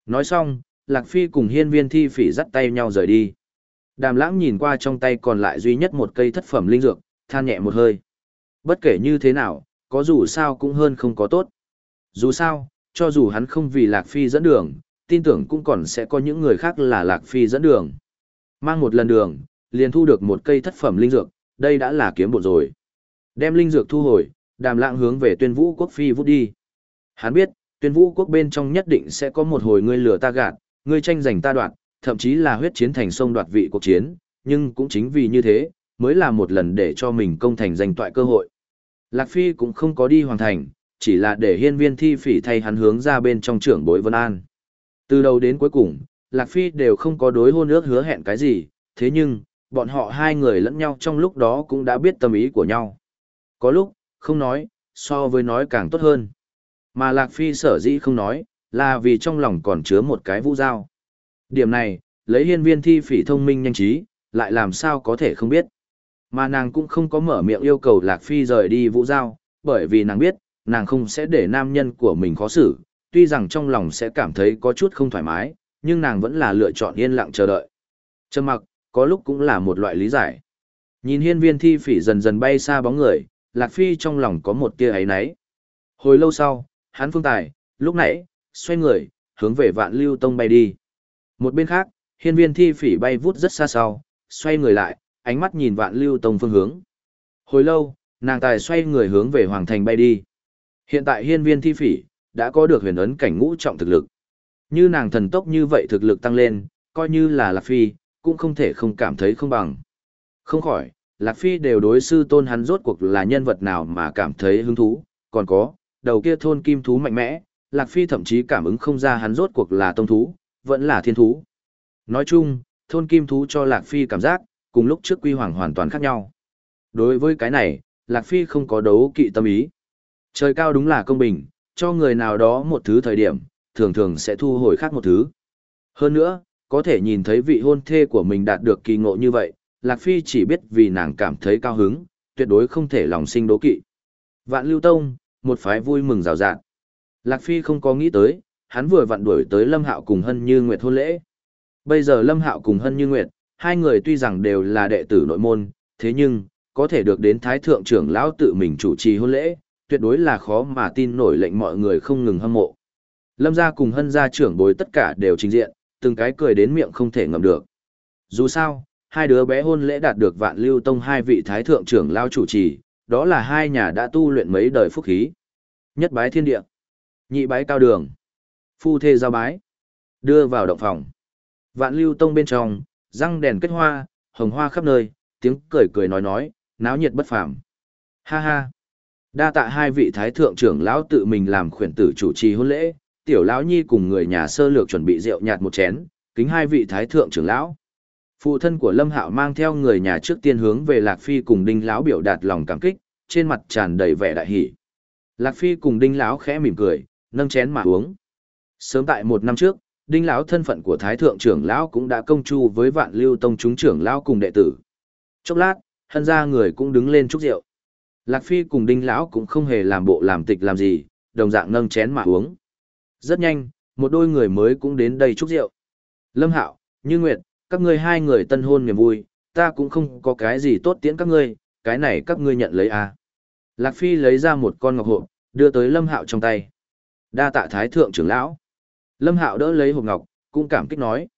Nói xong, Lạc Phi cùng hiên viên thi phỉ dắt tay nhau rời đi. Đàm lãng nhìn qua trong tay còn lại duy nhất một cây thất phẩm linh dược, than nhẹ một hơi. Bất kể như thế nào, có dù sao cũng hơn không có tốt. Dù sao, cho dù hắn không vì Lạc Phi dẫn đường, tin tưởng cũng còn sẽ có những người khác là Lạc Phi dẫn đường. Mang một lần đường, liền thu được một cây thất phẩm linh dược, đây đã là kiếm bột rồi. Đem linh dược thu hồi, đàm lãng hướng về tuyên vũ quốc phi vút đi. Hắn biết, tuyên vũ quốc bên trong nhất định sẽ có một hồi ngươi lừa ta gạt, ngươi tranh giành ta đoạt, thậm chí là huyết chiến thành sông đoạt vị cuộc chiến, nhưng cũng chính vì như thế, mới là một lần để cho mình công thành giành toại cơ hội. Lạc Phi cũng không có đi hoàn thành, chỉ là để hiên viên thi phỉ thay hắn hướng ra bên trong trưởng bối Vân An. Từ đầu đến cuối cùng, Lạc Phi đều không có đối hôn ước hứa hẹn cái gì, thế nhưng, bọn họ hai người lẫn nhau trong lúc đó cũng đã biết tâm ý của nhau. Có lúc, không nói, so với nói càng tốt hơn. Mà Lạc Phi sở dĩ không nói, là vì trong lòng còn chứa một cái vũ dao. Điểm này, lấy hiên viên thi phỉ thông minh nhanh trí, lại làm sao có thể không biết. Mà nàng cũng không có mở miệng yêu cầu Lạc Phi rời đi vũ giao, bởi vì nàng biết, nàng không sẽ để nam nhân của mình khó xử, tuy rằng trong lòng sẽ cảm thấy có chút không thoải mái, nhưng nàng vẫn là lựa chọn yên lặng chờ đợi. Trầm mặc, có lúc cũng là một loại lý giải. Nhìn hiên viên thi phỉ dần dần bay xa bóng người, Lạc Phi trong lòng có một tia ấy náy. Hồi lâu sau, hắn phương tài, lúc nãy, xoay người, hướng về vạn lưu tông bay đi. Một bên khác, hiên viên thi phỉ bay vút rất xa sau, xoay người lại, ánh mắt nhìn vạn lưu tông phương hướng. Hồi lâu, nàng tài xoay người hướng về hoàng thành bay đi. Hiện tại hiên viên thi phỉ, đã có được huyền ấn cảnh ngũ trọng thực lực. Như nàng thần tốc như vậy thực lực tăng lên, coi như là Lạc Phi, cũng không thể không cảm thấy không bằng. Không khỏi, Lạc Phi đều đối sư tôn hắn rốt cuộc là nhân vật nào mà cảm thấy hứng thú, còn có, đầu kia thôn kim thú mạnh mẽ, Lạc Phi thậm chí cảm ứng không ra hắn rốt cuộc là tông thú, vẫn là thiên thú. Nói chung, thôn kim thú cho Lạc Phi cảm giác, cùng lúc trước quy hoàng hoàn toàn khác nhau. Đối với cái này, Lạc Phi không có đấu kỵ tâm ý. Trời cao đúng là công bình, cho người nào đó một thứ thời điểm, thường thường sẽ thu hồi khác một thứ. Hơn nữa, có thể nhìn thấy vị hôn thê của mình đạt được kỳ ngộ như vậy, Lạc Phi chỉ biết vì nàng cảm thấy cao hứng, tuyệt đối không thể lòng sinh đố kỵ. Vạn Lưu Tông, một phái vui mừng rào rạt. Lạc Phi không có nghĩ tới, hắn vừa vặn đuổi tới Lâm Hạo cùng Hân Như Nguyệt hôn lễ. Bây giờ Lâm Hạo cùng Hân Như Nguyệt, hai người tuy rằng đều là đệ tử nội môn, thế nhưng, có thể được đến Thái Thượng trưởng lão tự mình chủ trì hôn lễ, tuyệt đối là khó mà tin nổi lệnh mọi người không ngừng hâm mộ. Lâm gia cùng Hân gia trưởng bối tất cả đều trình diện, từng cái cười đến miệng không thể ngậm được. Dù sao, hai đứa bé hôn lễ đạt được vạn lưu tông hai vị Thái Thượng trưởng lão chủ trì, đó là hai nhà đã tu luyện mấy đời phúc khí. Nhất bái thiên địa, nhị bái cao đường, phu thê giao bái, đưa vào động phòng. Vạn lưu tông bên trong, răng đèn kết hoa, hồng hoa khắp nơi, tiếng cười cười nói nói, náo nhiệt bất phàm. Ha ha. Đa tạ hai vị thái thượng trưởng lão tự mình làm khuyển tử chủ trì hôn lễ, tiểu lão nhi cùng người nhà sơ lược chuẩn bị rượu nhạt một chén, kính hai vị thái thượng trưởng lão. Phụ thân của Lâm Hạo mang theo người nhà trước tiên hướng về Lạc Phi cùng Đinh lão biểu đạt lòng cảm kích, trên mặt tràn đầy vẻ đại hỷ. Lạc Phi cùng Đinh lão khẽ mỉm cười, nâng chén mà uống. Sớm tại một năm trước, Đinh lão thân phận của Thái thượng trưởng lão cũng đã công chu với Vạn Lưu tông chúng trưởng lão cùng đệ tử. Chốc lát, hân gia người cũng đứng lên chúc rượu. Lạc Phi cùng Đinh lão cũng không hề làm bộ làm tịch làm gì, đồng dạng nâng chén mà uống. Rất nhanh, một đôi người mới cũng đến đây chúc rượu. Lâm Hạo, Như Nguyệt, các ngươi hai người tân hôn niềm vui, ta cũng không có cái gì tốt tiễn các ngươi, cái này các ngươi nhận lấy à. Lạc Phi lấy ra một con ngọc hộp, đưa tới Lâm Hạo trong tay. Đa tạ Thái Thượng trưởng lão. Lâm Hạo đỡ lấy hộp ngọc, cũng cảm kích nói.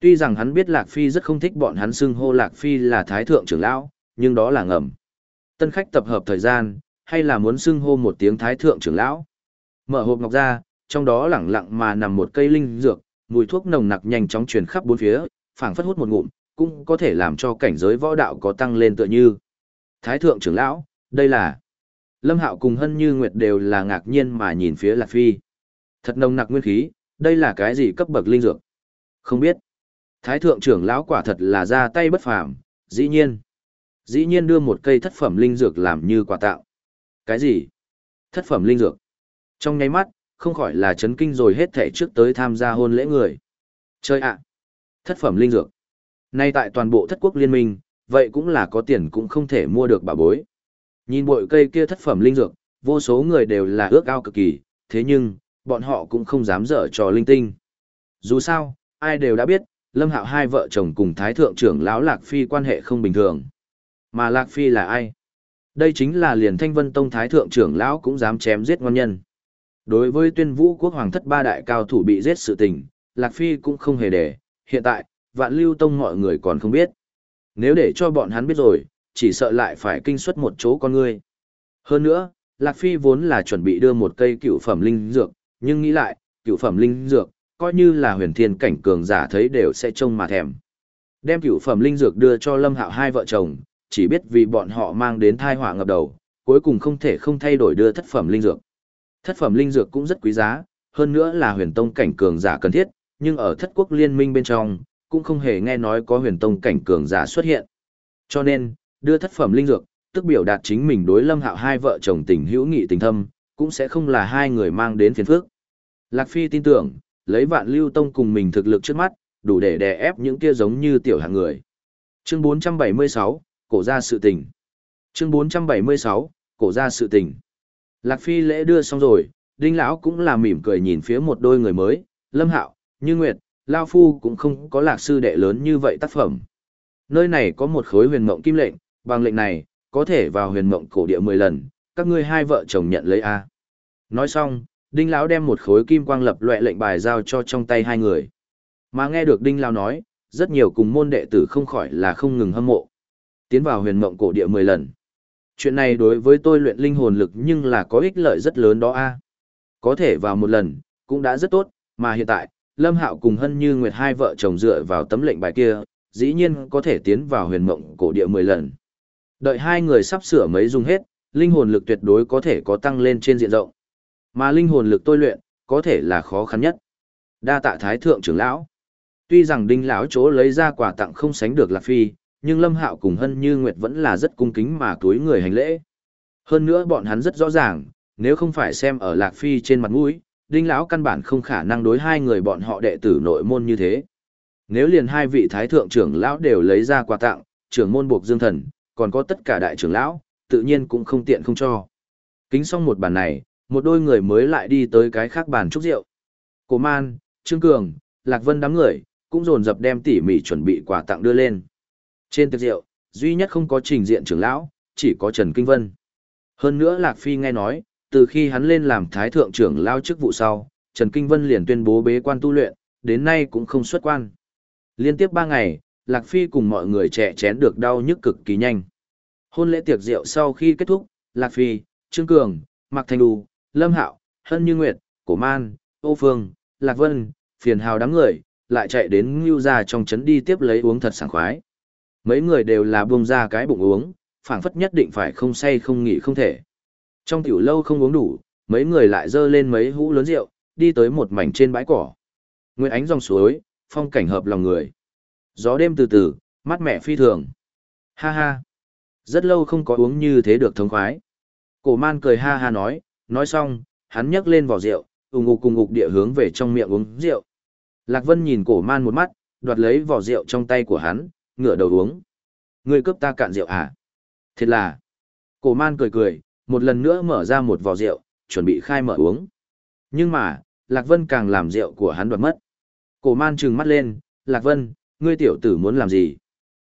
Tuy rằng hắn biết Lạc Phi rất không thích bọn hắn xưng hô Lạc Phi là Thái Thượng trưởng lão, nhưng đó là ngầm. Tân khách tập hợp thời gian, hay là muốn xưng hô một tiếng thái thượng trưởng lão. Mở hộp ngọc ra, trong đó lẳng lặng mà nằm một cây linh dược, mùi thuốc nồng nặc nhanh chóng truyền khắp bốn phía, phảng phất hút một ngụm, cũng có thể làm cho cảnh giới võ đạo có tăng lên tựa như. Thái thượng trưởng lão, đây là Lâm Hạo cùng Hân Như Nguyệt đều là ngạc nhiên mà nhìn phía Lạc Phi. Thật nồng nặc nguyên khí, đây là cái gì cấp bậc linh dược? Không biết. Thái thượng trưởng lão quả thật là ra tay bất phàm, dĩ nhiên. Dĩ nhiên đưa một cây thất phẩm linh dược làm như quà tạo. Cái gì? Thất phẩm linh dược. Trong nháy mắt, không khỏi là chấn kinh rồi hết thảy trước tới tham gia hôn lễ người. Chơi ạ! Thất phẩm linh dược. Nay tại toàn bộ thất quốc liên minh, vậy cũng là có tiền cũng không thể mua được bà bối. Nhìn bội cây kia thất phẩm linh dược, vô số người đều là ước ao cực kỳ, thế nhưng, bọn họ cũng không dám dở trò linh tinh. Dù sao, ai đều đã biết, Lâm Hạo hai vợ chồng cùng Thái Thượng trưởng lão Lạc Phi quan hệ không bình thường. Mà Lạc Phi là ai? Đây chính là liền thanh vân tông Thái Thượng trưởng lão cũng dám chém giết ngon nhân. Đối với tuyên vũ quốc hoàng thất ba đại cao thủ bị giết sự tình, Lạc Phi cũng không hề để, hiện tại, vạn lưu tông mọi người còn không biết. Nếu để cho bọn hắn biết rồi, chỉ sợ lại phải kinh suất một chỗ con người. Hơn nữa, Lạc Phi vốn là chuẩn bị đưa một cây cựu phẩm linh dược, nhưng nghĩ lại, cựu phẩm linh dược, coi như là huyền thiên cảnh cường giả thấy đều sẽ trông mà thèm. Đem cựu phẩm linh dược đưa cho Lâm Hạo hai vợ chồng, chỉ biết vì bọn họ mang đến thai họa ngập đầu, cuối cùng không thể không thay đổi đưa thất phẩm linh dược. Thất phẩm linh dược cũng rất quý giá, hơn nữa là huyền tông cảnh cường giả cần thiết, nhưng ở thất quốc liên minh bên trong, cũng không hề nghe nói có huyền tông cảnh cường giả xuất hiện. Cho nên, đưa thất phẩm linh dược, tức biểu đạt chính mình đối lâm hạo hai vợ chồng tình hữu nghị tình thâm, cũng sẽ không là hai người mang đến phiền phức. Lạc Phi tin tưởng, lấy vạn lưu tông cùng mình thực lực trước mắt, đủ để đè ép những kia giống như tiểu hạng người. Chương 476, cổ ra sự tình. Chương 476, cổ ra sự tình. Lạc Phi lễ đưa xong rồi, Đinh lão cũng là mỉm cười nhìn phía một đôi người mới, Lâm Hạo, như Nguyệt, Lao Phu cũng không có lạc sư đệ lớn như vậy tác phẩm. Nơi này có một khối huyền mộng kim lệnh, bằng lệnh này, có thể vào huyền mộng cổ địa 10 lần, các ngươi hai vợ chồng nhận lấy A. Nói xong, Đinh Lão đem một khối kim quang lập loẹ lệnh bài giao cho trong tay hai người. Mà nghe được Đinh Lão nói, rất nhiều cùng môn đệ tử không khỏi là không ngừng hâm mộ. Tiến vào huyền mộng cổ địa 10 lần. Chuyện này đối với tôi luyện linh hồn lực nhưng là có ích lợi rất lớn đó a. Có thể vào một lần, cũng đã rất tốt, mà hiện tại, Lâm Hạo cùng Hân Như Nguyệt hai vợ chồng dựa vào tấm lệnh bài kia, dĩ nhiên có thể tiến vào huyền mộng cổ địa 10 lần. Đợi hai người sắp sửa mấy dùng hết, linh hồn lực tuyệt đối có thể có tăng lên trên diện rộng. Mà linh hồn lực tôi luyện, có thể là khó khăn nhất. Đa tạ thái thượng trưởng lão. Tuy rằng đinh lão chỗ lấy ra quà tặng không sánh được Lạc Phi, nhưng Lâm Hạo cùng Hân Như Nguyệt vẫn là rất cung kính mà túi người hành lễ. Hơn nữa bọn hắn rất rõ ràng, nếu không phải xem ở Lạc Phi trên mặt mũi, Đinh lão căn bản không khả năng đối hai người bọn họ đệ tử nội môn như thế. Nếu liền hai vị thái thượng trưởng lão đều lấy ra quà tặng, trưởng môn buộc Dương Thần, còn có tất cả đại trưởng lão, tự nhiên cũng không tiện không cho. Kính xong một bàn này, một đôi người mới lại đi tới cái khác bàn chúc rượu. Cổ Man, Trương Cường, Lạc Vân đám người, cũng dồn dập đem tỉ mỉ chuẩn bị quà tặng đưa lên. Trên tiệc rượu, duy nhất không có trình diện trưởng lão, chỉ có Trần Kinh Vân. Hơn nữa Lạc Phi nghe nói, từ khi hắn lên làm thái thượng trưởng lao chức vụ sau, Trần Kinh Vân liền tuyên bố bế quan tu luyện, đến nay cũng không xuất quan. Liên tiếp 3 ngày, Lạc Phi cùng mọi người trẻ chén được đau nhức cực kỳ nhanh. Hôn lễ tiệc rượu sau khi kết thúc, Lạc Phi, Trương Cường, Mạc Thanh Đù, Lâm Hạo, Hân Như Nguyệt, Cổ Man, Ô Phương, Lạc Vân, phiền hào đám người, lại chạy đến Ngưu Gia trong trấn đi tiếp lấy uống thật sảng khoái. Mấy người đều là buông ra cái bụng uống, phảng phất nhất định phải không say không nghỉ không thể. Trong tiểu lâu không uống đủ, mấy người lại dơ lên mấy hũ lớn rượu, đi tới một mảnh trên bãi cỏ. Nguyên ánh dòng suối, phong cảnh hợp lòng người. Gió đêm từ từ, mát mẻ phi thường. Ha ha. Rất lâu không có uống như thế được thống khoái. Cổ man cười ha ha nói, nói xong, hắn nhấc lên vỏ rượu, ủng ngục cùng ngục địa hướng về trong miệng uống rượu. Lạc Vân nhìn cổ man một mắt, đoạt lấy vỏ rượu trong tay của hắn, ngửa đầu uống. Ngươi cướp ta cạn rượu à? Thật là. Cổ man cười cười, một lần nữa mở ra một vò rượu, chuẩn bị khai mở uống. Nhưng mà, Lạc Vân càng làm rượu của hắn đoạt mất. Cổ man trừng mắt lên, Lạc Vân, ngươi tiểu tử muốn làm gì?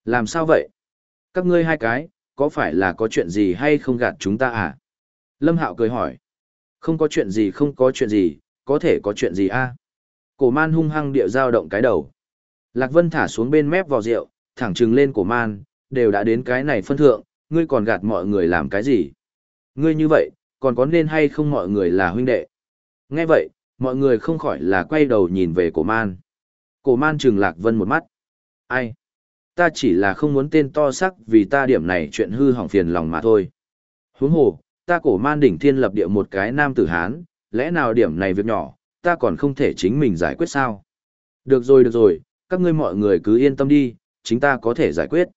Làm sao vậy? Các ngươi hai cái, có phải là có chuyện gì hay không gạt chúng ta à? Lâm Hạo cười hỏi. Không có chuyện gì không có chuyện gì, có thể có chuyện gì a? À? Cổ man hung hăng địa giao động cái đầu. Lạc Vân thả xuống bên mép vò rượu, thẳng trừng lên cổ man, đều đã đến cái này phân thượng, ngươi còn gạt mọi người làm cái gì? Ngươi như vậy, còn có nên hay không mọi người là huynh đệ? Nghe vậy, mọi người không khỏi là quay đầu nhìn về cổ man. Cổ man trừng lạc vân một mắt. Ai? Ta chỉ là không muốn tên to sắc vì ta điểm này chuyện hư hỏng phiền lòng mà thôi. Huống hồ, ta cổ man đỉnh thiên lập địa một cái nam tử Hán, lẽ nào điểm này việc nhỏ, ta còn không thể chính mình giải quyết sao? Được rồi được rồi, các ngươi mọi người cứ yên tâm đi, chính ta có thể giải quyết.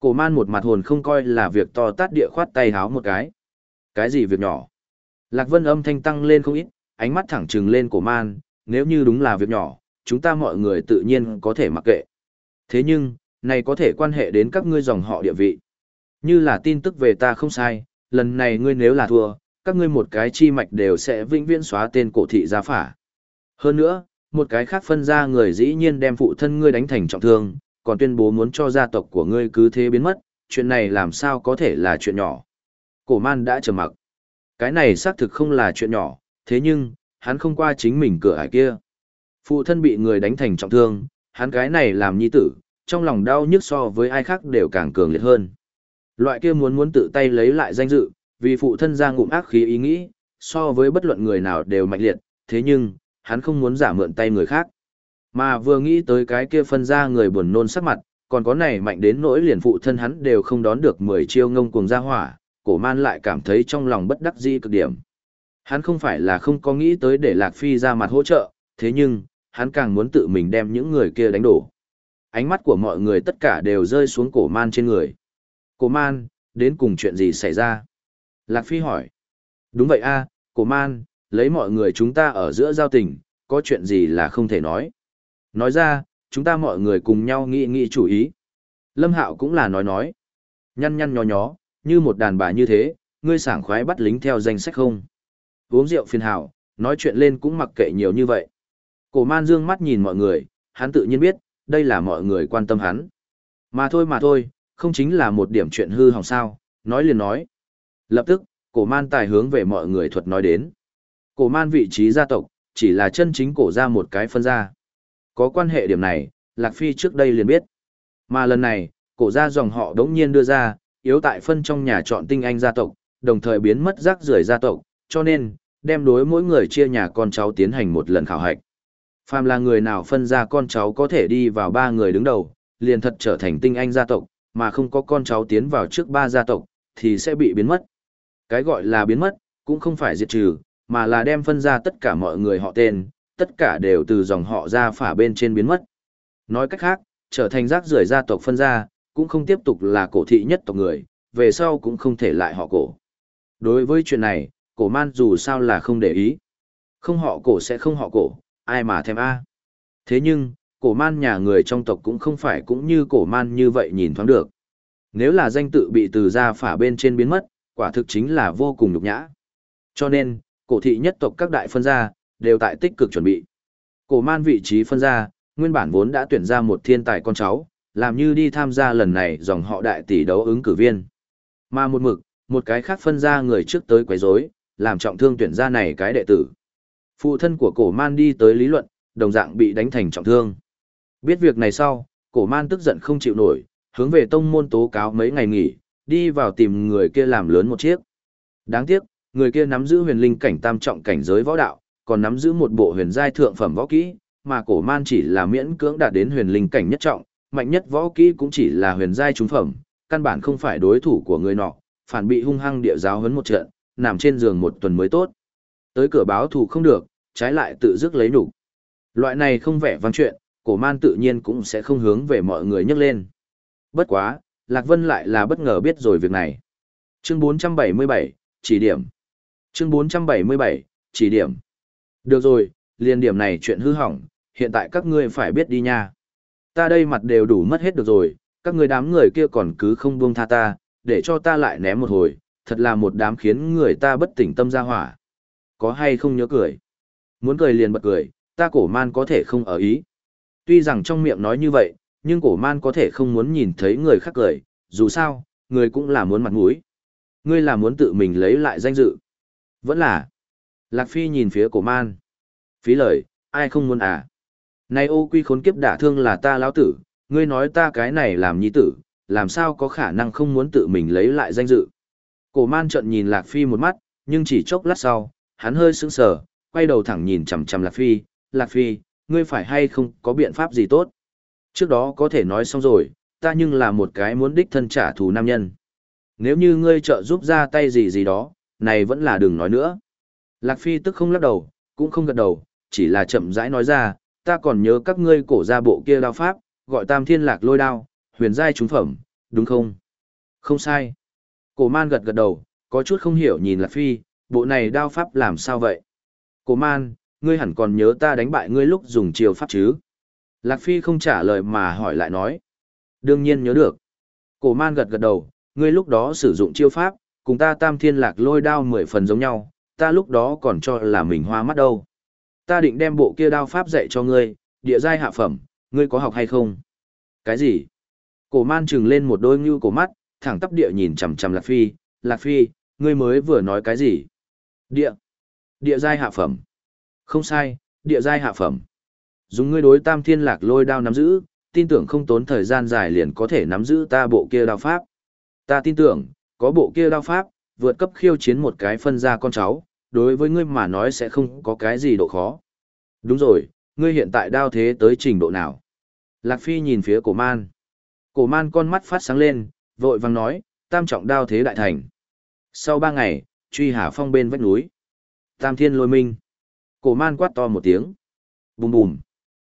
Cổ man một mặt hồn không coi là việc to tát địa khoát tay háo một cái. Cái gì việc nhỏ? Lạc Vân âm thanh tăng lên không ít, ánh mắt thẳng trừng lên cổ man, nếu như đúng là việc nhỏ, chúng ta mọi người tự nhiên có thể mặc kệ. Thế nhưng, này có thể quan hệ đến các ngươi dòng họ địa vị. Như là tin tức về ta không sai, lần này ngươi nếu là thua, các ngươi một cái chi mạch đều sẽ vĩnh viễn xóa tên cổ thị gia phả. Hơn nữa, một cái khác phân ra người dĩ nhiên đem phụ thân ngươi đánh thành trọng thương, còn tuyên bố muốn cho gia tộc của ngươi cứ thế biến mất, chuyện này làm sao có thể là chuyện nhỏ. Cổ man đã trầm mặc. Cái này xác thực không là chuyện nhỏ, thế nhưng, hắn không qua chính mình cửa ải kia. Phụ thân bị người đánh thành trọng thương, hắn cái này làm nhi tử, trong lòng đau nhức so với ai khác đều càng cường liệt hơn. Loại kia muốn muốn tự tay lấy lại danh dự, vì phụ thân ra ngụm ác khí ý nghĩ, so với bất luận người nào đều mạnh liệt, thế nhưng, hắn không muốn giả mượn tay người khác. Mà vừa nghĩ tới cái kia phân ra người buồn nôn sắc mặt, còn có này mạnh đến nỗi liền phụ thân hắn đều không đón được 10 chiêu ngông cuồng ra hỏa, cổ man lại cảm thấy trong lòng bất đắc dĩ cực điểm. Hắn không phải là không có nghĩ tới để Lạc Phi ra mặt hỗ trợ, thế nhưng, hắn càng muốn tự mình đem những người kia đánh đổ. Ánh mắt của mọi người tất cả đều rơi xuống cổ man trên người. Cổ man, đến cùng chuyện gì xảy ra? Lạc Phi hỏi. Đúng vậy a, cổ man, lấy mọi người chúng ta ở giữa giao tình, có chuyện gì là không thể nói. Nói ra, chúng ta mọi người cùng nhau nghĩ nghĩ chủ ý. Lâm Hạo cũng là nói nói. Nhăn nhăn nhó nhó, như một đàn bà như thế, ngươi sảng khoái bắt lính theo danh sách không. Uống rượu phiền hảo, nói chuyện lên cũng mặc kệ nhiều như vậy. Cổ man dương mắt nhìn mọi người, hắn tự nhiên biết, đây là mọi người quan tâm hắn. Mà thôi mà thôi, không chính là một điểm chuyện hư hỏng sao, nói liền nói. Lập tức, cổ man tài hướng về mọi người thuật nói đến. Cổ man vị trí gia tộc, chỉ là chân chính cổ ra một cái phân ra. Có quan hệ điểm này, Lạc Phi trước đây liền biết. Mà lần này, cổ ra dòng họ đống nhiên đưa ra, yếu tại phân trong nhà chọn tinh anh gia tộc, đồng thời biến mất rác rưởi gia tộc, cho nên, đem đối mỗi người chia nhà con cháu tiến hành một lần khảo hạch. Phàm là người nào phân ra con cháu có thể đi vào ba người đứng đầu, liền thật trở thành tinh anh gia tộc, mà không có con cháu tiến vào trước ba gia tộc, thì sẽ bị biến mất. Cái gọi là biến mất, cũng không phải diệt trừ, mà là đem phân ra tất cả mọi người họ tên, tất cả đều từ dòng họ ra phả bên trên biến mất. Nói cách khác, trở thành rác rưởi gia tộc phân ra, cũng không tiếp tục là cổ thị nhất tộc người, về sau cũng không thể lại họ cổ. Đối với chuyện này, cổ man dù sao là không để ý. Không họ cổ sẽ không họ cổ, ai mà thèm a. Thế nhưng, cổ man nhà người trong tộc cũng không phải cũng như cổ man như vậy nhìn thoáng được. Nếu là danh tự bị từ gia phả bên trên biến mất, quả thực chính là vô cùng nhục nhã. Cho nên, cổ thị nhất tộc các đại phân gia, đều tại tích cực chuẩn bị. Cổ man vị trí phân gia, nguyên bản vốn đã tuyển ra một thiên tài con cháu, làm như đi tham gia lần này dòng họ đại tỷ đấu ứng cử viên. Mà một mực, một cái khác phân ra người trước tới quấy rối, làm trọng thương tuyển ra này cái đệ tử. Phụ thân của cổ man đi tới lý luận, đồng dạng bị đánh thành trọng thương. Biết việc này sau, cổ man tức giận không chịu nổi, hướng về tông môn tố cáo mấy ngày nghỉ, đi vào tìm người kia làm lớn một chiếc. Đáng tiếc, người kia nắm giữ huyền linh cảnh tam trọng cảnh giới võ đạo, còn nắm giữ một bộ huyền giai thượng phẩm võ kỹ, mà cổ man chỉ là miễn cưỡng đạt đến huyền linh cảnh nhất trọng, mạnh nhất võ kỹ cũng chỉ là huyền giai trung phẩm, căn bản không phải đối thủ của người nọ, phản bị hung hăng địa giáo huấn một trận, nằm trên giường một tuần mới tốt. Tới cửa báo thù không được, trái lại tự dứt lấy nhục. Loại này không vẻ văn chuyện, cổ man tự nhiên cũng sẽ không hướng về mọi người nhắc lên. Bất quá, Lạc Vân lại là bất ngờ biết rồi việc này. Chương 477, chỉ điểm. Chương 477, chỉ điểm. Được rồi, liên điểm này chuyện hư hỏng, hiện tại các ngươi phải biết đi nha. Ta đây mặt đều đủ mất hết được rồi, các người đám người kia còn cứ không buông tha ta, để cho ta lại ném một hồi, thật là một đám khiến người ta bất tỉnh tâm ra hỏa. Có hay không nhớ cười? Muốn cười liền bật cười, ta cổ man có thể không ở ý. Tuy rằng trong miệng nói như vậy, nhưng cổ man có thể không muốn nhìn thấy người khác cười, dù sao, người cũng là muốn mặt mũi. Ngươi là muốn tự mình lấy lại danh dự. Vẫn là. Lạc Phi nhìn phía cổ man. Phí lời, ai không muốn à? Này ô quy khốn kiếp đả thương là ta lão tử, ngươi nói ta cái này làm nhi tử, làm sao có khả năng không muốn tự mình lấy lại danh dự. Cổ man trận nhìn Lạc Phi một mắt, nhưng chỉ chốc lát sau, hắn hơi sững sờ, quay đầu thẳng nhìn chằm chằm Lạc Phi, Lạc Phi, ngươi phải hay không có biện pháp gì tốt? Trước đó có thể nói xong rồi, ta nhưng là một cái muốn đích thân trả thù nam nhân. Nếu như ngươi trợ giúp ra tay gì gì đó, này vẫn là đừng nói nữa. Lạc Phi tức không lắc đầu, cũng không gật đầu, chỉ là chậm rãi nói ra, ta còn nhớ các ngươi cổ ra bộ kia đao pháp, gọi tam thiên lạc lôi đao, huyền giai trúng phẩm, đúng không? Không sai. Cổ man gật gật đầu, có chút không hiểu nhìn Lạc Phi, bộ này đao pháp làm sao vậy? Cổ man, ngươi hẳn còn nhớ ta đánh bại ngươi lúc dùng chiêu pháp chứ? Lạc Phi không trả lời mà hỏi lại nói. Đương nhiên nhớ được. Cổ man gật gật đầu, ngươi lúc đó sử dụng chiêu pháp, cùng ta tam thiên lạc lôi đao mười phần giống nhau, ta lúc đó còn cho là mình hoa mắt đâu. Ta định đem bộ kia đao pháp dạy cho ngươi, địa giai hạ phẩm, ngươi có học hay không? Cái gì? Cổ man trừng lên một đôi ngưu cổ mắt, thẳng tắp địa nhìn chằm chằm Lạc Phi, Lạc Phi, ngươi mới vừa nói cái gì? Địa. Địa giai hạ phẩm. Không sai, địa giai hạ phẩm. Dùng ngươi đối tam thiên lạc lôi đao nắm giữ, tin tưởng không tốn thời gian dài liền có thể nắm giữ ta bộ kia đao pháp. Ta tin tưởng, có bộ kia đao pháp, vượt cấp khiêu chiến một cái phân ra con cháu, đối với ngươi mà nói sẽ không có cái gì độ khó. Đúng rồi, ngươi hiện tại đao thế tới trình độ nào? Lạc Phi nhìn phía cổ man. Cổ man con mắt phát sáng lên, vội vàng nói, tam trọng đao thế đại thành. Sau ba ngày, truy hà phong bên vách núi. Tam thiên lôi minh. Cổ man quát to một tiếng. Bùm bùm.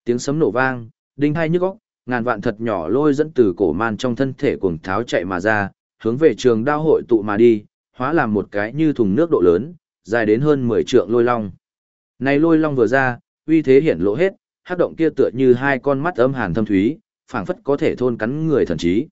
Tiếng sấm nổ vang, đinh hai nhức óc, ngàn vạn thật nhỏ lôi dẫn từ cổ man trong thân thể cuồng tháo chạy mà ra, hướng về trường đao hội tụ mà đi, hóa làm một cái như thùng nước độ lớn, dài đến hơn 10 trượng lôi long. Này lôi long vừa ra, uy thế hiển lộ hết, hắc động kia tựa như hai con mắt âm hàn thâm thúy, phảng phất có thể thôn cắn người thần trí.